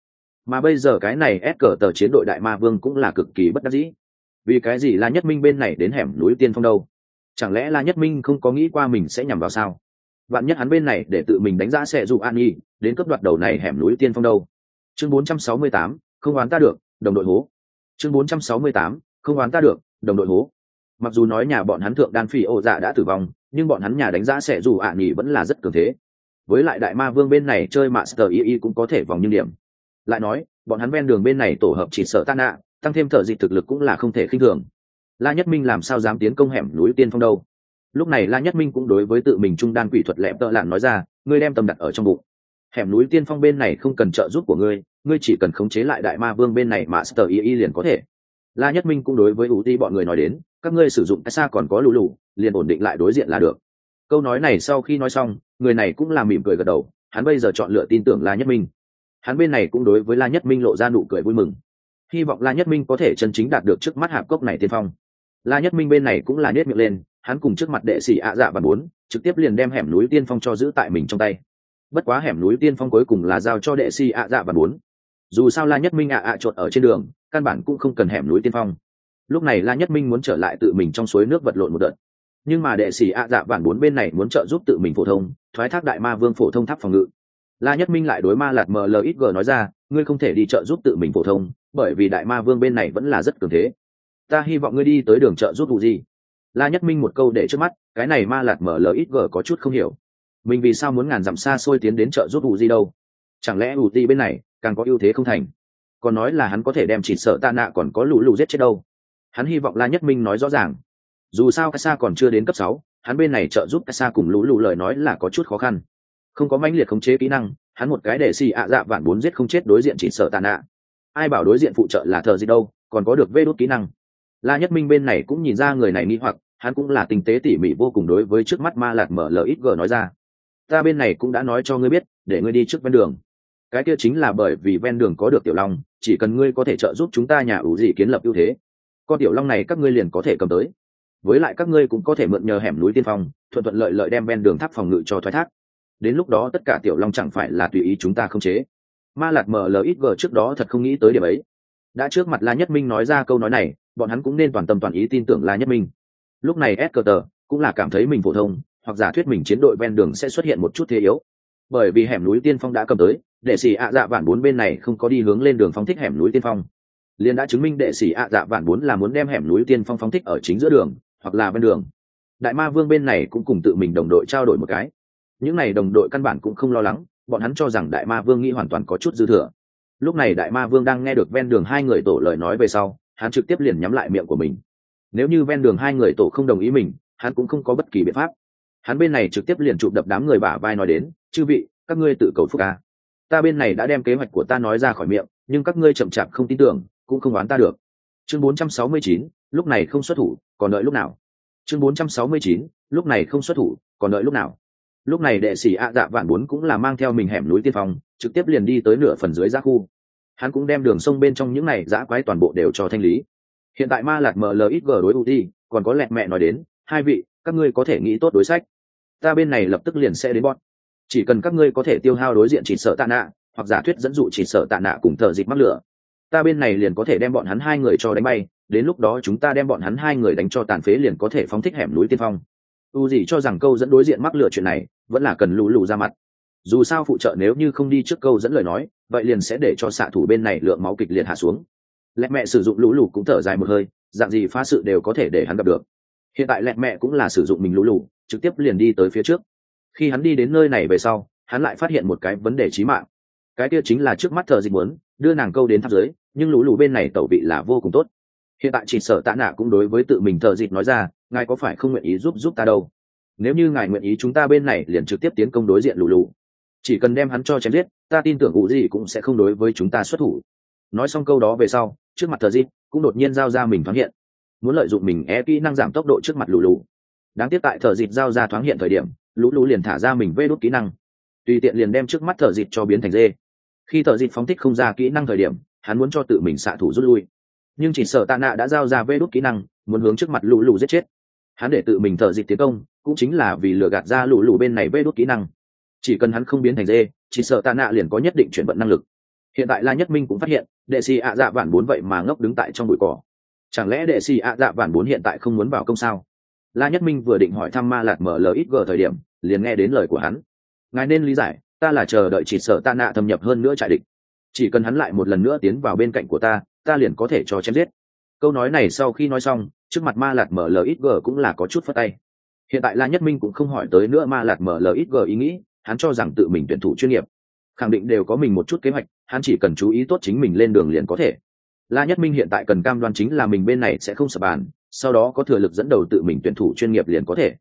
Mà bây giờ cái này ép cờ tờ chiến đội đại ma vương cũng là cực kỳ bất đắc dĩ. Vì cái gì la nhất minh bên này đến hẻm núi tiên phong đâu? Chẳng lẽ la nhất minh không có nghĩ qua mình sẽ nhằm vào sao? Bạn nhất hắn bên này để tự mình đánh giá sẽ dụ an nhi đến cấp đoạt đầu này hẻm núi tiên phong đâu? Chương 468, không oán ta được đồng đội hố chương 468, không oán ta được đồng đội hố. Mặc dù nói nhà bọn hắn thượng đan phi ô dạ đã tử vong nhưng bọn hắn nhà đánh giá sẽ dù ạ nghỉ vẫn là rất cường thế. Với lại đại ma vương bên này chơi master y y cũng có thể vòng nhưng điểm. Lại nói bọn hắn ven đường bên này tổ hợp chỉ sợ tan nạ tăng thêm thợ dịch thực lực cũng là không thể khinh thường. La nhất minh làm sao dám tiến công hẻm núi tiên phong đâu? Lúc này la nhất minh cũng đối với tự mình trung đan quỷ thuật lẹp tợ lạn nói ra ngươi đem tầm đặt ở trong bụng hẻm núi tiên phong bên này không cần trợ giúp của ngươi ngươi chỉ cần khống chế lại đại ma vương bên này mà sờ y y liền có thể. La nhất minh cũng đối với ủ ti bọn người nói đến, các ngươi sử dụng cái xa còn có lũ lù, liền ổn định lại đối diện là được. Câu nói này sau khi nói xong, người này cũng làm mỉm cười gật đầu, hắn bây giờ chọn lựa tin tưởng la nhất minh. Hắn bên này cũng đối với la nhất minh lộ ra nụ cười vui mừng. Hy vọng la nhất minh có thể chân chính đạt được trước mắt hạp cốc này tiên phong. La nhất minh bên này cũng là nết miệng lên, hắn cùng trước mặt đệ sĩ ạ dạ và bốn, trực tiếp liền đem hẻm núi tiên phong cho giữ tại mình trong tay bất quá hẻm núi tiên phong cuối cùng là giao cho đệ si ạ dạ và bốn dù sao la nhất minh ạ ạ chuột ở trên đường, căn bản cũng không cần hẻm núi tiên phong. Lúc này la nhất minh muốn trở lại tự mình trong suối nước vật lộn một đợt. Nhưng mà đệ sĩ ạ dạ bản bốn bên này muốn trợ giúp tự mình phổ thông, thoái thác đại ma vương phổ thông tháp phòng ngự. La nhất minh lại đối ma lạt mlxg nói ra, ngươi không thể đi trợ giúp tự mình phổ thông, bởi vì đại ma vương bên này vẫn là rất cường thế. Ta hy vọng ngươi đi tới đường trợ giúp vụ gì? La nhất minh một câu để trước mắt, cái này ma lạt mở có chút không hiểu mình vì sao muốn ngàn dặm xa xôi tiến đến chợ giúp vụ gì đâu? Chẳng lẽ u ti bên này càng có ưu thế không thành? Còn nói là hắn có thể đem chỉ sợ tạ nạ còn có lũ lụ giết chết đâu? Hắn hy vọng la nhất minh nói rõ ràng. Dù sao Kasa còn chưa đến cấp sáu, hắn bên này trợ giúp Kasa cùng lũ lụ lời nói là có chút khó khăn. Không có mãnh liệt khống chế kỹ năng, hắn một cái để xì ạ dạ vạn bốn giết không chết đối diện chỉ sợ tạ nạ. ai bảo đối diện phụ trợ là thờ gì đâu, còn có được vê đốt kỹ năng. La nhất minh bên này cũng nhìn ra người này nghi hoặc, hắn cũng là tinh tế tỉ mỉ vô cùng đối với trước mắt ma lạc mở lời ít gờ nói ra ta bên này cũng đã nói cho ngươi biết, để ngươi đi trước ven đường. Cái kia chính là bởi vì ven đường có được tiểu long, chỉ cần ngươi có thể trợ giúp chúng ta nhà ủ gì kiến lập ưu thế, con tiểu long này các ngươi liền có thể cầm tới. Với lại các ngươi cũng có thể mượn nhờ hẻm núi tiên phong, thuận thuận lợi lợi đem ven đường tháp phòng ngự cho thoái thác. Đến lúc đó tất cả tiểu long chẳng phải là tùy ý chúng ta không chế. Ma lạt mlxg trước đó thật không nghĩ tới điểm ấy. Đã trước mặt la nhất minh nói ra câu nói này, bọn hắn cũng nên toàn tâm toàn ý tin tưởng la nhất minh. Lúc này s cờ tờ cũng là cảm thấy mình phổ thông hoặc giả thuyết mình chiến đội ven đường sẽ xuất hiện một chút thế yếu. Bởi vì hẻm núi tiên phong đã cầm tới, đệ sĩ ạ dạ vạn bốn bên này không có đi hướng lên đường phong thích hẻm núi tiên phong. Liên đã chứng minh đệ sĩ ạ dạ vạn bốn là muốn đem hẻm núi tiên phong phong thích ở chính giữa đường, hoặc là bên đường. Đại ma vương bên này cũng cùng tự mình đồng đội trao đổi một cái. Những n à y đồng đội căn bản cũng không lo lắng, bọn hắn cho rằng đại ma vương nghĩ hoàn toàn có chút dư thừa. Lúc này đại ma vương đang nghe được ven đường hai người tổ lời nói về sau, hắn trực tiếp liền nhắm lại miệng của mình. Nếu như ven đường hai người tổ không đồng ý mình, hắn cũng không có bất kỳ biện pháp hắn bên này trực tiếp liền chụp đập đám người bả vai nói đến chư vị các ngươi tự cầu phúc ca ta bên này đã đem kế hoạch của ta nói ra khỏi miệng nhưng các ngươi chậm chạp không tin tưởng cũng không đoán ta được. Chương 469, lúc này không xuất thủ còn đợi lúc nào? Chương 469, lúc này không xuất thủ còn đợi lúc nào? Lúc này đệ sĩ ạ dạ vạn bốn cũng là mang theo mình hẻm núi tiên phong trực tiếp liền đi tới nửa phần dưới giã khu. Hắn cũng đem đường sông bên trong những này giã quái toàn bộ đều cho thanh lý. Hiện tại ma lạc mlxg đối ưu ti còn có lẹt mẹ nói đến hai vị các ngươi có thể nghĩ tốt đối sách. Ta bên này lập tức liền sẽ đến bọn. Chỉ cần các ngươi có thể tiêu hao đối diện chỉ sợ tạ nạ, hoặc giả thuyết dẫn dụ chỉ sợ tạ nạ cùng thợ dịch mắc lửa. Ta bên này liền có thể đem bọn hắn hai người cho đánh bay, đến lúc đó chúng ta đem bọn hắn hai người đánh cho tàn phế liền có thể phóng thích hẻm núi tiên phong. U gì cho rằng câu dẫn đối diện mắc lửa chuyện này, vẫn là cần lù lù ra mặt. Dù sao phụ trợ nếu như không đi trước câu dẫn lời nói, vậy liền sẽ để cho xạ thủ bên này lượng máu kịch liệt hạ xuống. Lẽ mẹ sử dụng lũ lù cũng thở dài một hơi, dạng gì phá sự đều có thể để hắn gặp được hiện tại lẹn mẹ cũng là sử dụng mình lũ lù, trực tiếp liền đi tới phía trước. Khi hắn đi đến nơi này về sau, hắn lại phát hiện một cái vấn đề trí mạng. Cái kia chính là trước mắt thợ dịch muốn, đưa nàng câu đến tháp dưới, nhưng lũ lù bên này tẩu vị là vô cùng tốt. Hiện tại chỉ sở tạ nạ cũng đối với tự mình thợ dịch nói ra, ngài có phải không nguyện ý giúp giúp ta đâu? Nếu như ngài nguyện ý chúng ta bên này liền trực tiếp tiến công đối diện lũ lù. Chỉ cần đem hắn cho chém giết, ta tin tưởng cụ gì cũng sẽ không đối với chúng ta xuất thủ. Nói xong câu đó về sau, trước mặt thờ dịp cũng đột nhiên giao ra mình thoáng hiện muốn lợi dụng mình e kỹ năng giảm tốc độ trước mặt lù lù. Đáng tiếc tại thợ dịt giao ra thoáng hiện thời điểm lũ lũ liền thả ra mình vê đốt kỹ năng. Tùy tiện liền đem trước mắt thợ dịt cho biến thành dê. Khi thợ dịt phóng thích không ra kỹ năng thời điểm, hắn muốn cho tự mình xạ thủ rút lui. Nhưng chỉ sợ tạ nạ đã giao ra vê đốt kỹ năng, muốn hướng trước mặt lũ lũ giết chết. Hắn để tự mình thợ dịt tiến công, cũng chính là vì lừa gạt ra lũ lũ bên này vê đốt kỹ năng. Chỉ cần hắn không biến thành dê, chỉ sợ tạ nạ liền có nhất định chuyển vận năng lực. Hiện tại la nhất minh cũng phát hiện, đệ sĩ ạ dạ vạn bốn vậy mà ngốc đứng tại trong bụi cỏ chẳng lẽ đệ sĩ ạ dạ vản bốn hiện tại không muốn vào công sao? La nhất minh vừa định hỏi thăm ma lạc mở lời ít gờ thời điểm, liền nghe đến lời của hắn. Ngài nên lý giải, ta là chờ đợi chỉ sợ ta nạ thâm nhập hơn nữa trại địch. Chỉ cần hắn lại một lần nữa tiến vào bên cạnh của ta ta liền có thể cho chém giết. Câu nói này sau khi nói xong, trước mặt ma lạc mở lời ít gờ cũng là có chút phất tay. Hiện tại la nhất minh cũng không hỏi tới nữa ma lạc mở lời ít gờ ý nghĩ, hắn cho rằng tự mình tuyển thủ chuyên nghiệp. Khẳng định đều có mình một chút kế hoạch, hắn chỉ cần chú ý tốt chính mình lên đường liền có thể la nhất minh hiện tại cần cam đoan chính là mình bên này sẽ không sập bàn, sau đó có thừa lực dẫn đầu tự mình tuyển thủ chuyên nghiệp liền có thể.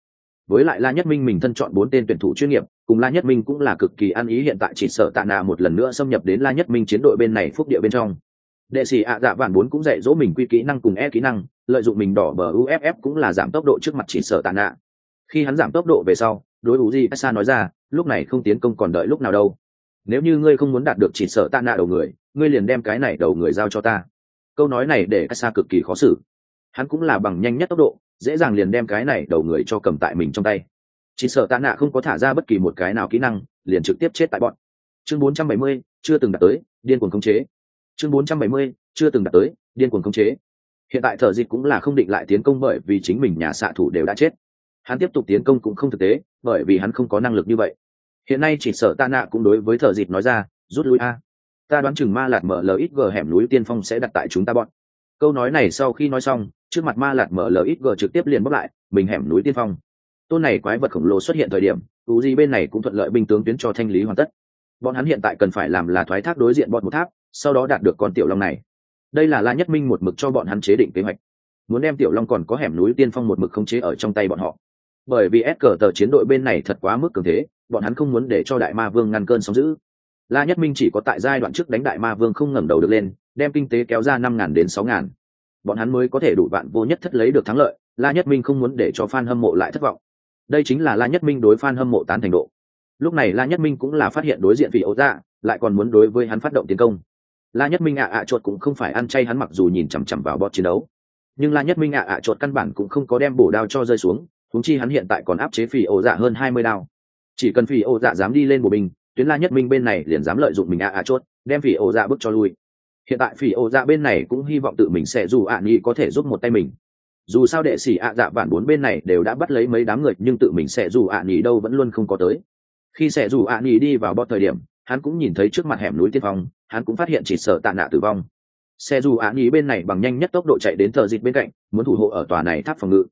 Với lại la nhất minh mình thân chọn bốn tên tuyển thủ chuyên nghiệp, cùng la nhất minh cũng là cực kỳ ăn ý hiện tại chỉ sợ tạ nà một lần nữa xâm nhập đến la nhất minh chiến đội bên này phúc địa bên trong. Đệ sĩ ạ dạ vạn bốn cũng dạy dỗ mình quy kỹ năng cùng e kỹ năng, lợi dụng mình đỏ bờ uff cũng là giảm tốc độ trước mặt chỉ sợ tạ nạ khi hắn giảm tốc độ về sau, đối u di sa nói ra, lúc này không tiến công còn đợi lúc nào đâu. Nếu như ngươi không muốn đạt được chỉ sợ tạ nạ đầu người, ngươi liền đem cái này đầu người giao cho ta câu nói này để sa cực kỳ khó xử. Hắn cũng là bằng nhanh nhất tốc độ dễ dàng liền đem cái này đầu người cho cầm tại mình trong tay. Chỉ sợ tạ nạ không có thả ra bất kỳ một cái nào kỹ năng liền trực tiếp chết tại bọn. Chương 470, chưa từng đạt tới điên cuồng khống chế. Chương 470, chưa từng đạt tới điên cuồng khống chế. Hiện tại thợ dịch cũng là không định lại tiến công bởi vì chính mình nhà xạ thủ đều đã chết. Hắn tiếp tục tiến công cũng không thực tế bởi vì hắn không có năng lực như vậy. Hiện nay chỉ sợ ta nạ cũng đối với thợ dịch nói ra rút lui a ta đoán chừng ma lạt mở gờ hẻm núi tiên phong sẽ đặt tại chúng ta bọn. Câu nói này sau khi nói xong, trước mặt ma lạt mở gờ trực tiếp liền bóc lại, mình hẻm núi tiên phong. Tôn này quái vật khổng lồ xuất hiện thời điểm, tú di bên này cũng thuận lợi binh tướng tuyến cho thanh lý hoàn tất. Bọn hắn hiện tại cần phải làm là thoái thác đối diện bọn một tháp, sau đó đạt được con tiểu long này. Đây là la nhất minh một mực cho bọn hắn chế định kế hoạch. Muốn đem tiểu long còn có hẻm núi tiên phong một mực không chế ở trong tay bọn họ. Bởi vì ép cờ tờ chiến đội bên này thật quá mức cường thế, bọn hắn không muốn để cho đại ma vương ngăn cơn sóng giữ la nhất minh chỉ có tại giai đoạn trước đánh đại ma vương không ngẩng đầu được lên, đem kinh tế kéo ra năm ngàn đến sáu ngàn. Bọn hắn mới có thể đủ vạn vô nhất thất lấy được thắng lợi, la nhất minh không muốn để cho fan hâm mộ lại thất vọng. Đây chính là la nhất minh đối fan hâm mộ tán thành độ. Lúc này la nhất minh cũng là phát hiện đối diện vị ấu dạ lại còn muốn đối với hắn phát động tiến công. La nhất minh ạ ạ chuột cũng không phải ăn chay hắn mặc dù nhìn chằm chằm vào bot chiến đấu. Nhưng la nhất minh ạ ạ chuột căn bản cũng không có đem bổ đao cho rơi xuống thúng chi hắn hiện tại còn áp chế phỉ ổ dạ hơn hai mươi đao. Chỉ cần phỉ ổ dạ dám đi lên bộ binh tuyến la nhất minh bên này liền dám lợi dụng mình ạ ạ chốt, đem phỉ ổ dạ bước cho lui. Hiện tại phỉ ổ dạ bên này cũng hy vọng tự mình sẽ dù ạ nghi có thể giúp một tay mình. Dù sao đệ sĩ ạ dạ bản bốn bên này đều đã bắt lấy mấy đám người, nhưng tự mình sẽ dù ạ nghi đâu vẫn luôn không có tới. Khi sẽ dù ạ nghi đi vào bọt thời điểm, hắn cũng nhìn thấy trước mặt hẻm núi tiên phong, hắn cũng phát hiện chỉ sợ tạ nạ tử vong. Xe dù ạ nghi bên này bằng nhanh nhất tốc độ chạy đến thờ dịch bên cạnh, muốn thủ hộ ở tòa này tháp phòng ngự.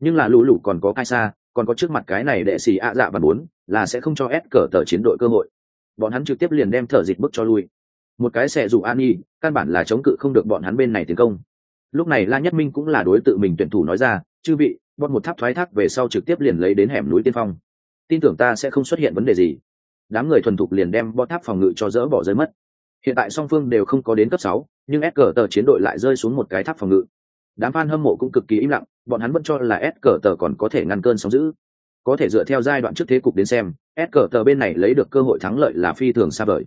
Nhưng là lũ lũ còn có cai xa còn có trước mặt cái này đệ sĩ ạ dạ và bốn, là sẽ không cho ép cờ tờ chiến đội cơ hội. Bọn hắn trực tiếp liền đem thở dịch bước cho lui. Một cái xẻ dù an y, căn bản là chống cự không được bọn hắn bên này tiến công. Lúc này la nhất minh cũng là đối tượng mình tuyển thủ nói ra, chư vị, bọn một tháp thoái thác về sau trực tiếp liền lấy đến hẻm núi tiên phong. Tin tưởng ta sẽ không xuất hiện vấn đề gì. Đám người thuần thục liền đem bọn tháp phòng ngự cho dỡ bỏ rơi mất. Hiện tại song phương đều không có đến cấp sáu, nhưng s cờ tờ chiến đội lại rơi xuống một cái tháp phòng ngự. Đám fan hâm mộ cũng cực kỳ im lặng bọn hắn vẫn cho là s cờ tờ còn có thể ngăn cơn sóng giữ có thể dựa theo giai đoạn trước thế cục đến xem, s cờ tờ bên này lấy được cơ hội thắng lợi là phi thường xa vời.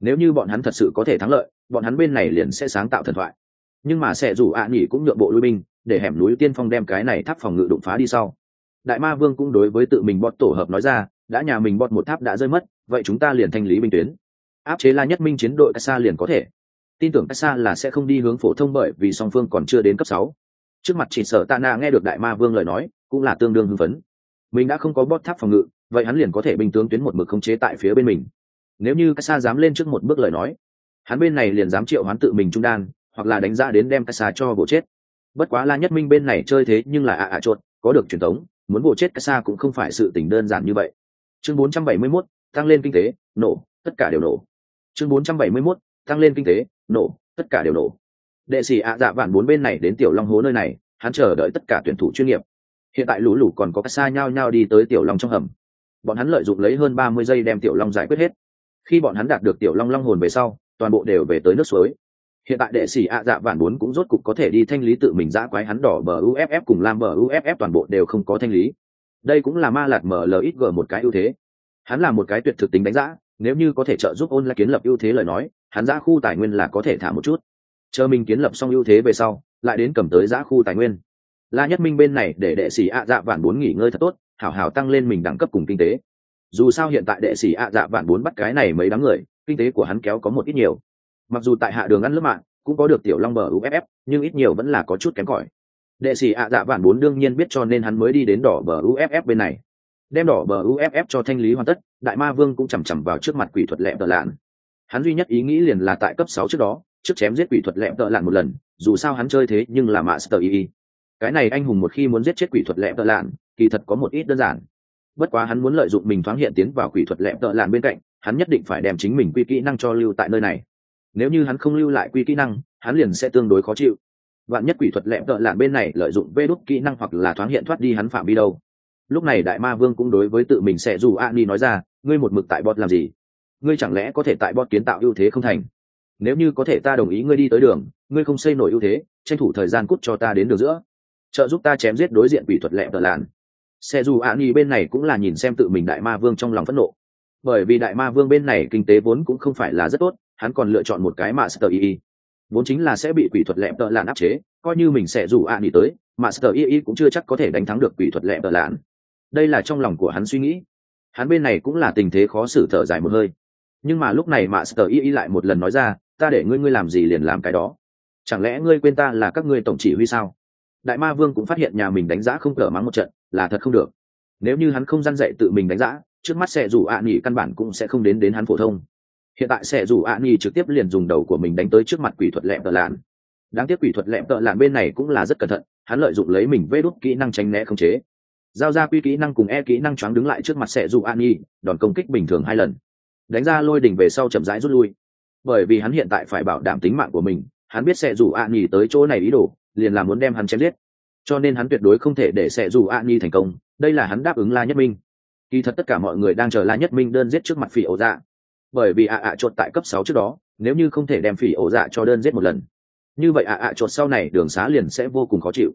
Nếu như bọn hắn thật sự có thể thắng lợi, bọn hắn bên này liền sẽ sáng tạo thần thoại. Nhưng mà sẽ dù ạ à nghỉ cũng nhượng bộ lui binh, để hẻm núi tiên phong đem cái này tháp phòng ngự đụng phá đi sau. Đại ma vương cũng đối với tự mình bọt tổ hợp nói ra, đã nhà mình bọt một tháp đã rơi mất, vậy chúng ta liền thanh lý binh tuyến. Áp chế la nhất minh chiến đội cách xa liền có thể. Tin tưởng cách xa là sẽ không đi hướng phổ thông bởi vì song phương còn chưa đến cấp sáu trước mặt chỉ sợ tạ nạ nghe được đại ma vương lời nói cũng là tương đương hưng phấn. Mình đã không có bót tháp phòng ngự vậy hắn liền có thể binh tướng tuyến một mực khống chế tại phía bên mình. Nếu như cách xa dám lên trước một bước lời nói hắn bên này liền dám triệu hắn tự mình trung đan hoặc là đánh giá đến đem cách xa cho bộ chết. Bất quá la nhất minh bên này chơi thế nhưng là ạ ạ chuột có được truyền thống muốn bộ chết cách xa cũng không phải sự tình đơn giản như vậy. Chương 471, tăng lên kinh tế nổ tất cả đều nổ. Chương 471, tăng lên kinh tế nổ tất cả đều nổ đệ sĩ ạ dạ vạn bốn bên này đến tiểu long hố nơi này, hắn chờ đợi tất cả tuyển thủ chuyên nghiệp. Hiện tại lũ lũ còn có cách xa nhau nhau đi tới tiểu long trong hầm. Bọn hắn lợi dụng lấy hơn ba mươi giây đem tiểu long giải quyết hết. Khi bọn hắn đạt được tiểu long long hồn về sau, toàn bộ đều về tới nước suối. Hiện tại đệ sĩ ạ dạ vạn bốn cũng rốt cục có thể đi thanh lý tự mình giã quái hắn đỏ bờ uff cùng lam bờ uff toàn bộ đều không có thanh lý. Đây cũng là ma lạt mở ít một cái ưu thế. Hắn là một cái tuyệt thực tính đánh giá nếu như có thể trợ giúp ôn lại kiến lập ưu thế lời nói, hắn giã khu tài nguyên là có thể thả một chút chờ mình kiến lập xong ưu thế về sau, lại đến cầm tới giã khu tài nguyên. La nhất minh bên này để đệ sĩ ạ dạ vạn bốn nghỉ ngơi thật tốt, hảo hảo tăng lên mình đẳng cấp cùng kinh tế. Dù sao hiện tại đệ sĩ ạ dạ vạn bốn bắt cái này mấy đám người, kinh tế của hắn kéo có một ít nhiều. Mặc dù tại hạ đường ăn lớp mạng, cũng có được tiểu long bờ uff nhưng ít nhiều vẫn là có chút kém cỏi. Đệ sĩ ạ dạ vạn bốn đương nhiên biết cho nên hắn mới đi đến đỏ bờ uff bên này. Đem đỏ bờ uff cho thanh lý hoàn tất, đại ma vương cũng chằm chằm vào trước mặt quỷ thuật lẹm tờ lạn. Hắn duy nhất ý nghĩ liền là tại cấp sáu trước đó trước chém giết quỷ thuật lẹm tợ lạn một lần, dù sao hắn chơi thế nhưng là master y cái này anh hùng một khi muốn giết chết quỷ thuật lẹm tợ lạn, kỳ thật có một ít đơn giản. Bất quá hắn muốn lợi dụng mình thoáng hiện tiến vào quỷ thuật lẹm tợ lạn bên cạnh, hắn nhất định phải đem chính mình quy kỹ năng cho lưu tại nơi này. Nếu như hắn không lưu lại quy kỹ năng, hắn liền sẽ tương đối khó chịu. Vạn nhất quỷ thuật lẹm tợ lạn bên này lợi dụng vê đốt kỹ năng hoặc là thoáng hiện thoát đi hắn phạm vi đâu. Lúc này đại ma vương cũng đối với tự mình sẽ dù a ni nói ra, ngươi một mực tại bot làm gì? Ngươi chẳng lẽ có thể tại bot kiến tạo ưu thế không thành? Nếu như có thể ta đồng ý ngươi đi tới đường, ngươi không xây nổi ưu thế, tranh thủ thời gian cút cho ta đến đường giữa. Trợ giúp ta chém giết đối diện quỷ thuật lẹm tợ lạn xe dù ạ nghi bên này cũng là nhìn xem tự mình đại ma vương trong lòng phẫn nộ. Bởi vì đại ma vương bên này kinh tế vốn cũng không phải là rất tốt, hắn còn lựa chọn một cái master y vốn chính là sẽ bị quỷ thuật lẹm tợ lạn áp chế, coi như mình sẽ dù ạ nghi tới, master y cũng chưa chắc có thể đánh thắng được quỷ thuật lẹm tợ lạn đây là trong lòng của hắn suy nghĩ. Hắn bên này cũng là tình thế khó xử thở dài một hơi. Nhưng mà lúc này master y lại một lần nói ra ta để ngươi ngươi làm gì liền làm cái đó. Chẳng lẽ ngươi quên ta là các ngươi tổng chỉ huy sao? Đại ma vương cũng phát hiện nhà mình đánh giá không cờ mắng một trận là thật không được. Nếu như hắn không dăn dậy tự mình đánh giá trước mắt sẽ rủ ạ à căn bản cũng sẽ không đến đến hắn phổ thông. Hiện tại sẽ rủ ạ à trực tiếp liền dùng đầu của mình đánh tới trước mặt quỷ thuật lẹm tợ lạn. Đáng tiếc quỷ thuật lẹm tợ lạn bên này cũng là rất cẩn thận hắn lợi dụng lấy mình vê đốt kỹ năng tránh né không chế. Giao ra quy kỹ năng cùng e kỹ năng choáng đứng lại trước mặt sẽ rủ ạ Nhi, đòn công kích bình thường hai lần. Đánh ra lôi đỉnh về sau chậm rãi rút lui bởi vì hắn hiện tại phải bảo đảm tính mạng của mình, hắn biết sẽ rủ ạ à tới chỗ này ý đồ, liền là muốn đem hắn chém giết. Cho nên hắn tuyệt đối không thể để sẽ dù a nhì thành công, đây là hắn đáp ứng la nhất minh. Kỳ thật tất cả mọi người đang chờ la nhất minh đơn giết trước mặt phỉ ổ dạ. Bởi vì ạ ạ chột tại cấp sáu trước đó, nếu như không thể đem phỉ ổ dạ cho đơn giết một lần, như vậy ạ ạ chột sau này đường xá liền sẽ vô cùng khó chịu.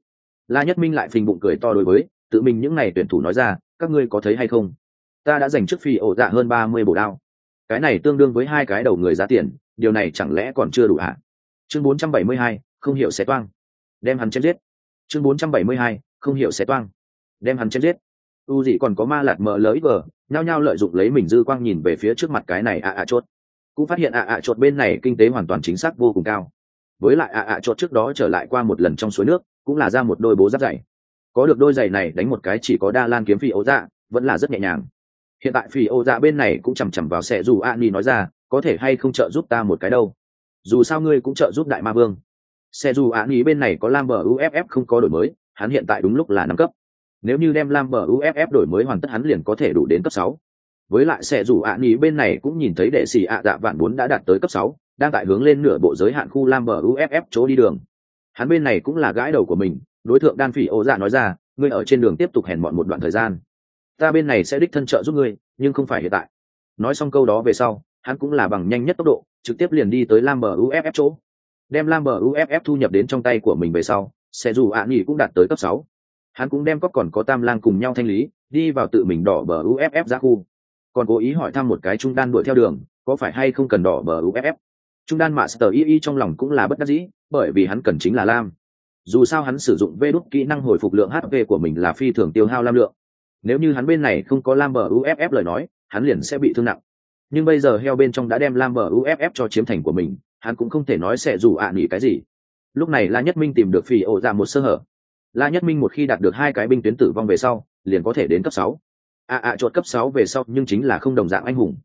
La nhất minh lại phình bụng cười to đối với, tự mình những n à y tuyển thủ nói ra, các ngươi có thấy hay không? Ta đã dành trước phỉ ổ dạ hơn ba mươi bổ đao cái này tương đương với hai cái đầu người giá tiền, điều này chẳng lẽ còn chưa đủ ạ à? chương bốn trăm bảy mươi hai, không hiểu sẽ toang. Đem hắn chém giết. Chương bốn trăm bảy mươi hai, không hiểu sẽ toang. Đem hắn chém giết. U dị còn có ma lạt mờ lới vờ nhao nhao lợi dụng lấy mình dư quang nhìn về phía trước mặt cái này ạ ạ chốt. Cũng phát hiện ạ ạ chốt bên này kinh tế hoàn toàn chính xác vô cùng cao. Với lại ạ ạ chốt trước đó trở lại qua một lần trong suối nước, cũng là ra một đôi bố giáp dày. Có được đôi giày này đánh một cái chỉ có đa lan kiếm phi ấu dạ vẫn là rất nhẹ nhàng hiện tại phỉ ô dạ bên này cũng chằm chằm vào xe dù a ni nói ra, có thể hay không trợ giúp ta một cái đâu? Dù sao ngươi cũng trợ giúp đại ma vương. Xe dù a ni bên này có lam bờ uff không có đổi mới, hắn hiện tại đúng lúc là năm cấp. Nếu như đem lam bờ uff đổi mới hoàn tất hắn liền có thể đủ đến cấp sáu. Với lại sẽ dù ạ ni bên này cũng nhìn thấy đệ sĩ ạ dạ vạn bốn đã đạt tới cấp sáu, đang tại hướng lên nửa bộ giới hạn khu lam bờ uff chỗ đi đường. Hắn bên này cũng là gãi đầu của mình, đối tượng đan phỉ ô dạ nói ra, ngươi ở trên đường tiếp tục hèn mọn một đoạn thời gian ta bên này sẽ đích thân trợ giúp ngươi, nhưng không phải hiện tại. Nói xong câu đó về sau, hắn cũng là bằng nhanh nhất tốc độ, trực tiếp liền đi tới lam bờ uff chỗ. Đem lam bờ uff thu nhập đến trong tay của mình về sau, sẽ dù ạ nghỉ cũng đạt tới cấp sáu. Hắn cũng đem có còn có tam lang cùng nhau thanh lý, đi vào tự mình đỏ bờ uff ra khu. Còn cố ý hỏi thăm một cái trung đan đuổi theo đường, có phải hay không cần đỏ bờ uff trung đan mạ sờ y y trong lòng cũng là bất đắc dĩ, bởi vì hắn cần chính là lam. Dù sao hắn sử dụng vê đốt kỹ năng hồi phục lượng hp của mình là phi thường tiêu hao lam lượng nếu như hắn bên này không có lam bờ uff lời nói, hắn liền sẽ bị thương nặng. Nhưng bây giờ heo bên trong đã đem lam bờ uff cho chiếm thành của mình, hắn cũng không thể nói sẽ dù ạ à nghỉ cái gì. Lúc này la nhất minh tìm được phi ổ ra một sơ hở. La nhất minh một khi đạt được hai cái binh tuyến tử vong về sau, liền có thể đến cấp sáu. À, à, ạ ạ chốt cấp sáu về sau, nhưng chính là không đồng dạng anh hùng.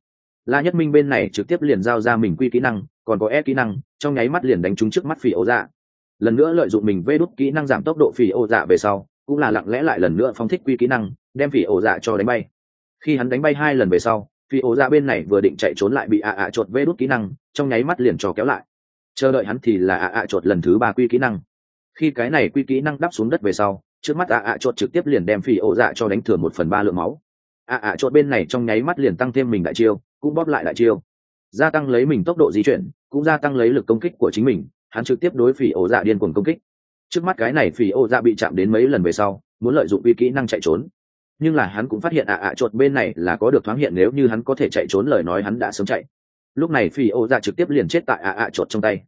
La nhất minh bên này trực tiếp liền giao ra mình quy kỹ năng, còn có e kỹ năng, trong nháy mắt liền đánh trúng trước mắt phi ổ dạ. Lần nữa lợi dụng mình vê đốt kỹ năng giảm tốc độ phi ổ dạ về sau, cũng là lặng lẽ lại lần nữa phong thích quy kỹ năng đem phỉ ổ dạ cho đánh bay. Khi hắn đánh bay hai lần về sau, phỉ ổ dạ bên này vừa định chạy trốn lại bị ạ ạ chột vê đốt kỹ năng, trong nháy mắt liền cho kéo lại. Chờ đợi hắn thì là ạ ạ chột lần thứ ba quy kỹ năng. Khi cái này quy kỹ năng đắp xuống đất về sau, trước mắt ạ ạ chột trực tiếp liền đem phỉ ổ dạ cho đánh thừa một phần ba lượng máu. ạ ạ chột bên này trong nháy mắt liền tăng thêm mình đại chiêu, cũng bóp lại đại chiêu. Gia tăng lấy mình tốc độ di chuyển, cũng gia tăng lấy lực công kích của chính mình, hắn trực tiếp đối phỉ ổ dạ điên cuồng công kích. Trước mắt cái này phỉ ổ dạ bị chạm đến mấy lần về sau, muốn lợi dụng uy kỹ năng chạy trốn nhưng là hắn cũng phát hiện ạ ạ chuột bên này là có được thoáng hiện nếu như hắn có thể chạy trốn lời nói hắn đã sớm chạy. Lúc này phi ô dạ trực tiếp liền chết tại ạ ạ chuột trong tay.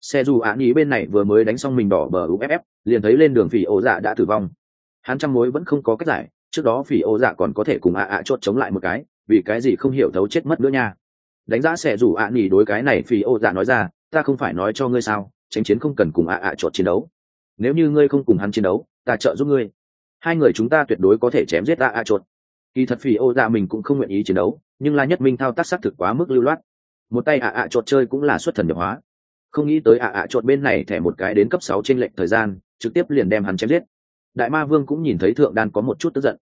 Xe dù ạ nghĩ bên này vừa mới đánh xong mình đỏ bờ uff liền thấy lên đường phi ô dạ đã tử vong. Hắn trăm mối vẫn không có cách giải, trước đó phi ô dạ còn có thể cùng ạ ạ chuột chống lại một cái, vì cái gì không hiểu thấu chết mất nữa nha. Đánh giá xe dù ạ nghĩ đối cái này phi ô dạ nói ra, ta không phải nói cho ngươi sao, tranh chiến không cần cùng ạ ạ chuột chiến đấu. Nếu như ngươi không cùng hắn chiến đấu, ta trợ giúp ngươi hai người chúng ta tuyệt đối có thể chém giết Ra A Chột kỳ thật phỉ ô dạ mình cũng không nguyện ý chiến đấu nhưng la nhất minh thao tác xác thực quá mức lưu loát. Một tay ạ ạ Chột chơi cũng là xuất thần nhập hóa. Không nghĩ tới ạ ạ Chột bên này thẻ một cái đến cấp sáu trên lệnh thời gian trực tiếp liền đem hắn chém giết. Đại ma vương cũng nhìn thấy thượng đan có một chút tức giận.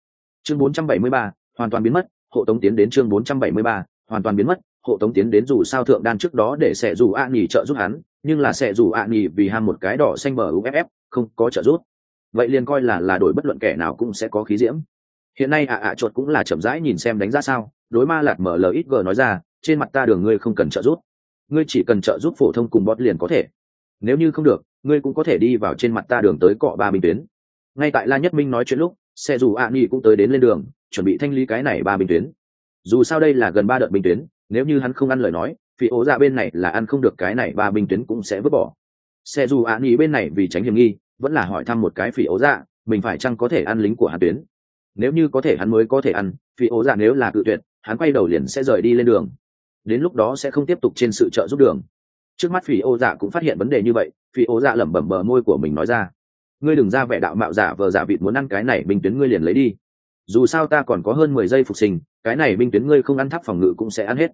Chương 473, hoàn toàn biến mất hộ tống tiến đến chương 473, hoàn toàn biến mất hộ tống tiến đến dù sao thượng đan trước đó để sẽ dù ạ nghỉ trợ giúp hắn nhưng là sẽ dù ạ nghỉ vì ham một cái đỏ xanh bờ uff không có trợ giúp vậy liền coi là là đổi bất luận kẻ nào cũng sẽ có khí diễm. Hiện nay ạ ạ chuột cũng là chậm rãi nhìn xem đánh ra sao, đối ma lạt mở lời ít gờ nói ra, trên mặt ta đường ngươi không cần trợ giúp. Ngươi chỉ cần trợ giúp phổ thông cùng bót liền có thể. Nếu như không được, ngươi cũng có thể đi vào trên mặt ta đường tới cọ ba bình tuyến. Ngay tại la nhất minh nói chuyện lúc, xe dù ạ nghỉ cũng tới đến lên đường, chuẩn bị thanh lý cái này ba bình tuyến. Dù sao đây là gần ba đợt bình tuyến, nếu như hắn không ăn lời nói phi ố ra bên này là ăn không được cái này ba bình tuyến cũng sẽ vứt bỏ. Xe dù ạ nghỉ bên này vì tránh hiểm nghi vẫn là hỏi thăm một cái phỉ ố dạ mình phải chăng có thể ăn lính của hắn tuyến? Nếu như có thể hắn mới có thể ăn, phỉ ố dạ nếu là cự tuyệt, hắn quay đầu liền sẽ rời đi lên đường. Đến lúc đó sẽ không tiếp tục trên sự trợ giúp đường. Trước mắt phỉ ô dạ cũng phát hiện vấn đề như vậy, phỉ ô dạ lẩm bẩm bờ môi của mình nói ra. Ngươi đừng ra vẻ đạo mạo giả vờ giả vịt muốn ăn cái này, binh tuyến ngươi liền lấy đi. Dù sao ta còn có hơn mười giây phục sinh, cái này binh tuyến ngươi không ăn tháp phòng ngự cũng sẽ ăn hết.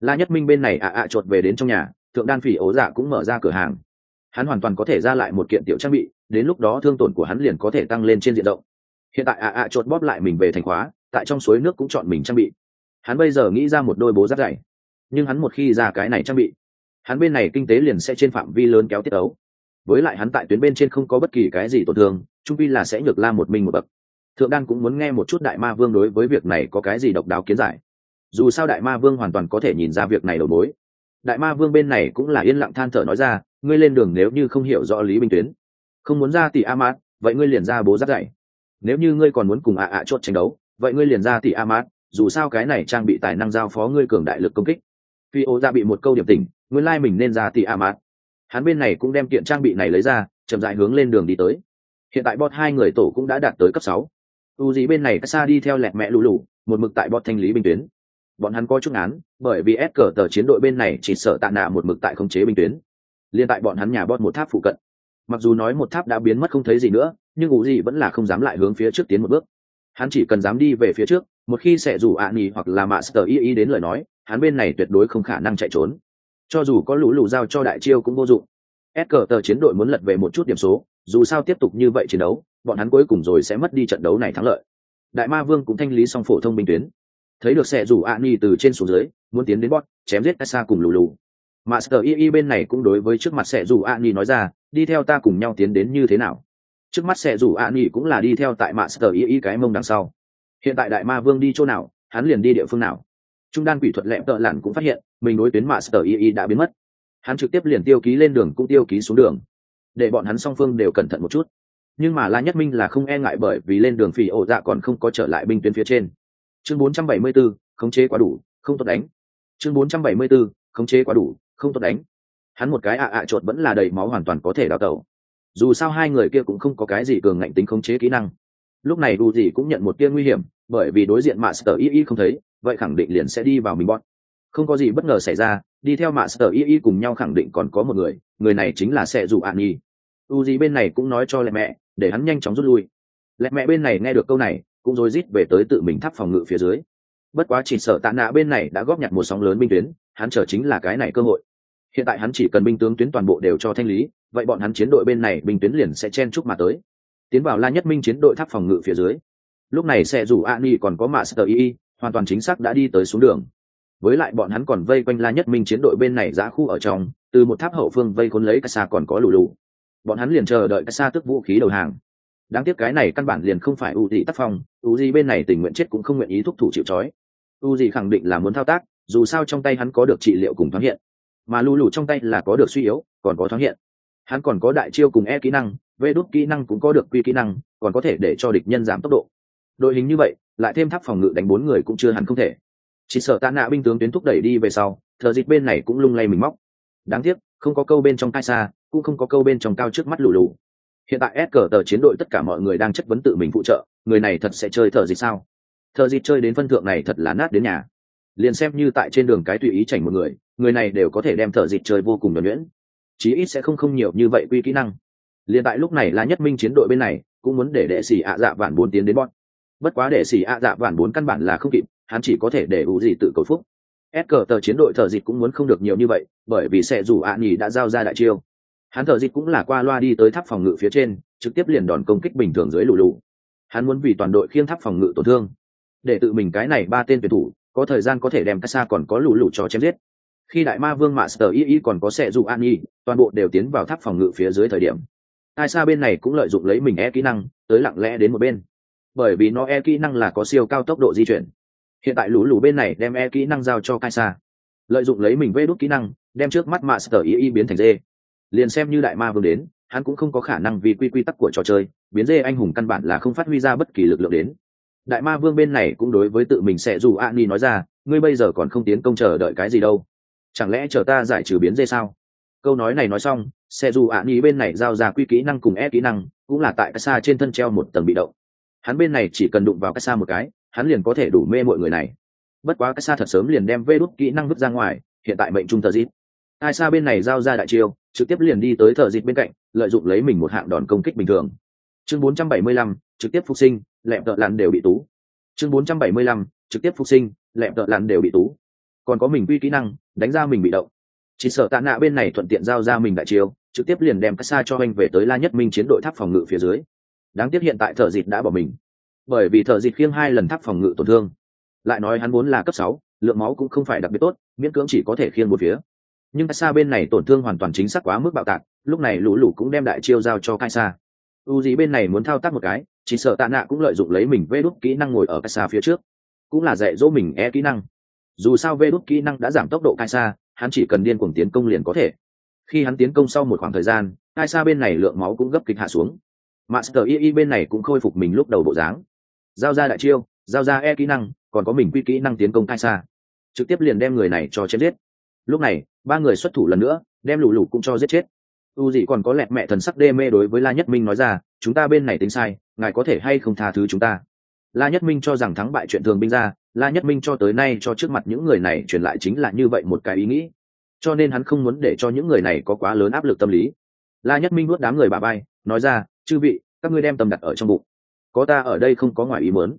La nhất minh bên này ạ ạ chuột về đến trong nhà, thượng đan phỉ ố dạ cũng mở ra cửa hàng. Hắn hoàn toàn có thể ra lại một kiện tiểu trang bị đến lúc đó thương tổn của hắn liền có thể tăng lên trên diện rộng. Hiện tại ạ ạ chột bóp lại mình về thành khóa, tại trong suối nước cũng chọn mình trang bị. Hắn bây giờ nghĩ ra một đôi bố giáp dày. Nhưng hắn một khi ra cái này trang bị, hắn bên này kinh tế liền sẽ trên phạm vi lớn kéo tiết ấu. Với lại hắn tại tuyến bên trên không có bất kỳ cái gì tổn thương trung pi là sẽ nhược la một mình một bậc. Thượng đan cũng muốn nghe một chút đại ma vương đối với việc này có cái gì độc đáo kiến giải. Dù sao đại ma vương hoàn toàn có thể nhìn ra việc này đầu mối. Đại ma vương bên này cũng là yên lặng than thở nói ra, ngươi lên đường nếu như không hiểu rõ lý binh tuyến không muốn ra tỷ a mát, vậy ngươi liền ra bố giáp dạy. Nếu như ngươi còn muốn cùng ạ ạ chốt tranh đấu, vậy ngươi liền ra tỷ a mát, dù sao cái này trang bị tài năng giao phó ngươi cường đại lực công kích. Phi ô ra bị một câu điểm tình nguyên lai mình nên ra tỷ a mát. Hắn bên này cũng đem kiện trang bị này lấy ra, chậm dại hướng lên đường đi tới. Hiện tại bot hai người tổ cũng đã đạt tới cấp sáu. U dí bên này xa đi theo lẹt mẹ lù lù, một mực tại bot thanh lý binh tuyến. Bọn hắn có chút án bởi vì s cờ tờ chiến đội bên này chỉ sợ tạ nạ một mực tại khống chế binh tuyến. Liên tại bọn hắn nhà bot một tháp phụ cận mặc dù nói một tháp đã biến mất không thấy gì nữa nhưng ủ gì vẫn là không dám lại hướng phía trước tiến một bước. Hắn chỉ cần dám đi về phía trước một khi sẽ rủ ạ nghỉ hoặc là master y y đến lời nói hắn bên này tuyệt đối không khả năng chạy trốn. Cho dù có lũ lù giao cho đại chiêu cũng vô dụng. S cờ tờ chiến đội muốn lật về một chút điểm số dù sao tiếp tục như vậy chiến đấu bọn hắn cuối cùng rồi sẽ mất đi trận đấu này thắng lợi. Đại ma vương cũng thanh lý xong phổ thông binh tuyến. Thấy được sẽ rủ ạ nghỉ từ trên xuống dưới muốn tiến đến bót, chém giết xa cùng lù lù. Master y y bên này cũng đối với trước mặt sẽ rủ ạ nghỉ nói ra đi theo ta cùng nhau tiến đến như thế nào? Trước mắt sẽ rủ ạ nỉ cũng là đi theo tại master ý ý cái mông đằng sau. Hiện tại đại ma vương đi chỗ nào hắn liền đi địa phương nào. Trung đan quỷ thuật lẹm tợ lặn cũng phát hiện mình đối tuyến master ý ý đã biến mất. Hắn trực tiếp liền tiêu ký lên đường cũng tiêu ký xuống đường. Để bọn hắn song phương đều cẩn thận một chút. Nhưng mà la nhất minh là không e ngại bởi vì lên đường phỉ ổ dạ còn không có trở lại binh tuyến phía trên. Chương 474, khống chế quá đủ không tốt đánh. Chương 474, khống chế quá đủ không tốt đánh hắn một cái ạ ạ à vẫn là đầy máu hoàn toàn có thể đào tẩu. Dù sao hai người kia cũng không có cái gì cường ngạnh tính khống chế kỹ năng. Lúc này đủ gì cũng nhận một tia nguy hiểm, bởi vì đối diện mạ sở y y không thấy, vậy khẳng định liền sẽ đi vào mình bọn. Không có gì bất ngờ xảy ra, đi theo mạ sở y y cùng nhau khẳng định còn có một người người này chính là sẽ dù an nhi. U gì bên này cũng nói cho lẹ mẹ, để hắn nhanh chóng rút lui. Lẹ mẹ bên này nghe được câu này, cũng rối rít về tới tự mình thắp phòng ngự phía dưới. Bất quá chỉ sợ tạ nạ bên này đã góp nhặt một sóng lớn binh tuyến, hắn chờ chính là cái này cơ hội hiện tại hắn chỉ cần binh tướng tuyến toàn bộ đều cho thanh lý, vậy bọn hắn chiến đội bên này binh tuyến liền sẽ chen chúc mà tới. Tiến vào la nhất minh chiến đội tháp phòng ngự phía dưới. Lúc này sẽ rủ a ni còn có mạ sơ y hoàn toàn chính xác đã đi tới xuống đường. Với lại bọn hắn còn vây quanh la nhất minh chiến đội bên này giã khu ở trong, từ một tháp hậu phương vây khốn lấy cách xa còn có lù lù. Bọn hắn liền chờ đợi cách xa tức vũ khí đầu hàng. Đáng tiếc cái này căn bản liền không phải ưu dị tác phong ưu dị bên này tình nguyện chết cũng không nguyện ý thúc thủ chịu trói. Ưu dị khẳng định là muốn thao tác, dù sao trong tay hắn có được trị liệu cùng thoáng hiện mà lù lù trong tay là có được suy yếu, còn có thoáng hiện. Hắn còn có đại chiêu cùng e kỹ năng vê đốt kỹ năng cũng có được quy kỹ năng, còn có thể để cho địch nhân giảm tốc độ. Đội hình như vậy, lại thêm tháp phòng ngự đánh bốn người cũng chưa hẳn không thể. Chỉ sợ tạ nạ binh tướng tuyến thúc đẩy đi về sau thợ dịch bên này cũng lung lay mình móc. Đáng tiếc, không có câu bên trong tai xa, cũng không có câu bên trong cao trước mắt lù lù. Hiện tại s cờ tờ chiến đội tất cả mọi người đang chất vấn tự mình phụ trợ, người này thật sẽ chơi thờ dịch sao? Thợ dịch chơi đến phân thượng này thật là nát đến nhà. Liền xem như tại trên đường cái tùy ý chảnh một người người này đều có thể đem thợ dịch chơi vô cùng nhuẩn nhuyễn. Chí ít sẽ không không nhiều như vậy quy kỹ năng. Liền tại lúc này là nhất minh chiến đội bên này, cũng muốn để đệ sĩ ạ dạ vạn bốn tiến đến bọn. Bất quá đệ sĩ ạ dạ vạn bốn căn bản là không kịp, hắn chỉ có thể để ủ gì tự cầu phúc. Ép cờ tờ chiến đội thợ dịch cũng muốn không được nhiều như vậy, bởi vì sẽ dù ạ nhì đã giao ra đại chiêu. Hắn thợ dịch cũng là qua loa đi tới tháp phòng ngự phía trên, trực tiếp liền đòn công kích bình thường dưới lù lù. Hắn muốn vì toàn đội khiêng tháp phòng ngự tổn thương. Để tự mình cái này ba tên tuyển thủ, có thời gian có thể đem cách xa còn có lù lù cho chém giết khi đại ma vương master y y còn có sẽ dụ an y toàn bộ đều tiến vào tháp phòng ngự phía dưới thời điểm. Ai xa bên này cũng lợi dụng lấy mình e kỹ năng, tới lặng lẽ đến một bên. Bởi vì nó e kỹ năng là có siêu cao tốc độ di chuyển. Hiện tại lũ lũ bên này đem e kỹ năng giao cho kai xa lợi dụng lấy mình vê đốt kỹ năng, đem trước mắt master y y biến thành dê. Liền xem như đại ma vương đến, hắn cũng không có khả năng vì quy quy tắc của trò chơi, biến dê anh hùng căn bản là không phát huy ra bất kỳ lực lượng đến. Đại ma vương bên này cũng đối với tự mình sẽ dù an y nói ra, ngươi bây giờ còn không tiến công chờ đợi cái gì đâu chẳng lẽ chờ ta giải trừ biến dê sao? Câu nói này nói xong xe dù ạ nghĩ bên này giao ra quy kỹ năng cùng e kỹ năng cũng là tại cái xa trên thân treo một tầng bị động. Hắn bên này chỉ cần đụng vào cái xa một cái hắn liền có thể đủ mê mọi người này. Bất quá cái xa thật sớm liền đem vê đốt kỹ năng vứt ra ngoài hiện tại mệnh trung tờ dít ai xa bên này giao ra đại chiêu trực tiếp liền đi tới thợ dít bên cạnh lợi dụng lấy mình một hạng đòn công kích bình thường. Chương 475, trực tiếp phục sinh lẹm tợ lặn đều bị tú. Chương 475, trực tiếp phục sinh lẹm tợ lặn đều bị tú còn có mình quy kỹ năng, đánh ra mình bị động. Chỉ sợ tạ nạ bên này thuận tiện giao ra mình đại chiêu, trực tiếp liền đem cách xa cho anh về tới la nhất minh chiến đội tháp phòng ngự phía dưới. Đáng tiếc hiện tại thợ dịt đã bỏ mình. Bởi vì thợ dịt khiêng hai lần tháp phòng ngự tổn thương. Lại nói hắn muốn là cấp sáu, lượng máu cũng không phải đặc biệt tốt, miễn cưỡng chỉ có thể khiêng một phía. Nhưng cách xa bên này tổn thương hoàn toàn chính xác quá mức bạo tạc, lúc này lũ lũ cũng đem đại chiêu giao cho cách xa u gì bên này muốn thao tác một cái, chỉ sợ tạ nạ cũng lợi dụng lấy mình vê đút kỹ năng ngồi ở cách xa phía trước. Cũng là dạy dỗ mình e kỹ năng dù sao vê đốt kỹ năng đã giảm tốc độ cai sa hắn chỉ cần điên cuồng tiến công liền có thể. Khi hắn tiến công sau một khoảng thời gian, cai sa bên này lượng máu cũng gấp kịch hạ xuống. Master yi bên này cũng khôi phục mình lúc đầu bộ dáng. Giao ra đại chiêu, giao ra e kỹ năng, còn có mình quy kỹ năng tiến công cai sa trực tiếp liền đem người này cho chết giết. Lúc này, ba người xuất thủ lần nữa, đem lù lù cũng cho giết chết. U dị còn có lẹt mẹ thần sắc đê mê đối với la nhất minh nói ra, chúng ta bên này tính sai, ngài có thể hay không tha thứ chúng ta? La nhất minh cho rằng thắng bại chuyện thường binh ra la nhất minh cho tới nay cho trước mặt những người này truyền lại chính là như vậy một cái ý nghĩ. Cho nên hắn không muốn để cho những người này có quá lớn áp lực tâm lý. La nhất minh nuốt đám người bà bay nói ra, chư vị, các ngươi đem tâm đặt ở trong bụng. Có ta ở đây không có ngoài ý muốn.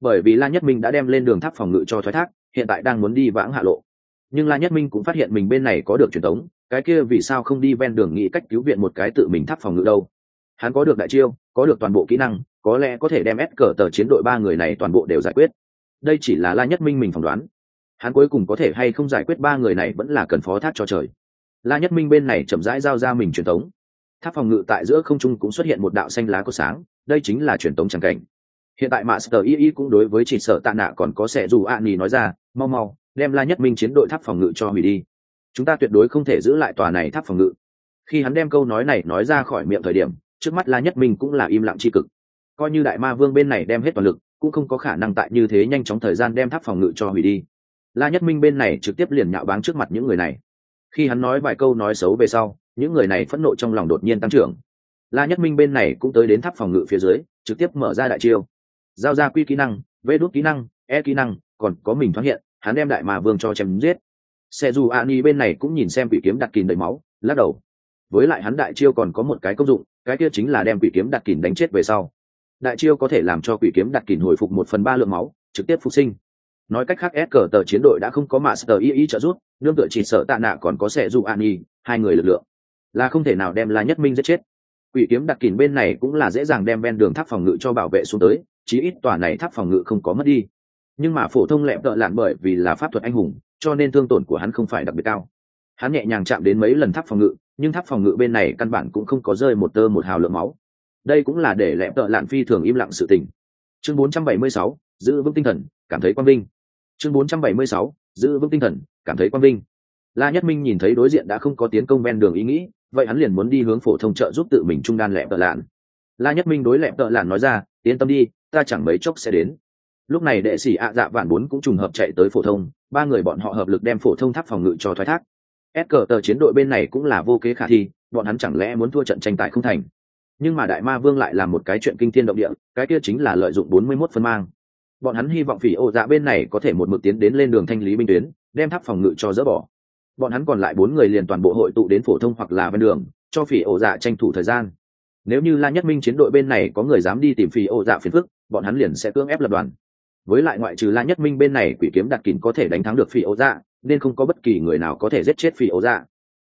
Bởi vì la nhất minh đã đem lên đường tháp phòng ngự cho thoái thác, hiện tại đang muốn đi vãng hạ lộ. Nhưng la nhất minh cũng phát hiện mình bên này có được truyền thống, cái kia vì sao không đi ven đường nghĩ cách cứu viện một cái tự mình tháp phòng ngự đâu? Hắn có được đại chiêu, có được toàn bộ kỹ năng, có lẽ có thể đem ép cờ tờ chiến đội ba người này toàn bộ đều giải quyết đây chỉ là la nhất minh mình phỏng đoán. Hắn cuối cùng có thể hay không giải quyết ba người này vẫn là cần phó thác cho trời. La nhất minh bên này chậm rãi giao ra mình truyền thống. Tháp phòng ngự tại giữa không trung cũng xuất hiện một đạo xanh lá có sáng, đây chính là truyền thống tràng cảnh. Hiện tại master y y cũng đối với chỉ sợ tạ nạ còn có sẽ dù a nì nói ra, mau mau, đem la nhất minh chiến đội tháp phòng ngự cho hủy đi. Chúng ta tuyệt đối không thể giữ lại tòa này tháp phòng ngự. Khi hắn đem câu nói này nói ra khỏi miệng thời điểm, trước mắt la nhất minh cũng là im lặng c cực. Coi như đại ma vương bên này đem hết toàn lực cũng không có khả năng tại như thế nhanh chóng thời gian đem tháp phòng ngự cho hủy đi. La nhất minh bên này trực tiếp liền nhạo báng trước mặt những người này. Khi hắn nói vài câu nói xấu về sau, những người này phẫn nộ trong lòng đột nhiên tăng trưởng. La nhất minh bên này cũng tới đến tháp phòng ngự phía dưới, trực tiếp mở ra đại chiêu. Giao ra quy kỹ năng, vê đốt kỹ năng e kỹ năng, còn có mình thoát hiện, hắn đem đại mà vương cho chém giết. Xe dù ani bên này cũng nhìn xem quỷ kiếm đặt kìm đầy máu, lắc đầu. Với lại hắn đại chiêu còn có một cái công dụng, cái kia chính là đem quỷ kiếm đặt kìm đánh chết về sau đại chiêu có thể làm cho quỷ kiếm đặt kìm hồi phục một phần ba lượng máu, trực tiếp phục sinh. Nói cách khác, s cờ tờ chiến đội đã không có mạ sờ y y trợ giúp, nương tựa chỉ sợ tạ nạ còn có xe an y hai người lực lượng. Là không thể nào đem la nhất minh giết chết. Quỷ kiếm đặt kìm bên này cũng là dễ dàng đem ven đường tháp phòng ngự cho bảo vệ xuống tới, chí ít tòa này tháp phòng ngự không có mất đi. Nhưng mà phổ thông lẹm tợ lạn bởi vì là pháp thuật anh hùng, cho nên thương tổn của hắn không phải đặc biệt cao. Hắn nhẹ nhàng chạm đến mấy lần tháp phòng ngự, nhưng tháp phòng ngự bên này căn bản cũng không có rơi một tơ một hào lượng máu đây cũng là để lẹm tợ lạn phi thường im lặng sự tình. Chương 476, giữ vững tinh thần cảm thấy quang vinh. Chương 476, giữ vững tinh thần cảm thấy quang vinh. La nhất minh nhìn thấy đối diện đã không có tiến công ven đường ý nghĩ vậy hắn liền muốn đi hướng phổ thông trợ giúp tự mình trung đan lẹm tợ lạn. La nhất minh đối lẹm tợ lạn nói ra yên tâm đi ta chẳng mấy chốc sẽ đến. Lúc này đệ sĩ ạ dạ vạn bốn cũng trùng hợp chạy tới phổ thông ba người bọn họ hợp lực đem phổ thông tháp phòng ngự cho thoái thác. S cờ tờ chiến đội bên này cũng là vô kế khả thi bọn hắn chẳng lẽ muốn thua trận tranh tài không thành? Nhưng mà đại ma vương lại làm một cái chuyện kinh thiên động địa, cái kia chính là lợi dụng bốn mươi 41 phân mang. Bọn hắn hy vọng phỉ ô dạ bên này có thể một mực tiến đến lên đường thanh lý binh tuyến, đem tháp phòng ngự cho dỡ bỏ. Bọn hắn còn lại bốn người liền toàn bộ hội tụ đến phổ thông hoặc là ven đường, cho phỉ ô dạ tranh thủ thời gian. Nếu như la nhất minh chiến đội bên này có người dám đi tìm phỉ ô dạ phiền phức, bọn hắn liền sẽ cưỡng ép lập đoàn. Với lại ngoại trừ la nhất minh bên này quỷ kiếm đặt kín có thể đánh thắng được phi ô dạ nên không có bất kỳ người nào có thể giết chết phi ô dạ.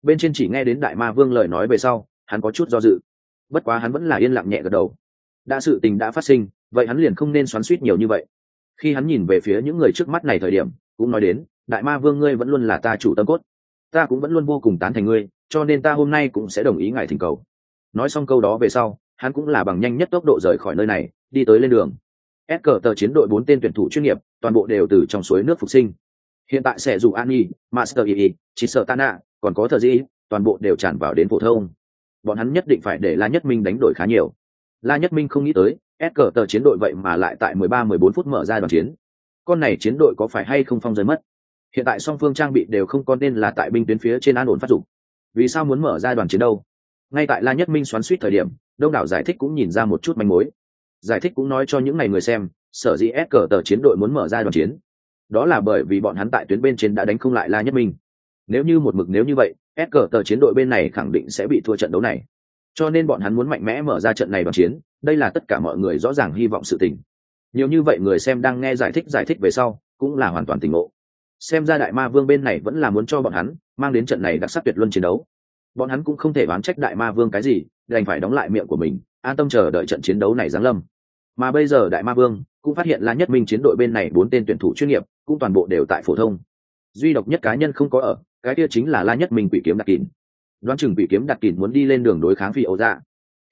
Bên trên chỉ nghe đến đại ma vương lời nói về sau, hắn có chút do dự bất quá hắn vẫn là yên lặng nhẹ gật đầu. Đã sự tình đã phát sinh, vậy hắn liền không nên xoắn suýt nhiều như vậy. Khi hắn nhìn về phía những người trước mắt này thời điểm, cũng nói đến, đại ma vương ngươi vẫn luôn là ta chủ tâm cốt. Ta cũng vẫn luôn vô cùng tán thành ngươi, cho nên ta hôm nay cũng sẽ đồng ý ngài thỉnh cầu. Nói xong câu đó về sau, hắn cũng là bằng nhanh nhất tốc độ rời khỏi nơi này, đi tới lên đường. S cờ tờ chiến đội bốn tên tuyển thủ chuyên nghiệp, toàn bộ đều từ trong suối nước phục sinh. Hiện tại sẽ dù an nhi, master yi chỉ sợ tana, còn có thờ di, toàn bộ đều tràn vào đến phổ thông bọn hắn nhất định phải để la nhất minh đánh đổi khá nhiều. La nhất minh không nghĩ tới, s cờ tờ chiến đội vậy mà lại tại 13-14 phút mở ra đoàn chiến. Con này chiến đội có phải hay không phong rơi mất? Hiện tại song phương trang bị đều không có nên là tại binh tuyến phía trên an ổn phát dụng vì sao muốn mở ra đoàn chiến đâu? Ngay tại la nhất minh xoắn suýt thời điểm, đông đảo giải thích cũng nhìn ra một chút manh mối. Giải thích cũng nói cho những ngày người xem, sở dĩ s cờ tờ chiến đội muốn mở ra đoàn chiến. Đó là bởi vì bọn hắn tại tuyến bên trên đã đánh không lại la nhất minh. Nếu như một mực nếu như vậy s cờ tờ chiến đội bên này khẳng định sẽ bị thua trận đấu này. Cho nên bọn hắn muốn mạnh mẽ mở ra trận này đoàn chiến, đây là tất cả mọi người rõ ràng hy vọng sự tình. Nhiều như vậy người xem đang nghe giải thích giải thích về sau, cũng là hoàn toàn tình ngộ. Xem ra đại ma vương bên này vẫn là muốn cho bọn hắn mang đến trận này đặc sắc tuyệt luân chiến đấu. Bọn hắn cũng không thể bán trách đại ma vương cái gì, đành phải đóng lại miệng của mình, an tâm chờ đợi trận chiến đấu này giáng lâm. Mà bây giờ đại ma vương cũng phát hiện là nhất minh chiến đội bên này bốn tên tuyển thủ chuyên nghiệp, cũng toàn bộ đều tại phổ thông. Duy độc nhất cá nhân không có ở cái kia chính là la nhất minh quỷ kiếm đặc kín. Đoán chừng Quỷ kiếm đặt kín muốn đi lên đường đối kháng phi ô dạ.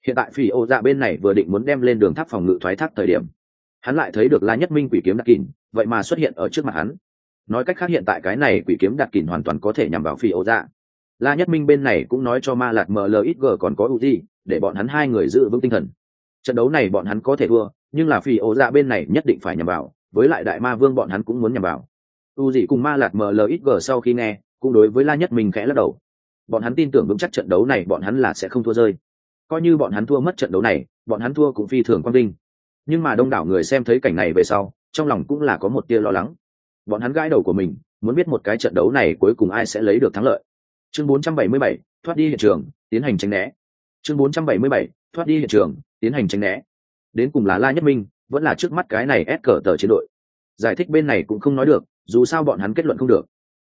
Hiện tại phi ô dạ bên này vừa định muốn đem lên đường tháp phòng ngự thoái thác thời điểm, hắn lại thấy được la nhất minh quỷ kiếm đặt kín, vậy mà xuất hiện ở trước mặt hắn. Nói cách khác hiện tại cái này quỷ kiếm đặt kín hoàn toàn có thể nhằm vào phi ô dạ. La nhất minh bên này cũng nói cho ma lạc mlxg còn có uzi, để bọn hắn hai người giữ vững tinh thần. Trận đấu này bọn hắn có thể thua, nhưng là phi ô dạ bên này nhất định phải nhằm vào, với lại đại ma vương bọn hắn cũng muốn nhằm vào. U dị cùng ma lạc mlxg sau khi nghe cũng đối với la nhất minh khẽ lắc đầu. Bọn hắn tin tưởng vững chắc trận đấu này bọn hắn là sẽ không thua rơi. Coi như bọn hắn thua mất trận đấu này bọn hắn thua cũng phi thường quang vinh. Nhưng mà đông đảo người xem thấy cảnh này về sau trong lòng cũng là có một tia lo lắng. Bọn hắn gãi đầu của mình muốn biết một cái trận đấu này cuối cùng ai sẽ lấy được thắng lợi. Chương 477, thoát đi hiện trường tiến hành tránh né. Chương 477, thoát đi hiện trường tiến hành tránh né. Đến cùng là la nhất minh vẫn là trước mắt cái này ép cờ tờ chiến đội. Giải thích bên này cũng không nói được dù sao bọn hắn kết luận không được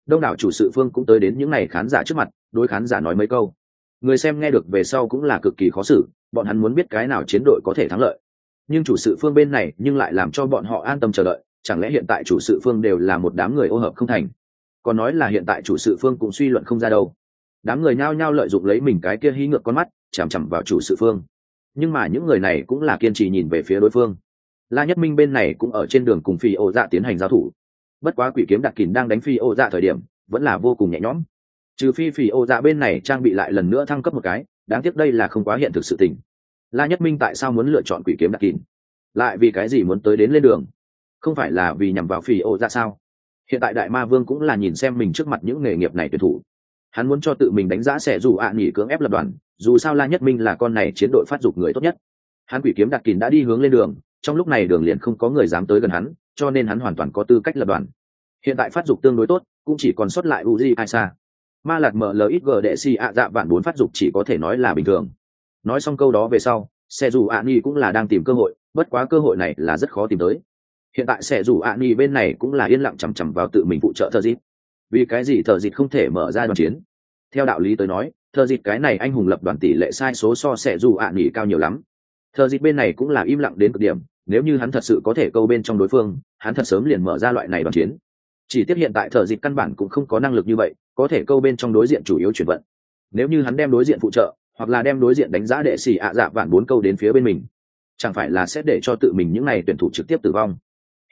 đông đảo chủ sự phương cũng tới đến những n à y khán giả trước mặt, đối khán giả nói mấy câu. Người xem nghe được về sau cũng là cực kỳ khó xử, bọn hắn muốn biết cái nào chiến đội có thể thắng lợi. Nhưng chủ sự phương bên này nhưng lại làm cho bọn họ an tâm chờ đợi, chẳng lẽ hiện tại chủ sự phương đều là một đám người ô hợp không thành? Còn nói là hiện tại chủ sự phương cũng suy luận không ra đâu. Đám người nhao nhao lợi dụng lấy mình cái kia hí ngược con mắt, chằm chằm vào chủ sự phương. Nhưng mà những người này cũng là kiên trì nhìn về phía đối phương. La nhất minh bên này cũng ở trên đường cùng phi ô dạ tiến hành giao thủ bất quá quỷ kiếm đặc kìm đang đánh phi ô dạ thời điểm, vẫn là vô cùng nhẹ nhõm. Trừ phi phi ô dạ bên này trang bị lại lần nữa thăng cấp một cái, đáng tiếc đây là không quá hiện thực sự tình. La nhất minh tại sao muốn lựa chọn quỷ kiếm đặc kìm lại vì cái gì muốn tới đến lên đường? Không phải là vì nhằm vào phi ô dạ sao? Hiện tại đại ma vương cũng là nhìn xem mình trước mặt những nghề nghiệp này tuyển thủ. Hắn muốn cho tự mình đánh giá sẽ dù ạ à nghỉ cưỡng ép lập đoàn, dù sao la nhất minh là con này chiến đội phát dục người tốt nhất. Hắn quỷ kiếm đặc kín đã đi hướng lên đường trong lúc này đường liền không có người dám tới gần hắn, cho nên hắn hoàn toàn có tư cách lập đoàn. Hiện tại phát dục tương đối tốt, cũng chỉ còn sót lại uzi aisa. Ma lạc mlxg đệ si ạ dạ vạn bốn phát dục chỉ có thể nói là bình thường. Nói xong câu đó về sau, xe dù ạ ni cũng là đang tìm cơ hội, bất quá cơ hội này là rất khó tìm tới. Hiện tại xe dù ạ ni bên này cũng là yên lặng chằm chằm vào tự mình phụ trợ thợ dịp. Vì cái gì thợ dịp không thể mở ra đoàn chiến? Theo đạo lý tới nói, thợ dịp cái này anh hùng lập đoàn tỷ lệ sai số so xe dù ạ ni cao nhiều lắm thợ dịp bên này cũng là im lặng đến cực điểm, nếu như hắn thật sự có thể câu bên trong đối phương, hắn thật sớm liền mở ra loại này đoàn chiến. Chỉ tiếp hiện tại thợ dịp căn bản cũng không có năng lực như vậy, có thể câu bên trong đối diện chủ yếu chuyển vận. Nếu như hắn đem đối diện phụ trợ, hoặc là đem đối diện đánh giá đệ xỉ ạ dạ vạn bốn câu đến phía bên mình, chẳng phải là sẽ để cho tự mình những n à y tuyển thủ trực tiếp tử vong?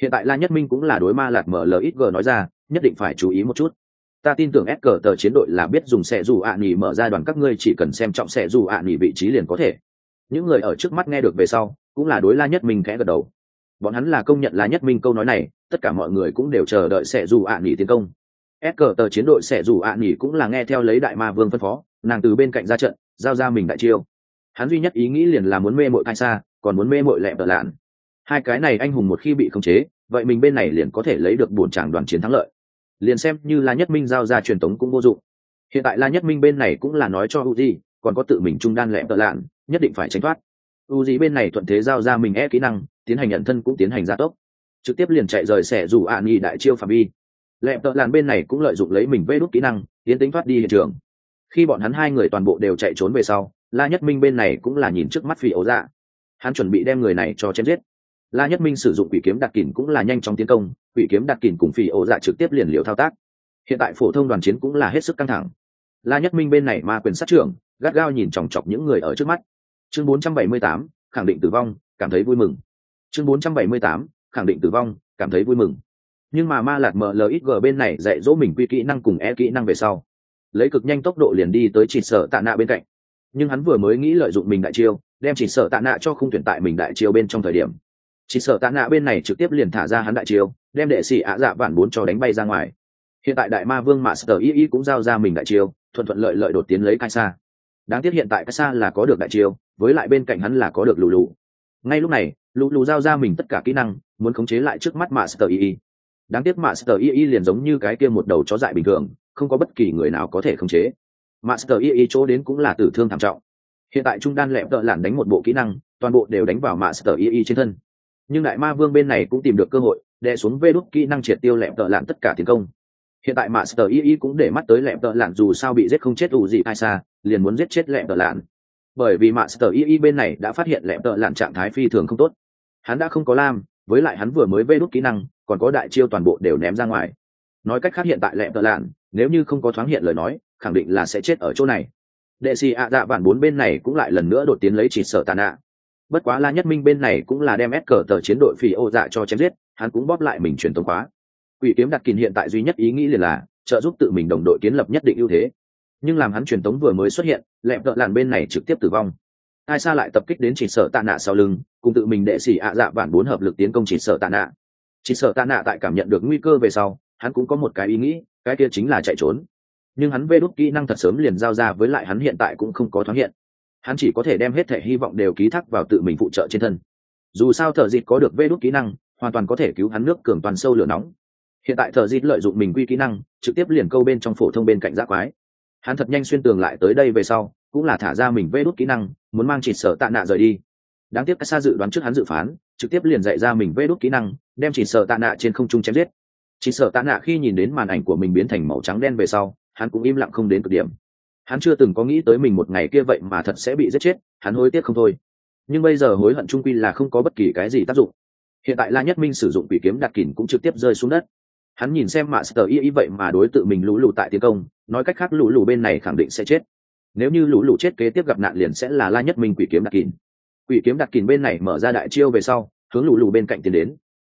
Hiện tại la nhất minh cũng là đối ma lạc mlxg nói ra, nhất định phải chú ý một chút. Ta tin tưởng s cờ tờ chiến đội là biết dùng xe dù ạ à nghỉ mở ra đoàn các ngươi chỉ cần xem trọng xe dù ạ à nghỉ vị trí liền có thể những người ở trước mắt nghe được về sau, cũng là đối la nhất minh khẽ gật đầu. Bọn hắn là công nhận la nhất minh câu nói này, tất cả mọi người cũng đều chờ đợi sẽ dù ạ à nghỉ tiến công. S cờ tờ chiến đội sẽ dù ạ à nghỉ cũng là nghe theo lấy đại ma vương phân phó, nàng từ bên cạnh ra trận, giao ra mình đại chiêu. Hắn duy nhất ý nghĩ liền là muốn mê mội thai xa còn muốn mê mội lẹ tờ lạn. Hai cái này anh hùng một khi bị khống chế, vậy mình bên này liền có thể lấy được bổn tràng đoàn chiến thắng lợi. Liền xem như la nhất minh giao ra truyền tống cũng vô dụng. Hiện tại la nhất minh bên này cũng là nói cho uzi còn có tự mình trung đan lẹ tờ lạn nhất định phải tránh thoát. Uzi bên này thuận thế giao ra mình e kỹ năng, tiến hành nhận thân cũng tiến hành gia tốc. Trực tiếp liền chạy rời xẻ dù ạ nghi đại chiêu phạm vi. Lẹp tợ làn bên này cũng lợi dụng lấy mình vê đốt kỹ năng, tiến tính thoát đi hiện trường. Khi bọn hắn hai người toàn bộ đều chạy trốn về sau, la nhất minh bên này cũng là nhìn trước mắt phi ấu dạ. Hắn chuẩn bị đem người này cho chém giết. La nhất minh sử dụng quỷ kiếm đặc kình cũng là nhanh chóng tiến công, quỷ kiếm đặc kình cùng phi ấu dạ trực tiếp liền liệu thao tác. Hiện tại phổ thông đoàn chiến cũng là hết sức căng thẳng. La nhất minh bên này ma quyền sát trưởng, gắt gao nhìn chòng chọc những người ở trước mắt chương 478, khẳng định tử vong cảm thấy vui mừng. Chương 478, khẳng định tử vong cảm thấy vui mừng. Nhưng mà ma lạc mlxg bên này dạy dỗ mình quy kỹ năng cùng e kỹ năng về sau. Lấy cực nhanh tốc độ liền đi tới chỉ sở tạ nạ bên cạnh. Nhưng hắn vừa mới nghĩ lợi dụng mình đại chiêu đem chỉ sở tạ nạ cho không tuyển tại mình đại chiêu bên trong thời điểm. Chỉ sở tạ nạ bên này trực tiếp liền thả ra hắn đại chiêu đem đệ sĩ ạ dạ vạn bốn cho đánh bay ra ngoài. Hiện tại đại ma vương master y y cũng giao ra mình đại chiêu thuận thuận lợi lợi đột tiến lấy kai xa đáng tiếc hiện tại kai là có được đại chiêu, với lại bên cạnh hắn là có được lù lù. Ngay lúc này, lù lù giao ra mình tất cả kỹ năng, muốn khống chế lại trước mắt master y y đáng tiếc master y y liền giống như cái kia một đầu chó dại bình thường, không có bất kỳ người nào có thể khống chế. Master y y chỗ đến cũng là tử thương thảm trọng. Hiện tại trung đan lẹp tợ lản đánh một bộ kỹ năng, toàn bộ đều đánh vào master y y trên thân. Nhưng đại ma vương bên này cũng tìm được cơ hội, đè xuống vê đúc kỹ năng triệt tiêu lẹp tợ lản tất cả tiến công hiện tại master y cũng để mắt tới lẹm tợ lạn dù sao bị giết không chết ủ gì ai xa, liền muốn giết chết lẹm tợ lạn. Bởi vì master y bên này đã phát hiện lẹm tợ lạn trạng thái phi thường không tốt. Hắn đã không có lam, với lại hắn vừa mới vê đốt kỹ năng, còn có đại chiêu toàn bộ đều ném ra ngoài. Nói cách khác hiện tại lẹm tợ lạn, nếu như không có thoáng hiện lời nói, khẳng định là sẽ chết ở chỗ này. Đệ sĩ ạ dạ bản bốn bên này cũng lại lần nữa đột tiến lấy chỉ sở tàn ạ. Bất quá la nhất minh bên này cũng là đem ép cờ tờ chiến đội phi ô dạ cho chém giết, hắn cũng bóp lại mình truyền tống khóa quỷ kiếm đặt kín hiện tại duy nhất ý nghĩ liền là trợ giúp tự mình đồng đội kiến lập nhất định ưu thế. Nhưng làm hắn truyền tống vừa mới xuất hiện lẹp đợt làn bên này trực tiếp tử vong. Ai xa lại tập kích đến chỉ sở tạ nạ sau lưng, cùng tự mình đệ xỉ ạ dạ bản bốn hợp lực tiến công chỉ sở tạ nạ. Chỉ sở tạ nạ tại cảm nhận được nguy cơ về sau, hắn cũng có một cái ý nghĩ, cái kia chính là chạy trốn. Nhưng hắn vê đốt kỹ năng thật sớm liền giao ra với lại hắn hiện tại cũng không có thoáng hiện. Hắn chỉ có thể đem hết thể hy vọng đều ký thác vào tự mình phụ trợ trên thân. Dù sao thợ dịt có được vê đốt kỹ năng, hoàn toàn có thể cứu hắn nước cường toàn sâu lửa nóng hiện tại thợ dịt lợi dụng mình quy kỹ năng, trực tiếp liền câu bên trong phổ thông bên cạnh giác quái. Hắn thật nhanh xuyên tường lại tới đây về sau, cũng là thả ra mình vê đốt kỹ năng, muốn mang chỉ sở tạ nạ rời đi. Đáng tiếc xa dự đoán trước hắn dự phán, trực tiếp liền dạy ra mình vê đốt kỹ năng, đem chỉ sở tạ nạ trên không trung chém giết. Chỉ sở tạ nạ khi nhìn đến màn ảnh của mình biến thành màu trắng đen về sau, hắn cũng im lặng không đến cực điểm. Hắn chưa từng có nghĩ tới mình một ngày kia vậy mà thật sẽ bị giết chết, hắn hối tiếc không thôi. Nhưng bây giờ hối hận trung quy là không có bất kỳ cái gì tác dụng. Hiện tại la nhất minh sử dụng quỷ kiếm đặt kỉn cũng trực tiếp rơi xuống đất hắn nhìn xem mạ sờ y y vậy mà đối tự mình lũ lụ tại tiến công, nói cách khác lũ lụ bên này khẳng định sẽ chết. Nếu như lũ lụ chết kế tiếp gặp nạn liền sẽ là la nhất minh quỷ kiếm đặc kín quỷ kiếm đặc kín bên này mở ra đại chiêu về sau, hướng lũ lụ bên cạnh tiến đến.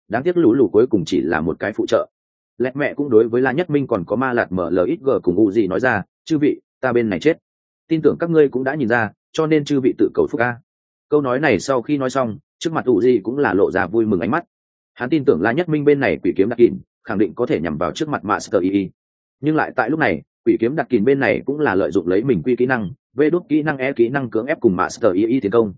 Đáng tiếc lũ lụ cuối cùng chỉ là một cái phụ trợ. Lẹt mẹ cũng đối với la nhất minh còn có ma lạt mở ít cùng u gì nói ra, chư vị, ta bên này chết. Tin tưởng các ngươi cũng đã nhìn ra, cho nên chư vị tự cầu phúc a. Câu nói này sau khi nói xong, trước mặt u gì cũng là lộ ra vui mừng ánh mắt. Hắn tin tưởng la nhất minh bên này quỷ kiếm đặc kín khẳng định có thể nhằm vào trước mặt master II, nhưng lại tại lúc này quỷ kiếm đặc kìm bên này cũng là lợi dụng lấy mình quy kỹ năng vê đốt kỹ năng e kỹ năng cưỡng ép cùng master II tiến công.